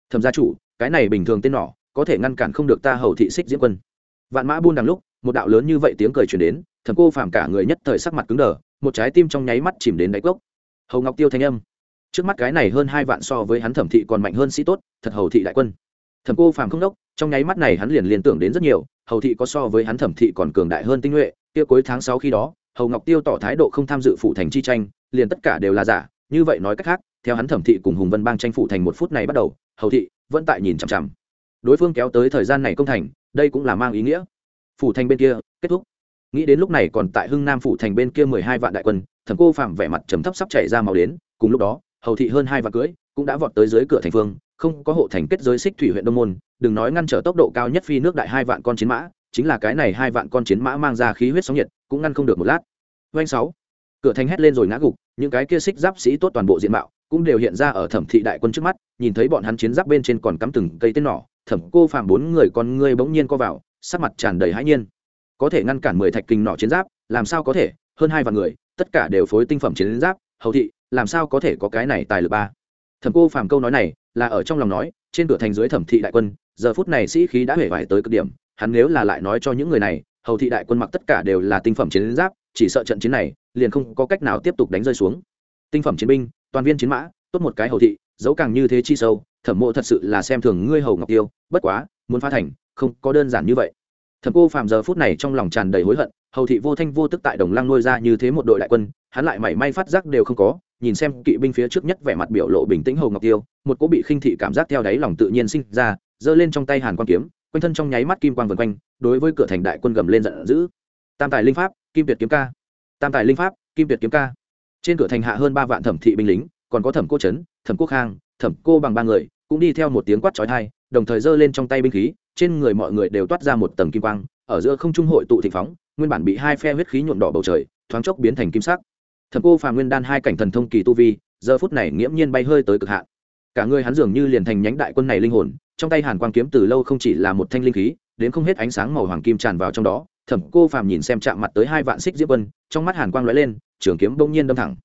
Thẩm gia chủ cái này bình thường tên nhỏ, có thể ngăn cản không được ta hầu thị xích diễm quân. Vạn mã buôn đằng lúc một đạo lớn như vậy tiếng cười truyền đến thẩm cô phàm cả người nhất thời sắc mặt cứng đờ một trái tim trong nháy mắt chìm đến đáy cốc. Hầu ngọc tiêu thanh âm. Trước mắt cái này hơn hai vạn so với hắn thẩm thị còn mạnh hơn sĩ tốt thật hầu thị đại quân. Thẩm cô phàm không đốc trong nháy mắt này hắn liền liên tưởng đến rất nhiều hầu thị có so với hắn thẩm thị còn cường đại hơn tinh nhuệ kia cuối tháng sáu khi đó hầu ngọc tiêu tỏ thái độ không tham dự phụ thành chi tranh, liền tất cả đều là giả, như vậy nói cách khác, theo hắn thẩm thị cùng hùng vân bang tranh phụ thành một phút này bắt đầu, hầu thị vẫn tại nhìn chằm chằm. Đối phương kéo tới thời gian này công thành, đây cũng là mang ý nghĩa. Phủ thành bên kia, kết thúc. Nghĩ đến lúc này còn tại hưng nam phủ thành bên kia mười hai vạn đại quân, thẩm cô phạm vẻ mặt trầm thấp sắp chảy ra màu đến, cùng lúc đó, hầu thị hơn hai vạn cưỡi cũng đã vọt tới dưới cửa thành phương, không có hộ thành kết giới xích thủy huyện đông môn, đừng nói ngăn trở tốc độ cao nhất phi nước đại hai vạn con chiến mã chính là cái này hai vạn con chiến mã mang ra khí huyết sóng nhiệt, cũng ngăn không được một lát. Doanh sáu, cửa thành hét lên rồi ngã gục, những cái kia xích giáp sĩ tốt toàn bộ diện mạo cũng đều hiện ra ở thẩm thị đại quân trước mắt, nhìn thấy bọn hắn chiến giáp bên trên còn cắm từng cây tên nỏ, thẩm cô phạm bốn người con ngươi bỗng nhiên co vào, sắc mặt tràn đầy hãi nhiên. Có thể ngăn cản mười thạch kinh nỏ chiến giáp, làm sao có thể, hơn hai vạn người, tất cả đều phối tinh phẩm chiến giáp, hầu thị, làm sao có thể có cái này tài lực ba? Thẩm cô phạm câu nói này là ở trong lòng nói, trên cửa thành dưới thẩm thị đại quân, giờ phút này sĩ khí đã hể vải tới cực điểm hắn nếu là lại nói cho những người này, hầu thị đại quân mặc tất cả đều là tinh phẩm chiến giáp, chỉ sợ trận chiến này liền không có cách nào tiếp tục đánh rơi xuống. Tinh phẩm chiến binh, toàn viên chiến mã, tốt một cái hầu thị dẫu càng như thế chi sâu, thẩm mộ thật sự là xem thường ngươi hầu ngọc tiêu, bất quá, muốn phá thành, không có đơn giản như vậy. Thẩm cô phạm giờ phút này trong lòng tràn đầy hối hận, hầu thị vô thanh vô tức tại đồng lăng nuôi ra như thế một đội đại quân, hắn lại mảy may phát giác đều không có, nhìn xem kỵ binh phía trước nhất vẻ mặt biểu lộ bình tĩnh hầu ngọc tiêu, một cỗ bị khinh thị cảm giác theo đáy lòng tự nhiên sinh ra, giơ lên trong tay hàn quan kiếm quanh thân trong nháy mắt kim quang vần quanh, đối với cửa thành đại quân gầm lên giận dữ. Tam tài linh pháp, kim tuyệt kiếm ca. Tam tài linh pháp, kim tuyệt kiếm ca. Trên cửa thành hạ hơn ba vạn thẩm thị binh lính, còn có thẩm cô trấn, thẩm quốc khang, thẩm cô bằng ba người, cũng đi theo một tiếng quát trói thai đồng thời giơ lên trong tay binh khí, trên người mọi người đều toát ra một tầng kim quang, ở giữa không trung hội tụ thịnh phóng, nguyên bản bị hai phe huyết khí nhuộm đỏ bầu trời, thoáng chốc biến thành kim sắc. Thẩm cô phà nguyên đan hai cảnh thần thông kỳ tu vi, giờ phút này nghiễm nhiên bay hơi tới cực hạn. Cả người hắn dường như liền thành nhánh đại quân này linh hồn trong tay hàn quang kiếm từ lâu không chỉ là một thanh linh khí, đến không hết ánh sáng màu hoàng kim tràn vào trong đó, thẩm cô phàm nhìn xem chạm mặt tới hai vạn xích diễm quân, trong mắt hàn quang lóe lên, trường kiếm bỗng nhiên đâm thẳng.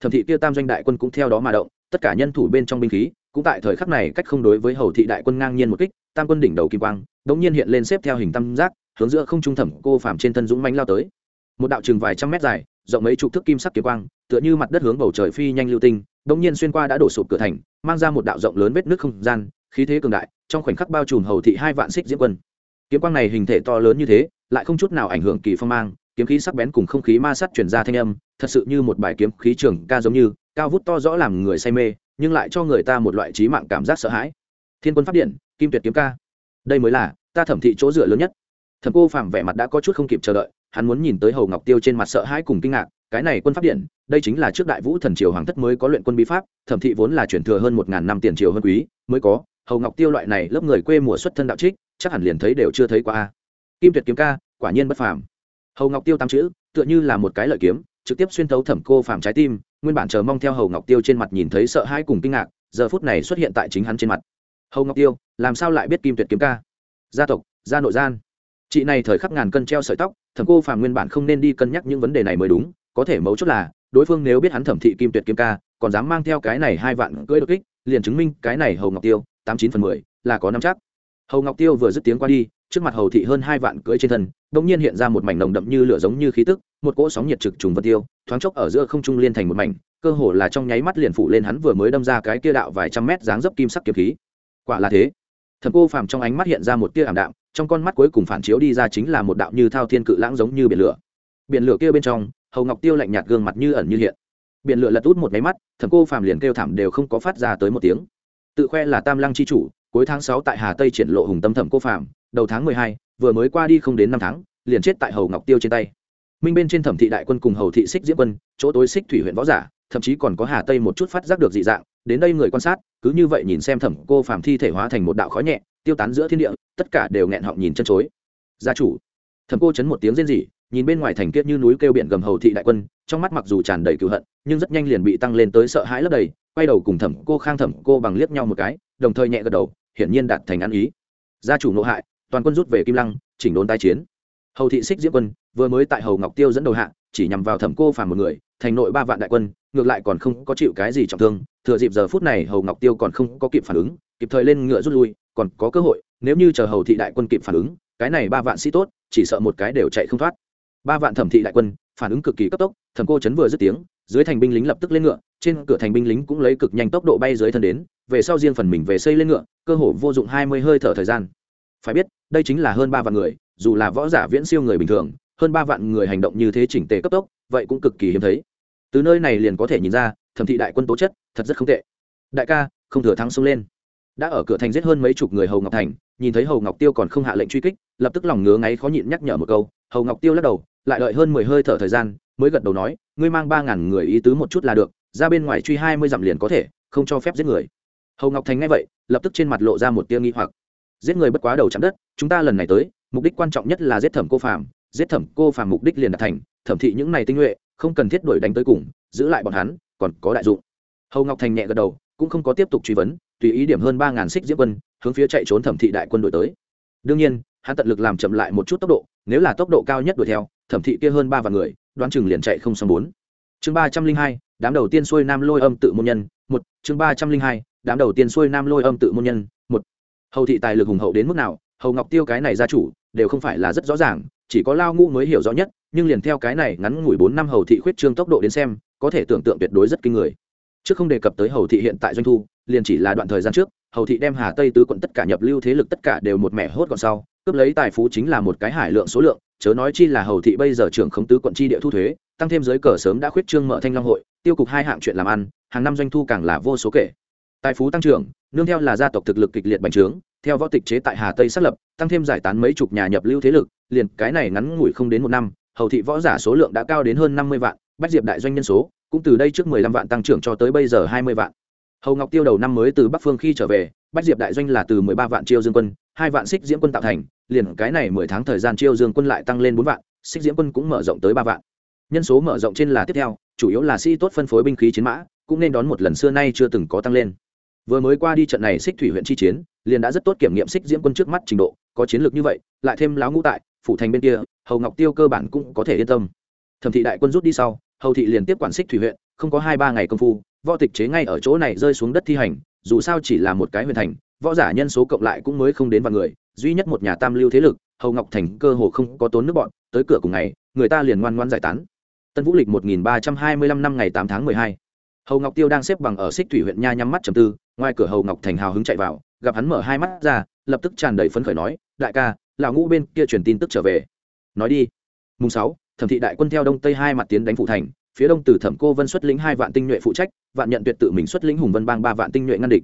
Thẩm thị kia tam doanh đại quân cũng theo đó mà động, tất cả nhân thủ bên trong binh khí, cũng tại thời khắc này cách không đối với hầu thị đại quân ngang nhiên một kích, tam quân đỉnh đầu kim quang, bỗng nhiên hiện lên xếp theo hình tam giác, hướng giữa không trung thẩm cô phàm trên thân dũng mãnh lao tới. Một đạo chừng vài trăm mét dài, rộng mấy chục thước kim sắc kiếm quang, tựa như mặt đất hướng bầu trời phi nhanh lưu tinh, bỗng nhiên xuyên qua đã đổ sụp cửa thành, mang ra một đạo rộng lớn vết nước không gian, khí thế cường đại trong khoảnh khắc bao trùm hầu thị hai vạn xích diễm quân. Kiếm quang này hình thể to lớn như thế, lại không chút nào ảnh hưởng kỳ phong mang, kiếm khí sắc bén cùng không khí ma sát chuyển ra thanh âm, thật sự như một bài kiếm khí trường ca giống như, cao vút to rõ làm người say mê, nhưng lại cho người ta một loại trí mạng cảm giác sợ hãi. Thiên quân pháp điện, kim tuyệt kiếm ca. Đây mới là, ta thẩm thị chỗ dựa lớn nhất. Thẩm cô phàm vẻ mặt đã có chút không kịp chờ đợi, hắn muốn nhìn tới hầu ngọc tiêu trên mặt sợ hãi cùng kinh ngạc, cái này quân pháp điện, đây chính là trước đại vũ thần triều hoàng thất mới có luyện quân bí pháp, thẩm thị vốn là chuyển thừa hơn một ngàn năm tiền triều hơn quý, mới có hầu ngọc tiêu loại này lớp người quê mùa xuất thân đạo trích, chắc hẳn liền thấy đều chưa thấy qua a. Kim tuyệt kiếm ca, quả nhiên bất phàm. Hầu ngọc tiêu tám chữ, tựa như là một cái lợi kiếm, trực tiếp xuyên thấu thẩm cô phàm trái tim, nguyên bản chờ mong theo hầu ngọc tiêu trên mặt nhìn thấy sợ hãi cùng kinh ngạc, giờ phút này xuất hiện tại chính hắn trên mặt. Hầu ngọc tiêu, làm sao lại biết kim tuyệt kiếm ca? Gia tộc, gia nội gian. Chị này thời khắc ngàn cân treo sợi tóc, thẩm cô phàm nguyên bản không nên đi cân nhắc những vấn đề này mới đúng, có thể mấu chốt là, đối phương nếu biết hắn thẩm thị kim tuyệt kiếm ca, còn dám mang theo cái này hai vạn cưỡi đột kích, liền chứng minh cái này hầu ngọc tiêu tám chín phần mười, là có năm chắc. Hầu ngọc tiêu vừa dứt tiếng qua đi, trước mặt hầu thị hơn hai vạn cưỡi trên thân đ ỗ n g nhiên hiện ra một mảnh nồng đậm như lửa giống như khí tức, một cỗ sóng nhiệt trực trùng vân tiêu, thoáng chốc ở giữa không trung liên thành một mảnh, cơ hồ là trong nháy mắt liền phủ lên hắn vừa mới đâm ra cái kia đạo vài trăm mét dáng dấp kim sắc kiếm khí. Quả là thế. Thần cô phàm trong ánh mắt hiện ra một tia ảm đạm, trong con mắt cuối cùng phản chiếu đi ra chính là một đạo như thao thiên cự lãng giống như biển lửa. Biển lửa kia bên trong, hầu ngọc tiêu lạnh nhạt gương mặt như ẩn như hiện. Biển lửa lật út một máy mắt thần cô phàm liền kêu thảm đều không có phát ra tới một tiếng tự khoe là tam lăng c h i chủ, cuối tháng sáu tại hà tây triển lộ hùng tâm thẩm cô phạm đầu tháng mười hai, vừa mới qua đi không đến năm tháng, liền chết tại hầu ngọc tiêu trên tay. Minh bên trên thẩm thị đại quân cùng hầu thị xích diễm quân, chỗ tối xích thủy huyện võ giả, thậm chí còn có hà tây một chút phát giác được dị dạng, đến đây người quan sát, cứ như vậy nhìn xem thẩm cô phạm thi thể hóa thành một đạo khói nhẹ, tiêu tán giữa thiên địa, tất cả đều nghẹn họng nhìn chân chối. Gia chủ, thẩm cô chấn một tiếng rên rỉ, nhìn bên ngoài thành kiết như núi kêu biển gầm hầu thị đại quân trong mắt mặc dù tràn đầy cựu hận, nhưng rất nhanh liền bị tăng lên tới sợ hãi lấp đầy, quay đầu cùng thẩm cô khang thẩm cô bằng liếc nhau một cái, đồng thời nhẹ gật đầu, hiển nhiên đạt thành ăn ý. Gia chủ nộ hại, toàn quân rút về kim lăng, chỉnh đốn tai chiến. Hầu thị xích diễm quân, vừa mới tại hầu ngọc tiêu dẫn đầu hạ, chỉ nhằm vào thẩm cô phàm một người, thành nội ba vạn đại quân, ngược lại còn không có chịu cái gì trọng thương, thừa dịp giờ phút này hầu ngọc tiêu còn không có kịp phản ứng, kịp thời lên ngựa rút lui, còn có cơ hội, nếu như chờ hầu thị đại quân kịp phản ứng, cái này ba vạn sĩ tốt, chỉ sợ một cái đều chạy không thoát. Ba vạn thẩm thị đại quân phản ứng cực kỳ cấp tốc, thẩm cô chấn vừa dứt tiếng, dưới thành binh lính lập tức lên ngựa, trên cửa thành binh lính cũng lấy cực nhanh tốc độ bay dưới thân đến, về sau riêng phần mình về xây lên ngựa, cơ hồ vô dụng hai mươi hơi thở thời gian. Phải biết, đây chính là hơn ba vạn người, dù là võ giả viễn siêu người bình thường, hơn ba vạn người hành động như thế chỉnh tề cấp tốc, vậy cũng cực kỳ hiếm thấy. Từ nơi này liền có thể nhìn ra, thẩm thị đại quân tố chất, thật rất không tệ. Đại ca, không thừa thắng xông lên. Đã ở cửa thành giết hơn mấy chục người hầu ngọc thành, nhìn thấy hầu ngọc tiêu còn không hạ lệnh truy kích, lập tức lòng ngứa ngáy khó nhịn nhắc nhở một câu, hầu ngọc tiêu lắc đầu lại đợi hơn mười hơi thở thời gian, mới gật đầu nói, ngươi mang ba ngàn người ý tứ một chút là được, ra bên ngoài truy hai mươi dặm liền có thể, không cho phép giết người. Hầu ngọc thành nghe vậy, lập tức trên mặt lộ ra một tia nghi hoặc. Giết người bất quá đầu chạm đất, chúng ta lần này tới, mục đích quan trọng nhất là giết thẩm cô phàm, giết thẩm cô phàm mục đích liền đạt thành, thẩm thị những này tinh nhuệ, không cần thiết đuổi đánh tới cùng, giữ lại bọn hắn, còn có đại dụng. Hầu ngọc thành nhẹ gật đầu, cũng không có tiếp tục truy vấn, tùy ý điểm hơn ba ngàn xích diễm quân, hướng phía chạy trốn thẩm thị đại quân đuổi tới. Đương nhiên, hắn tận lực làm chậm lại một chút tốc độ, nếu là tốc độ cao nhất đuổi theo thẩm thị kia hơn ba vạn người, đoán chừng liền chạy không xong bốn. Chương ba trăm linh hai, đám đầu tiên xuôi nam lôi âm tự môn nhân, một. Chương ba trăm linh hai, đám đầu tiên xuôi nam lôi âm tự môn nhân, một. Hầu thị tài lực hùng hậu đến mức nào, hầu ngọc tiêu cái này gia chủ, đều không phải là rất rõ ràng, chỉ có lao ngũ mới hiểu rõ nhất, nhưng liền theo cái này ngắn ngủi bốn năm hầu thị khuyết trương tốc độ đến xem, có thể tưởng tượng tuyệt đối rất kinh người. Chứ không đề cập tới hầu thị hiện tại doanh thu, liền chỉ là đoạn thời gian trước, hầu thị đem hà tây tứ quận tất cả nhập lưu thế lực tất cả đều một mẻ hốt còn sau, cướp lấy tài phú chính là một cái hải lượng số lượng chớ nói chi là hầu thị bây giờ trưởng khống tứ quận chi địa thu thuế, tăng thêm giới cờ sớm đã khuyết trương mở thanh long hội, tiêu cục hai hạng chuyện làm ăn, hàng năm doanh thu càng là vô số kể. Tài phú tăng trưởng, nương theo là gia tộc thực lực kịch liệt bành trướng, theo võ tịch chế tại hà tây xác lập, tăng thêm giải tán mấy chục nhà nhập lưu thế lực, liền cái này ngắn ngủi không đến một năm, hầu thị võ giả số lượng đã cao đến hơn năm mươi vạn, bách diệp đại doanh nhân số cũng từ đây trước mười lăm vạn tăng trưởng cho tới bây giờ hai mươi vạn. Hầu ngọc tiêu đầu năm mới từ bắc phương khi trở về, bách diệp đại doanh là từ mười ba vạn chiêu dương quân, hai vạn xích diễm quân tạo thành liền cái này mười tháng thời gian chiêu dương quân lại tăng lên bốn vạn, xích diễm quân cũng mở rộng tới ba vạn. Nhân số mở rộng trên là tiếp theo, chủ yếu là sĩ tốt phân phối binh khí chiến mã, cũng nên đón một lần xưa nay chưa từng có tăng lên. Vừa mới qua đi trận này xích thủy huyện chi chiến, liền đã rất tốt kiểm nghiệm xích diễm quân trước mắt trình độ, có chiến lược như vậy, lại thêm láo ngũ tại, phủ thành bên kia, hầu ngọc tiêu cơ bản cũng có thể yên tâm. Thẩm thị đại quân rút đi sau, hầu thị liền tiếp quản xích thủy huyện, không có hai ba ngày công phu, võ tịch chế ngay ở chỗ này rơi xuống đất thi hành, dù sao chỉ là một cái huyện thành, võ giả nhân số cộng lại cũng mới không đến vài người duy nhất một nhà tam lưu thế lực, hầu ngọc thành cơ hồ không có tốn nước bọn, tới cửa cùng ngày, người ta liền ngoan ngoan giải tán. Tân vũ lịch một nghìn ba trăm hai mươi lăm năm ngày tám tháng mười hai. Hầu ngọc tiêu đang xếp bằng ở xích thủy huyện nha nhắm mắt trầm tư, ngoài cửa hầu ngọc thành hào hứng chạy vào, gặp hắn mở hai mắt ra, lập tức tràn đầy phấn khởi nói, đại ca, lão ngũ bên kia truyền tin tức trở về. Nói đi. Mùng sáu, thẩm thị đại quân theo đông tây hai mặt tiến đánh phụ thành, phía đông từ thẩm cô vân xuất lĩnh hai vạn tinh nhuệ phụ trách, vạn nhận tuyệt tự mình xuất lĩnh hùng vân bang ba vạn tinh nhuệ ngăn địch.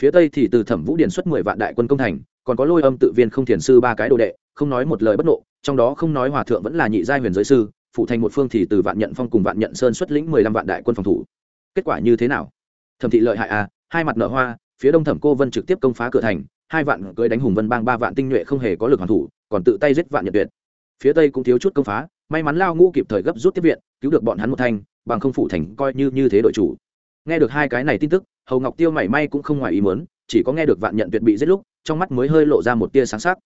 Phía tây thì từ thẩm vũ điển xuất mười vạn đại quân công thành còn có lôi âm tự viên không thiền sư ba cái đồ đệ, không nói một lời bất nộ, trong đó không nói hòa thượng vẫn là nhị giai huyền giới sư, phụ thành một phương thì từ vạn nhận phong cùng vạn nhận sơn xuất lĩnh mười lăm vạn đại quân phòng thủ. Kết quả như thế nào? Thẩm thị lợi hại à hai mặt nợ hoa, phía đông thẩm cô vân trực tiếp công phá cửa thành, hai vạn cưới đánh hùng vân bang ba vạn tinh nhuệ không hề có lực hoàn thủ, còn tự tay giết vạn nhật tuyệt. Phía tây cũng thiếu chút công phá, may mắn lao ngũ kịp thời gấp rút tiếp viện, cứu được bọn hắn một thanh bằng không phủ thành coi như như thế đội chủ. Nghe được hai cái này tin tức, hầu ngọc tiêu mảy may cũng không ngoài ý muốn, chỉ có nghe được vạn nhận tuyệt bị giết lúc trong mắt mới hơi lộ ra một tia sáng sắc.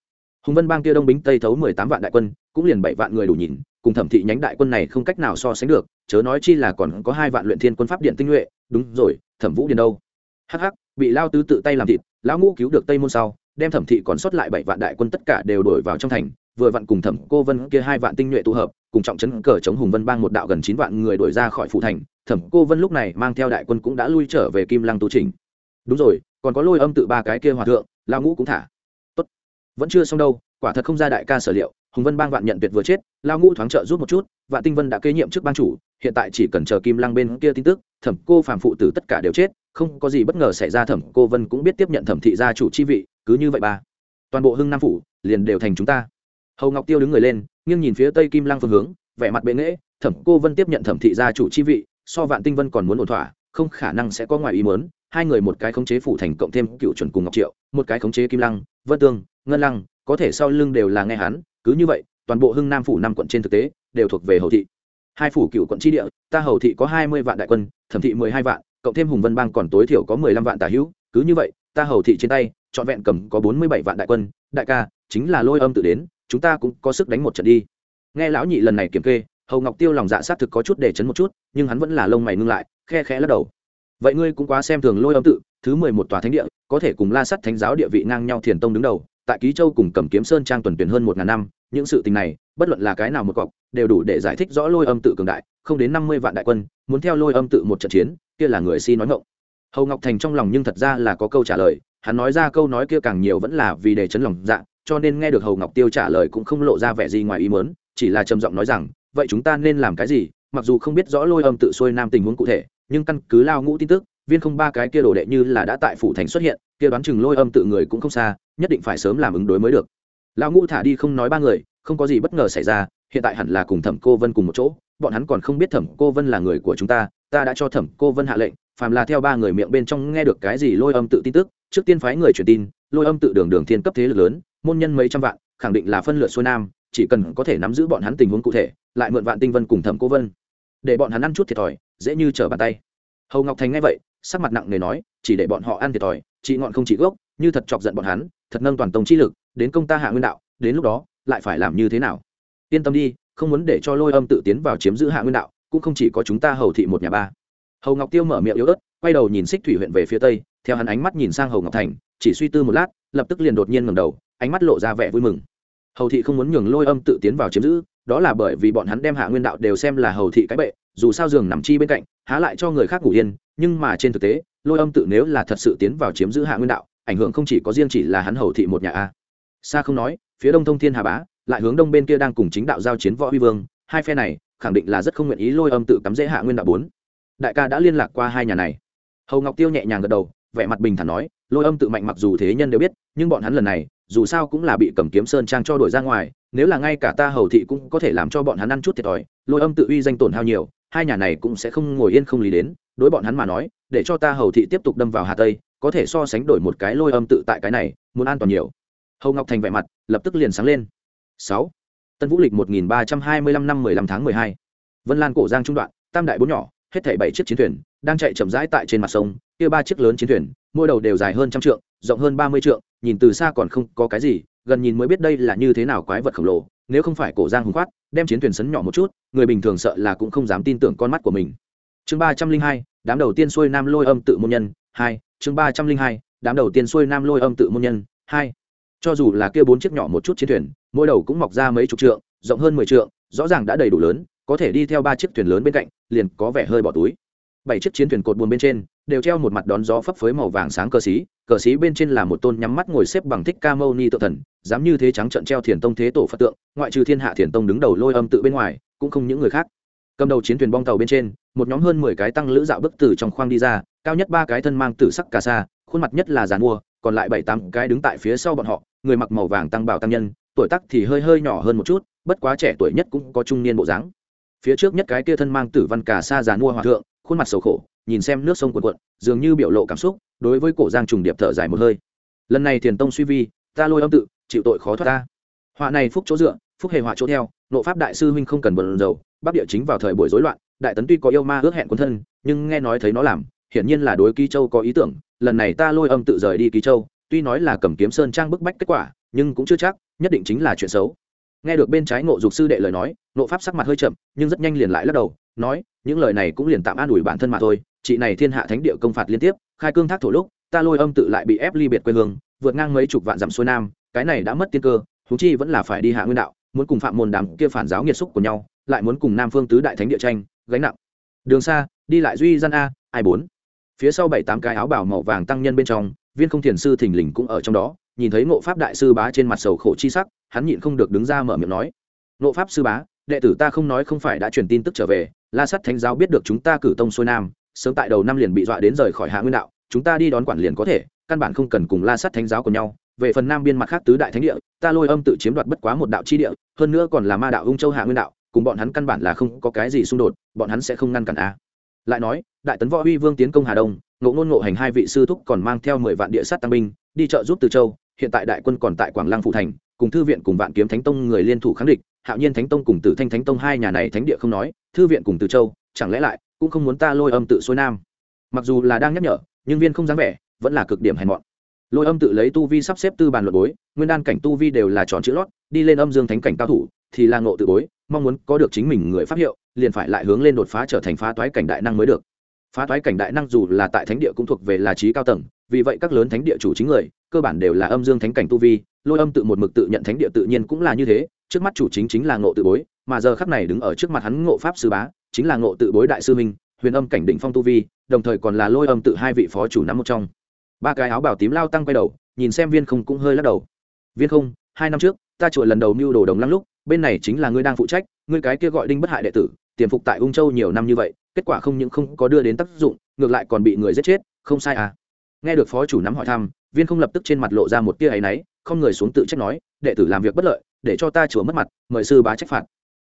Hùng vân bang kia đông bính tây thấu mười tám vạn đại quân, cũng liền bảy vạn người đủ nhìn, cùng thẩm thị nhánh đại quân này không cách nào so sánh được, chớ nói chi là còn có hai vạn luyện thiên quân pháp điện tinh nhuệ. Đúng rồi, thẩm vũ điền đâu? Hắc hắc, bị lao tứ tự tay làm thịt, lão ngũ cứu được tây môn sau, đem thẩm thị còn sót lại bảy vạn đại quân tất cả đều đổi vào trong thành, vừa vặn cùng thẩm cô vân kia hai vạn tinh nhuệ tụ hợp, cùng trọng trấn cờ chống hùng vân bang một đạo gần chín vạn người đuổi ra khỏi phủ thành, thẩm cô vân lúc này mang theo đại quân cũng đã lui trở về kim lăng tu trình. Đúng rồi, còn có lôi âm tự ba cái kia hòa thượng lao ngũ cũng thả. Tốt. Vẫn chưa xong đâu, quả thật không ra đại ca sở liệu, hùng vân bang vạn nhận tuyệt vừa chết lao ngũ thoáng trợ rút một chút, vạn tinh vân đã kế nhiệm chức ban chủ, hiện tại chỉ cần chờ kim lăng bên kia tin tức, thẩm cô phàm phụ tử tất cả đều chết, không có gì bất ngờ xảy ra, thẩm cô vân cũng biết tiếp nhận thẩm thị gia chủ chi vị, cứ như vậy ba. Toàn bộ hưng nam phủ liền đều thành chúng ta. Hầu ngọc tiêu đứng người lên, nghiêng nhìn phía tây kim lăng phương hướng, vẻ mặt bệ nghễ, thẩm cô vân tiếp nhận thẩm thị gia chủ chi vị, so vạn tinh vân còn muốn ổn thỏa, không khả năng sẽ có ngoài ý mớn hai người một cái khống chế phủ thành cộng thêm cựu chuẩn cùng ngọc triệu, một cái khống chế kim lăng, vân tương, ngân lăng, có thể sau lưng đều là nghe hắn, cứ như vậy, toàn bộ hưng nam phủ năm quận trên thực tế, đều thuộc về hầu thị. Hai phủ cựu quận tri địa, ta hầu thị có hai mươi vạn đại quân, thẩm thị mười hai vạn, cộng thêm hùng vân bang còn tối thiểu có mười lăm vạn tả hữu, cứ như vậy, ta hầu thị trên tay, trọn vẹn cầm có bốn mươi bảy vạn đại quân, đại ca, chính là lôi âm tự đến, chúng ta cũng có sức đánh một trận đi. Nghe lão nhị lần này kiểm kê, hầu ngọc tiêu lòng dạ sát thực có chút để chấn một chút, nhưng hắn vẫn là lông mày ngưng lại, khe khẽ lắc đầu vậy ngươi cũng quá xem thường lôi âm tự, thứ mười một tòa thánh địa, có thể cùng la sắt thánh giáo địa vị ngang nhau thiền tông đứng đầu, tại ký châu cùng cầm kiếm sơn trang tuần tuyển hơn một ngàn năm, những sự tình này, bất luận là cái nào một cọc, đều đủ để giải thích rõ lôi âm tự cường đại, không đến năm mươi vạn đại quân, muốn theo lôi âm tự một trận chiến, kia là người si nói ngộng hầu ngọc thành trong lòng nhưng thật ra là có câu trả lời, hắn nói ra câu nói kia càng nhiều vẫn là vì để chấn lòng dạ cho nên nghe được hầu ngọc tiêu trả lời cũng không lộ ra vẻ gì ngoài ý mớn chỉ là trầm giọng nói rằng, vậy chúng ta nên làm cái gì? Mặc dù không biết rõ lôi âm tự xuôi nam tình huống cụ thể nhưng căn cứ lao ngũ tin tức, viên không ba cái kia đồ đệ như là đã tại phủ thành xuất hiện, kia đoán chừng lôi âm tự người cũng không xa, nhất định phải sớm làm ứng đối mới được. Lao ngũ thả đi không nói ba người, không có gì bất ngờ xảy ra, hiện tại hẳn là cùng thẩm cô vân cùng một chỗ, bọn hắn còn không biết thẩm cô vân là người của chúng ta ta đã cho thẩm cô vân hạ lệnh, phàm là theo ba người miệng bên trong nghe được cái gì lôi âm tự tin tức, trước tiên phái người truyền tin, lôi âm tự đường đường thiên cấp thế lực lớn, môn nhân mấy trăm vạn, khẳng định là phân lựa xuôi nam, chỉ cần có thể nắm giữ bọn hắn tình huống cụ thể, lại mượn vạn tinh vân cùng thẩm cô vân để bọn hắn ăn chút thiệt thòi, dễ như trở bàn tay. Hầu ngọc thành nghe vậy, sắc mặt nặng nề nói, chỉ để bọn họ ăn thiệt thòi, chị ngọn không chỉ gốc, như thật chọc giận bọn hắn, thật nâng toàn tông chi lực, đến công ta hạ nguyên đạo, đến lúc đó, lại phải làm như thế nào? Yên tâm đi, không muốn để cho lôi âm tự tiến vào chiếm giữ hạ nguyên đạo, cũng không chỉ có chúng ta hầu thị một nhà ba. Hầu ngọc tiêu mở miệng yếu ớt, quay đầu nhìn xích thủy huyện về phía tây, theo hắn ánh mắt nhìn sang hầu ngọc thành, chỉ suy tư một lát, lập tức liền đột nhiên ngầm đầu, ánh mắt lộ ra vẻ vui mừng. Hầu thị không muốn nhường lôi âm tự tiến vào chiếm giữ đó là bởi vì bọn hắn đem hạ nguyên đạo đều xem là hầu thị cái bệ, dù sao giường nằm chi bên cạnh, há lại cho người khác ngủ yên, nhưng mà trên thực tế, lôi âm tự nếu là thật sự tiến vào chiếm giữ hạ nguyên đạo, ảnh hưởng không chỉ có riêng chỉ là hắn hầu thị một nhà a. Xa không nói, phía đông thông thiên hà bá, lại hướng đông bên kia đang cùng chính đạo giao chiến võ huy vương, hai phe này, khẳng định là rất không nguyện ý lôi âm tự cắm dễ hạ nguyên đạo bốn. Đại ca đã liên lạc qua hai nhà này. Hầu ngọc tiêu nhẹ nhàng gật đầu, vẻ mặt bình thản nói, lôi âm tự mạnh mặc dù thế nhân đều biết, nhưng bọn hắn lần này dù sao cũng là bị cầm kiếm sơn trang cho đổi ra ngoài, nếu là ngay cả ta hầu thị cũng có thể làm cho bọn hắn ăn chút thiệt thòi, lôi âm tự uy danh tổn hao nhiều, hai nhà này cũng sẽ không ngồi yên không lý đến, đối bọn hắn mà nói, để cho ta hầu thị tiếp tục đâm vào hà tây, có thể so sánh đổi một cái lôi âm tự tại cái này, muốn an toàn nhiều. Hầu ngọc thành vẻ mặt, lập tức liền sáng lên. Sáu, tân vũ lịch một nghìn ba trăm hai mươi lăm năm mười lăm tháng mười hai. Vân lan cổ giang trung đoạn, tam đại bốn nhỏ, hết thảy bảy chiếc chiến thuyền, đang chạy chậm rãi tại trên mặt sông, kia ba chiếc lớn chiến thuyền, mỗi đầu đều dài hơn trăm trượng, rộng hơn ba mươi trượng nhìn từ xa còn không có cái gì, gần nhìn mới biết đây là như thế nào quái vật khổng lồ, nếu không phải cổ giang hùng khoát, đem chiến thuyền sấn nhỏ một chút, người bình thường sợ là cũng không dám tin tưởng con mắt của mình. Chương ba trăm linh hai, đám đầu tiên xuôi nam lôi âm tự môn nhân, hai, chương ba trăm linh hai, đám đầu tiên xuôi nam lôi âm tự môn nhân, hai. Cho dù là kia bốn chiếc nhỏ một chút chiến thuyền, mỗi đầu cũng mọc ra mấy chục trượng, rộng hơn mười trượng, rõ ràng đã đầy đủ lớn, có thể đi theo ba chiếc thuyền lớn bên cạnh, liền có vẻ hơi bỏ túi bảy chiếc chiến thuyền cột buồn bên trên, đều treo một mặt đón gió phấp phới màu vàng sáng cờ xí cờ xí bên trên là một tôn nhắm mắt ngồi xếp bằng thích ca mâu ni tự thần, dám như thế trắng trận treo thiền tông thế tổ phật tượng, ngoại trừ thiên hạ thiền tông đứng đầu lôi âm tự bên ngoài, cũng không những người khác. Cầm đầu chiến thuyền bong tàu bên trên, một nhóm hơn mười cái tăng lữ dạo bức từ trong khoang đi ra, cao nhất ba cái thân mang tử sắc cà sa, khuôn mặt nhất là giàn mua còn lại bảy tám cái đứng tại phía sau bọn họ, người mặc màu vàng tăng bảo tăng nhân, tuổi tác thì hơi hơi nhỏ hơn một chút, bất quá trẻ tuổi nhất cũng có trung niên bộ dáng. Phía trước nhất cái kia thân mang tử văn cà sa giàn mua hòa thượng khuôn mặt sầu khổ, nhìn xem nước sông cuộn cuộn, dường như biểu lộ cảm xúc, đối với cổ giang trùng điệp thở dài một hơi. Lần này thiền tông suy vi, ta lôi âm tự, chịu tội khó thoát ta. Họa này phúc chỗ dựa, phúc hề họa chỗ theo, nộ pháp đại sư huynh không cần bận dầu bắc địa chính vào thời buổi rối loạn, đại tấn tuy có yêu ma ước hẹn quân thân, nhưng nghe nói thấy nó làm, hiển nhiên là đối ký châu có ý tưởng, lần này ta lôi âm tự rời đi ký châu, tuy nói là cầm kiếm sơn trang bức bách kết quả, nhưng cũng chưa chắc, nhất định chính là chuyện xấu. Nghe được bên trái ngộ dục sư đệ lời nói, nộ pháp sắc mặt hơi chậm, nhưng rất nhanh liền lại lắc đầu, nói những lời này cũng liền tạm an ủi bản thân mà thôi, chị này thiên hạ thánh địa công phạt liên tiếp, khai cương thác thổ lúc, ta lôi âm tự lại bị ép ly biệt quê hương, vượt ngang mấy chục vạn dặm xuôi nam, cái này đã mất tiên cơ thú chi vẫn là phải đi hạ nguyên đạo, muốn cùng phạm môn đám kia phản giáo nghiệt xúc của nhau, lại muốn cùng nam phương tứ đại thánh địa tranh, gánh nặng. Đường xa, đi lại duy gian a, ai bốn? Phía sau bảy tám cái áo bảo màu vàng tăng nhân bên trong, viên không thiền sư thình lình cũng ở trong đó, nhìn thấy ngộ pháp đại sư bá trên mặt sầu khổ chi sắc, hắn nhịn không được đứng ra mở miệng nói. Ngộ pháp sư bá, đệ tử ta không nói không phải đã truyền tin tức trở về la sắt thánh giáo biết được chúng ta cử tông xuôi nam, sớm tại đầu năm liền bị dọa đến rời khỏi hạ nguyên đạo, chúng ta đi đón quản liền có thể, căn bản không cần cùng la sắt thánh giáo của nhau. Về phần nam biên mặt khác tứ đại thánh địa, ta lôi âm tự chiếm đoạt bất quá một đạo chi địa, hơn nữa còn là ma đạo ung châu hạ nguyên đạo, cùng bọn hắn căn bản là không có cái gì xung đột, bọn hắn sẽ không ngăn cản a. Lại nói, đại tấn võ huy vương tiến công hà đông, ngộ ngôn ngộ hành hai vị sư thúc còn mang theo mười vạn địa sát tăng binh, đi trợ giúp từ châu, hiện tại đại quân còn tại quảng lăng phụ thành cùng thư viện cùng vạn kiếm thánh tông người liên thủ kháng địch, hạo nhiên thánh tông cùng tử thanh thánh tông hai nhà này thánh địa không nói, thư viện cùng từ châu, chẳng lẽ lại cũng không muốn ta lôi âm tự xuôi nam? Mặc dù là đang nhắc nhở, nhưng viên không dám vẻ, vẫn là cực điểm hèn mọn. Lôi âm tự lấy tu vi sắp xếp tư bàn luận bối, nguyên đan cảnh tu vi đều là tròn chữ lót, đi lên âm dương thánh cảnh cao thủ, thì là ngộ tự bối, mong muốn có được chính mình người pháp hiệu, liền phải lại hướng lên đột phá trở thành phá toái cảnh đại năng mới được. Phá toái cảnh đại năng dù là tại thánh địa cũng thuộc về là trí cao tầng vì vậy các lớn thánh địa chủ chính người, cơ bản đều là âm dương thánh cảnh tu vi, lôi âm tự một mực tự nhận thánh địa tự nhiên cũng là như thế, trước mắt chủ chính chính là ngộ tự bối, mà giờ khắc này đứng ở trước mặt hắn ngộ pháp sư bá, chính là ngộ tự bối đại sư minh huyền âm cảnh định phong tu vi, đồng thời còn là lôi âm tự hai vị phó chủ nắm một trong. Ba cái áo bảo tím lao tăng quay đầu, nhìn xem viên không cũng hơi lắc đầu. Viên không, hai năm trước, ta chùa lần đầu mưu đồ đồng lăng lúc, bên này chính là ngươi đang phụ trách, ngươi cái kia gọi đinh bất hại đệ tử tiềm phục tại ung châu nhiều năm như vậy, kết quả không những không có đưa đến tác dụng, ngược lại còn bị người giết chết, không sai à nghe được phó chủ nắm hỏi thăm, viên không lập tức trên mặt lộ ra một tia áy náy, không người xuống tự trách nói, đệ tử làm việc bất lợi, để cho ta chùa mất mặt, mời sư bá trách phạt.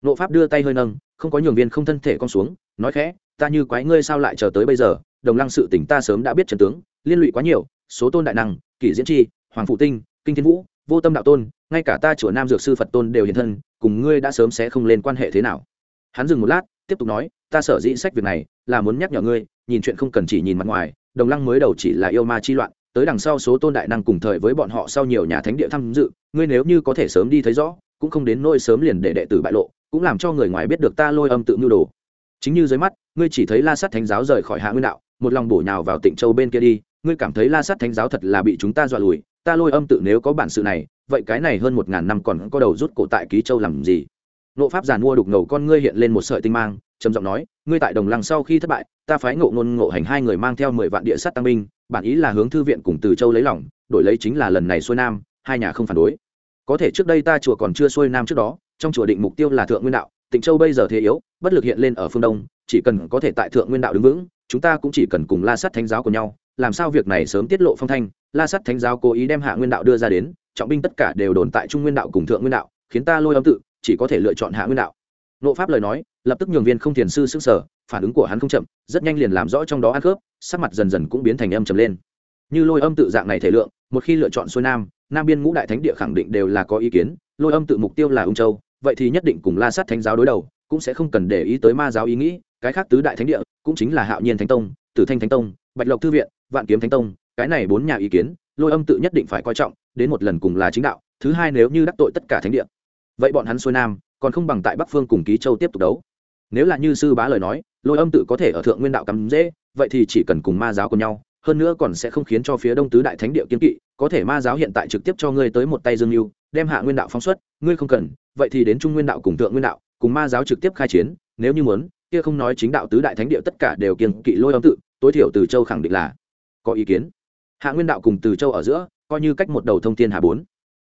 Nộ pháp đưa tay hơi nâng, không có nhường viên không thân thể con xuống, nói khẽ, ta như quái ngươi sao lại chờ tới bây giờ, đồng lăng sự tỉnh ta sớm đã biết trần tướng, liên lụy quá nhiều, số tôn đại năng, kỷ diễn chi hoàng phụ tinh, kinh thiên vũ, vô tâm đạo tôn, ngay cả ta chùa nam dược sư phật tôn đều hiện thân, cùng ngươi đã sớm sẽ không lên quan hệ thế nào. Hắn dừng một lát, tiếp tục nói, ta sở dĩ sách việc này là muốn nhắc nhở ngươi, nhìn chuyện không cần chỉ nhìn mặt ngoài đồng lăng mới đầu chỉ là yêu ma chi loạn, tới đằng sau số tôn đại năng cùng thời với bọn họ sau nhiều nhà thánh địa tham dự, ngươi nếu như có thể sớm đi thấy rõ, cũng không đến nỗi sớm liền để đệ tử bại lộ, cũng làm cho người ngoài biết được ta lôi âm tự mưu đồ. Chính như dưới mắt, ngươi chỉ thấy la sát thánh giáo rời khỏi hạ nguyên đạo, một lòng bổ nhào vào tịnh châu bên kia đi, ngươi cảm thấy la sát thánh giáo thật là bị chúng ta dọa lùi, ta lôi âm tự nếu có bản sự này, vậy cái này hơn một ngàn năm còn có đầu rút cổ tại ký châu làm gì? Nộ pháp giàn mua đục ngầu con ngươi hiện lên một sợi tinh mang trầm giọng nói, ngươi tại đồng lăng sau khi thất bại, ta phái ngộ ngôn ngộ hành hai người mang theo mười vạn địa sát tăng binh, bản ý là hướng thư viện cùng từ châu lấy lỏng đổi lấy chính là lần này xuôi nam, hai nhà không phản đối. Có thể trước đây ta chùa còn chưa xuôi nam trước đó, trong chùa định mục tiêu là thượng nguyên đạo, tịnh châu bây giờ thế yếu, bất lực hiện lên ở phương đông, chỉ cần có thể tại thượng nguyên đạo đứng vững, chúng ta cũng chỉ cần cùng la sát thánh giáo của nhau, làm sao việc này sớm tiết lộ phong thanh. La sát thánh giáo cố ý đem hạ nguyên đạo đưa ra đến, trọng binh tất cả đều đồn tại trung nguyên đạo cùng thượng nguyên đạo, khiến ta lôi âm tự, chỉ có thể lựa chọn hạ nguyên đạo nộ pháp lời nói, lập tức nhường viên không thiền sư sức sở phản ứng của hắn không chậm, rất nhanh liền làm rõ trong đó ăn khớp, sắc mặt dần dần cũng biến thành âm trầm lên. Như lôi âm tự dạng này thể lượng, một khi lựa chọn xuôi nam nam biên ngũ đại thánh địa khẳng định đều là có ý kiến, lôi âm tự mục tiêu là ung châu, vậy thì nhất định cùng la sát thánh giáo đối đầu, cũng sẽ không cần để ý tới ma giáo ý nghĩ, cái khác tứ đại thánh địa, cũng chính là hạo nhiên thánh tông, tử thanh thánh tông, bạch lộc thư viện, vạn kiếm thánh tông, cái này bốn nhà ý kiến, lôi âm tự nhất định phải coi trọng, đến một lần cùng là chính đạo, thứ hai nếu như đắc tội tất cả thánh địa. Vậy bọn hắn xuôi nam còn không bằng tại bắc phương cùng ký châu tiếp tục đấu. Nếu là như sư bá lời nói, lôi âm tự có thể ở thượng nguyên đạo cắm dễ, vậy thì chỉ cần cùng ma giáo cùng nhau, hơn nữa còn sẽ không khiến cho phía đông tứ đại thánh địa kiên kỵ, có thể ma giáo hiện tại trực tiếp cho ngươi tới một tay dương mưu đem hạ nguyên đạo phóng xuất, ngươi không cần, vậy thì đến trung nguyên đạo cùng thượng nguyên đạo, cùng ma giáo trực tiếp khai chiến, nếu như muốn, kia không nói chính đạo tứ đại thánh địa tất cả đều kiên kỵ lôi âm tự, tối thiểu từ châu khẳng định là có ý kiến. Hạ nguyên đạo cùng từ châu ở giữa, coi như cách một đầu thông thiên hà bốn.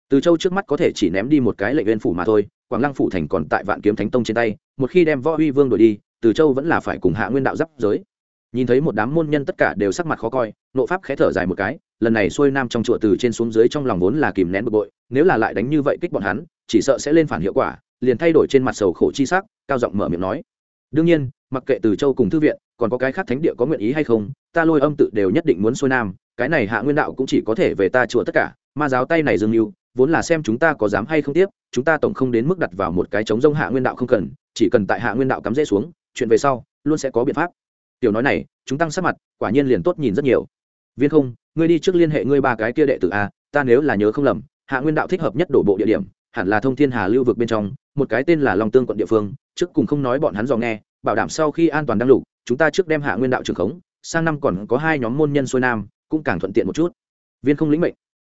Từ châu trước mắt có thể chỉ ném đi một cái lệnh viên phủ mà thôi quảng lăng phủ thành còn tại vạn kiếm thánh tông trên tay, một khi đem võ huy vương đổi đi, từ châu vẫn là phải cùng hạ nguyên đạo giáp giới. Nhìn thấy một đám môn nhân tất cả đều sắc mặt khó coi, nộ pháp khẽ thở dài một cái, lần này xuôi nam trong chùa từ trên xuống dưới trong lòng vốn là kìm nén bực bội, nếu là lại đánh như vậy kích bọn hắn, chỉ sợ sẽ lên phản hiệu quả, liền thay đổi trên mặt sầu khổ chi sắc, cao giọng mở miệng nói. Đương nhiên, mặc kệ từ châu cùng thư viện, còn có cái khác thánh địa có nguyện ý hay không, ta lôi âm tự đều nhất định muốn xuôi nam, cái này hạ nguyên đạo cũng chỉ có thể về ta chùa tất cả, ma giáo tay này dừng mưu vốn là xem chúng ta có dám hay không tiếp, chúng ta tổng không đến mức đặt vào một cái chống rông hạ nguyên đạo không cần, chỉ cần tại hạ nguyên đạo cắm rễ xuống, chuyện về sau luôn sẽ có biện pháp. Tiểu nói này, chúng tăng sát mặt, quả nhiên liền tốt nhìn rất nhiều. Viên không, ngươi đi trước liên hệ ngươi ba cái kia đệ tử a, ta nếu là nhớ không lầm, hạ nguyên đạo thích hợp nhất đổ bộ địa điểm, hẳn là thông thiên hà lưu vực bên trong, một cái tên là long tương quận địa phương, trước cùng không nói bọn hắn dò nghe, bảo đảm sau khi an toàn đăng lục, chúng ta trước đem hạ nguyên đạo trường khống, sang năm còn có hai nhóm môn nhân xuôi nam, cũng càng thuận tiện một chút. Viên không lĩnh mệnh.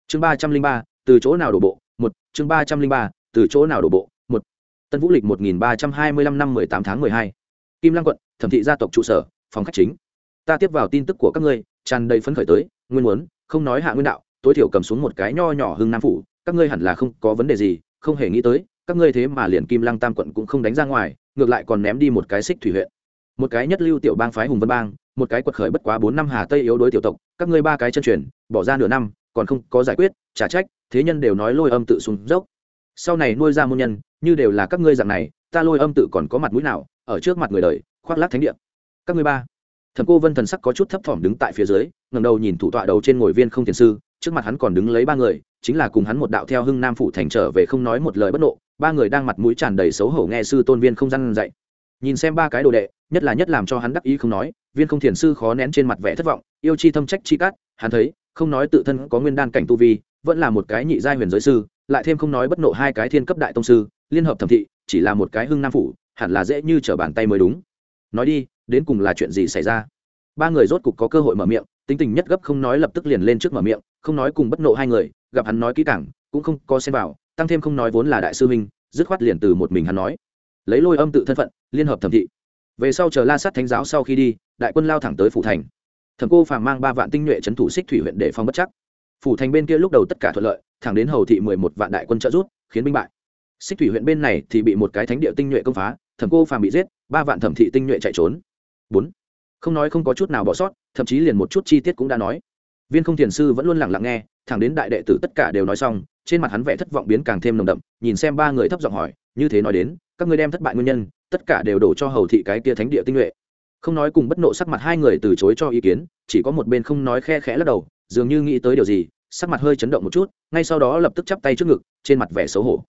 Chương ba trăm linh ba từ chỗ nào đổ bộ? Một, chương ba trăm linh ba, từ chỗ nào đổ bộ? Một, tân vũ lịch một nghìn ba trăm hai mươi lăm năm mười tám tháng mười hai. Kim lăng quận, thẩm thị gia tộc trụ sở, phòng khách chính. Ta tiếp vào tin tức của các ngươi, tràn đầy phấn khởi tới, nguyên muốn, không nói hạ nguyên đạo, tối thiểu cầm xuống một cái nho nhỏ hưng nam phủ, các ngươi hẳn là không có vấn đề gì, không hề nghĩ tới, các ngươi thế mà liền kim lăng tam quận cũng không đánh ra ngoài, ngược lại còn ném đi một cái xích thủy huyện. Một cái nhất lưu tiểu bang phái hùng vân bang, một cái quật khởi bất quá bốn năm hà tây yếu đối tiểu tộc, các ngươi ba cái chân truyền, bỏ ra nửa năm, còn không có giải quyết, trả trách thế nhân đều nói lôi âm tự xuống dốc. Sau này nuôi ra môn nhân, như đều là các ngươi dạng này, ta lôi âm tự còn có mặt mũi nào, ở trước mặt người đời, khoác lác thánh địa. Các ngươi ba. Thẩm cô vân thần sắc có chút thấp thỏm đứng tại phía dưới ngầm đầu nhìn thủ tọa đầu trên ngồi viên không thiền sư, trước mặt hắn còn đứng lấy ba người, chính là cùng hắn một đạo theo hưng nam phủ thành trở về không nói một lời bất nộ, ba người đang mặt mũi tràn đầy xấu hổ nghe sư tôn viên không gian dạy. Nhìn xem ba cái đồ đệ, nhất là nhất làm cho hắn đắc ý không nói, viên không thiền sư khó nén trên mặt vẻ thất vọng, yêu chi thâm trách chi cát, hắn thấy, không nói tự thân có nguyên đan cảnh tu vi vẫn là một cái nhị giai huyền giới sư, lại thêm không nói bất nộ hai cái thiên cấp đại tông sư, liên hợp thẩm thị, chỉ là một cái hưng nam phủ, hẳn là dễ như trở bàn tay mới đúng. Nói đi, đến cùng là chuyện gì xảy ra? Ba người rốt cục có cơ hội mở miệng, tính tình nhất gấp không nói lập tức liền lên trước mở miệng, không nói cùng bất nộ hai người, gặp hắn nói kỹ càng, cũng không có xem vào, tăng thêm không nói vốn là đại sư huynh, dứt khoát liền từ một mình hắn nói. Lấy lôi âm tự thân phận, liên hợp thẩm thị. Về sau chờ la sát thánh giáo sau khi đi, đại quân lao thẳng tới phủ thành. Thẩm cô phàm mang ba vạn tinh nhuệ trấn thủ xích thủy huyện để phong bất chắc phủ thành bên kia lúc đầu tất cả thuận lợi, thẳng đến hầu thị mười một vạn đại quân trợ rút khiến binh bại. Xích thủy huyện bên này thì bị một cái thánh địa tinh nhuệ công phá, thẩm cô phàm bị giết, ba vạn thẩm thị tinh nhuệ chạy trốn. Bốn. Không nói không có chút nào bỏ sót, thậm chí liền một chút chi tiết cũng đã nói. Viên không thiền sư vẫn luôn lặng lặng nghe, thẳng đến đại đệ tử tất cả đều nói xong, trên mặt hắn vẻ thất vọng biến càng thêm nồng đậm, nhìn xem ba người thấp giọng hỏi, như thế nói đến, các ngươi đem thất bại nguyên nhân, tất cả đều đổ cho hầu thị cái kia thánh địa tinh nhuệ. Không nói cùng bất nộ sắc mặt hai người từ chối cho ý kiến, chỉ có một bên không nói khe khẽ lắc đầu dường như nghĩ tới điều gì, sắc mặt hơi chấn động một chút, ngay sau đó lập tức chắp tay trước ngực, trên mặt vẻ xấu hổ.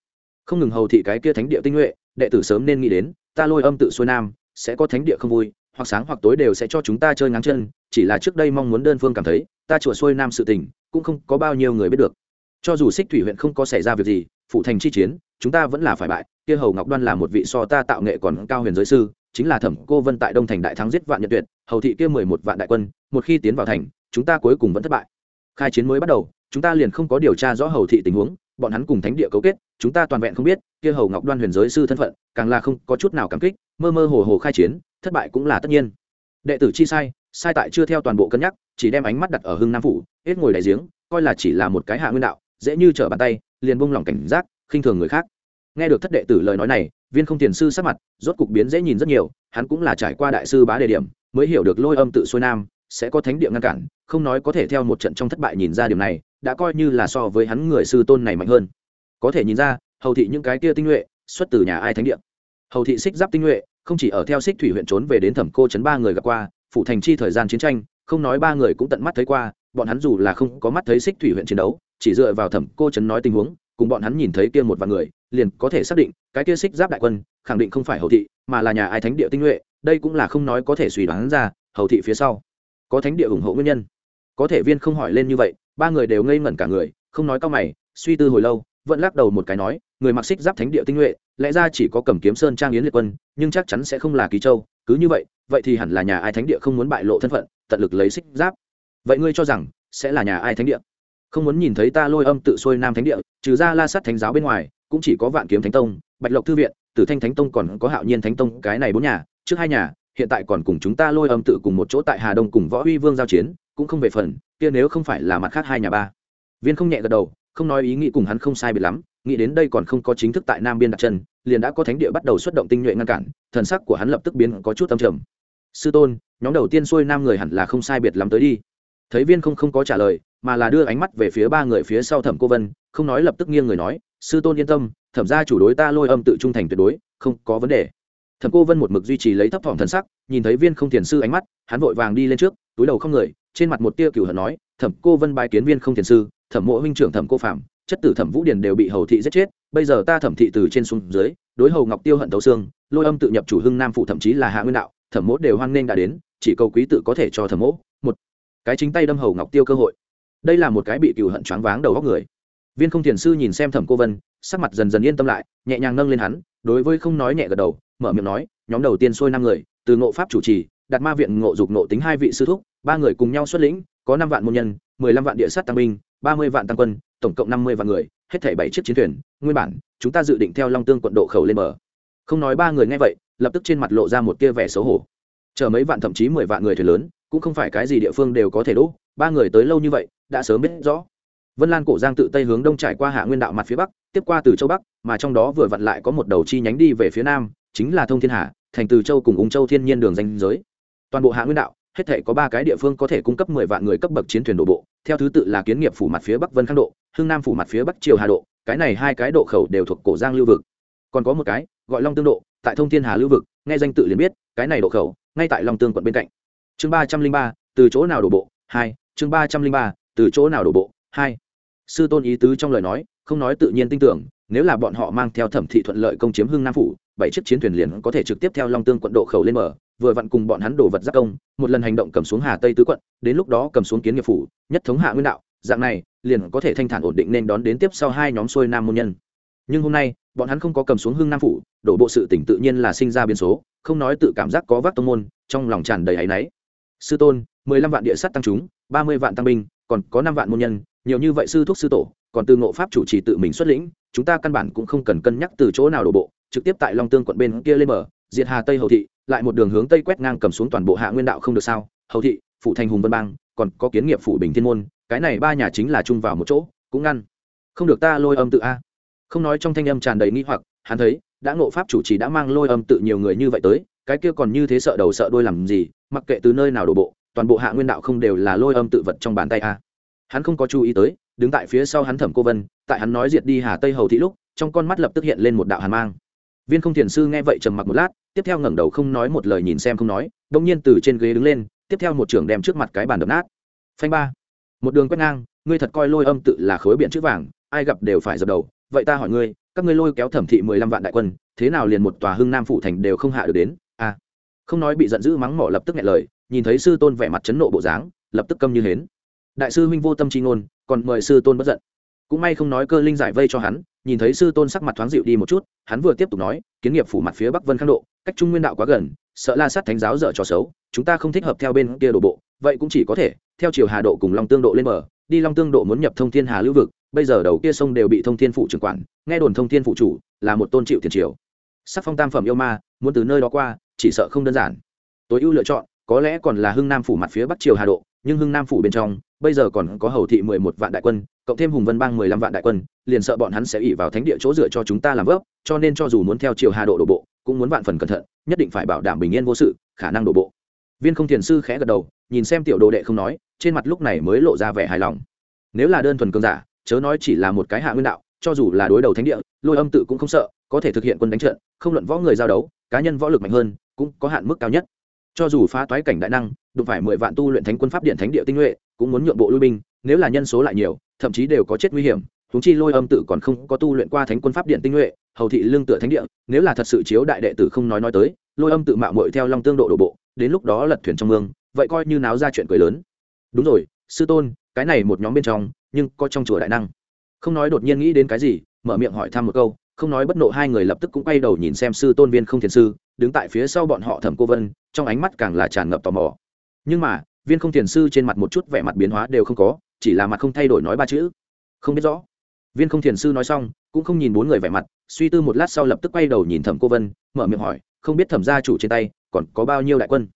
Không ngừng hầu thị cái kia thánh địa tinh nhuệ, đệ tử sớm nên nghĩ đến, ta lôi âm tự xuôi nam, sẽ có thánh địa không vui, hoặc sáng hoặc tối đều sẽ cho chúng ta chơi ngáng chân, chỉ là trước đây mong muốn đơn phương cảm thấy, ta chùa xuôi nam sự tình, cũng không có bao nhiêu người biết được. Cho dù xích thủy huyện không có xảy ra việc gì, phụ thành chi chiến, chúng ta vẫn là phải bại, kia hầu ngọc đoan là một vị so ta tạo nghệ còn cao huyền giới sư, chính là thẩm cô vân tại đông thành đại thắng giết vạn nhật tuyệt, hầu thị kia mười một vạn đại quân, một khi tiến vào thành, chúng ta cuối cùng vẫn thất bại khai chiến mới bắt đầu, chúng ta liền không có điều tra rõ hầu thị tình huống, bọn hắn cùng thánh địa cấu kết, chúng ta toàn vẹn không biết, kia hầu ngọc đoan huyền giới sư thân phận, càng là không có chút nào cảm kích, mơ mơ hồ hồ khai chiến, thất bại cũng là tất nhiên. Đệ tử chi sai sai tại chưa theo toàn bộ cân nhắc, chỉ đem ánh mắt đặt ở hưng nam phủ, hết ngồi đại giếng, coi là chỉ là một cái hạ nguyên đạo, dễ như trở bàn tay, liền bông lỏng cảnh giác, khinh thường người khác. Nghe được thất đệ tử lời nói này, viên không tiền sư sắc mặt, rốt cục biến dễ nhìn rất nhiều, hắn cũng là trải qua đại sư bá đề điểm, mới hiểu được lôi âm tự xuôi nam sẽ có thánh địa ngăn cản, không nói có thể theo một trận trong thất bại nhìn ra điểm này, đã coi như là so với hắn người sư tôn này mạnh hơn. Có thể nhìn ra, hầu thị những cái kia tinh nhuệ, xuất từ nhà ai thánh địa. Hầu thị xích giáp tinh nhuệ, không chỉ ở theo xích thủy huyện trốn về đến thẩm cô chấn ba người gặp qua, phủ thành chi thời gian chiến tranh, không nói ba người cũng tận mắt thấy qua, bọn hắn dù là không có mắt thấy xích thủy huyện chiến đấu, chỉ dựa vào thẩm cô chấn nói tình huống, cùng bọn hắn nhìn thấy kia một vài người, liền có thể xác định, cái kia xích giáp đại quân, khẳng định không phải hầu thị, mà là nhà ai thánh địa tinh nhuệ, đây cũng là không nói có thể suy đoán ra, hầu thị phía sau có thánh địa ủng hộ nguyên nhân. Có thể viên không hỏi lên như vậy, ba người đều ngây ngẩn cả người, không nói cao mày, suy tư hồi lâu, vẫn lắc đầu một cái nói, người mặc xích giáp thánh địa tinh nhuệ, lẽ ra chỉ có cầm kiếm sơn trang yến liệt quân, nhưng chắc chắn sẽ không là kỳ châu, cứ như vậy vậy thì hẳn là nhà ai thánh địa không muốn bại lộ thân phận, tận lực lấy xích giáp. Vậy ngươi cho rằng, sẽ là nhà ai thánh địa? Không muốn nhìn thấy ta lôi âm tự xuôi nam thánh địa, trừ ra la sát thánh giáo bên ngoài, cũng chỉ có vạn kiếm thánh tông, bạch lộc thư viện, tử thanh thánh tông còn có hạo nhiên thánh tông, cái này bốn nhà, trước hai nhà hiện tại còn cùng chúng ta lôi âm tự cùng một chỗ tại hà đông cùng võ uy vương giao chiến, cũng không về phần, kia nếu không phải là mặt khác hai nhà ba. Viên không nhẹ gật đầu, không nói ý nghĩ cùng hắn không sai biệt lắm, nghĩ đến đây còn không có chính thức tại nam biên đặt chân, liền đã có thánh địa bắt đầu xuất động tinh nhuệ ngăn cản, thần sắc của hắn lập tức biến có chút tâm trầm. Sư tôn, nhóm đầu tiên xuôi nam người hẳn là không sai biệt lắm tới đi. Thấy viên không không có trả lời, mà là đưa ánh mắt về phía ba người phía sau thẩm cô vân, không nói lập tức nghiêng người nói, sư tôn yên tâm, thẩm ra chủ đối ta lôi âm tự trung thành tuyệt đối, không có vấn đề thẩm cô vân một mực duy trì lấy thấp thỏm thần sắc, nhìn thấy viên không thiền sư ánh mắt, hắn vội vàng đi lên trước, túi đầu không người, trên mặt một tia cửu hận nói, thẩm cô vân bài kiến viên không thiền sư, thẩm mộ huynh trưởng thẩm cô phạm, chất tử thẩm vũ điền đều bị hầu thị giết chết, bây giờ ta thẩm thị từ trên xuống dưới, đối hầu ngọc tiêu hận tấu xương, lôi âm tự nhập chủ hưng nam phụ thậm chí là hạ nguyên đạo, thẩm mỗ đều hoan nghênh đã đến, chỉ cầu quý tự có thể cho thẩm mỗ một cái chính tay đâm hầu ngọc tiêu cơ hội. Đây là một cái bị cửu hận choáng váng đầu góc người. Viên không thiền sư nhìn xem thẩm cô vân, sắc mặt dần dần yên tâm lại, nhẹ nhàng nâng lên hắn, đối với không nói nhẹ gật đầu mở miệng nói, nhóm đầu tiên xuôi năm người, từ ngộ pháp chủ trì, đạt ma viện ngộ dục ngộ tính hai vị sư thúc, ba người cùng nhau xuất lĩnh, có năm vạn môn nhân, mười lăm vạn địa sát tăng binh, ba mươi vạn tăng quân, tổng cộng năm mươi vạn người, hết thảy bảy chiếc chiến thuyền. Nguyên bản, chúng ta dự định theo long tương quận độ khẩu lên bờ. Không nói ba người nghe vậy, lập tức trên mặt lộ ra một tia vẻ xấu hổ. Chờ mấy vạn thậm chí mười vạn người thuyền lớn, cũng không phải cái gì địa phương đều có thể đỗ, ba người tới lâu như vậy, đã sớm biết rõ. Vân lan cổ giang tự tây hướng đông trải qua hạ nguyên đạo mặt phía bắc, tiếp qua từ châu bắc, mà trong đó vừa vặn lại có một đầu chi nhánh đi về phía nam chính là thông thiên hà, thành từ châu cùng ung châu thiên nhiên đường danh giới. Toàn bộ hạ nguyên đạo, hết thể có ba cái địa phương có thể cung cấp mười vạn người cấp bậc chiến thuyền đổ bộ, theo thứ tự là kiến nghiệp phủ mặt phía bắc vân khang độ, hưng nam phủ mặt phía bắc triều hà độ, cái này hai cái độ khẩu đều thuộc cổ giang lưu vực. Còn có một cái, gọi long tương độ, tại thông thiên hà lưu vực, nghe danh tự liền biết, cái này độ khẩu, ngay tại long tương quận bên cạnh. Chương ba trăm linh ba, từ chỗ nào đổ bộ? Hai, chương ba trăm linh ba, từ chỗ nào đổ bộ? Hai. Sư tôn ý tứ trong lời nói, không nói tự nhiên tin tưởng nếu là bọn họ mang theo thẩm thị thuận lợi công chiếm hưng nam phủ, bảy chiếc chiến thuyền liền có thể trực tiếp theo long tương quận độ khẩu lên mở vừa vặn cùng bọn hắn đổ vật giác công, một lần hành động cầm xuống hà tây tứ quận, đến lúc đó cầm xuống kiến nghiệp phủ, nhất thống hạ nguyên đạo, dạng này, liền có thể thanh thản ổn định nên đón đến tiếp sau hai nhóm xuôi nam môn nhân. Nhưng hôm nay, bọn hắn không có cầm xuống hưng nam phủ, đổ bộ sự tỉnh tự nhiên là sinh ra biến số, không nói tự cảm giác có vác tông môn, trong lòng tràn đầy áy náy. Sư tôn, mười lăm vạn địa sắt tăng chúng, ba mươi vạn tăng binh, còn có năm vạn môn nhân, nhiều như vậy sư thúc sư tổ còn từ ngộ pháp chủ trì tự mình xuất lĩnh, chúng ta căn bản cũng không cần cân nhắc từ chỗ nào đổ bộ, trực tiếp tại long tương quận bên kia lên mở diệt hà tây hầu thị, lại một đường hướng tây quét ngang cầm xuống toàn bộ hạ nguyên đạo không được sao? Hầu thị phụ thành hùng vân bang, còn có kiến nghiệp phủ bình thiên môn, cái này ba nhà chính là chung vào một chỗ, cũng ngăn. Không được ta lôi âm tự a. Không nói trong thanh âm tràn đầy nghi hoặc, hắn thấy, đã ngộ pháp chủ trì đã mang lôi âm tự nhiều người như vậy tới, cái kia còn như thế sợ đầu sợ đôi làm gì, mặc kệ từ nơi nào đổ bộ, toàn bộ hạ nguyên đạo không đều là lôi âm tự vật trong bàn tay a. Hắn không có chú ý tới đứng tại phía sau hắn thẩm cô vân, tại hắn nói diệt đi hà tây hầu thị lúc, trong con mắt lập tức hiện lên một đạo hàn mang. Viên không thiền sư nghe vậy trầm mặc một lát, tiếp theo ngẩng đầu không nói một lời nhìn xem không nói đông nhiên từ trên ghế đứng lên, tiếp theo một trưởng đem trước mặt cái bàn đập nát. Phanh ba. Một đường quét ngang, ngươi thật coi lôi âm tự là khối biện chữ vàng, ai gặp đều phải dập đầu. Vậy ta hỏi ngươi, các ngươi lôi kéo thẩm thị mười lăm vạn đại quân, thế nào liền một tòa hưng nam phủ thành đều không hạ được đến? A à. không nói bị giận dữ mắng mỏ lập tức nghe lời, nhìn thấy sư tôn vẻ mặt chấn nộ bộ dáng, lập tức câm như hến đại sư huynh vô tâm chi ngôn, còn mời sư tôn bất giận. Cũng may không nói cơ linh giải vây cho hắn, nhìn thấy sư tôn sắc mặt thoáng dịu đi một chút, hắn vừa tiếp tục nói, kiến nghiệp phủ mặt phía bắc vân khang độ, cách trung nguyên đạo quá gần, sợ la sát thánh giáo dở trò xấu, chúng ta không thích hợp theo bên kia đổ bộ, vậy cũng chỉ có thể, theo chiều hà độ cùng long tương độ lên bờ, đi long tương độ muốn nhập thông thiên hà lưu vực, bây giờ đầu kia sông đều bị thông thiên phụ trưởng quản, nghe đồn thông thiên phụ chủ là một tôn chịu tiền triều. Sắc phong tam phẩm yêu ma, muốn từ nơi đó qua, chỉ sợ không đơn giản. Tối ưu lựa chọn, có lẽ còn là hưng nam phủ mặt phía bắc triều hà độ, nhưng hưng nam phủ bên trong bây giờ còn có hầu thị mười một vạn đại quân, cộng thêm hùng vân bang mười lăm vạn đại quân, liền sợ bọn hắn sẽ ỉ vào thánh địa chỗ dựa cho chúng ta làm vớp, cho nên cho dù muốn theo chiều hà độ đổ bộ, cũng muốn vạn phần cẩn thận, nhất định phải bảo đảm bình yên vô sự, khả năng đổ bộ. Viên không thiền sư khẽ gật đầu, nhìn xem tiểu đồ đệ không nói, trên mặt lúc này mới lộ ra vẻ hài lòng. Nếu là đơn thuần cơn giả, chớ nói chỉ là một cái hạ nguyên đạo, cho dù là đối đầu thánh địa, lôi âm tự cũng không sợ, có thể thực hiện quân đánh trận, không luận võ người giao đấu, cá nhân võ lực mạnh hơn, cũng có hạn mức cao nhất. Cho dù phá toái cảnh đại năng, đụng phải mười vạn tu luyện thánh quân pháp điện thánh địa tinh nhuệ cũng muốn nhượng bộ lui binh, nếu là nhân số lại nhiều, thậm chí đều có chết nguy hiểm, huống chi lôi âm tự còn không có tu luyện qua thánh quân pháp điện tinh nhuệ, hầu thị lương tựa thánh địa, nếu là thật sự chiếu đại đệ tử không nói nói tới, lôi âm tự mạo mội theo long tương độ đổ bộ, đến lúc đó lật thuyền trong mương, vậy coi như náo ra chuyện cười lớn. Đúng rồi, sư tôn, cái này một nhóm bên trong, nhưng có trong chùa đại năng. Không nói đột nhiên nghĩ đến cái gì, mở miệng hỏi thăm một câu, không nói bất nộ hai người lập tức cũng quay đầu nhìn xem sư tôn viên không thiền sư, đứng tại phía sau bọn họ thẩm cô vân, trong ánh mắt càng là tràn ngập tò mò. Nhưng mà viên không thiền sư trên mặt một chút vẻ mặt biến hóa đều không có, chỉ là mặt không thay đổi nói ba chữ. Không biết rõ. Viên không thiền sư nói xong, cũng không nhìn bốn người vẻ mặt, suy tư một lát sau lập tức quay đầu nhìn thẩm cô vân, mở miệng hỏi, không biết thẩm gia chủ trên tay còn có bao nhiêu đại quân?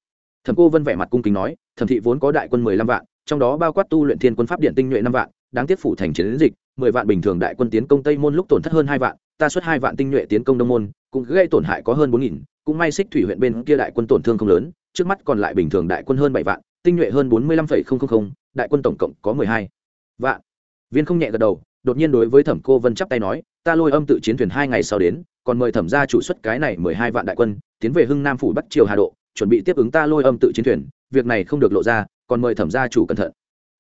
Thẩm cô vân vẻ mặt cung kính nói, thẩm thị vốn có đại quân mười lăm vạn, trong đó bao quát tu luyện thiên quân pháp điện tinh nhuệ năm vạn, đáng tiếp phủ thành chiến dịch, mười vạn bình thường đại quân tiến công tây môn lúc tổn thất hơn hai vạn, ta xuất hai vạn tinh nhuệ tiến công đông môn, cũng gây tổn hại có hơn bốn nghìn, cũng may xích thủy huyện bên kia đại quân tổn thương không lớn, trước mắt còn lại bình thường đại quân hơn bảy vạn tinh nhuệ hơn bốn mươi lăm phẩy không không không, đại quân tổng cộng có mười hai. Vạn. Viên không nhẹ gật đầu, đột nhiên đối với thẩm cô vân chắp tay nói, ta lôi âm tự chiến thuyền hai ngày sau đến, còn mời thẩm gia chủ xuất cái này mười hai vạn đại quân, tiến về hưng nam phủ bắc triều hà độ, chuẩn bị tiếp ứng ta lôi âm tự chiến thuyền, việc này không được lộ ra, còn mời thẩm gia chủ cẩn thận.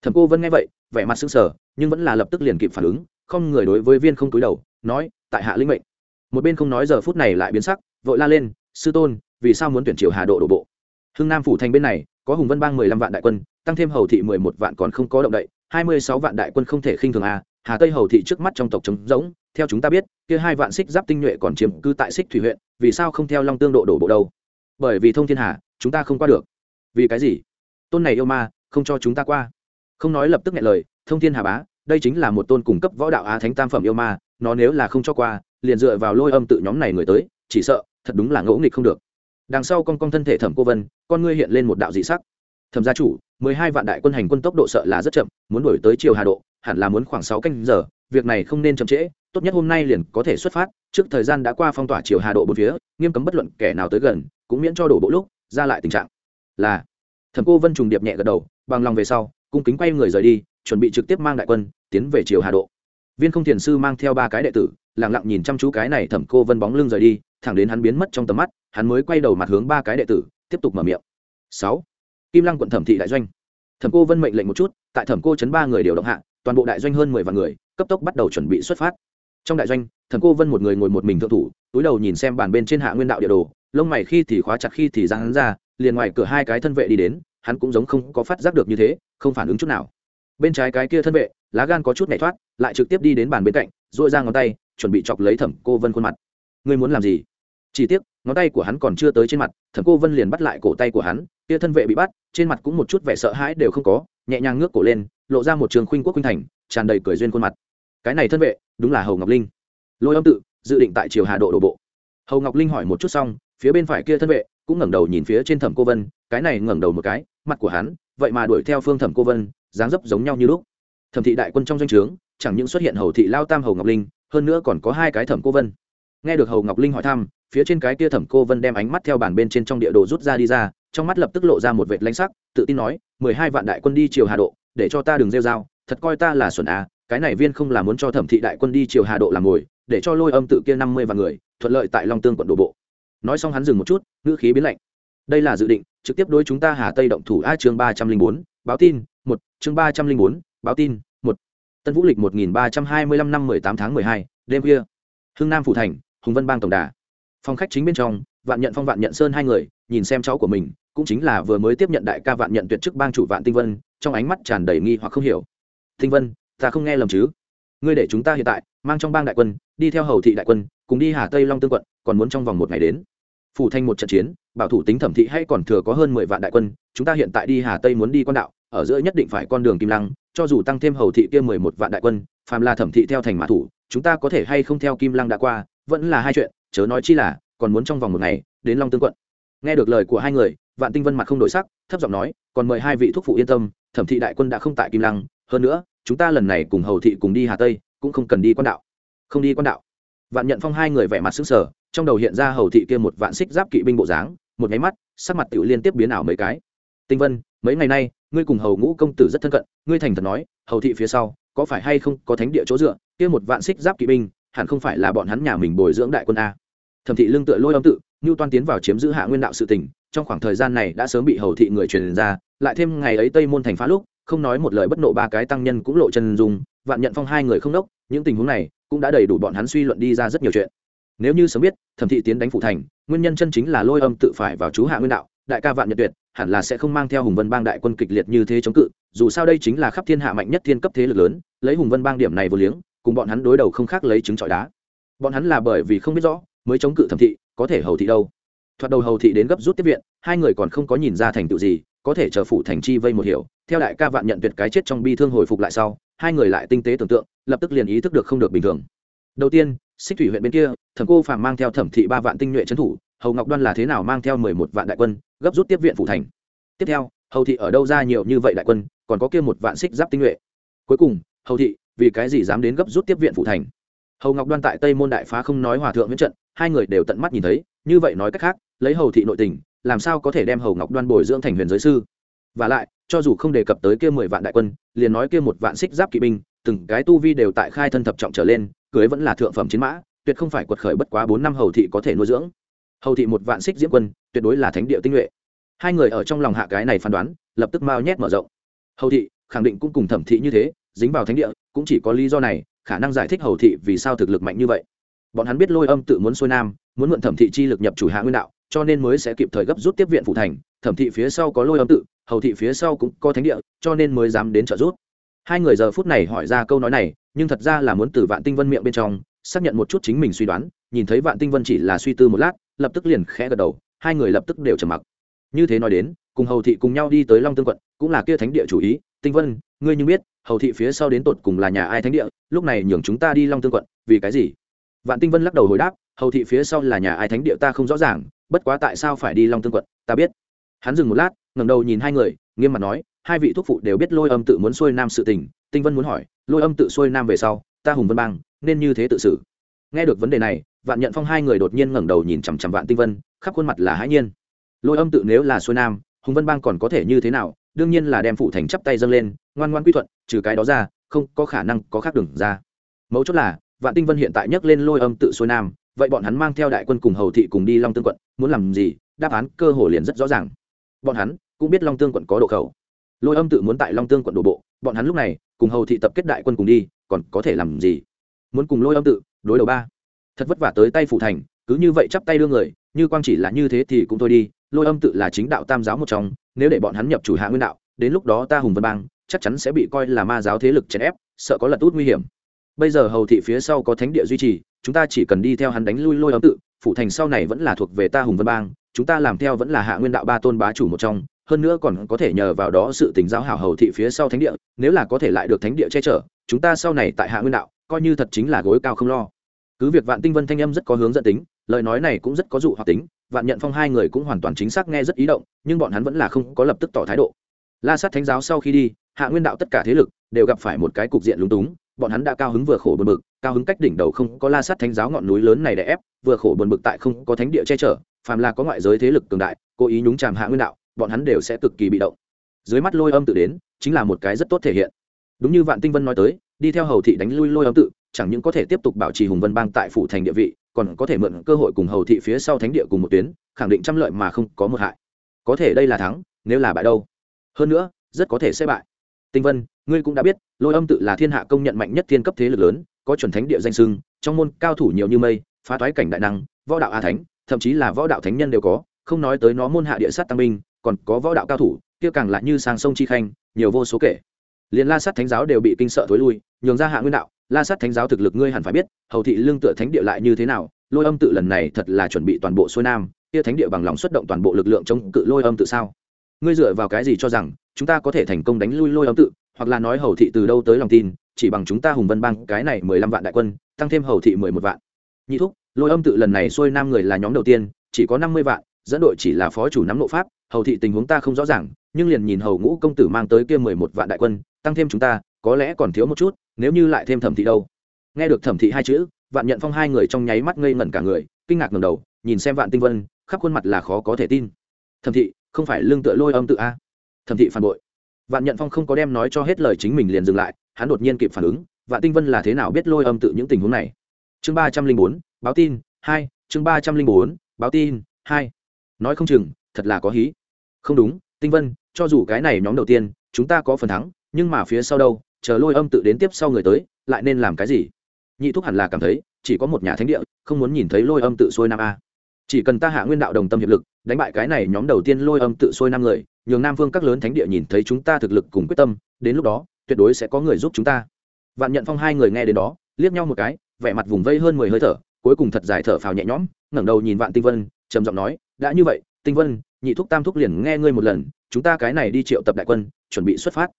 Thẩm cô vân nghe vậy, vẻ mặt sững sờ, nhưng vẫn là lập tức liền kịp phản ứng, không người đối với viên không túi đầu, nói, tại hạ linh mệnh. Một bên không nói giờ phút này lại biến sắc, vội la lên, sư tôn, vì sao muốn tuyển triều hà độ đổ bộ? Hưng nam phủ thành bên này, có hùng vân bang mười lăm vạn đại quân, tăng thêm hầu thị mười một vạn còn không có động đậy, hai mươi sáu vạn đại quân không thể khinh thường a hà tây hầu thị trước mắt trong tộc trống rỗng, theo chúng ta biết, kia hai vạn xích giáp tinh nhuệ còn chiếm cư tại xích thủy huyện, vì sao không theo long tương độ đổ bộ đâu? Bởi vì thông thiên hà, chúng ta không qua được. Vì cái gì? Tôn này yêu ma, không cho chúng ta qua. Không nói lập tức nghe lời, thông thiên hà bá, đây chính là một tôn cung cấp võ đạo á thánh tam phẩm yêu ma, nó nếu là không cho qua, liền dựa vào lôi âm tự nhóm này người tới, chỉ sợ, thật đúng là ngỗ nghịch không được đằng sau con con thân thể thẩm cô vân, con ngươi hiện lên một đạo dị sắc. Thẩm gia chủ, mười hai vạn đại quân hành quân tốc độ sợ là rất chậm, muốn đổi tới chiều hà độ, hẳn là muốn khoảng sáu canh giờ, việc này không nên chậm trễ, tốt nhất hôm nay liền có thể xuất phát, trước thời gian đã qua phong tỏa chiều hà độ bốn phía, nghiêm cấm bất luận kẻ nào tới gần, cũng miễn cho đổ bộ lúc, ra lại tình trạng. Là, thẩm cô vân trùng điệp nhẹ gật đầu, bằng lòng về sau, cung kính quay người rời đi, chuẩn bị trực tiếp mang đại quân, tiến về triều hà độ. Viên không thiền sư mang theo ba cái đệ tử lẳng lặng nhìn chăm chú cái này thẩm cô vân bóng lưng rời đi thẳng đến hắn biến mất trong tầm mắt, hắn mới quay đầu mặt hướng ba cái đệ tử, tiếp tục mở miệng. Sáu. Kim lăng quận thẩm thị đại doanh. Thẩm cô vân mệnh lệnh một chút, tại thẩm cô chấn ba người điều động hạ, toàn bộ đại doanh hơn mười vạn người, cấp tốc bắt đầu chuẩn bị xuất phát. Trong đại doanh, thẩm cô vân một người ngồi một mình thượng thủ, túi đầu nhìn xem bàn bên trên hạ nguyên đạo địa đồ, lông mày khi thì khóa chặt khi thì ra hắn ra, liền ngoài cửa hai cái thân vệ đi đến, hắn cũng giống không có phát giác được như thế, không phản ứng chút nào. Bên trái cái kia thân vệ, lá gan có chút nhảy thoát, lại trực tiếp đi đến bàn bên cạnh dội ra ngón tay, chuẩn bị chọc lấy thẩm cô vân khuôn mặt ngươi muốn làm gì? Chỉ tiếc, ngón tay của hắn còn chưa tới trên mặt, thẩm cô vân liền bắt lại cổ tay của hắn, kia thân vệ bị bắt, trên mặt cũng một chút vẻ sợ hãi đều không có, nhẹ nhàng ngước cổ lên, lộ ra một trường khuynh quốc khuynh thành, tràn đầy cười duyên khuôn mặt. Cái này thân vệ, đúng là hầu ngọc linh. Lôi âm tự, dự định tại triều hà độ đổ bộ. Hầu ngọc linh hỏi một chút xong, phía bên phải kia thân vệ cũng ngẩng đầu nhìn phía trên thẩm cô vân, cái này ngẩng đầu một cái, mặt của hắn, vậy mà đuổi theo phương thẩm cô vân, dáng dấp giống nhau như lúc. Thẩm thị đại quân trong doanh trướng, chẳng những xuất hiện hầu thị lao tam hầu ngọc linh, hơn nữa còn có hai cái thẩm cô vân nghe được hầu ngọc linh hỏi thăm, phía trên cái kia thẩm cô vân đem ánh mắt theo bàn bên trên trong địa đồ rút ra đi ra, trong mắt lập tức lộ ra một vệt lanh sắc, tự tin nói, mười hai vạn đại quân đi triều hà độ, để cho ta đừng rêu dao thật coi ta là xuẩn à cái này viên không là muốn cho thẩm thị đại quân đi triều hà độ làm ngồi, để cho lôi âm tự kia năm mươi vạn người, thuận lợi tại long tương quận đổ bộ. Nói xong hắn dừng một chút, ngữ khí biến lạnh. Đây là dự định, trực tiếp đối chúng ta hà tây động thủ a chương ba trăm linh bốn, báo tin, một, chương ba trăm linh bốn, báo tin, một. Tân vũ lịch một nghìn ba trăm hai mươi lăm năm mười tám tháng mười hai, đêm khuya. Hưng nam phủ thành hùng vân bang tổng đà. Phòng khách chính bên trong, vạn nhận phong, vạn nhận sơn hai người, nhìn xem cháu của mình, cũng chính là vừa mới tiếp nhận đại ca vạn nhận tuyệt chức bang chủ vạn tinh vân, trong ánh mắt tràn đầy nghi hoặc không hiểu. Tinh vân, ta không nghe lầm chứ? Ngươi để chúng ta hiện tại, mang trong bang đại quân, đi theo hầu thị đại quân, cùng đi hà tây long tương quận, còn muốn trong vòng một ngày đến. Phủ thanh một trận chiến, bảo thủ tính thẩm thị hay còn thừa có hơn mười vạn đại quân, chúng ta hiện tại đi hà tây muốn đi quan đạo, ở giữa nhất định phải con đường kim lăng, cho dù tăng thêm hầu thị kia mười một vạn đại quân, phàm là thẩm thị theo thành mã thủ, chúng ta có thể hay không theo kim lăng đã qua vẫn là hai chuyện, chớ nói chi là, còn muốn trong vòng một ngày, đến long tương quận. Nghe được lời của hai người, vạn tinh vân mặt không đổi sắc, thấp giọng nói, còn mời hai vị thúc phụ yên tâm, thẩm thị đại quân đã không tại kim lăng, hơn nữa, chúng ta lần này cùng hầu thị cùng đi hà tây, cũng không cần đi quan đạo. Không đi quan đạo. Vạn nhận phong hai người vẻ mặt xứng sở trong đầu hiện ra hầu thị kia một vạn xích giáp kỵ binh bộ dáng, một nháy mắt, sắc mặt tiểu liên tiếp biến ảo mấy cái. Tinh vân, mấy ngày nay, ngươi cùng hầu ngũ công tử rất thân cận, ngươi thành thật nói, hầu thị phía sau, có phải hay không có thánh địa chỗ dựa, kia một vạn xích giáp kỵ binh hẳn không phải là bọn hắn nhà mình bồi dưỡng đại quân a. Thẩm thị lương tựa lôi âm tự như toan tiến vào chiếm giữ hạ nguyên đạo sự tình, trong khoảng thời gian này đã sớm bị hầu thị người truyền ra, lại thêm ngày ấy tây môn thành phá lúc, không nói một lời bất nộ ba cái tăng nhân cũng lộ chân dùng vạn nhận phong hai người không đốc, những tình huống này cũng đã đầy đủ bọn hắn suy luận đi ra rất nhiều chuyện. Nếu như sớm biết, thẩm thị tiến đánh phụ thành, nguyên nhân chân chính là lôi âm tự phải vào chú hạ nguyên đạo, đại ca vạn nhật tuyệt, hẳn là sẽ không mang theo hùng vân bang đại quân kịch liệt như thế chống cự, dù sao đây chính là khắp thiên hạ mạnh nhất thiên cấp thế lực lớn, lấy hùng vân bang điểm này vô liếng cùng bọn hắn đối đầu không khác lấy trứng trọi đá. Bọn hắn là bởi vì không biết rõ, mới chống cự thẩm thị, có thể hầu thị đâu. Thoạt đầu hầu thị đến gấp rút tiếp viện, hai người còn không có nhìn ra thành tựu gì, có thể chờ phủ thành chi vây một hiểu. Theo đại ca vạn nhận tuyệt cái chết trong bi thương hồi phục lại sau, hai người lại tinh tế tưởng tượng, lập tức liền ý thức được không được bình thường. Đầu tiên, xích thủy huyện bên kia, thẩm cô phàm mang theo thẩm thị ba vạn tinh nhuệ trấn thủ, hầu ngọc đoan là thế nào mang theo mười một vạn đại quân, gấp rút tiếp viện phủ thành? Tiếp theo, hầu thị ở đâu ra nhiều như vậy đại quân, còn có kia một vạn xích giáp tinh nhuệ. Cuối cùng, hầu thị vì cái gì dám đến gấp rút tiếp viện phụ thành? Hầu ngọc đoan tại tây môn đại phá không nói hòa thượng viễn trận, hai người đều tận mắt nhìn thấy, như vậy nói cách khác, lấy hầu thị nội tình, làm sao có thể đem hầu ngọc đoan bồi dưỡng thành huyền giới sư? Và lại, cho dù không đề cập tới kia mười vạn đại quân, liền nói kia một vạn xích giáp kỵ binh, từng cái tu vi đều tại khai thân thập trọng trở lên, cưới vẫn là thượng phẩm chiến mã, tuyệt không phải quật khởi bất quá bốn năm hầu thị có thể nuôi dưỡng. Hầu thị một vạn xích diễm quân, tuyệt đối là thánh địa tinh nhuệ. Hai người ở trong lòng hạ cái này phán đoán, lập tức mao nhét mở rộng. Hầu thị, khẳng định cũng cùng thẩm thị như thế, dính vào thánh địa cũng chỉ có lý do này, khả năng giải thích hầu thị vì sao thực lực mạnh như vậy. Bọn hắn biết lôi âm tự muốn xuôi nam, muốn mượn thẩm thị chi lực nhập chủ hạ nguyên đạo, cho nên mới sẽ kịp thời gấp rút tiếp viện phụ thành. Thẩm thị phía sau có lôi âm tự, hầu thị phía sau cũng có thánh địa, cho nên mới dám đến trợ giúp. Hai người giờ phút này hỏi ra câu nói này, nhưng thật ra là muốn từ vạn tinh vân miệng bên trong, xác nhận một chút chính mình suy đoán, nhìn thấy vạn tinh vân chỉ là suy tư một lát, lập tức liền khẽ gật đầu, hai người lập tức đều trầm mặc. Như thế nói đến, cùng hầu thị cùng nhau đi tới long tương quận, cũng là kia thánh địa chủ ý. Tinh vân, ngươi như biết hầu thị phía sau đến tột cùng là nhà ai thánh địa, lúc này nhường chúng ta đi long tương quận, vì cái gì? Vạn tinh vân lắc đầu hồi đáp, hầu thị phía sau là nhà ai thánh địa ta không rõ ràng, bất quá tại sao phải đi long tương quận, ta biết. Hắn dừng một lát, ngẩng đầu nhìn hai người, nghiêm mặt nói, hai vị thuốc phụ đều biết lôi âm tự muốn xuôi nam sự tình, tinh vân muốn hỏi, lôi âm tự xuôi nam về sau, ta hùng vân bang, nên như thế tự xử? Nghe được vấn đề này, vạn nhận phong hai người đột nhiên ngẩng đầu nhìn chằm chằm vạn tinh vân, khắp khuôn mặt là hãi nhiên. Lôi âm tự nếu là xuôi nam, hùng vân bang còn có thể như thế nào? Đương nhiên là đem phủ thành chắp tay dâng lên, ngoan ngoan quy thuận, trừ cái đó ra, không có khả năng có khác đường ra. Mấu chốt là, vạn tinh vân hiện tại nhấc lên lôi âm tự xuôi nam, vậy bọn hắn mang theo đại quân cùng hầu thị cùng đi long tương quận, muốn làm gì? Đáp án cơ hồ liền rất rõ ràng. Bọn hắn cũng biết long tương quận có độ khẩu. Lôi âm tự muốn tại long tương quận đổ bộ, bọn hắn lúc này cùng hầu thị tập kết đại quân cùng đi, còn có thể làm gì? Muốn cùng lôi âm tự đối đầu ba. Thật vất vả tới tay phủ thành, cứ như vậy chắp tay đưa người như quang chỉ là như thế thì cũng thôi đi, lôi âm tự là chính đạo tam giáo một trong, nếu để bọn hắn nhập chủ hạ nguyên đạo, đến lúc đó ta hùng vân bang, chắc chắn sẽ bị coi là ma giáo thế lực chèn ép, sợ có lật út nguy hiểm. Bây giờ hầu thị phía sau có thánh địa duy trì, chúng ta chỉ cần đi theo hắn đánh lui lôi âm tự, phủ thành sau này vẫn là thuộc về ta hùng vân bang, chúng ta làm theo vẫn là hạ nguyên đạo ba tôn bá chủ một trong, hơn nữa còn có thể nhờ vào đó sự tình giáo hảo hầu thị phía sau thánh địa, nếu là có thể lại được thánh địa che chở, chúng ta sau này tại hạ nguyên đạo, coi như thật chính là gối cao không lo. Cứ việc vạn tinh vân thanh âm rất có hướng dẫn tính lời nói này cũng rất có dụ hoặc tính, vạn nhận phong hai người cũng hoàn toàn chính xác nghe rất ý động, nhưng bọn hắn vẫn là không có lập tức tỏ thái độ. La sát thánh giáo sau khi đi, hạ nguyên đạo tất cả thế lực đều gặp phải một cái cục diện lúng túng, bọn hắn đã cao hứng vừa khổ buồn bực, cao hứng cách đỉnh đầu không có la sát thánh giáo ngọn núi lớn này để ép, vừa khổ buồn bực tại không có thánh địa che chở, phàm là có ngoại giới thế lực cường đại, cố ý nhúng chàm hạ nguyên đạo, bọn hắn đều sẽ cực kỳ bị động. Dưới mắt lôi âm tự đến, chính là một cái rất tốt thể hiện. Đúng như vạn tinh vân nói tới, đi theo hầu thị đánh lui lôi âm tự, chẳng những có thể tiếp tục bảo trì hùng vân bang tại phủ thành địa vị còn có thể mượn cơ hội cùng hầu thị phía sau thánh địa cùng một tuyến, khẳng định trăm lợi mà không có một hại. Có thể đây là thắng, nếu là bại đâu. Hơn nữa, rất có thể sẽ bại. Tinh vân, ngươi cũng đã biết, lôi âm tự là thiên hạ công nhận mạnh nhất thiên cấp thế lực lớn, có chuẩn thánh địa danh sưng, trong môn cao thủ nhiều như mây, phá toái cảnh đại năng, võ đạo a thánh, thậm chí là võ đạo thánh nhân đều có, không nói tới nó môn hạ địa sát tăng binh, còn có võ đạo cao thủ, kia càng lại như sang sông chi khanh, nhiều vô số kể liền la sát thánh giáo đều bị kinh sợ thối lui, nhường ra hạ nguyên đạo. La sát thánh giáo thực lực ngươi hẳn phải biết, hầu thị lương tựa thánh địa lại như thế nào, lôi âm tự lần này thật là chuẩn bị toàn bộ xuôi nam, kia thánh địa bằng lòng xuất động toàn bộ lực lượng chống cự lôi âm tự sao? Ngươi dựa vào cái gì cho rằng, chúng ta có thể thành công đánh lui lôi âm tự, hoặc là nói hầu thị từ đâu tới lòng tin, chỉ bằng chúng ta hùng vân bang, cái này mười lăm vạn đại quân, tăng thêm hầu thị mười một vạn. Nhị thúc, lôi âm tự lần này xuôi nam người là nhóm đầu tiên, chỉ có năm mươi vạn, dẫn đội chỉ là phó chủ nắm nộ pháp, hầu thị tình huống ta không rõ ràng, nhưng liền nhìn hầu ngũ công tử mang tới kia mười một vạn đại quân tăng thêm chúng ta, có lẽ còn thiếu một chút, nếu như lại thêm thẩm thị đâu. Nghe được thẩm thị hai chữ, vạn nhận phong hai người trong nháy mắt ngây ngẩn cả người, kinh ngạc ngầm đầu, nhìn xem vạn tinh vân, khắp khuôn mặt là khó có thể tin. Thẩm thị, không phải lương tựa lôi âm tự a? Thẩm thị phản bội. Vạn nhận phong không có đem nói cho hết lời chính mình liền dừng lại, hắn đột nhiên kịp phản ứng, vạn tinh vân là thế nào biết lôi âm tự những tình huống này? Chương ba trăm linh bốn, báo tin, hai, chương ba trăm linh bốn, báo tin, hai. Nói không chừng, thật là có hí. Không đúng, tinh vân, cho dù cái này nhóm đầu tiên, chúng ta có phần thắng nhưng mà phía sau đâu, chờ lôi âm tự đến tiếp sau người tới, lại nên làm cái gì? Nhị thúc hẳn là cảm thấy, chỉ có một nhà thánh địa, không muốn nhìn thấy lôi âm tự xuôi nam a. Chỉ cần ta hạ nguyên đạo đồng tâm hiệp lực, đánh bại cái này nhóm đầu tiên lôi âm tự xuôi nam người, nhường nam phương các lớn thánh địa nhìn thấy chúng ta thực lực cùng quyết tâm, đến lúc đó, tuyệt đối sẽ có người giúp chúng ta. Vạn nhận phong hai người nghe đến đó, liếc nhau một cái, vẻ mặt vùng vây hơn mười hơi thở, cuối cùng thật dài thở phào nhẹ nhõm, ngẩng đầu nhìn vạn tinh vân, trầm giọng nói, đã như vậy, tinh vân, nhị thúc tam thúc liền nghe ngươi một lần, chúng ta cái này đi triệu tập đại quân, chuẩn bị xuất phát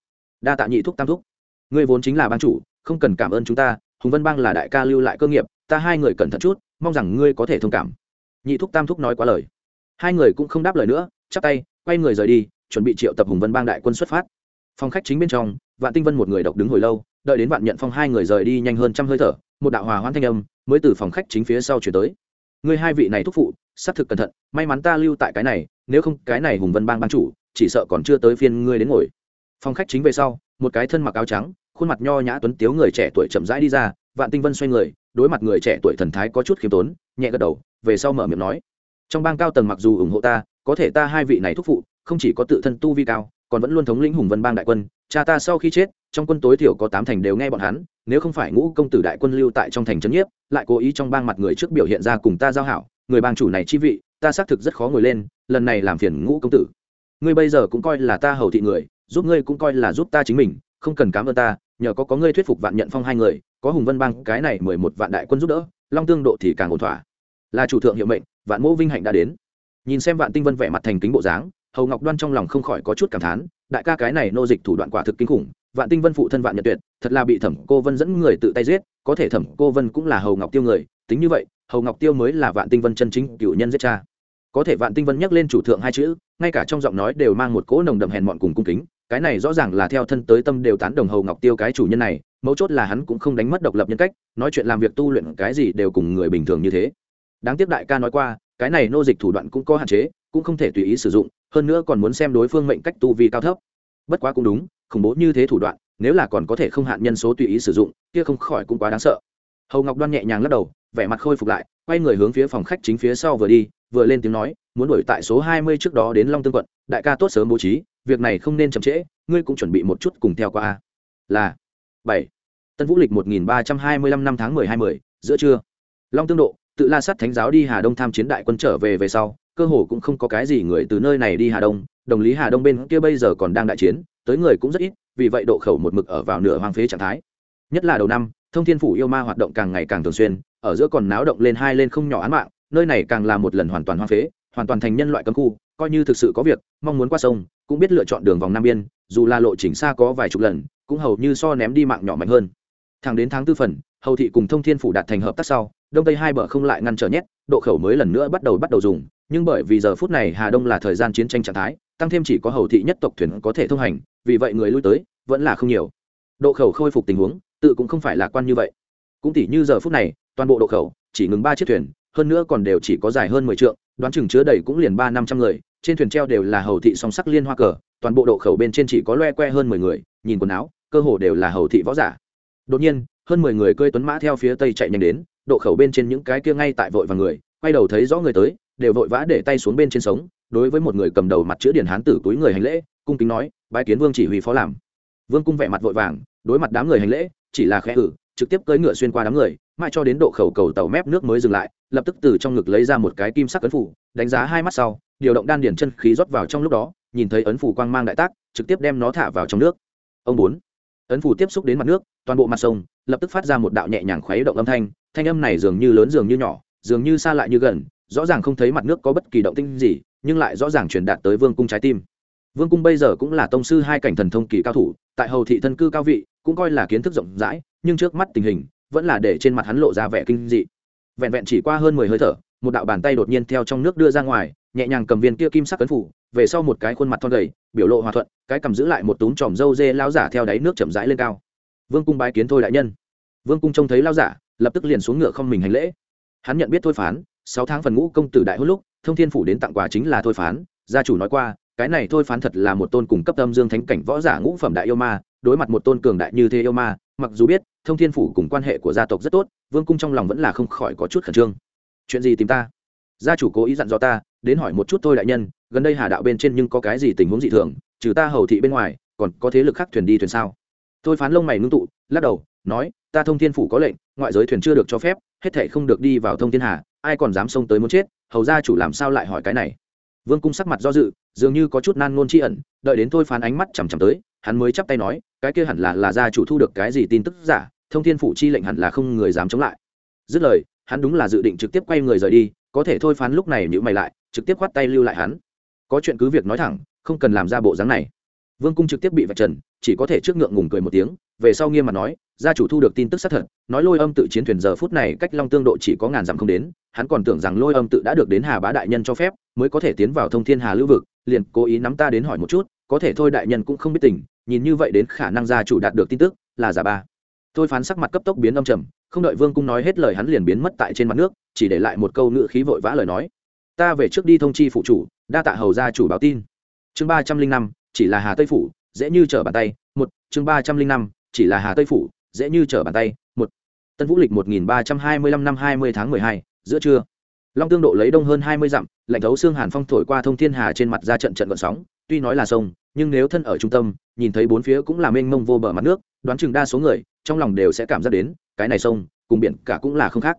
đa tạ nhị thúc tam thúc. Ngươi vốn chính là ban chủ, không cần cảm ơn chúng ta, hùng vân bang là đại ca lưu lại cơ nghiệp, ta hai người cẩn thận chút, mong rằng ngươi có thể thông cảm. Nhị thúc tam thúc nói quá lời. Hai người cũng không đáp lời nữa, chắp tay, quay người rời đi, chuẩn bị triệu tập hùng vân bang đại quân xuất phát. Phòng khách chính bên trong, vạn tinh vân một người độc đứng hồi lâu, đợi đến vạn nhận phong hai người rời đi nhanh hơn trăm hơi thở, một đạo hòa hoãn thanh âm mới từ phòng khách chính phía sau chuyển tới. Người hai vị này thúc phụ, xác thực cẩn thận, may mắn ta lưu tại cái này, nếu không cái này hùng vân bang ban chủ, chỉ sợ còn chưa tới phiên ngươi đến ngồi phòng khách chính về sau, một cái thân mặc áo trắng, khuôn mặt nho nhã tuấn tiếu người trẻ tuổi chậm rãi đi ra, vạn tinh vân xoay người, đối mặt người trẻ tuổi thần thái có chút khiêm tốn, nhẹ gật đầu, về sau mở miệng nói. Trong bang cao tầng mặc dù ủng hộ ta, có thể ta hai vị này thúc phụ, không chỉ có tự thân tu vi cao, còn vẫn luôn thống lĩnh hùng vân bang đại quân, cha ta sau khi chết, trong quân tối thiểu có tám thành đều nghe bọn hắn, nếu không phải ngũ công tử đại quân lưu tại trong thành trấn nhiếp, lại cố ý trong bang mặt người trước biểu hiện ra cùng ta giao hảo, người bang chủ này chi vị, ta xác thực rất khó ngồi lên, lần này làm phiền ngũ công tử. Ngươi bây giờ cũng coi là ta hầu thị người giúp ngươi cũng coi là giúp ta chính mình, không cần cám ơn ta, nhờ có có ngươi thuyết phục vạn nhận phong hai người, có hùng vân bang, cái này mười một vạn đại quân giúp đỡ, long tương độ thì càng ổn thỏa. Là chủ thượng hiệu mệnh, vạn mẫu vinh hạnh đã đến. Nhìn xem vạn tinh vân vẻ mặt thành kính bộ dáng, hầu ngọc đoan trong lòng không khỏi có chút cảm thán, đại ca cái này nô dịch thủ đoạn quả thực kinh khủng, vạn tinh vân phụ thân vạn nhật tuyệt, thật là bị thẩm cô vân dẫn người tự tay giết, có thể thẩm cô vân cũng là hầu ngọc tiêu người, tính như vậy, hầu ngọc tiêu mới là vạn tinh vân chân chính cựu nhân giết cha. Có thể vạn tinh vân nhắc lên chủ thượng hai chữ, ngay cả trong giọng nói đều mang một cỗ nồng đậm hèn mọn cùng cung kính cái này rõ ràng là theo thân tới tâm đều tán đồng hầu ngọc tiêu cái chủ nhân này, mấu chốt là hắn cũng không đánh mất độc lập nhân cách, nói chuyện làm việc tu luyện cái gì đều cùng người bình thường như thế. Đáng tiếc đại ca nói qua, cái này nô dịch thủ đoạn cũng có hạn chế, cũng không thể tùy ý sử dụng, hơn nữa còn muốn xem đối phương mệnh cách tu vi cao thấp. Bất quá cũng đúng, khủng bố như thế thủ đoạn, nếu là còn có thể không hạn nhân số tùy ý sử dụng, kia không khỏi cũng quá đáng sợ. Hầu ngọc đoan nhẹ nhàng lắc đầu, vẻ mặt khôi phục lại, quay người hướng phía phòng khách chính phía sau vừa đi vừa lên tiếng nói, muốn đuổi tại số hai mươi trước đó đến long tương quận, đại ca tốt sớm bố trí, việc này không nên chậm trễ, ngươi cũng chuẩn bị một chút cùng theo qua a. Là. Bảy. Tân vũ lịch một nghìn ba trăm hai mươi lăm năm tháng mười hai mười, giữa trưa. Long tương độ, tự la sát thánh giáo đi hà đông tham chiến đại quân trở về về sau, cơ hồ cũng không có cái gì người từ nơi này đi hà đông, đồng lý hà đông bên kia bây giờ còn đang đại chiến, tới người cũng rất ít, vì vậy độ khẩu một mực ở vào nửa hoang phế trạng thái. Nhất là đầu năm, thông thiên phủ yêu ma hoạt động càng ngày càng thường xuyên, ở giữa còn náo động lên hai lên không nhỏ án mạng nơi này càng là một lần hoàn toàn hoang phế, hoàn toàn thành nhân loại cấm khu, coi như thực sự có việc, mong muốn qua sông, cũng biết lựa chọn đường vòng nam biên, dù là lộ trình xa có vài chục lần, cũng hầu như so ném đi mạng nhỏ mạnh hơn. Thẳng đến tháng tư phần, hầu thị cùng thông thiên phủ đạt thành hợp tác sau, đông tây hai bờ không lại ngăn trở nhét, độ khẩu mới lần nữa bắt đầu bắt đầu dùng, nhưng bởi vì giờ phút này hà đông là thời gian chiến tranh trạng thái, tăng thêm chỉ có hầu thị nhất tộc thuyền có thể thông hành, vì vậy người lui tới vẫn là không nhiều. Độ khẩu khôi phục tình huống, tự cũng không phải lạc quan như vậy. Cũng tỷ như giờ phút này, toàn bộ độ khẩu, chỉ ngừng ba chiếc thuyền hơn nữa còn đều chỉ có dài hơn mười t đoán chừng chứa đầy cũng liền ba năm trăm người, trên thuyền treo đều là hầu thị song sắc liên hoa cờ, toàn bộ độ khẩu bên trên chỉ có loe que hơn mười người, nhìn quần áo, cơ hồ đều là hầu thị võ giả. Đột nhiên, hơn mười người cơi tuấn mã theo phía tây chạy nhanh đến, độ khẩu bên trên những cái kia ngay tại vội và người, quay đầu thấy rõ người tới, đều vội vã để tay xuống bên trên sống, đối với một người cầm đầu mặt chữ điển hán tử túi người hành lễ, cung kính nói, bái kiến vương chỉ huy phó làm. Vương cung vẻ mặt vội vàng, đối mặt đám người hành lễ, chỉ là khẽ hử, trực tiếp cưỡi ngựa xuyên qua đám người, mãi cho đến độ khẩu cầu tàu mép nước mới dừng lại lập tức từ trong ngực lấy ra một cái kim sắc ấn phủ, đánh giá hai mắt sau, điều động đan điển chân khí rót vào trong lúc đó, nhìn thấy ấn phủ quang mang đại tác, trực tiếp đem nó thả vào trong nước. Ông bốn. Ấn phủ tiếp xúc đến mặt nước, toàn bộ mặt sông, lập tức phát ra một đạo nhẹ nhàng khuấy động âm thanh thanh âm này dường như lớn dường như nhỏ, dường như xa lại như gần, rõ ràng không thấy mặt nước có bất kỳ động tinh gì, nhưng lại rõ ràng truyền đạt tới vương cung trái tim. Vương cung bây giờ cũng là tông sư hai cảnh thần thông kỳ cao thủ, tại hầu thị thân cư cao vị, cũng coi là kiến thức rộng rãi, nhưng trước mắt tình hình, vẫn là để trên mặt hắn lộ ra vẻ kinh dị vẹn vẹn chỉ qua hơn mười hơi thở, một đạo bàn tay đột nhiên theo trong nước đưa ra ngoài, nhẹ nhàng cầm viên kia kim sắc cấn phủ, về sau một cái khuôn mặt thon gầy, biểu lộ hòa thuận, cái cầm giữ lại một túm tròm râu dê lao giả theo đáy nước chậm rãi lên cao. Vương cung bái kiến thôi đại nhân. Vương cung trông thấy lao giả, lập tức liền xuống ngựa không mình hành lễ. Hắn nhận biết thôi phán, sáu tháng phần ngũ công tử đại hôn lúc, thông thiên phủ đến tặng quà chính là thôi phán, gia chủ nói qua, cái này thôi phán thật là một tôn cùng cấp tâm dương thánh cảnh võ giả ngũ phẩm đại yêu ma, đối mặt một tôn cường đại như thế yêu ma, mặc dù biết thông thiên phủ cùng quan hệ của gia tộc rất tốt, vương cung trong lòng vẫn là không khỏi có chút khẩn trương. Chuyện gì tìm ta? Gia chủ cố ý dặn dò ta, đến hỏi một chút thôi đại nhân, gần đây hà đạo bên trên nhưng có cái gì tình huống dị thường, trừ ta hầu thị bên ngoài, còn có thế lực khác thuyền đi thuyền sao thôi phán lông mày ngưng tụ, lắc đầu, nói, ta thông thiên phủ có lệnh, ngoại giới thuyền chưa được cho phép, hết thệ không được đi vào thông thiên hà, ai còn dám xông tới muốn chết, hầu gia chủ làm sao lại hỏi cái này? Vương cung sắc mặt do dự, dường như có chút nan ngôn tri ẩn, đợi đến thôi phán ánh mắt chằm chằm tới, hắn mới chắp tay nói, cái kia hẳn là là gia chủ thu được cái gì tin tức giả thông thiên phủ chi lệnh hẳn là không người dám chống lại. Dứt lời, hắn đúng là dự định trực tiếp quay người rời đi, có thể thôi phán lúc này nhữ mày lại, trực tiếp khoát tay lưu lại hắn. Có chuyện cứ việc nói thẳng, không cần làm ra bộ dáng này. Vương cung trực tiếp bị vạch trần, chỉ có thể trước ngượng ngùng cười một tiếng, về sau nghiêm mặt nói, gia chủ thu được tin tức xác thật, nói lôi âm tự chiến thuyền giờ phút này cách long tương độ chỉ có ngàn dặm không đến, hắn còn tưởng rằng lôi âm tự đã được đến hà bá đại nhân cho phép, mới có thể tiến vào thông thiên hà lưu vực, liền cố ý nắm ta đến hỏi một chút, có thể thôi đại nhân cũng không biết tình, nhìn như vậy đến khả năng gia chủ đạt được tin tức, là giả ba tôi phán sắc mặt cấp tốc biến âm trầm, không đợi vương cung nói hết lời hắn liền biến mất tại trên mặt nước, chỉ để lại một câu ngự khí vội vã lời nói. Ta về trước đi thông chi phụ chủ, đa tạ hầu gia chủ báo tin. Chương ba trăm linh năm, chỉ là hà tây phủ, dễ như trở bàn tay, một. Chương ba trăm linh năm, chỉ là hà tây phủ, dễ như trở bàn tay, một. Tân vũ lịch một nghìn ba trăm hai mươi lăm năm hai mươi tháng mười hai, giữa trưa. Long tương độ lấy đông hơn hai mươi dặm, lạnh thấu xương hàn phong thổi qua thông thiên hà trên mặt ra trận trận gợn sóng, tuy nói là sông, nhưng nếu thân ở trung tâm, nhìn thấy bốn phía cũng là mênh mông vô bờ mặt nước, đoán chừng đa số người trong lòng đều sẽ cảm giác đến, cái này sông, cùng biển cả cũng là không khác.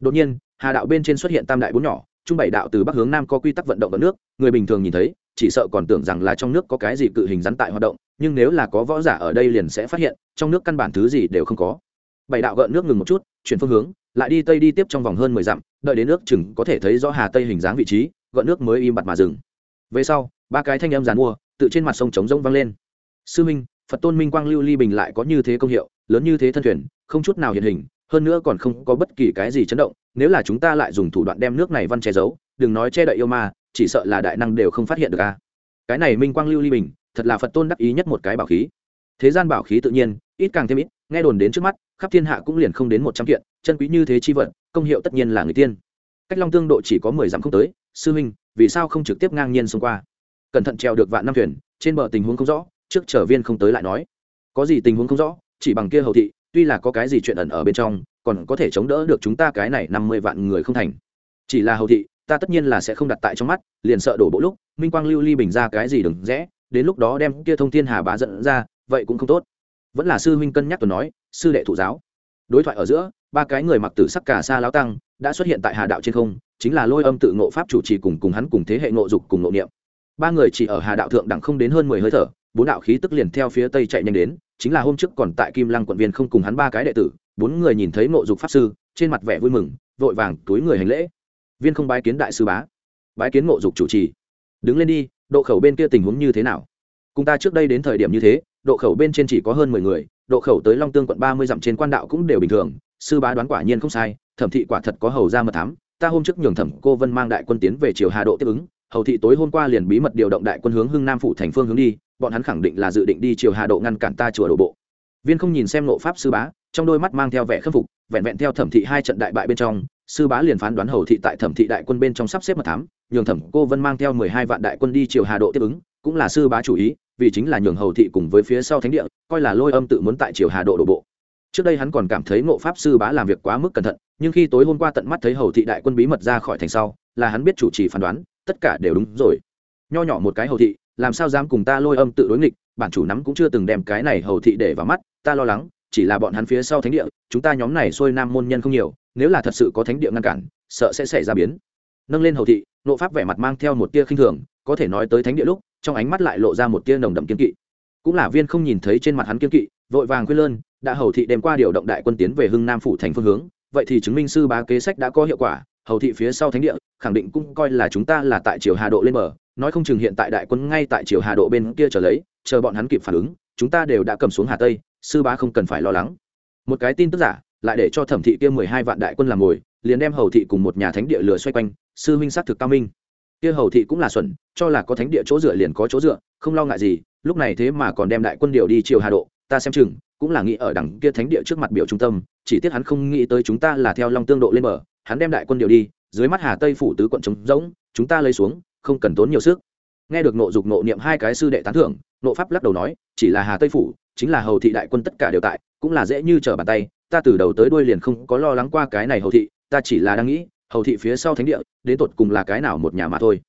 Đột nhiên, hà đạo bên trên xuất hiện tam đại bốn nhỏ, trung bảy đạo từ bắc hướng nam có quy tắc vận động ở nước, người bình thường nhìn thấy, chỉ sợ còn tưởng rằng là trong nước có cái gì cự hình rắn tại hoạt động, nhưng nếu là có võ giả ở đây liền sẽ phát hiện, trong nước căn bản thứ gì đều không có. Bảy đạo gợn nước ngừng một chút, chuyển phương hướng, lại đi tây đi tiếp trong vòng hơn mười dặm, đợi đến nước chừng có thể thấy rõ hà tây hình dáng vị trí, gợn nước mới im bặt mà dừng. Về sau, ba cái thanh âm giàn mua, tự trên mặt sông trống rông vang lên. Sư minh, phật tôn minh quang lưu ly bình lại có như thế công hiệu lớn như thế thân thuyền, không chút nào hiện hình, hơn nữa còn không có bất kỳ cái gì chấn động, nếu là chúng ta lại dùng thủ đoạn đem nước này văn che giấu, đừng nói che đậy yêu ma, chỉ sợ là đại năng đều không phát hiện được a. Cái này minh quang lưu ly bình, thật là phật tôn đắc ý nhất một cái bảo khí. Thế gian bảo khí tự nhiên, ít càng thêm ít, nghe đồn đến trước mắt, khắp thiên hạ cũng liền không đến một trăm kiện, chân quý như thế chi vật, công hiệu tất nhiên là người tiên. Cách long tương độ chỉ có mười dặm không tới, sư huynh, vì sao không trực tiếp ngang nhiên xông qua? Cẩn thận treo được vạn năm thuyền, trên bờ tình huống không rõ, trước trở viên không tới lại nói. Có gì tình huống không rõ? Chỉ bằng kia hầu thị, tuy là có cái gì chuyện ẩn ở bên trong, còn có thể chống đỡ được chúng ta cái này năm mươi vạn người không thành. Chỉ là hầu thị, ta tất nhiên là sẽ không đặt tại trong mắt, liền sợ đổ bộ lúc, minh quang lưu ly bình ra cái gì đừng rẽ, đến lúc đó đem kia thông thiên hà bá dẫn ra, vậy cũng không tốt. Vẫn là sư huynh cân nhắc tuần nói, sư đệ thụ giáo. Đối thoại ở giữa, ba cái người mặc tử sắc cả xa lão tăng đã xuất hiện tại hà đạo trên không, chính là lôi âm tự ngộ pháp chủ trì cùng cùng hắn cùng thế hệ ngộ dục cùng ngộ niệm ba người chỉ ở hà đạo thượng đẳng không đến hơn mười hơi thở, bốn đạo khí tức liền theo phía tây chạy nhanh đến, chính là hôm trước còn tại kim lăng quận viên không cùng hắn ba cái đệ tử, bốn người nhìn thấy mộ dục pháp sư, trên mặt vẻ vui mừng, vội vàng túi người hành lễ. Viên không bái kiến đại sư bá, bái kiến mộ dục chủ trì. Đứng lên đi, độ khẩu bên kia tình huống như thế nào? Cùng ta trước đây đến thời điểm như thế, độ khẩu bên trên chỉ có hơn mười người, độ khẩu tới long tương quận ba mươi dặm trên quan đạo cũng đều bình thường, sư bá đoán quả nhiên không sai, thẩm thị quả thật có hầu ra mật thám, ta hôm trước nhường thẩm cô vân mang đại quân tiến về triều hà độ tiếp ứng hầu thị tối hôm qua liền bí mật điều động đại quân hướng hưng nam phủ thành phương hướng đi, bọn hắn khẳng định là dự định đi triều hà độ ngăn cản ta chùa đổ bộ. Viên không nhìn xem nộ pháp sư bá, trong đôi mắt mang theo vẻ khâm phục, vẹn vẹn theo thẩm thị hai trận đại bại bên trong, sư bá liền phán đoán hầu thị tại thẩm thị đại quân bên trong sắp xếp mật thám, nhường thẩm cô vân mang theo mười hai vạn đại quân đi triều hà độ tiếp ứng, cũng là sư bá chủ ý, vì chính là nhường hầu thị cùng với phía sau thánh địa, coi là lôi âm tự muốn tại triều hà độ đổ bộ. Trước đây hắn còn cảm thấy ngộ pháp sư bá làm việc quá mức cẩn thận, nhưng khi tối hôm qua tận mắt thấy hầu thị đại quân bí mật ra khỏi thành sau, là hắn biết chủ trì phán đoán tất cả đều đúng rồi. Nho nhỏ một cái hầu thị, làm sao dám cùng ta lôi âm tự đối nghịch, bản chủ nắm cũng chưa từng đem cái này hầu thị để vào mắt, ta lo lắng, chỉ là bọn hắn phía sau thánh địa, chúng ta nhóm này xuôi nam môn nhân không nhiều, nếu là thật sự có thánh địa ngăn cản, sợ sẽ xảy ra biến. Nâng lên hầu thị, nộ pháp vẻ mặt mang theo một tia khinh thường, có thể nói tới thánh địa lúc, trong ánh mắt lại lộ ra một tia nồng đậm kiên kỵ. Cũng là viên không nhìn thấy trên mặt hắn kiên kỵ, vội vàng khuyên lơn, đã hầu thị đem qua điều động đại quân tiến về hưng nam phủ thành phương hướng, vậy thì chứng minh sư bá kế sách đã có hiệu quả hầu thị phía sau thánh địa, khẳng định cũng coi là chúng ta là tại triều hà độ lên bờ, nói không chừng hiện tại đại quân ngay tại triều hà độ bên kia trở lấy, chờ bọn hắn kịp phản ứng, chúng ta đều đã cầm xuống hà tây, sư bá không cần phải lo lắng. Một cái tin tức giả, lại để cho thẩm thị kia mười hai vạn đại quân làm ngồi, liền đem hầu thị cùng một nhà thánh địa lừa xoay quanh, sư minh xác thực cao minh. Kia hầu thị cũng là xuẩn, cho là có thánh địa chỗ dựa liền có chỗ dựa, không lo ngại gì, lúc này thế mà còn đem đại quân điều đi triều hà độ, ta xem chừng, cũng là nghĩ ở đằng kia thánh địa trước mặt biểu trung tâm, chỉ tiếc hắn không nghĩ tới chúng ta là theo long tương độ lên bờ hắn đem đại quân điều đi, dưới mắt hà tây phủ tứ quận trống rỗng, chúng ta lấy xuống, không cần tốn nhiều sức. Nghe được nộ dục nộ niệm hai cái sư đệ tán thưởng nộ pháp lắc đầu nói, chỉ là hà tây phủ, chính là hầu thị đại quân tất cả đều tại, cũng là dễ như trở bàn tay, ta từ đầu tới đuôi liền không có lo lắng qua cái này hầu thị, ta chỉ là đang nghĩ, hầu thị phía sau thánh địa, đến tột cùng là cái nào một nhà mà thôi.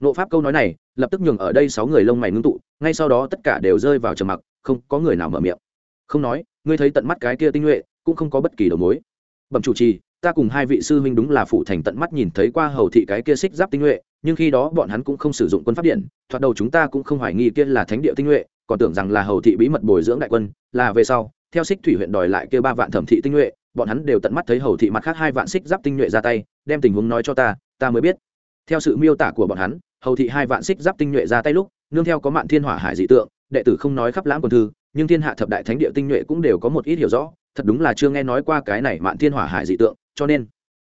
Nộ pháp câu nói này, lập tức nhường ở đây sáu người lông mày ngưng tụ, ngay sau đó tất cả đều rơi vào trầm mặc, không có người nào mở miệng. Không nói, ngươi thấy tận mắt cái kia tinh nhuệ, cũng không có bất kỳ đầu mối. Bẩm chủ trì ta cùng hai vị sư huynh đúng là phụ thành tận mắt nhìn thấy qua hầu thị cái kia xích giáp tinh nhuệ, nhưng khi đó bọn hắn cũng không sử dụng quân pháp điện, thoạt đầu chúng ta cũng không hoài nghi kia là thánh địa tinh nhuệ, còn tưởng rằng là hầu thị bí mật bồi dưỡng đại quân, là về sau, theo xích thủy huyện đòi lại kia ba vạn thẩm thị tinh nhuệ, bọn hắn đều tận mắt thấy hầu thị mặt khác hai vạn xích giáp tinh nhuệ ra tay, đem tình huống nói cho ta ta mới biết. Theo sự miêu tả của bọn hắn, hầu thị hai vạn xích giáp tinh nhuệ ra tay lúc, nương theo có mạn thiên hỏa hải dị tượng, đệ tử không nói khắp lãng quân thư, nhưng thiên hạ thập đại thánh địa tinh nhuệ cũng đều có một ít hiểu rõ, thật đúng là chưa nghe nói qua cái này mạn thiên hỏa hải dị tượng cho nên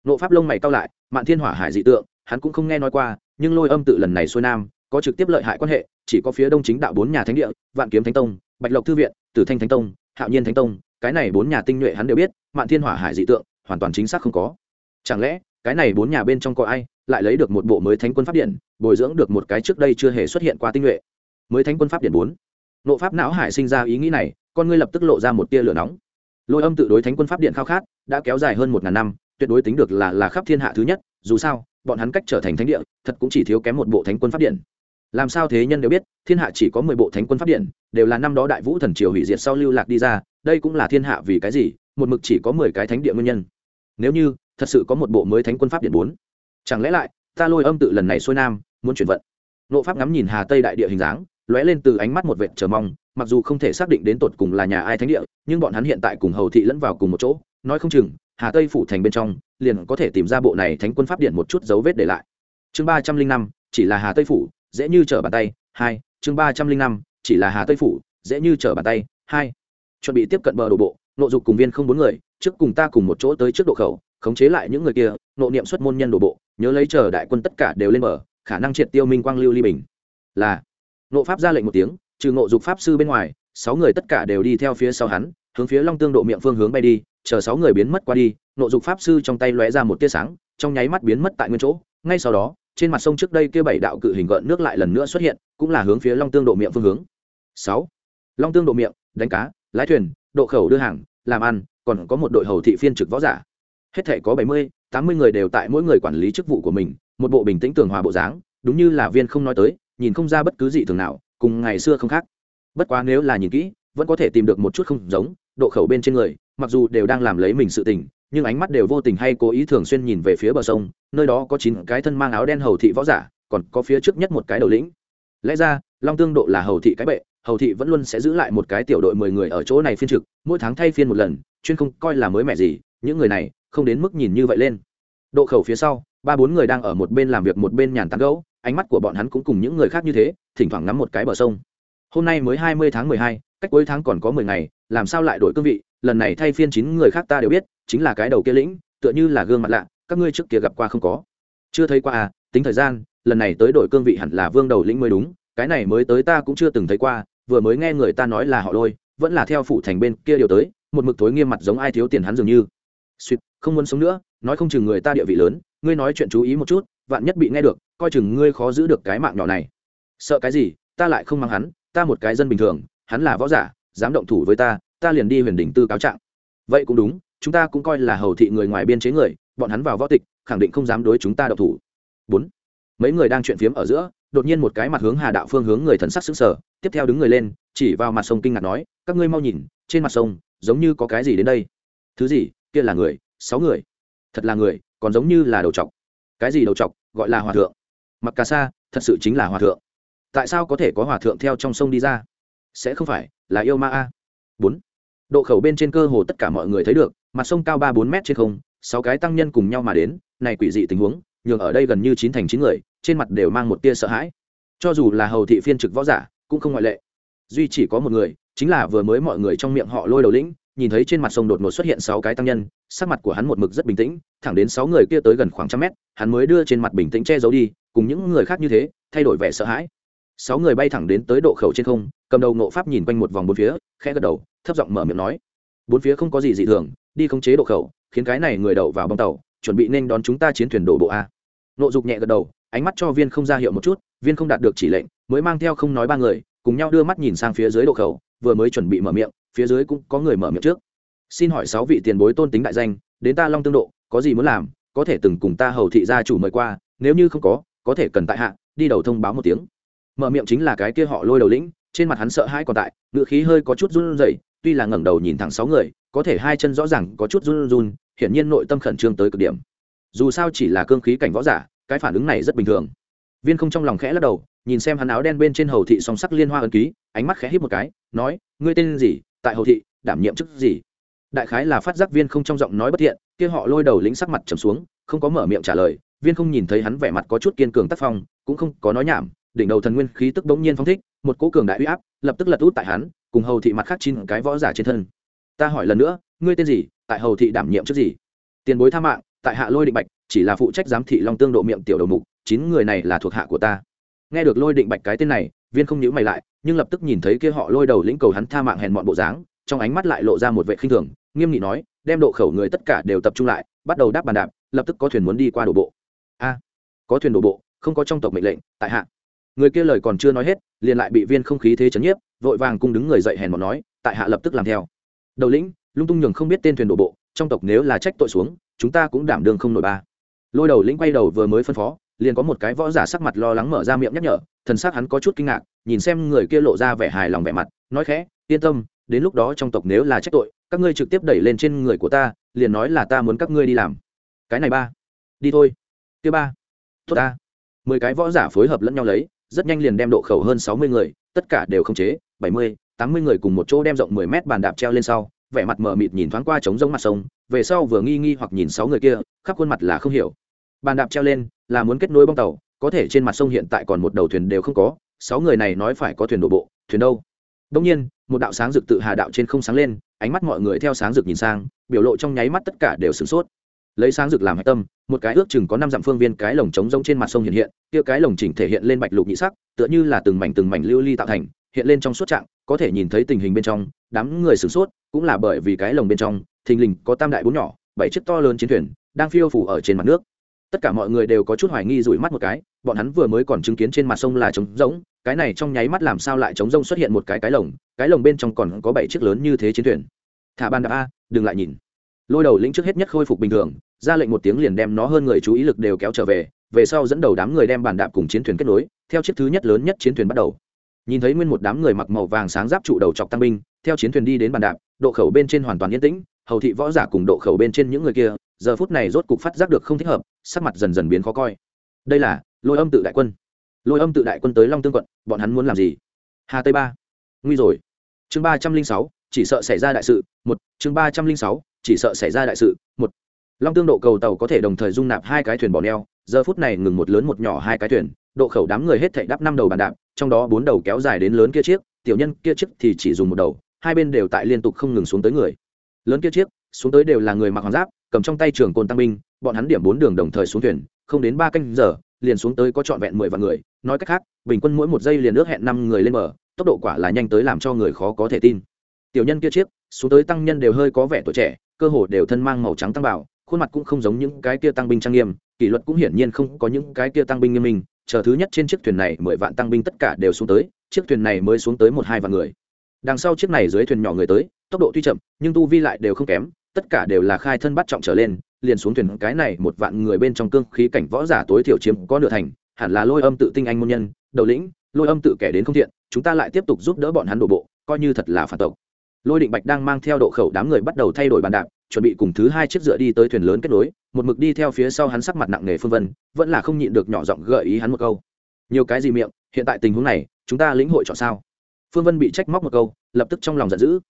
nộ pháp lông mày cao lại, mạn thiên hỏa hải dị tượng, hắn cũng không nghe nói qua, nhưng lôi âm tự lần này xuôi nam, có trực tiếp lợi hại quan hệ, chỉ có phía đông chính đạo bốn nhà thánh địa, vạn kiếm thánh tông, bạch lộc thư viện, tử thanh thánh tông, hạo nhiên thánh tông, cái này bốn nhà tinh nhuệ hắn đều biết, mạn thiên hỏa hải dị tượng, hoàn toàn chính xác không có. Chẳng lẽ, cái này bốn nhà bên trong có ai lại lấy được một bộ mới thánh quân pháp điện, bồi dưỡng được một cái trước đây chưa hề xuất hiện qua tinh nhuệ? Mới thánh quân pháp điện bốn. Nộ pháp não hải sinh ra ý nghĩ này, con ngươi lập tức lộ ra một tia lửa nóng lôi âm tự đối thánh quân pháp điện khao khát, đã kéo dài hơn một ngàn năm, tuyệt đối tính được là là khắp thiên hạ thứ nhất, dù sao, bọn hắn cách trở thành thánh địa, thật cũng chỉ thiếu kém một bộ thánh quân pháp điện. Làm sao thế nhân đều biết, thiên hạ chỉ có mười bộ thánh quân pháp điện, đều là năm đó đại vũ thần triều hủy diệt sau lưu lạc đi ra, đây cũng là thiên hạ vì cái gì, một mực chỉ có mười cái thánh địa nguyên nhân. Nếu như, thật sự có một bộ mới thánh quân pháp điện bốn, chẳng lẽ lại, ta lôi âm tự lần này xuôi nam, muốn chuyển vận. Nộ pháp ngắm nhìn hà tây đại địa hình dáng, lóe lên từ ánh mắt một vệt chờ mong mặc dù không thể xác định đến tột cùng là nhà ai thánh địa, nhưng bọn hắn hiện tại cùng hầu thị lẫn vào cùng một chỗ, nói không chừng, hà tây phủ thành bên trong, liền có thể tìm ra bộ này thánh quân pháp điện một chút dấu vết để lại. Chương ba trăm linh năm, chỉ là hà tây phủ, dễ như trở bàn tay, hai, chương ba trăm linh năm, chỉ là hà tây phủ, dễ như trở bàn tay, hai. Chuẩn bị tiếp cận bờ đổ bộ, nộ dục cùng viên không bốn người, trước cùng ta cùng một chỗ tới trước độ khẩu, khống chế lại những người kia, nộ niệm xuất môn nhân đổ bộ, nhớ lấy chờ đại quân tất cả đều lên bờ, khả năng triệt tiêu minh quang lưu ly bình. Là. Nộ pháp ra lệnh một tiếng trừ ngộ dục pháp sư bên ngoài, sáu người tất cả đều đi theo phía sau hắn, hướng phía long tương độ miệng phương hướng bay đi, chờ sáu người biến mất qua đi, ngộ dục pháp sư trong tay lóe ra một tia sáng, trong nháy mắt biến mất tại nguyên chỗ. Ngay sau đó, trên mặt sông trước đây kia bảy đạo cự hình gợn nước lại lần nữa xuất hiện, cũng là hướng phía long tương độ miệng phương hướng. Sáu. Long tương độ miệng, đánh cá, lái thuyền, độ khẩu đưa hàng, làm ăn, còn có một đội hầu thị phiên trực võ giả. Hết thể có bảy mươi, tám mươi người đều tại mỗi người quản lý chức vụ của mình, một bộ bình tĩnh tường hòa bộ dáng, đúng như là viên không nói tới, nhìn không ra bất cứ gì thường nào cùng ngày xưa không khác. Bất quá nếu là nhìn kỹ, vẫn có thể tìm được một chút không giống, độ khẩu bên trên người, mặc dù đều đang làm lấy mình sự tình, nhưng ánh mắt đều vô tình hay cố ý thường xuyên nhìn về phía bờ sông, nơi đó có chín cái thân mang áo đen hầu thị võ giả, còn có phía trước nhất một cái đầu lĩnh. Lẽ ra, long tương độ là hầu thị cái bệ, hầu thị vẫn luôn sẽ giữ lại một cái tiểu đội mười người ở chỗ này phiên trực, mỗi tháng thay phiên một lần, chuyên không coi là mới mẻ gì, những người này không đến mức nhìn như vậy lên. Độ khẩu phía sau, ba bốn người đang ở một bên làm việc một bên nhàn tán gẫu ánh mắt của bọn hắn cũng cùng những người khác như thế, thỉnh thoảng ngắm một cái bờ sông. Hôm nay mới hai mươi tháng mười hai, cách cuối tháng còn có mười ngày, làm sao lại đổi cương vị? Lần này thay phiên chín người khác ta đều biết, chính là cái đầu kia lĩnh, tựa như là gương mặt lạ, các ngươi trước kia gặp qua không có. Chưa thấy qua à tính thời gian, lần này tới đổi cương vị hẳn là vương đầu lĩnh mới đúng, cái này mới tới ta cũng chưa từng thấy qua, vừa mới nghe người ta nói là họ lôi, vẫn là theo phủ thành bên kia điều tới, một mực thối nghiêm mặt giống ai thiếu tiền hắn dường như. Suýt, không muốn sống nữa, nói không chừng người ta địa vị lớn, ngươi nói chuyện chú ý một chút, vạn nhất bị nghe được coi chừng ngươi khó giữ được cái mạng nhỏ này. Sợ cái gì ta lại không mang hắn ta một cái dân bình thường hắn là võ giả dám động thủ với ta ta liền đi huyền đỉnh tư cáo trạng. Vậy cũng đúng chúng ta cũng coi là hầu thị người ngoài biên chế người bọn hắn vào võ tịch khẳng định không dám đối chúng ta động thủ. Bốn mấy người đang chuyện phiếm ở giữa đột nhiên một cái mặt hướng hà đạo phương hướng người thần sắc sững sờ, tiếp theo đứng người lên chỉ vào mặt sông kinh ngạc nói các ngươi mau nhìn trên mặt sông giống như có cái gì đến đây? Thứ gì? Kia là người sáu người. Thật là người còn giống như là đầu trọc cái gì đầu trọc gọi là hòa thượng mặc cà sa thật sự chính là hòa thượng. Tại sao có thể có hòa thượng theo trong sông đi ra? Sẽ không phải là yêu ma a. Bốn. Độ khẩu bên trên cơ hồ tất cả mọi người thấy được, mặt sông cao ba bốn m trên không, sáu cái tăng nhân cùng nhau mà đến, này quỷ dị tình huống, nhường ở đây gần như chín thành chín người, trên mặt đều mang một tia sợ hãi. Cho dù là hầu thị phiên trực võ giả, cũng không ngoại lệ. Duy chỉ có một người, chính là vừa mới mọi người trong miệng họ lôi đầu lĩnh nhìn thấy trên mặt sông đột ngột xuất hiện sáu cái tăng nhân, sắc mặt của hắn một mực rất bình tĩnh, thẳng đến sáu người kia tới gần khoảng trăm mét, hắn mới đưa trên mặt bình tĩnh che giấu đi, cùng những người khác như thế, thay đổi vẻ sợ hãi. Sáu người bay thẳng đến tới độ khẩu trên không, cầm đầu nộ pháp nhìn quanh một vòng bốn phía, khẽ gật đầu, thấp giọng mở miệng nói. Bốn phía không có gì dị thường, đi không chế độ khẩu, khiến cái này người đậu vào bong tàu, chuẩn bị nên đón chúng ta chiến thuyền đổ bộ a. Nộ dục nhẹ gật đầu, ánh mắt cho viên không ra hiệu một chút, viên không đạt được chỉ lệnh, mới mang theo không nói ba người, cùng nhau đưa mắt nhìn sang phía dưới độ khẩu vừa mới chuẩn bị mở miệng, phía dưới cũng có người mở miệng trước. Xin hỏi sáu vị tiền bối tôn tính đại danh, đến ta long tương độ, có gì muốn làm, có thể từng cùng ta hầu thị gia chủ mời qua, nếu như không có có thể cần tại hạ, đi đầu thông báo một tiếng. Mở miệng chính là cái kia họ lôi đầu lĩnh, trên mặt hắn sợ hãi còn tại ngựa khí hơi có chút run rẩy, tuy là ngẩng đầu nhìn thẳng sáu người, có thể hai chân rõ ràng có chút run run, hiển nhiên nội tâm khẩn trương tới cực điểm. Dù sao chỉ là cương khí cảnh võ giả, cái phản ứng này rất bình thường. Viên không trong lòng khẽ lắc đầu nhìn xem hắn áo đen bên trên hầu thị song sắc liên hoa ân ký, ánh mắt khẽ hít một cái, nói, ngươi tên gì? Tại hầu thị, đảm nhiệm chức gì? Đại khái là phát giác viên không trong giọng nói bất thiện, kia họ lôi đầu lính sắc mặt trầm xuống, không có mở miệng trả lời, viên không nhìn thấy hắn vẻ mặt có chút kiên cường tác phong, cũng không có nói nhảm, đỉnh đầu thần nguyên khí tức bỗng nhiên phong thích, một cỗ cường đại uy áp lập tức lật út tại hắn, cùng hầu thị mặt khác chín cái võ giả trên thân. Ta hỏi lần nữa, ngươi tên gì? Tại hầu thị đảm nhiệm chức gì? Tiền bối tha mạng, tại hạ lôi định bạch, chỉ là phụ trách giám thị long tương độ miệng tiểu đầu mục, chín người này là thuộc hạ của ta nghe được lôi định bạch cái tên này, viên không nhữ mày lại, nhưng lập tức nhìn thấy kia họ lôi đầu lĩnh cầu hắn tha mạng hèn mọn bộ dáng, trong ánh mắt lại lộ ra một vệ khinh thường, nghiêm nghị nói, đem độ khẩu người tất cả đều tập trung lại, bắt đầu đáp bàn đạp, lập tức có thuyền muốn đi qua đổ bộ. A, có thuyền đổ bộ, không có trong tộc mệnh lệnh, tại hạ. Người kia lời còn chưa nói hết, liền lại bị viên không khí thế chấn nhiếp, vội vàng cung đứng người dậy hèn mọn nói, tại hạ lập tức làm theo. Đầu lĩnh, lung tung nhường không biết tên thuyền đổ bộ, trong tộc nếu là trách tội xuống, chúng ta cũng đảm đương không nổi ba. Lôi đầu lĩnh quay đầu vừa mới phân phó liền có một cái võ giả sắc mặt lo lắng mở ra miệng nhắc nhở, thần sắc hắn có chút kinh ngạc, nhìn xem người kia lộ ra vẻ hài lòng vẻ mặt, nói khẽ, yên tâm, đến lúc đó trong tộc nếu là trách tội, các ngươi trực tiếp đẩy lên trên người của ta, liền nói là ta muốn các ngươi đi làm. Cái này ba, đi thôi. Kia ba, tốt ta. Mười cái võ giả phối hợp lẫn nhau lấy, rất nhanh liền đem độ khẩu hơn sáu mươi người, tất cả đều không chế, bảy mươi, tám mươi người cùng một chỗ đem rộng mười mét bàn đạp treo lên sau, vẻ mặt mờ mịt nhìn thoáng qua trống giống mặt sông, về sau vừa nghi nghi hoặc nhìn sáu người kia, khắp khuôn mặt là không hiểu. Bàn đạp treo lên là muốn kết nối bong tàu, có thể trên mặt sông hiện tại còn một đầu thuyền đều không có, sáu người này nói phải có thuyền đổ bộ, thuyền đâu? Đông nhiên, một đạo sáng rực tự hà đạo trên không sáng lên, ánh mắt mọi người theo sáng rực nhìn sang, biểu lộ trong nháy mắt tất cả đều sửng sốt. Lấy sáng rực làm hạch tâm, một cái ước chừng có năm dặm phương viên cái lồng trống rông trên mặt sông hiện hiện, kia cái lồng chỉnh thể hiện lên bạch lục nhị sắc, tựa như là từng mảnh từng mảnh lưu ly tạo thành, hiện lên trong suốt trạng, có thể nhìn thấy tình hình bên trong, đám người sửng sốt, cũng là bởi vì cái lồng bên trong, thình lình có tam đại bốn nhỏ, bảy chiếc to lớn chiến thuyền, đang phiêu phủ ở trên mặt nước tất cả mọi người đều có chút hoài nghi rủi mắt một cái, bọn hắn vừa mới còn chứng kiến trên mặt sông là trống rỗng, cái này trong nháy mắt làm sao lại trống rông xuất hiện một cái cái lồng cái lồng bên trong còn có bảy chiếc lớn như thế chiến thuyền. Thả ban đạp a, đừng lại nhìn. Lôi đầu lĩnh trước hết nhất khôi phục bình thường, ra lệnh một tiếng liền đem nó hơn người chú ý lực đều kéo trở về về sau dẫn đầu đám người đem bàn đạp cùng chiến thuyền kết nối, theo chiếc thứ nhất lớn nhất chiến thuyền bắt đầu. Nhìn thấy nguyên một đám người mặc màu vàng sáng giáp trụ đầu chọc tăng binh, theo chiến thuyền đi đến bàn đạp, độ khẩu bên trên hoàn toàn yên tĩnh, hầu thị võ giả cùng độ khẩu bên trên những người kia giờ phút này rốt cục phát giác được không thích hợp, sắc mặt dần dần biến khó coi. Đây là lôi âm tự đại quân. Lôi âm tự đại quân tới long tương quận, bọn hắn muốn làm gì? Hà tây ba. Nguy rồi. Chương ba trăm linh sáu, chỉ sợ xảy ra đại sự, một. Chương ba trăm linh sáu, chỉ sợ xảy ra đại sự, một. Long tương độ cầu tàu có thể đồng thời dung nạp hai cái thuyền bỏ neo, giờ phút này ngừng một lớn một nhỏ hai cái thuyền, độ khẩu đám người hết thảy đắp năm đầu bàn đạp, trong đó bốn đầu kéo dài đến lớn kia chiếc, tiểu nhân kia chiếc thì chỉ dùng một đầu, hai bên đều tại liên tục không ngừng xuống tới người. Lớn kia chiếc, xuống tới đều là người mặc hoàng giáp cầm trong tay trường côn tăng binh, bọn hắn điểm bốn đường đồng thời xuống thuyền, không đến ba canh giờ, liền xuống tới có trọn vẹn mười vạn người. Nói cách khác, bình quân mỗi một giây liền ước hẹn năm người lên bờ, tốc độ quả là nhanh tới làm cho người khó có thể tin. Tiểu nhân kia chiếc, xuống tới tăng nhân đều hơi có vẻ tuổi trẻ, cơ hồ đều thân mang màu trắng tăng bảo khuôn mặt cũng không giống những cái kia tăng binh trang nghiêm, kỷ luật cũng hiển nhiên không có những cái kia tăng binh nghiêm minh. Chờ thứ nhất trên chiếc thuyền này mười vạn tăng binh tất cả đều xuống tới, chiếc thuyền này mới xuống tới một hai vạn người. Đằng sau chiếc này dưới thuyền nhỏ người tới, tốc độ tuy chậm, nhưng tu vi lại đều không kém tất cả đều là khai thân bắt trọng trở lên, liền xuống thuyền cái này một vạn người bên trong cương khí cảnh võ giả tối thiểu chiếm có nửa thành, hẳn là lôi âm tự tinh anh môn nhân, đầu lĩnh, lôi âm tự kẻ đến không thiện, chúng ta lại tiếp tục giúp đỡ bọn hắn đổ bộ, coi như thật là phản tộc. Lôi định bạch đang mang theo độ khẩu đám người bắt đầu thay đổi bàn đạp, chuẩn bị cùng thứ hai chiếc dựa đi tới thuyền lớn kết nối, một mực đi theo phía sau hắn sắc mặt nặng nề phương vân, vẫn là không nhịn được nhỏ giọng gợi ý hắn một câu. Nhiều cái gì miệng, hiện tại tình huống này, chúng ta lĩnh hội chọn sao? Phương vân bị trách móc một câu, lập tức trong lòng giận dữ.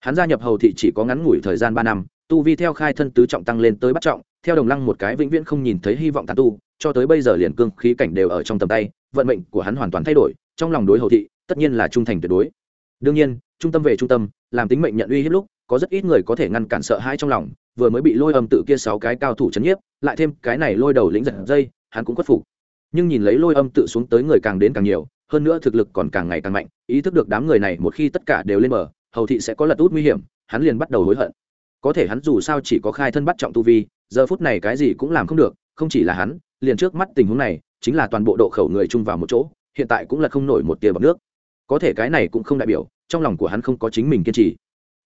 Hắn gia nhập hầu thị chỉ có ngắn ngủi thời gian ba năm tu vi theo khai thân tứ trọng tăng lên tới bắt trọng, theo đồng lăng một cái vĩnh viễn không nhìn thấy hy vọng tàn tu, cho tới bây giờ liền cương khí cảnh đều ở trong tầm tay, vận mệnh của hắn hoàn toàn thay đổi, trong lòng đối hầu thị, tất nhiên là trung thành tuyệt đối. Đương nhiên, trung tâm về trung tâm, làm tính mệnh nhận uy hiếp lúc, có rất ít người có thể ngăn cản sợ hãi trong lòng, vừa mới bị lôi âm tự kia sáu cái cao thủ chấn nhiếp, lại thêm cái này lôi đầu lĩnh giật dây, hắn cũng khuất phục. Nhưng nhìn lấy lôi âm tự xuống tới người càng đến càng nhiều, hơn nữa thực lực còn càng ngày càng mạnh, ý thức được đám người này một khi tất cả đều lên bờ, hầu thị sẽ có lật út nguy hiểm, hắn liền bắt đầu hối hận có thể hắn dù sao chỉ có khai thân bắt trọng tu vi, giờ phút này cái gì cũng làm không được, không chỉ là hắn, liền trước mắt tình huống này, chính là toàn bộ độ khẩu người chung vào một chỗ, hiện tại cũng là không nổi một tia bọc nước. Có thể cái này cũng không đại biểu, trong lòng của hắn không có chính mình kiên trì.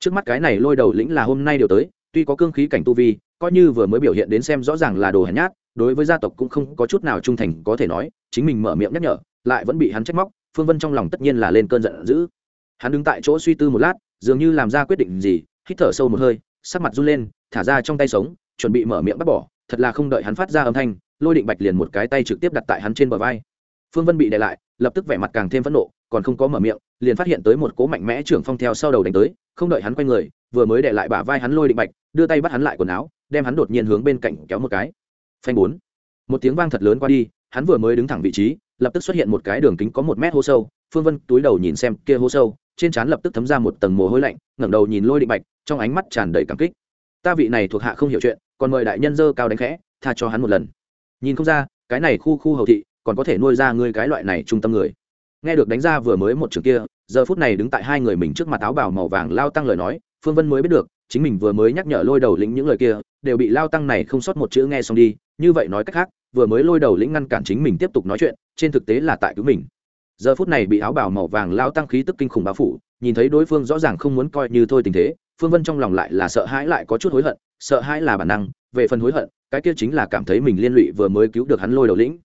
Trước mắt cái này lôi đầu lĩnh là hôm nay đều tới, tuy có cương khí cảnh tu vi, coi như vừa mới biểu hiện đến xem rõ ràng là đồ hèn nhát, đối với gia tộc cũng không có chút nào trung thành, có thể nói, chính mình mở miệng nhắc nhở, lại vẫn bị hắn trách móc, phương vân trong lòng tất nhiên là lên cơn giận dữ. Hắn đứng tại chỗ suy tư một lát, dường như làm ra quyết định gì, hít thở sâu một hơi sắc mặt run lên, thả ra trong tay sống, chuẩn bị mở miệng bắt bỏ, thật là không đợi hắn phát ra âm thanh, lôi định bạch liền một cái tay trực tiếp đặt tại hắn trên bờ vai. Phương vân bị đè lại, lập tức vẻ mặt càng thêm phẫn nộ, còn không có mở miệng, liền phát hiện tới một cố mạnh mẽ trưởng phong theo sau đầu đánh tới, không đợi hắn quay người, vừa mới đè lại bả vai hắn lôi định bạch, đưa tay bắt hắn lại quần áo, đem hắn đột nhiên hướng bên cạnh kéo một cái. Phanh bốn. Một tiếng vang thật lớn qua đi, hắn vừa mới đứng thẳng vị trí, lập tức xuất hiện một cái đường kính có một mét hô sâu, phương vân túi đầu nhìn xem kia hô sâu, trên trán lập tức thấm ra một tầng mồ hôi lạnh, ngẩng đầu nhìn lôi định bạch trong ánh mắt tràn đầy cảm kích. Ta vị này thuộc hạ không hiểu chuyện, còn mời đại nhân dơ cao đánh khẽ, tha cho hắn một lần. Nhìn không ra, cái này khu khu hầu thị, còn có thể nuôi ra ngươi cái loại này trung tâm người. Nghe được đánh ra vừa mới một trường kia, giờ phút này đứng tại hai người mình trước mặt áo bào màu vàng lao tăng lời nói, phương vân mới biết được, chính mình vừa mới nhắc nhở lôi đầu lĩnh những lời kia, đều bị lao tăng này không sót một chữ nghe xong đi, như vậy nói cách khác, vừa mới lôi đầu lĩnh ngăn cản chính mình tiếp tục nói chuyện, trên thực tế là tại cứu mình. Giờ phút này bị áo bào màu vàng lao tăng khí tức kinh khủng bao phủ, nhìn thấy đối phương rõ ràng không muốn coi như thôi tình thế phương vân trong lòng lại là sợ hãi lại có chút hối hận, sợ hãi là bản năng, về phần hối hận, cái kia chính là cảm thấy mình liên lụy vừa mới cứu được hắn lôi đầu lĩnh.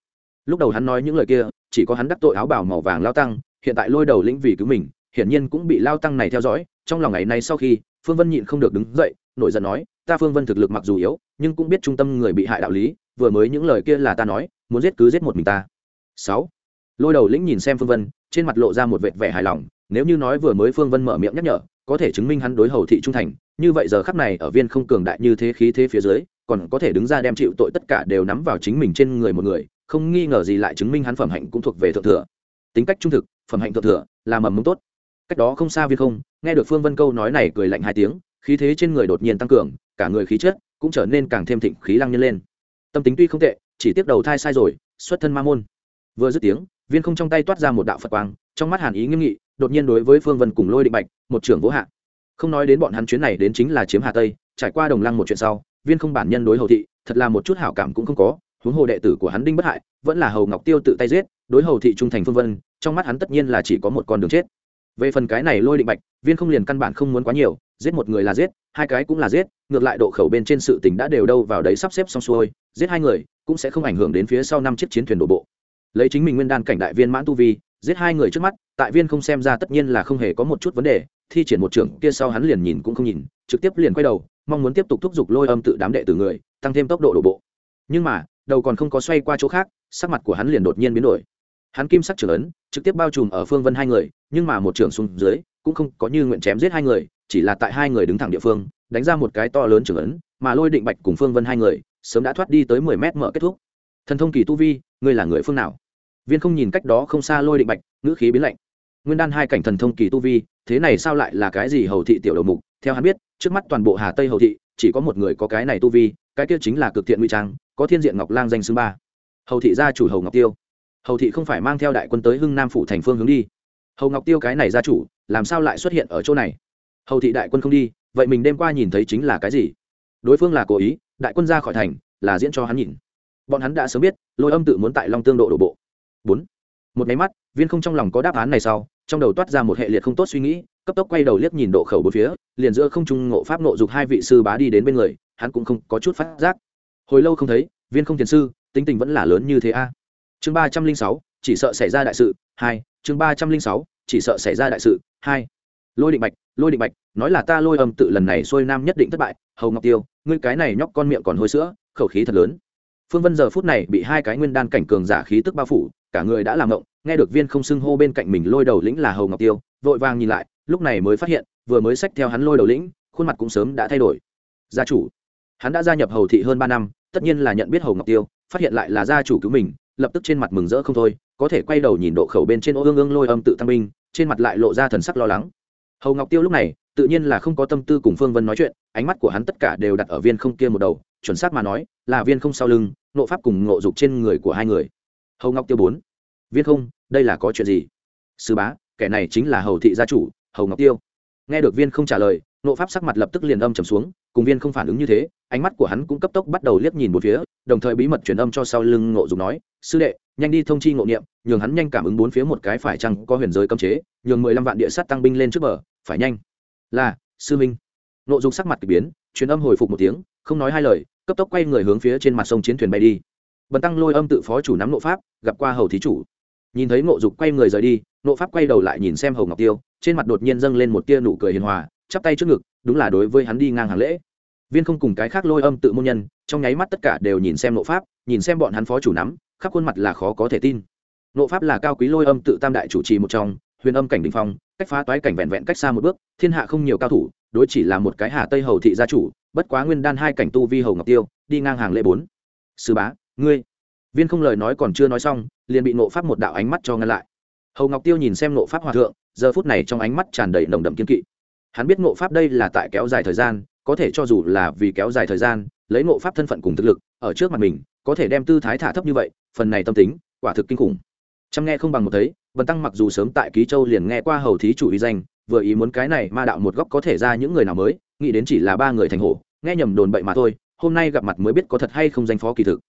Lúc đầu hắn nói những lời kia, chỉ có hắn đắc tội áo bào màu vàng lao tăng, hiện tại lôi đầu lĩnh vì cứu mình, hiển nhiên cũng bị lao tăng này theo dõi, trong lòng ngày nay sau khi, phương vân nhịn không được đứng dậy, nổi giận nói, ta phương vân thực lực mặc dù yếu, nhưng cũng biết trung tâm người bị hại đạo lý, vừa mới những lời kia là ta nói, muốn giết cứ giết một mình ta. Sáu. Lôi đầu lĩnh nhìn xem phương vân, trên mặt lộ ra một vệt vẻ hài lòng, nếu như nói vừa mới phương vân mở miệng nhắc nhở có thể chứng minh hắn đối hầu thị trung thành, như vậy giờ khắp này ở viên không cường đại như thế khí thế phía dưới, còn có thể đứng ra đem chịu tội tất cả đều nắm vào chính mình trên người một người, không nghi ngờ gì lại chứng minh hắn phẩm hạnh cũng thuộc về thượng thừa. Tính cách trung thực, phẩm hạnh thượng thừa, là mầm mống tốt. Cách đó không xa viên không, nghe được phương vân câu nói này cười lạnh hai tiếng, khí thế trên người đột nhiên tăng cường, cả người khí chất cũng trở nên càng thêm thịnh khí lăng nhân lên. Tâm tính tuy không tệ, chỉ tiếc đầu thai sai rồi, xuất thân ma môn. Vừa dứt tiếng, viên không trong tay toát ra một đạo phật quang trong mắt hàn ý nghiêm nghị, đột nhiên đối với phương vân cùng lôi định bạch, một trưởng vỗ hạ. Không nói đến bọn hắn chuyến này đến chính là chiếm hà tây, trải qua đồng lăng một chuyện sau, viên không bản nhân đối hầu thị, thật là một chút hảo cảm cũng không có, huống hồ đệ tử của hắn đinh bất hại, vẫn là hầu ngọc tiêu tự tay giết, đối hầu thị trung thành phương vân, trong mắt hắn tất nhiên là chỉ có một con đường chết. Về phần cái này lôi định bạch, viên không liền căn bản không muốn quá nhiều, giết một người là giết, hai cái cũng là giết, ngược lại độ khẩu bên trên sự tình đã đều đâu vào đấy sắp xếp xong xuôi, giết hai người, cũng sẽ không ảnh hưởng đến phía sau năm chiếc chiến thuyền đổ bộ. Lấy chính mình nguyên đan cảnh đại viên mãn tu vi giết hai người trước mắt, tại viên không xem ra tất nhiên là không hề có một chút vấn đề, thi triển một trưởng kia sau hắn liền nhìn cũng không nhìn, trực tiếp liền quay đầu, mong muốn tiếp tục thúc giục lôi âm tự đám đệ từ người, tăng thêm tốc độ đổ bộ. Nhưng mà, đầu còn không có xoay qua chỗ khác, sắc mặt của hắn liền đột nhiên biến đổi. Hắn kim sắc trưởng ấn, trực tiếp bao trùm ở phương vân hai người, nhưng mà một trưởng xuống dưới, cũng không có như nguyện chém giết hai người, chỉ là tại hai người đứng thẳng địa phương, đánh ra một cái to lớn trưởng ấn, mà lôi định bạch cùng phương vân hai người, sớm đã thoát đi tới mười mét mở kết thúc. Thần thông kỳ tu vi, ngươi là người phương nào? Viên không nhìn cách đó không xa lôi định bạch, ngữ khí biến lạnh. Nguyên đan hai cảnh thần thông kỳ tu vi, thế này sao lại là cái gì hầu thị tiểu đầu mục? Theo hắn biết, trước mắt toàn bộ hà tây hầu thị, chỉ có một người có cái này tu vi, cái kia chính là cực thiện nguy trang, có thiên diện ngọc lang danh xưng ba. Hầu thị gia chủ hầu ngọc tiêu. Hầu thị không phải mang theo đại quân tới hưng nam phủ thành phương hướng đi. Hầu ngọc tiêu cái này gia chủ, làm sao lại xuất hiện ở chỗ này? Hầu thị đại quân không đi, vậy mình đêm qua nhìn thấy chính là cái gì? Đối phương là cố ý, đại quân ra khỏi thành, là diễn cho hắn nhìn. Bọn hắn đã sớm biết, lôi âm tự muốn tại long tương độ đổ bộ bốn. Một máy mắt, viên không trong lòng có đáp án này sau, trong đầu toát ra một hệ liệt không tốt suy nghĩ, cấp tốc quay đầu liếc nhìn độ khẩu bốn phía, liền giữa không trung ngộ pháp nộ dục hai vị sư bá đi đến bên người, hắn cũng không có chút phát giác. Hồi lâu không thấy, viên không thiền sư, tính tình vẫn là lớn như thế a. Chương ba trăm linh sáu, chỉ sợ xảy ra đại sự, hai. Chương ba trăm linh sáu, chỉ sợ xảy ra đại sự, hai. Lôi định bạch, lôi định bạch, nói là ta lôi âm tự lần này xuôi nam nhất định thất bại, hầu ngọc tiêu, ngươi cái này nhóc con miệng còn hôi sữa, khẩu khí thật lớn phương vân giờ phút này bị hai cái nguyên đan cảnh cường giả khí tức bao phủ, cả người đã làm ngộng, nghe được viên không xưng hô bên cạnh mình lôi đầu lĩnh là hầu ngọc tiêu, vội vàng nhìn lại, lúc này mới phát hiện, vừa mới xách theo hắn lôi đầu lĩnh, khuôn mặt cũng sớm đã thay đổi. Gia chủ, hắn đã gia nhập hầu thị hơn ba năm, tất nhiên là nhận biết hầu ngọc tiêu, phát hiện lại là gia chủ cứu mình, lập tức trên mặt mừng rỡ không thôi, có thể quay đầu nhìn độ khẩu bên trên ô ương ương lôi âm tự tăng binh, trên mặt lại lộ ra thần sắc lo lắng. Hầu ngọc tiêu lúc này, tự nhiên là không có tâm tư cùng phương vân nói chuyện, ánh mắt của hắn tất cả đều đặt ở viên không kia một đầu chuẩn xác mà nói, là viên không sau lưng, nộ pháp cùng ngộ dục trên người của hai người. Hầu ngọc tiêu bốn. Viên không, đây là có chuyện gì? Sư bá, kẻ này chính là hầu thị gia chủ, hầu ngọc tiêu. Nghe được viên không trả lời, nộ pháp sắc mặt lập tức liền âm trầm xuống, cùng viên không phản ứng như thế, ánh mắt của hắn cũng cấp tốc bắt đầu liếc nhìn một phía, đồng thời bí mật truyền âm cho sau lưng ngộ dục nói, sư đệ, nhanh đi thông chi ngộ niệm, nhường hắn nhanh cảm ứng bốn phía một cái phải chăng có huyền giới cấm chế, nhường mười lăm vạn địa sát tăng binh lên trước bờ, phải nhanh. Là, sư minh ngộ dục sắc mặt k ỳ biến, truyền âm hồi phục một tiếng, không nói hai lời cấp tốc quay người hướng phía trên mặt sông chiến thuyền bay đi. Bần tăng lôi âm tự phó chủ nắm nộ pháp, gặp qua hầu thí chủ. Nhìn thấy ngộ dục quay người rời đi, nộ pháp quay đầu lại nhìn xem hầu ngọc tiêu, trên mặt đột nhiên dâng lên một tia nụ cười hiền hòa, chắp tay trước ngực, đúng là đối với hắn đi ngang hàng lễ. Viên không cùng cái khác lôi âm tự môn nhân, trong nháy mắt tất cả đều nhìn xem nộ pháp, nhìn xem bọn hắn phó chủ nắm, khắp khuôn mặt là khó có thể tin. Nộ pháp là cao quý lôi âm tự tam đại chủ trì một trong, huyền âm cảnh đình phong, cách phá toái cảnh vẹn vẹn cách xa một bước, thiên hạ không nhiều cao thủ, đối chỉ là một cái hà tây hầu thị gia chủ bất quá nguyên đan hai cảnh tu vi hầu ngọc tiêu, đi ngang hàng lễ bốn. Sư bá, ngươi. Viên không lời nói còn chưa nói xong, liền bị nộ pháp một đạo ánh mắt cho ngăn lại. Hầu ngọc tiêu nhìn xem nộ pháp hòa thượng, giờ phút này trong ánh mắt tràn đầy nồng đậm kiên kỵ. Hắn biết nộ pháp đây là tại kéo dài thời gian, có thể cho dù là vì kéo dài thời gian, lấy nộ pháp thân phận cùng thực lực, ở trước mặt mình, có thể đem tư thái thả thấp như vậy, phần này tâm tính, quả thực kinh khủng. Chăm nghe không bằng một thấy vần tăng mặc dù sớm tại ký châu liền nghe qua hầu thí chủ uy danh, vừa ý muốn cái này ma đạo một góc có thể ra những người nào mới, nghĩ đến chỉ là ba người thành hổ nghe nhầm đồn bậy mà thôi, hôm nay gặp mặt mới biết có thật hay không danh phó kỳ thực.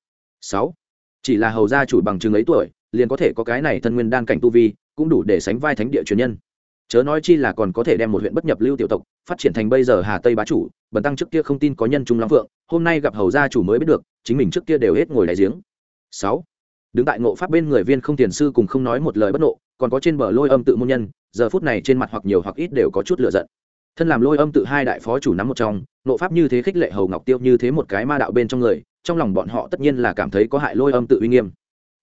Sáu, chỉ là hầu gia chủ bằng chứng ấy tuổi, liền có thể có cái này thân nguyên đan cảnh tu vi, cũng đủ để sánh vai thánh địa truyền nhân. Chớ nói chi là còn có thể đem một huyện bất nhập lưu tiểu tộc, phát triển thành bây giờ hà tây bá chủ, bần tăng trước kia không tin có nhân trung long phượng, hôm nay gặp hầu gia chủ mới biết được, chính mình trước kia đều hết ngồi đại giếng. Sáu, đứng tại ngộ pháp bên người viên không tiền sư cùng không nói một lời bất nộ, còn có trên bờ lôi âm tự môn nhân, giờ phút này trên mặt hoặc nhiều hoặc ít đều có chút lựa giận thân làm lôi âm tự hai đại phó chủ nắm một trong, nộ pháp như thế khích lệ hầu ngọc tiêu như thế một cái ma đạo bên trong người, trong lòng bọn họ tất nhiên là cảm thấy có hại lôi âm tự uy nghiêm.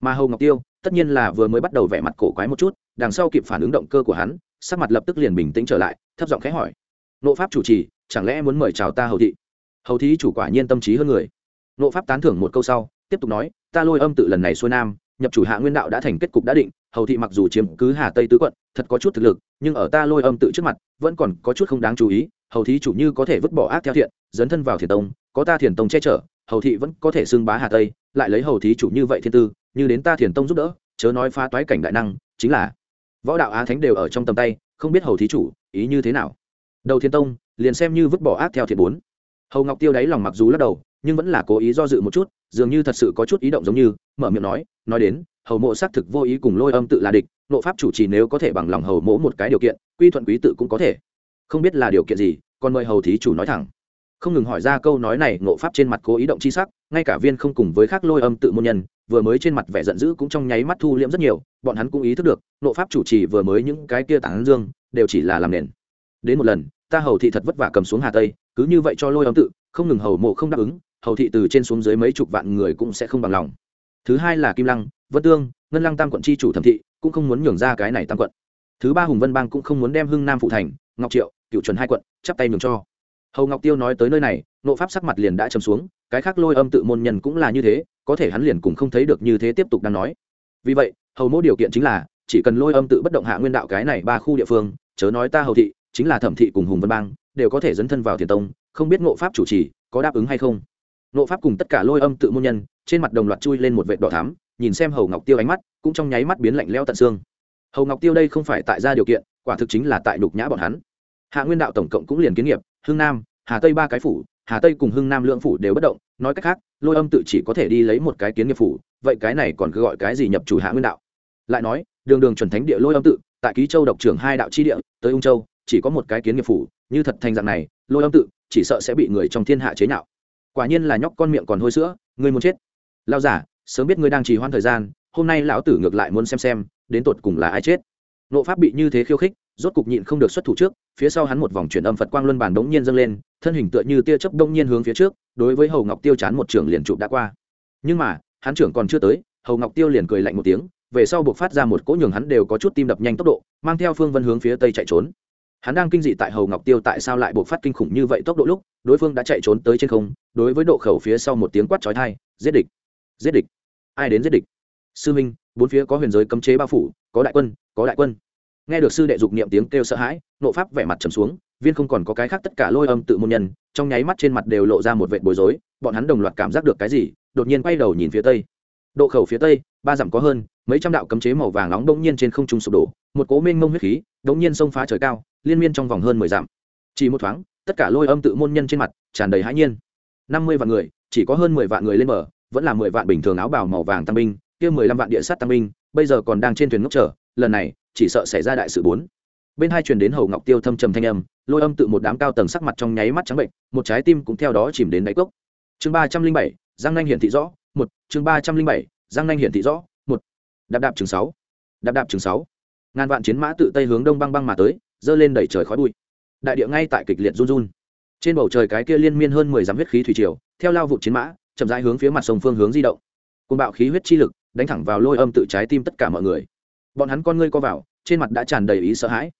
Mà hầu ngọc tiêu, tất nhiên là vừa mới bắt đầu vẻ mặt cổ quái một chút, đằng sau kịp phản ứng động cơ của hắn, sắc mặt lập tức liền bình tĩnh trở lại, thấp giọng khẽ hỏi. Nộ pháp chủ trì, chẳng lẽ muốn mời chào ta hầu thị? Hầu thí chủ quả nhiên tâm trí hơn người. Nộ pháp tán thưởng một câu sau, tiếp tục nói, ta lôi âm tự lần này xuôi nam, nhập chủ hạ nguyên đạo đã thành kết cục đã định, hầu thị mặc dù chiếm cứ hà tây tứ quận thật có chút thực lực, nhưng ở ta lôi âm tự trước mặt, vẫn còn có chút không đáng chú ý, hầu thí chủ như có thể vứt bỏ ác theo thiện, dấn thân vào thiền tông, có ta thiền tông che chở, hầu thị vẫn có thể xưng bá hà tây, lại lấy hầu thí chủ như vậy thiên tư, như đến ta thiền tông giúp đỡ, chớ nói phá toái cảnh đại năng, chính là võ đạo á thánh đều ở trong tầm tay, không biết hầu thí chủ ý như thế nào. Đầu thiên tông, liền xem như vứt bỏ ác theo thiện bốn. Hầu ngọc tiêu đáy lòng mặc dù lắc đầu, nhưng vẫn là cố ý do dự một chút, dường như thật sự có chút ý động giống như, mở miệng nói nói đến, hầu mộ xác thực vô ý cùng lôi âm tự là địch nộ pháp chủ trì nếu có thể bằng lòng hầu mỗ một cái điều kiện, quy thuận quý tự cũng có thể. Không biết là điều kiện gì, còn mời hầu thí chủ nói thẳng. Không ngừng hỏi ra câu nói này, nộ pháp trên mặt cố ý động chi sắc, ngay cả viên không cùng với khác lôi âm tự môn nhân, vừa mới trên mặt vẻ giận dữ cũng trong nháy mắt thu liễm rất nhiều, bọn hắn cũng ý thức được, nộ pháp chủ trì vừa mới những cái kia tản dương, đều chỉ là làm nền. Đến một lần, ta hầu thị thật vất vả cầm xuống hà tây, cứ như vậy cho lôi âm tự, không ngừng hầu mộ không đáp ứng, hầu thị từ trên xuống dưới mấy chục vạn người cũng sẽ không bằng lòng. Thứ hai là kim lăng, vân tương, ngân lăng tam quận chi chủ thẩm thị cũng không muốn nhường ra cái này tam quận. Thứ ba hùng vân bang cũng không muốn đem hưng nam phụ thành, ngọc triệu cựu chuẩn hai quận, chắp tay nhường cho. Hầu ngọc tiêu nói tới nơi này, nộ pháp sắc mặt liền đã chầm xuống, cái khác lôi âm tự môn nhân cũng là như thế, có thể hắn liền cũng không thấy được như thế tiếp tục đang nói. Vì vậy, hầu mỗi điều kiện chính là, chỉ cần lôi âm tự bất động hạ nguyên đạo cái này ba khu địa phương, chớ nói ta hầu thị, chính là thẩm thị cùng hùng vân bang, đều có thể dấn thân vào thiền tông, không biết ngộ pháp chủ trì, có đáp ứng hay không. Ngộ pháp cùng tất cả lôi âm tự môn nhân, trên mặt đồng loạt chui lên một vệt đỏ thắm nhìn xem hầu ngọc tiêu ánh mắt, cũng trong nháy mắt biến lạnh leo tận xương. Hầu ngọc tiêu đây không phải tại ra điều kiện, quả thực chính là tại đục nhã bọn hắn. Hạ nguyên đạo tổng cộng cũng liền kiến nghiệp, hưng nam, hà tây ba cái phủ, hà tây cùng hưng nam lượng phủ đều bất động, nói cách khác, lôi âm tự chỉ có thể đi lấy một cái kiến nghiệp phủ, vậy cái này còn cứ gọi cái gì nhập chủ hạ nguyên đạo? Lại nói, đường đường chuẩn thánh địa lôi âm tự, tại ký châu độc trưởng hai đạo chi địa, tới ung châu, chỉ có một cái kiến nghiệp phủ, như thật thành dạng này, lôi âm tự, chỉ sợ sẽ bị người trong thiên hạ chế nhạo. Quả nhiên là nhóc con miệng còn hôi sữa ngươi muốn chết. Lao giả sớm biết ngươi đang trì hoãn thời gian, hôm nay lão tử ngược lại muốn xem xem, đến tột cùng là ai chết. Nộ pháp bị như thế khiêu khích, rốt cục nhịn không được xuất thủ trước, phía sau hắn một vòng chuyển âm phật quang luân bản đống nhiên dâng lên, thân hình tựa như tia chớp đông nhiên hướng phía trước, đối với hầu ngọc tiêu chán một trưởng liền chụp đã qua. Nhưng mà, hắn trưởng còn chưa tới, hầu ngọc tiêu liền cười lạnh một tiếng, về sau buộc phát ra một cỗ nhường hắn đều có chút tim đập nhanh tốc độ, mang theo phương vân hướng phía tây chạy trốn. Hắn đang kinh dị tại hầu ngọc tiêu tại sao lại buộc phát kinh khủng như vậy tốc độ lúc, đối phương đã chạy trốn tới trên không, đối với độ khẩu phía sau một tiếng quát trói thai giết địch giết địch. Ai đến giết địch? Sư minh, bốn phía có huyền giới cấm chế bao phủ, có đại quân, có đại quân. Nghe được sư đệ dục niệm tiếng kêu sợ hãi, nộ pháp vẻ mặt trầm xuống, viên không còn có cái khác tất cả lôi âm tự môn nhân, trong nháy mắt trên mặt đều lộ ra một vệ bối rối, bọn hắn đồng loạt cảm giác được cái gì, đột nhiên quay đầu nhìn phía tây. Độ khẩu phía tây, ba dặm có hơn, mấy trăm đạo cấm chế màu vàng nóng đông nhiên trên không trung sụp đổ, một cố mênh mông huyết khí đống nhiên xông phá trời cao, liên miên trong vòng hơn mười dặm. Chỉ một thoáng, tất cả lôi âm tự môn nhân trên mặt tràn đầy hãi nhiên. Năm mươi vạn người, chỉ có hơn mười vạn người lên mở vẫn là mười vạn bình thường áo bào màu vàng tăng binh, kia mười lăm vạn địa sát tăng binh, bây giờ còn đang trên thuyền ngốc trở lần này, chỉ sợ xảy ra đại sự bốn. Bên hai truyền đến hầu ngọc tiêu thâm trầm thanh âm, lôi âm tự một đám cao tầng sắc mặt trong nháy mắt trắng bệnh, một trái tim cũng theo đó chìm đến đáy cốc. Chương ba trăm linh bảy, giang nanh hiển thị rõ, một. Chương ba trăm linh bảy, giang nanh hiển thị rõ, một. Đạp đạp chừng sáu. Đạp đạp chừng sáu. Ngàn vạn chiến mã tự tây hướng đông băng băng mà tới dơ lên đẩy trời khói bụi. Đại địa ngay tại kịch liệt run run. Trên bầu trời cái kia liên miên hơn mười dặm huyết khí thủy triều, theo lao vụ chiến mã chậm rãi hướng phía mặt sông phương hướng di động. Côn bạo khí huyết chi lực, đánh thẳng vào lôi âm tự trái tim tất cả mọi người. Bọn hắn con ngươi co vào, trên mặt đã tràn đầy ý sợ hãi.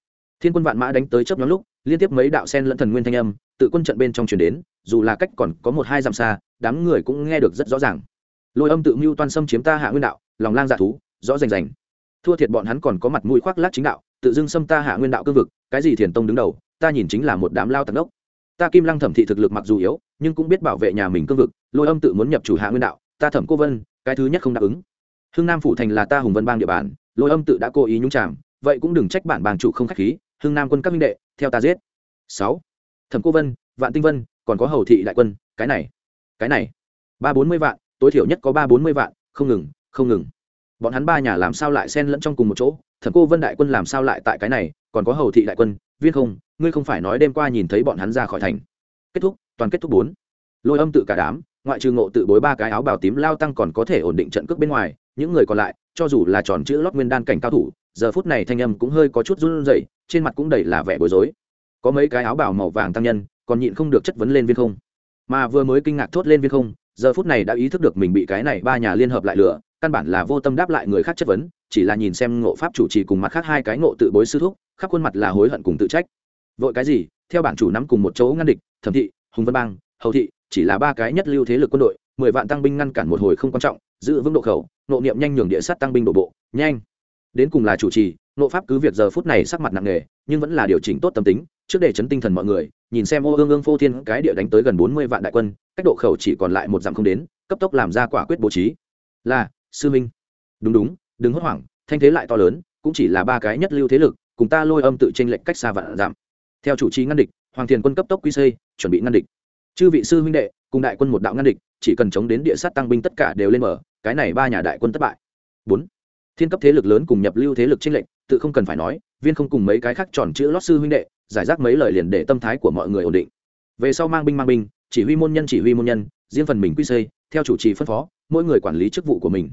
Thiên quân vạn mã đánh tới chớp nhóm lúc, liên tiếp mấy đạo sen lẫn thần nguyên thanh âm, tự quân trận bên trong truyền đến, dù là cách còn có một hai dặm xa, đám người cũng nghe được rất rõ ràng. Lôi âm tự mưu toan xâm chiếm ta hạ nguyên đạo, lòng lang dạ thú, rõ rành rành. Thua thiệt bọn hắn còn có mặt mũi khoác lác chính đạo, tự dưng xâm ta hạ nguyên đạo cương vực, cái gì thiền tông đứng đầu, ta nhìn chính là một đám lao tận ốc ta kim lăng thẩm thị thực lực mặc dù yếu, nhưng cũng biết bảo vệ nhà mình cương vực lôi âm tự muốn nhập chủ hạ nguyên đạo ta thẩm cô vân cái thứ nhất không đáp ứng. Hưng nam phủ thành là ta hùng vân bang địa bàn lôi âm tự đã cố ý nhúng chạm, vậy cũng đừng trách bản bàng chủ không khách khí hưng nam quân các minh đệ theo ta giết. Sáu. Thẩm cô vân vạn tinh vân còn có hầu thị đại quân cái này cái này. Ba bốn mươi vạn tối thiểu nhất có ba bốn mươi vạn không ngừng không ngừng. Bọn hắn ba nhà làm sao lại xen lẫn trong cùng một chỗ? Thẩm cô vân đại quân làm sao lại tại cái này còn có hầu thị đại quân viên không ngươi không phải nói đêm qua nhìn thấy bọn hắn ra khỏi thành. Kết thúc toàn kết thúc bốn. Lôi âm tự cả đám ngoại trừ ngộ tự bối ba cái áo bào tím lao tăng còn có thể ổn định trận cước bên ngoài, những người còn lại, cho dù là tròn chữ lót nguyên đan cảnh cao thủ, giờ phút này thanh âm cũng hơi có chút run rẩy, trên mặt cũng đầy là vẻ bối rối. Có mấy cái áo bào màu vàng tăng nhân, còn nhịn không được chất vấn lên viên không. Mà vừa mới kinh ngạc thốt lên viên không, giờ phút này đã ý thức được mình bị cái này ba nhà liên hợp lại lửa, căn bản là vô tâm đáp lại người khác chất vấn, chỉ là nhìn xem ngộ pháp chủ trì cùng mặt khác hai cái ngộ tự bối sư thúc, khắp khuôn mặt là hối hận cùng tự trách. Vội cái gì? Theo bản chủ nắm cùng một chỗ ngăn địch, thẩm thị, hùng vân bang hầu thị, chỉ là ba cái nhất lưu thế lực quân đội, mười vạn tăng binh ngăn cản một hồi không quan trọng, giữ vững độ khẩu, nộ niệm nhanh nhường địa sát tăng binh đổ bộ, nhanh. Đến cùng là chủ trì, nộ pháp cứ việc giờ phút này sắc mặt nặng nề, nhưng vẫn là điều chỉnh tốt tâm tính, trước để chấn tinh thần mọi người, nhìn xem ô ương ương phô thiên cái địa đánh tới gần bốn mươi vạn đại quân, cách độ khẩu chỉ còn lại một dặm không đến, cấp tốc làm ra quả quyết bố trí. Là, sư minh. Đúng đúng, đừng hốt hoảng, thanh thế lại to lớn, cũng chỉ là ba cái nhất lưu thế lực, cùng ta lôi âm tự tranh lệnh cách xa vạn giảm theo chủ trì ngăn địch, hoàng thiền quân cấp tốc quy xây, chuẩn bị ngăn địch chư vị sư huynh đệ, cùng đại quân một đạo ngăn địch, chỉ cần chống đến địa sát tăng binh tất cả đều lên mở, cái này ba nhà đại quân thất bại. Bốn, thiên cấp thế lực lớn cùng nhập lưu thế lực tranh lệch, tự không cần phải nói, viên không cùng mấy cái khác tròn chữ lót sư huynh đệ, giải rác mấy lời liền để tâm thái của mọi người ổn định. Về sau mang binh mang binh, chỉ huy môn nhân chỉ huy môn nhân, riêng phần mình quy xây, theo chủ trì phân phó, mỗi người quản lý chức vụ của mình.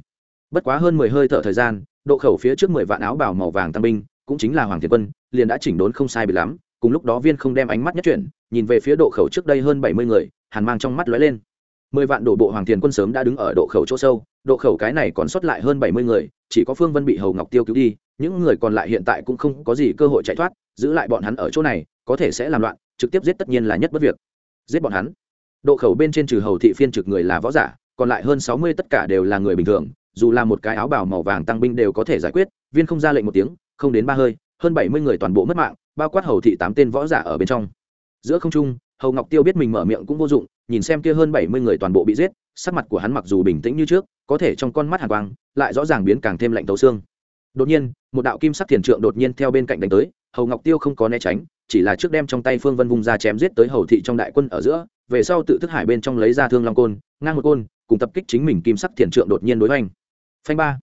Bất quá hơn mười hơi thở thời gian, độ khẩu phía trước mười vạn áo bào màu vàng tăng binh, cũng chính là hoàng thiên quân, liền đã chỉnh đốn không sai bị lắm cùng lúc đó viên không đem ánh mắt nhất chuyển, nhìn về phía độ khẩu trước đây hơn bảy mươi người, hàn mang trong mắt lóe lên. Mười vạn đổ bộ hoàng thiền quân sớm đã đứng ở độ khẩu chỗ sâu, độ khẩu cái này còn sót lại hơn bảy mươi người, chỉ có phương vân bị hầu ngọc tiêu cứu đi, những người còn lại hiện tại cũng không có gì cơ hội chạy thoát, giữ lại bọn hắn ở chỗ này, có thể sẽ làm loạn, trực tiếp giết tất nhiên là nhất bất việc. Giết bọn hắn. Độ khẩu bên trên trừ hầu thị phiên trực người là võ giả, còn lại hơn sáu mươi tất cả đều là người bình thường, dù là một cái áo bào màu vàng tăng binh đều có thể giải quyết, viên không ra lệnh một tiếng, không đến ba hơi hơn bảy mươi người toàn bộ mất mạng, bao quát hầu thị tám tên võ giả ở bên trong. Giữa không trung, hầu ngọc tiêu biết mình mở miệng cũng vô dụng, nhìn xem kia hơn bảy mươi người toàn bộ bị giết, sắc mặt của hắn mặc dù bình tĩnh như trước, có thể trong con mắt hàn quang, lại rõ ràng biến càng thêm lạnh tấu xương. Đột nhiên, một đạo kim sắc thiền trượng đột nhiên theo bên cạnh đánh tới, hầu ngọc tiêu không có né tránh, chỉ là trước đem trong tay phương vân vung ra chém giết tới hầu thị trong đại quân ở giữa, về sau tự thức hải bên trong lấy ra thương long côn, ngang một côn, cùng tập kích chính mình kim sắc thiền trượng đột nhiên đối hoành. Phanh ba.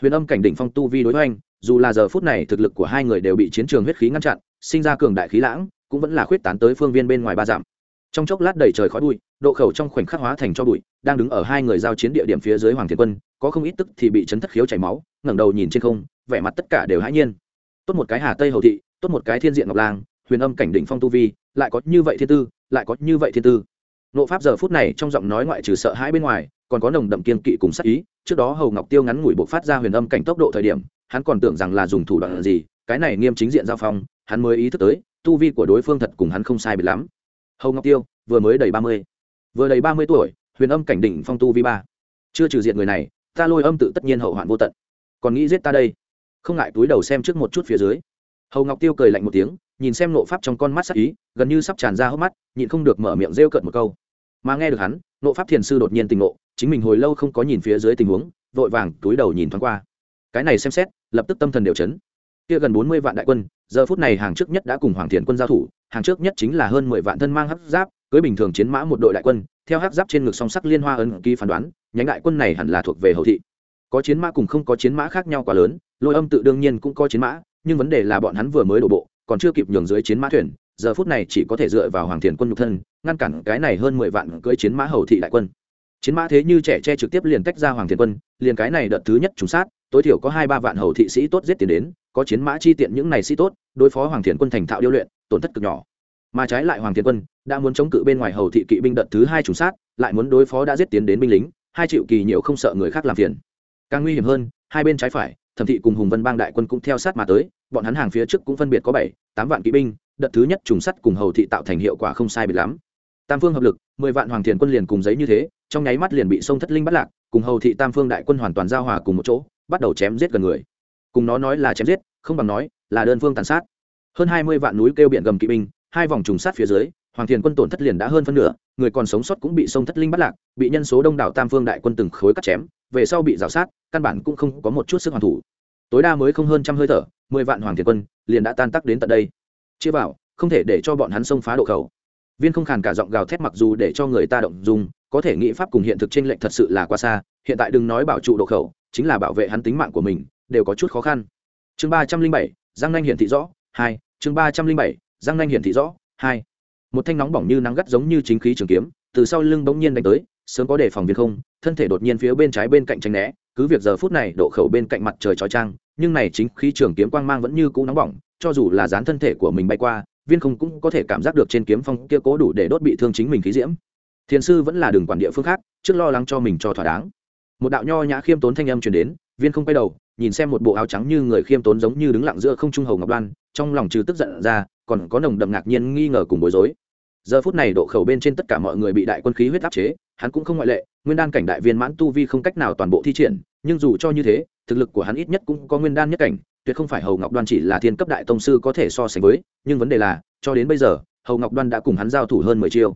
Huyền âm cảnh đỉnh phong tu vi đối hoành dù là giờ phút này thực lực của hai người đều bị chiến trường huyết khí ngăn chặn, sinh ra cường đại khí lãng, cũng vẫn là khuyết tán tới phương viên bên ngoài ba dặm. Trong chốc lát đầy trời khói bụi, độ khẩu trong khoảnh khắc hóa thành cho bụi, đang đứng ở hai người giao chiến địa điểm phía dưới hoàng thiên quân, có không ít tức thì bị chấn thất khiếu chảy máu, ngẩng đầu nhìn trên không, vẻ mặt tất cả đều hãi nhiên. Tốt một cái hà tây hầu thị, tốt một cái thiên diện ngọc lang, huyền âm cảnh đỉnh phong tu vi, lại có như vậy thiên tư, lại có như vậy thiên tư. Nộ pháp giờ phút này trong giọng nói ngoại trừ sợ hãi bên ngoài, còn có nồng đậm kiên kỵ cùng sắc ý, trước đó hầu ngọc tiêu ngắn ngủi bộc phát ra huyền âm cảnh tốc độ thời điểm hắn còn tưởng rằng là dùng thủ đoạn gì, cái này nghiêm chính diện giao phong, hắn mới ý thức tới, tu vi của đối phương thật cùng hắn không sai biệt lắm. Hầu ngọc tiêu, vừa mới đầy ba mươi. Vừa đầy ba mươi tuổi, huyền âm cảnh đỉnh phong tu vi ba. Chưa trừ diện người này, ta lôi âm tự tất nhiên hậu hoạn vô tận. Còn nghĩ giết ta đây? Không ngại túi đầu xem trước một chút phía dưới. Hầu ngọc tiêu cười lạnh một tiếng, nhìn xem nộ pháp trong con mắt sắc ý, gần như sắp tràn ra hốc mắt, nhịn không được mở miệng rêu cợt một câu. Mà nghe được hắn, nộ pháp thiền sư đột nhiên tình nộ chính mình hồi lâu không có nhìn phía dưới tình huống, vội vàng túi đầu nhìn thoáng qua cái này xem xét, lập tức tâm thần đều chấn. Kia gần bốn mươi vạn đại quân, giờ phút này hàng trước nhất đã cùng hoàng thiền quân giao thủ, hàng trước nhất chính là hơn mười vạn thân mang hắc giáp, cưới bình thường chiến mã một đội đại quân, theo hắc giáp trên ngực song sắc liên hoa ấn ký phán đoán, nhánh đại quân này hẳn là thuộc về hậu thị. Có chiến mã cùng không có chiến mã khác nhau quá lớn, lôi âm tự đương nhiên cũng có chiến mã, nhưng vấn đề là bọn hắn vừa mới đổ bộ, còn chưa kịp nhường dưới chiến mã thuyền, giờ phút này chỉ có thể dựa vào hoàng thiền quân nhục thân, ngăn cản cái này hơn mười vạn cưỡi chiến mã hầu thị đại quân. Chiến mã thế như trẻ tre trực tiếp liền tách ra hoàng thiền quân, liền cái này đợt thứ nhất trùng sát tối thiểu có hai ba vạn hầu thị sĩ tốt giết tiền đến, có chiến mã chi tiện những này sĩ tốt, đối phó hoàng thiền quân thành thạo điêu luyện, tổn thất cực nhỏ. Mà trái lại hoàng thiền quân đã muốn chống cự bên ngoài hầu thị kỵ binh đợt thứ hai trùng sát, lại muốn đối phó đã giết tiến đến binh lính, hai triệu kỳ nhiễu không sợ người khác làm phiền. Càng nguy hiểm hơn, hai bên trái phải, thẩm thị cùng hùng vân bang đại quân cũng theo sát mà tới, bọn hắn hàng phía trước cũng phân biệt có bảy, tám vạn kỵ binh, đợt thứ nhất trùng sắt cùng hầu thị tạo thành hiệu quả không sai biệt lắm. Tam phương hợp lực, mười vạn hoàng thiền quân liền cùng giấy như thế, trong nháy mắt liền bị sông thất linh bắt lạc, cùng hầu thị tam phương đại quân hoàn toàn giao hòa cùng một chỗ bắt đầu chém giết gần người. Cùng nó nói là chém giết, không bằng nói là đơn phương tàn sát. Hơn hai mươi vạn núi kêu biển gầm kỵ binh, hai vòng trùng sát phía dưới, hoàng thiền quân tổn thất liền đã hơn phân nửa, người còn sống sót cũng bị sông thất linh bắt lạc, bị nhân số đông đảo tam phương đại quân từng khối cắt chém, về sau bị rào sát, căn bản cũng không có một chút sức hoàn thủ. Tối đa mới không hơn trăm hơi thở, mười vạn hoàng thiền quân liền đã tan tắc đến tận đây. Chia vào, không thể để cho bọn hắn xông phá độ khẩu viên không khàn cả giọng gào thét mặc dù để cho người ta động dùng có thể nghĩ pháp cùng hiện thực trên lệnh thật sự là quá xa, hiện tại đừng nói bảo trụ độ khẩu, chính là bảo vệ hắn tính mạng của mình, đều có chút khó khăn. Chương ba trăm linh bảy, giang nanh hiển thị rõ, hai, chương ba trăm linh bảy, giang nanh hiển thị rõ, hai. Một thanh nóng bỏng như nắng gắt giống như chính khí trường kiếm, từ sau lưng bỗng nhiên đánh tới, sớm có đề phòng viên không, thân thể đột nhiên phía bên trái bên cạnh tranh né, cứ việc giờ phút này độ khẩu bên cạnh mặt trời trói trang nhưng này chính khí trường kiếm quang mang vẫn như cũ nóng bỏng, cho dù là dán thân thể của mình bay qua viên không cũng có thể cảm giác được trên kiếm phong kia cố đủ để đốt bị thương chính mình khí diễm. Thiền sư vẫn là đường quản địa phương khác, trước lo lắng cho mình cho thỏa đáng. Một đạo nho nhã khiêm tốn thanh âm truyền đến, viên không quay đầu, nhìn xem một bộ áo trắng như người khiêm tốn giống như đứng lặng giữa không trung hầu ngọc đoan, trong lòng trừ tức giận ra, còn có nồng đậm ngạc nhiên nghi ngờ cùng bối rối. Giờ phút này độ khẩu bên trên tất cả mọi người bị đại quân khí huyết áp chế, hắn cũng không ngoại lệ, nguyên đan cảnh đại viên mãn tu vi không cách nào toàn bộ thi triển, nhưng dù cho như thế, thực lực của hắn ít nhất cũng có nguyên đan nhất cảnh tuyệt không phải hầu ngọc đoan chỉ là thiên cấp đại tông sư có thể so sánh với, nhưng vấn đề là, cho đến bây giờ, hầu ngọc đoan đã cùng hắn giao thủ hơn mười chiêu.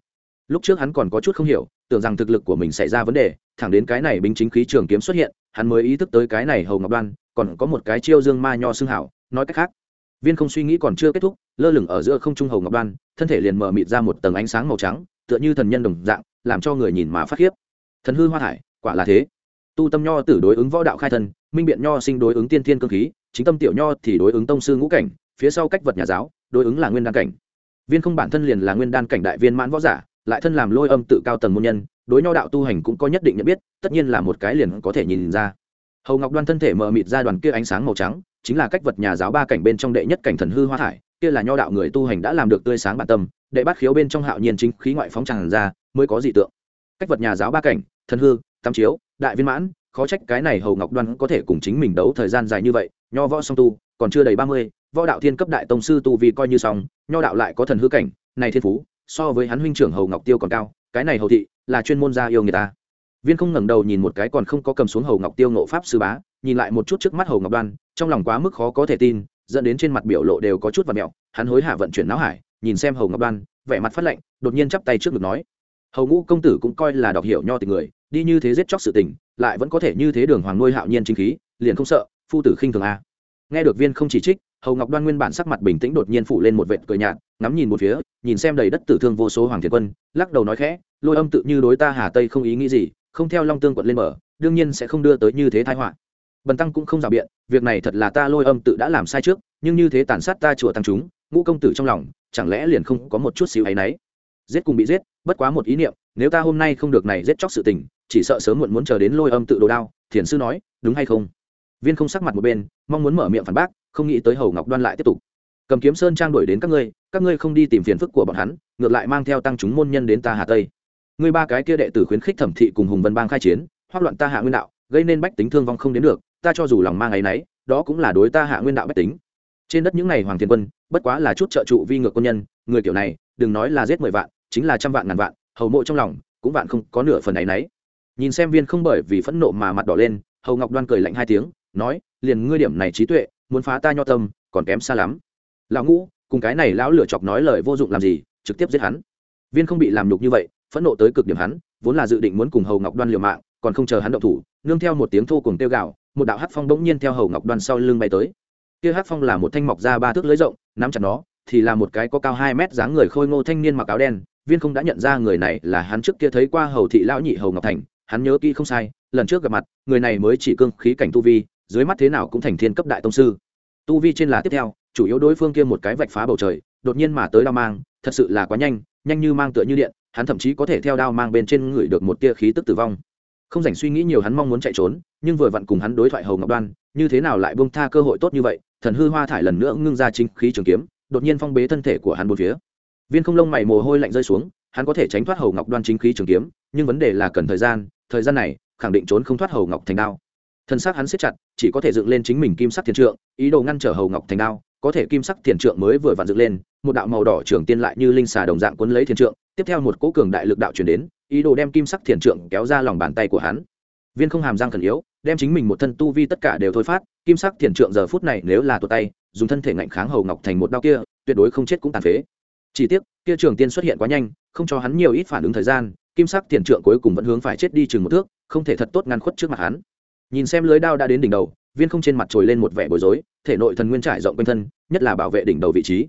Lúc trước hắn còn có chút không hiểu, tưởng rằng thực lực của mình xảy ra vấn đề, thẳng đến cái này binh chính khí trường kiếm xuất hiện, hắn mới ý thức tới cái này hầu ngọc đoan, còn có một cái chiêu dương ma nho xương hảo, nói cách khác, viên không suy nghĩ còn chưa kết thúc, lơ lửng ở giữa không trung hầu ngọc đoan, thân thể liền mở mịt ra một tầng ánh sáng màu trắng, tựa như thần nhân đồng dạng, làm cho người nhìn mà phát khiếp. Thần hư hoa thải, quả là thế. Tu tâm nho tử đối ứng võ đạo khai thân minh biện nho sinh đối ứng tiên thiên cơ khí chính tâm tiểu nho thì đối ứng tông sư ngũ cảnh, phía sau cách vật nhà giáo, đối ứng là nguyên đan cảnh. Viên không bản thân liền là nguyên đan cảnh đại viên mãn võ giả, lại thân làm lôi âm tự cao tầng môn nhân, đối nho đạo tu hành cũng có nhất định nhận biết, tất nhiên là một cái liền có thể nhìn ra. Hầu ngọc đoan thân thể mờ mịt ra đoàn kia ánh sáng màu trắng, chính là cách vật nhà giáo ba cảnh bên trong đệ nhất cảnh thần hư hoa thải, kia là nho đạo người tu hành đã làm được tươi sáng bản tâm, đệ bát khiếu bên trong hạo nhiên chính khí ngoại phóng tràn ra, mới có dị tượng. Cách vật nhà giáo ba cảnh, thần hư, tam chiếu, đại viên mãn, khó trách cái này hầu ngọc đoan có thể cùng chính mình đấu thời gian dài như vậy nho võ song tu, còn chưa đầy ba mươi, võ đạo thiên cấp đại tông sư tu vì coi như xong, nho đạo lại có thần hư cảnh, này thiên phú, so với hắn huynh trưởng hầu ngọc tiêu còn cao, cái này hầu thị là chuyên môn gia yêu người ta. Viên không ngẩng đầu nhìn một cái còn không có cầm xuống hầu ngọc tiêu nộ pháp sư bá, nhìn lại một chút trước mắt hầu ngọc đoan, trong lòng quá mức khó có thể tin, dẫn đến trên mặt biểu lộ đều có chút và mẹo, hắn hối hả vận chuyển não hải, nhìn xem hầu ngọc đoan, vẻ mặt phát lạnh, đột nhiên chắp tay trước ngực nói, hầu ngũ công tử cũng coi là đọc hiểu nho tình người, đi như thế giết chóc sự tình, lại vẫn có thể như thế đường hoàng nuôi hạo nhiên chính khí, liền không sợ phu tử khinh thường a. Nghe được viên không chỉ trích, hầu ngọc đoan nguyên bản sắc mặt bình tĩnh đột nhiên phụ lên một vệt cười nhạt, ngắm nhìn một phía, nhìn xem đầy đất tử thương vô số hoàng thiền quân, lắc đầu nói khẽ, lôi âm tự như đối ta hà tây không ý nghĩ gì, không theo long tương quận lên mở đương nhiên sẽ không đưa tới như thế thái họa. Bần tăng cũng không rào biện, việc này thật là ta lôi âm tự đã làm sai trước, nhưng như thế tàn sát ta chùa tăng chúng, ngũ công tử trong lòng, chẳng lẽ liền không có một chút xíu áy náy? Giết cùng bị giết, bất quá một ý niệm, nếu ta hôm nay không được này giết chóc sự tình, chỉ sợ sớm muộn muốn chờ đến lôi âm tự đồ đao, thiền sư nói, đúng hay không? Viên không sắc mặt một bên, mong muốn mở miệng phản bác, không nghĩ tới hầu ngọc đoan lại tiếp tục. Cầm kiếm sơn trang đổi đến các ngươi các ngươi không đi tìm phiền phức của bọn hắn, ngược lại mang theo tăng chúng môn nhân đến ta hà tây. Ngươi ba cái kia đệ tử khuyến khích thẩm thị cùng hùng vân bang khai chiến hoác loạn ta hạ nguyên đạo, gây nên bách tính thương vong không đến được, ta cho dù lòng mang ấy nấy, đó cũng là đối ta hạ nguyên đạo bách tính. Trên đất những ngày hoàng thiên quân, bất quá là chút trợ trụ vi ngược quân nhân, người kiểu này, đừng nói là giết mười vạn, chính là trăm vạn ngàn vạn, hầu mộ trong lòng, cũng vạn không có nửa phần ấy nấy. Nhìn xem viên không bởi vì phẫn nộ mà mặt đỏ lên, hầu ngọc đoan cười lạnh hai tiếng nói, liền ngươi điểm này trí tuệ, muốn phá ta nho tâm, còn kém xa lắm. Lão ngũ, cùng cái này lão lửa chọc nói lời vô dụng làm gì, trực tiếp giết hắn. Viên không bị làm nhục như vậy, phẫn nộ tới cực điểm hắn, vốn là dự định muốn cùng hầu ngọc đoan liều mạng, còn không chờ hắn động thủ, nương theo một tiếng thô cùng tiêu gạo một đạo hắc phong bỗng nhiên theo hầu ngọc đoan sau lưng bay tới. Kia hắc phong là một thanh mọc ra ba thước lưới rộng, nắm chặt nó, thì là một cái có cao hai mét dáng người khôi ngô thanh niên mặc áo đen, viên không đã nhận ra người này là hắn trước kia thấy qua hầu thị lão nhị hầu ngọc thành, hắn nhớ kỹ không sai, lần trước gặp mặt, người này mới chỉ cương khí cảnh tu vi dưới mắt thế nào cũng thành thiên cấp đại tông sư. Tu vi trên là tiếp theo, chủ yếu đối phương kia một cái vạch phá bầu trời, đột nhiên mà tới đao mang, thật sự là quá nhanh nhanh như mang tựa như điện, hắn thậm chí có thể theo đao mang bên trên người được một tia khí tức tử vong. Không dành suy nghĩ nhiều hắn mong muốn chạy trốn, nhưng vừa vặn cùng hắn đối thoại hầu ngọc đoan, như thế nào lại bông tha cơ hội tốt như vậy, thần hư hoa thải lần nữa ngưng ra chính khí trường kiếm, đột nhiên phong bế thân thể của hắn bốn phía. Viên không lông mày mồ hôi lạnh rơi xuống, hắn có thể tránh thoát hầu ngọc đoan chính khí trường kiếm, nhưng vấn đề là cần thời gian thời gian này, khẳng định trốn không thoát hầu ngọc thành đao thân xác hắn siết chặt, chỉ có thể dựng lên chính mình kim sắc thiền trượng, ý đồ ngăn trở hầu ngọc thành đao, có thể kim sắc thiền trượng mới vừa vặn dựng lên, một đạo màu đỏ trưởng tiên lại như linh xà đồng dạng quấn lấy thiền trượng, tiếp theo một cỗ cường đại lực đạo chuyển đến, ý đồ đem kim sắc thiền trượng kéo ra lòng bàn tay của hắn. Viên không hàm răng khẩn yếu, đem chính mình một thân tu vi tất cả đều thôi phát, kim sắc thiền trượng giờ phút này nếu là tuột tay, dùng thân thể ngạnh kháng hầu ngọc thành một đao kia, tuyệt đối không chết cũng tàn phế. Chỉ tiếc, kia trường tiên xuất hiện quá nhanh, không cho hắn nhiều ít phản ứng thời gian, kim sắc thiền trượng cuối cùng vẫn hướng phải chết đi chừng một thước, không thể thật tốt ngăn khuất trước mặt hắn nhìn xem lưới đao đã đến đỉnh đầu, viên không trên mặt trồi lên một vẻ bối rối, thể nội thần nguyên trải rộng quanh thân, nhất là bảo vệ đỉnh đầu vị trí.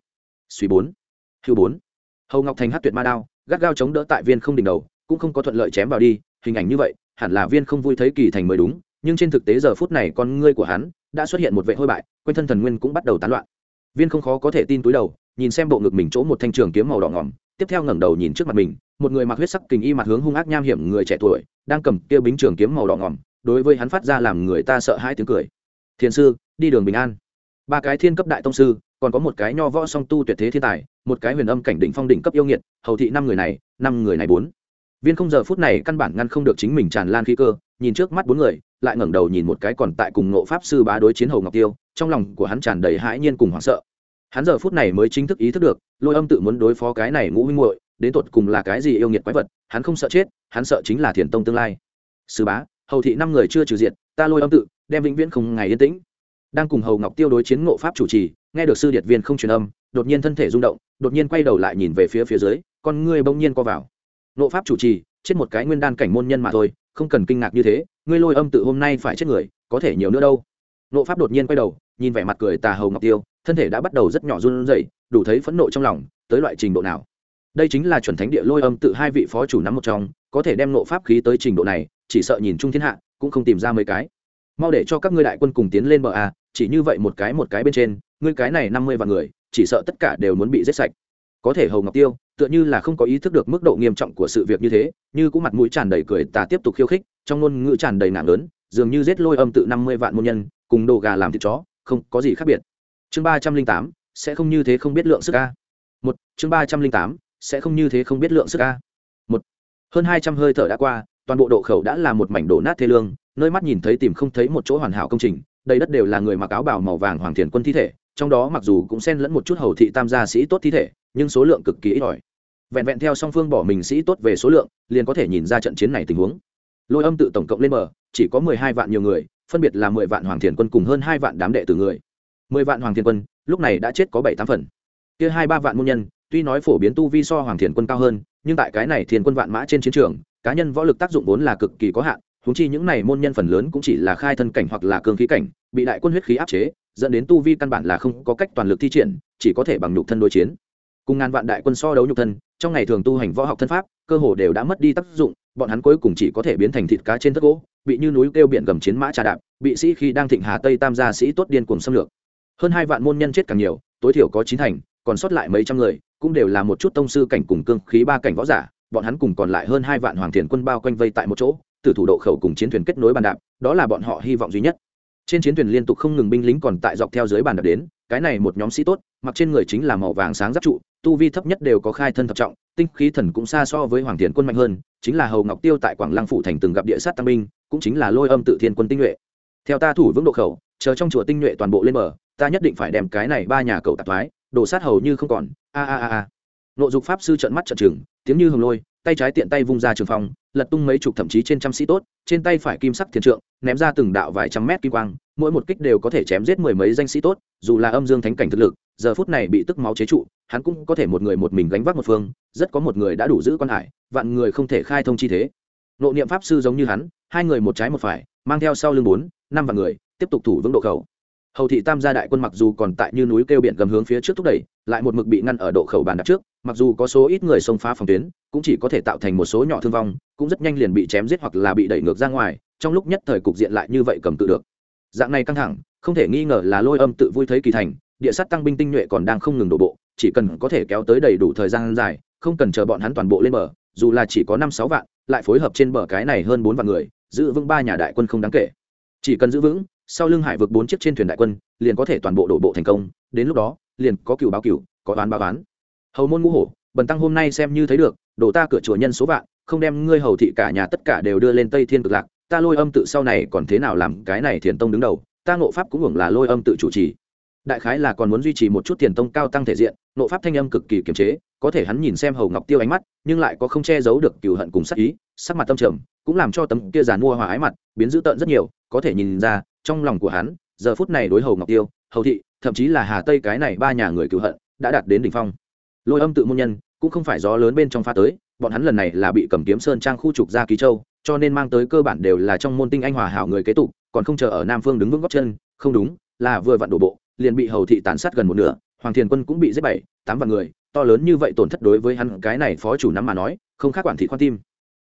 Suy bốn, hưu bốn. Hầu ngọc thành hát tuyệt ma đao, gắt gao chống đỡ tại viên không đỉnh đầu, cũng không có thuận lợi chém vào đi, hình ảnh như vậy, hẳn là viên không vui thấy kỳ thành mới đúng, nhưng trên thực tế giờ phút này con ngươi của hắn đã xuất hiện một vệ hôi bại, quanh thân thần nguyên cũng bắt đầu tán loạn. Viên không khó có thể tin túi đầu, nhìn xem bộ ngực mình chỗ một thanh trường kiếm màu đỏ ngỏm, tiếp theo ngẩng đầu nhìn trước mặt mình, một người mặc huyết sắc kình y mặt hướng hung ác nham hiểm người trẻ tuổi, đang cầm kia bính trường kiếm màu đỏ ngỏm đối với hắn phát ra làm người ta sợ hãi tiếng cười. Thiền sư, đi đường bình an. Ba cái thiên cấp đại tông sư, còn có một cái nho võ song tu tuyệt thế thiên tài, một cái huyền âm cảnh đỉnh phong đỉnh cấp yêu nghiệt, hầu thị năm người này, năm người này bốn. Viên không giờ phút này căn bản ngăn không được chính mình tràn lan khí cơ, nhìn trước mắt bốn người, lại ngẩng đầu nhìn một cái còn tại cùng ngộ pháp sư bá đối chiến hầu ngọc tiêu, trong lòng của hắn tràn đầy hãi nhiên cùng hoảng sợ. Hắn giờ phút này mới chính thức ý thức được, lôi âm tự muốn đối phó cái này ngũ huynh muội, đến tột cùng là cái gì yêu nghiệt quái vật, hắn không sợ chết, hắn sợ chính là thiền tông tương lai. Sư bá hầu thị năm người chưa trừ diện ta lôi âm tự, đem vĩnh viễn không ngày yên tĩnh. Đang cùng hầu ngọc tiêu đối chiến ngộ pháp chủ trì, nghe được sư điệt viên không truyền âm, đột nhiên thân thể rung động, đột nhiên quay đầu lại nhìn về phía phía dưới, con ngươi bỗng nhiên co vào. Ngộ pháp chủ trì, chết một cái nguyên đan cảnh môn nhân mà thôi, không cần kinh ngạc như thế, ngươi lôi âm tự hôm nay phải chết người, có thể nhiều nữa đâu. Ngộ pháp đột nhiên quay đầu, nhìn vẻ mặt cười tà hầu ngọc tiêu, thân thể đã bắt đầu rất nhỏ run rẩy, đủ thấy phẫn nộ trong lòng, tới loại trình độ nào. Đây chính là chuẩn thánh địa lôi âm tự hai vị phó chủ nắm một trong, có thể đem nộ pháp khí tới trình độ này chỉ sợ nhìn chung thiên hạ, cũng không tìm ra mấy cái. Mau để cho các ngươi đại quân cùng tiến lên bờ a, chỉ như vậy một cái một cái bên trên, ngươi cái này năm mươi vạn người, chỉ sợ tất cả đều muốn bị giết sạch. Có thể hầu ngọc tiêu, tựa như là không có ý thức được mức độ nghiêm trọng của sự việc như thế, như cũng mặt mũi tràn đầy cười, ta tiếp tục khiêu khích, trong ngôn ngữ tràn đầy nặng lớn, dường như giết lôi âm tự năm mươi vạn môn nhân, cùng đồ gà làm thịt chó, không có gì khác biệt. Chương ba trăm linh tám, sẽ không như thế không biết lượng sức ca một, chương ba trăm linh tám, sẽ không như thế không biết lượng sức ca một, hơn hai trăm hơi thở đã qua toàn bộ độ khẩu đã là một mảnh đổ nát thê lương, nơi mắt nhìn thấy tìm không thấy một chỗ hoàn hảo công trình, đầy đất đều là người mặc áo bào màu vàng hoàng thiền quân thi thể, trong đó mặc dù cũng xen lẫn một chút hầu thị tam gia sĩ tốt thi thể, nhưng số lượng cực kỳ ít ỏi. Vẹn vẹn theo song phương bỏ mình sĩ tốt về số lượng, liền có thể nhìn ra trận chiến này tình huống. Lôi âm tự tổng cộng lên bờ, chỉ có mười hai vạn nhiều người, phân biệt là mười vạn hoàng thiền quân cùng hơn hai vạn đám đệ tử người. Mười vạn hoàng thiền quân, lúc này đã chết có bảy tám phần. Kia hai ba vạn môn nhân, tuy nói phổ biến tu vi so hoàng thiền quân cao hơn, nhưng tại cái này thiền quân vạn mã trên chiến trường cá nhân võ lực tác dụng vốn là cực kỳ có hạn húng chi những này môn nhân phần lớn cũng chỉ là khai thân cảnh hoặc là cương khí cảnh, bị đại quân huyết khí áp chế, dẫn đến tu vi căn bản là không có cách toàn lực thi triển, chỉ có thể bằng nhục thân đối chiến. Cùng ngàn vạn đại quân so đấu nhục thân, trong ngày thường tu hành võ học thân pháp, cơ hồ đều đã mất đi tác dụng, bọn hắn cuối cùng chỉ có thể biến thành thịt cá trên thất gỗ, bị như núi kêu biển gầm chiến mã trà đạp, bị sĩ khi đang thịnh hà tây tam gia sĩ tốt điên cuồng xâm lược. Hơn hai vạn môn nhân chết càng nhiều, tối thiểu có chín thành, còn sót lại mấy trăm người, cũng đều là một chút tông sư cảnh cùng cương khí ba cảnh võ giả bọn hắn cùng còn lại hơn hai vạn hoàng thiền quân bao quanh vây tại một chỗ từ thủ độ khẩu cùng chiến thuyền kết nối bàn đạp, đó là bọn họ hy vọng duy nhất. Trên chiến thuyền liên tục không ngừng binh lính còn tại dọc theo dưới bàn đạp đến, cái này một nhóm sĩ tốt, mặc trên người chính là màu vàng sáng giáp trụ, tu vi thấp nhất đều có khai thân thập trọng, tinh khí thần cũng xa so với hoàng thiền quân mạnh hơn, chính là hầu ngọc tiêu tại quảng lăng phủ thành từng gặp địa sát tăng binh, cũng chính là lôi âm tự thiên quân tinh nhuệ. Theo ta thủ vững độ khẩu, chờ trong chùa tinh nhuệ toàn bộ lên bờ, ta nhất định phải đem cái này ba nhà cầu tạp thoái đổ sát hầu như không còn. A a a a nội dục pháp sư trợn mắt trợn trừng, tiếng như hồng lôi, tay trái tiện tay vung ra trường phong, lật tung mấy chục thậm chí trên trăm sĩ tốt, trên tay phải kim sắc thiền trượng, ném ra từng đạo vài trăm mét kim quang, mỗi một kích đều có thể chém giết mười mấy danh sĩ tốt, dù là âm dương thánh cảnh thực lực, giờ phút này bị tức máu chế trụ, hắn cũng có thể một người một mình gánh vác một phương, rất có một người đã đủ giữ quan hải, vạn người không thể khai thông chi thế. Nộ niệm pháp sư giống như hắn, hai người một trái một phải, mang theo sau lưng bốn, năm vạn người, tiếp tục thủ vững độ khẩu hầu thị tam gia đại quân mặc dù còn tại như núi kêu biển gầm hướng phía trước thúc đẩy, lại một mực bị ngăn ở độ khẩu bàn đặt trước, mặc dù có số ít người xông phá phòng tuyến, cũng chỉ có thể tạo thành một số nhỏ thương vong, cũng rất nhanh liền bị chém giết hoặc là bị đẩy ngược ra ngoài, trong lúc nhất thời cục diện lại như vậy cầm tự được. Dạng này căng thẳng, không thể nghi ngờ là lôi âm tự vui thấy kỳ thành, địa sát tăng binh tinh nhuệ còn đang không ngừng đổ bộ, chỉ cần có thể kéo tới đầy đủ thời gian dài, không cần chờ bọn hắn toàn bộ lên bờ, dù là chỉ có năm sáu vạn, lại phối hợp trên bờ cái này hơn bốn vạn người, giữ vững ba nhà đại quân không đáng kể. Chỉ cần giữ vững sau lưng hải vực bốn chiếc trên thuyền đại quân, liền có thể toàn bộ đổ bộ thành công, đến lúc đó, liền có cựu báo cựu, có đoán báo oán. Hầu môn ngũ hổ, bần tăng hôm nay xem như thấy được đổ ta cửa chùa nhân số vạn, không đem ngươi hầu thị cả nhà tất cả đều đưa lên tây thiên cực lạc, ta lôi âm tự sau này còn thế nào làm cái này thiền tông đứng đầu, ta ngộ pháp cũng hưởng là lôi âm tự chủ trì. Đại khái là còn muốn duy trì một chút thiền tông cao tăng thể diện nộ pháp thanh âm cực kỳ kiềm chế, có thể hắn nhìn xem hầu ngọc tiêu ánh mắt, nhưng lại có không che giấu được cừu hận cùng sắc ý, sắc mặt tâm trầm, cũng làm cho tấm kia giàn mua hòa ái mặt, biến dữ tợn rất nhiều, có thể nhìn ra trong lòng của hắn, giờ phút này đối hầu ngọc tiêu, hầu thị, thậm chí là hà tây cái này ba nhà người cựu hận, đã đạt đến đỉnh phong. Lôi âm tự môn nhân, cũng không phải gió lớn bên trong pha tới, bọn hắn lần này là bị cầm kiếm sơn trang khu trục ra ký châu, cho nên mang tới cơ bản đều là trong môn tinh anh hòa hảo người kế tục, còn không chờ ở nam phương đứng vững góc chân, không đúng, là vừa vặn đổ bộ, liền bị hầu thị tàn sát gần một nửa, hoàng thiền quân cũng bị giết bảy, tám vạn người, to lớn như vậy tổn thất đối với hắn cái này phó chủ nắm mà nói, không khác quản thị khoan tim.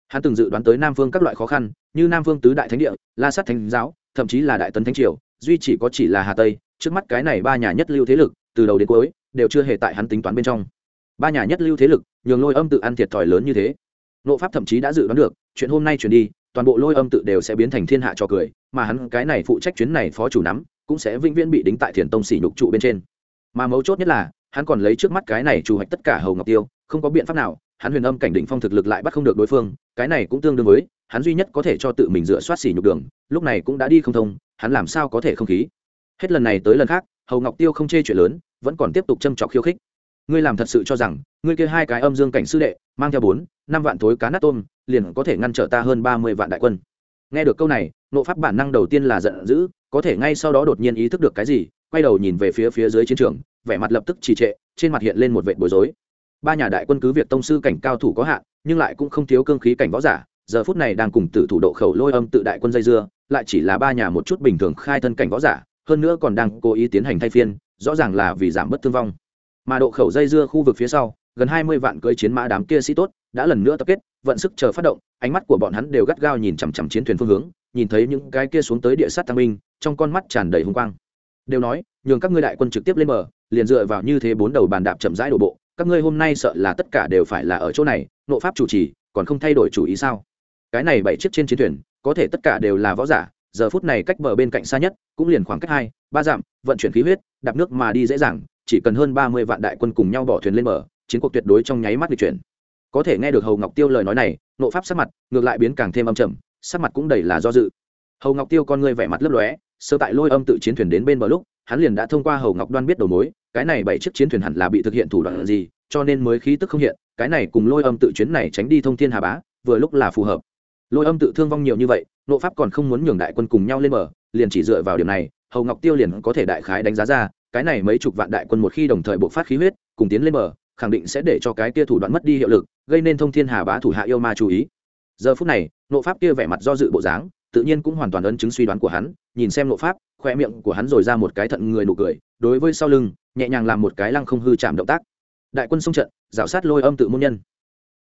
Hắn từng dự đoán tới nam phương các loại khó khăn, như nam phương tứ đại thánh địa, la sát thánh giáo thậm chí là đại tấn thánh triều, duy chỉ có chỉ là hà tây, trước mắt cái này ba nhà nhất lưu thế lực, từ đầu đến cuối, đều chưa hề tại hắn tính toán bên trong. Ba nhà nhất lưu thế lực, nhường lôi âm tự ăn thiệt thòi lớn như thế. Nộ pháp thậm chí đã dự đoán được, chuyện hôm nay chuyển đi, toàn bộ lôi âm tự đều sẽ biến thành thiên hạ trò cười, mà hắn cái này phụ trách chuyến này phó chủ nắm, cũng sẽ vĩnh viễn bị đính tại thiền tông xỉ nhục trụ bên trên. Mà mấu chốt nhất là, hắn còn lấy trước mắt cái này chủ hoạch tất cả hầu ngọc tiêu, không có biện pháp nào, hắn huyền âm cảnh đỉnh phong thực lực lại bắt không được đối phương, cái này cũng tương đương với hắn duy nhất có thể cho tự mình dựa soát xỉ nhục đường, lúc này cũng đã đi không thông, hắn làm sao có thể không khí? Hết lần này tới lần khác, hầu ngọc tiêu không chê chuyện lớn, vẫn còn tiếp tục châm trọc khiêu khích. Ngươi làm thật sự cho rằng, ngươi kia hai cái âm dương cảnh sư đệ, mang theo bốn, năm vạn thối cá nát tôm, liền có thể ngăn trở ta hơn ba mươi vạn đại quân. Nghe được câu này, nộ pháp bản năng đầu tiên là giận dữ, có thể ngay sau đó đột nhiên ý thức được cái gì, quay đầu nhìn về phía phía dưới chiến trường, vẻ mặt lập tức trì trệ, trên mặt hiện lên một vệ bối rối. Ba nhà đại quân cứ việc tông sư cảnh cao thủ có hạn, nhưng lại cũng không thiếu cương khí cảnh võ giả giờ phút này đang cùng tử thủ độ khẩu lôi âm tự đại quân dây dưa, lại chỉ là ba nhà một chút bình thường khai thân cảnh võ giả, hơn nữa còn đang cố ý tiến hành thay phiên, rõ ràng là vì giảm bớt thương vong. Mà độ khẩu dây dưa khu vực phía sau, gần hai mươi vạn cưỡi chiến mã đám kia sĩ tốt, đã lần nữa tập kết, vận sức chờ phát động, ánh mắt của bọn hắn đều gắt gao nhìn chằm chằm chiến thuyền phương hướng, nhìn thấy những cái kia xuống tới địa sát tăng binh, trong con mắt tràn đầy hung quang. Đều nói, nhường các ngươi đại quân trực tiếp lên bờ, liền dựa vào như thế bốn đầu bàn đạp chậm rãi đổ bộ, các ngươi hôm nay sợ là tất cả đều phải là ở chỗ này, nộ pháp chủ trì, còn không thay đổi chủ ý sao? Cái này bảy chiếc trên chiến thuyền, có thể tất cả đều là võ giả, giờ phút này cách bờ bên cạnh xa nhất, cũng liền khoảng cách hai, ba dặm, vận chuyển khí huyết, đạp nước mà đi dễ dàng, chỉ cần hơn ba mươi vạn đại quân cùng nhau bỏ thuyền lên bờ, chiến cuộc tuyệt đối trong nháy mắt di chuyển. Có thể nghe được hầu ngọc tiêu lời nói này, nộ pháp sắc mặt, ngược lại biến càng thêm âm trầm, sắc mặt cũng đầy là do dự. Hầu ngọc tiêu con ngươi vẻ mặt lấp lóe, sơ tại lôi âm tự chiến thuyền đến bên bờ lúc, hắn liền đã thông qua hầu ngọc đoan biết đầu mối, cái này bảy chiếc chiến thuyền hẳn là bị thực hiện thủ đoạn gì, cho nên mới khí tức không hiện, cái này cùng lôi âm tự chuyến này tránh đi thông thiên hà bá, vừa lúc là phù hợp lôi âm tự thương vong nhiều như vậy nộ pháp còn không muốn nhường đại quân cùng nhau lên mở, liền chỉ dựa vào điểm này hầu ngọc tiêu liền có thể đại khái đánh giá ra cái này mấy chục vạn đại quân một khi đồng thời bộc phát khí huyết cùng tiến lên mở, khẳng định sẽ để cho cái kia thủ đoạn mất đi hiệu lực gây nên thông thiên hà bá thủ hạ yêu ma chú ý. Giờ phút này nộ pháp kia vẻ mặt do dự bộ dáng tự nhiên cũng hoàn toàn ấn chứng suy đoán của hắn nhìn xem nộ pháp khoe miệng của hắn rồi ra một cái thận người nụ cười đối với sau lưng nhẹ nhàng làm một cái lăng không hư chạm động tác. Đại quân xung trận rào sát lôi âm tự môn nhân.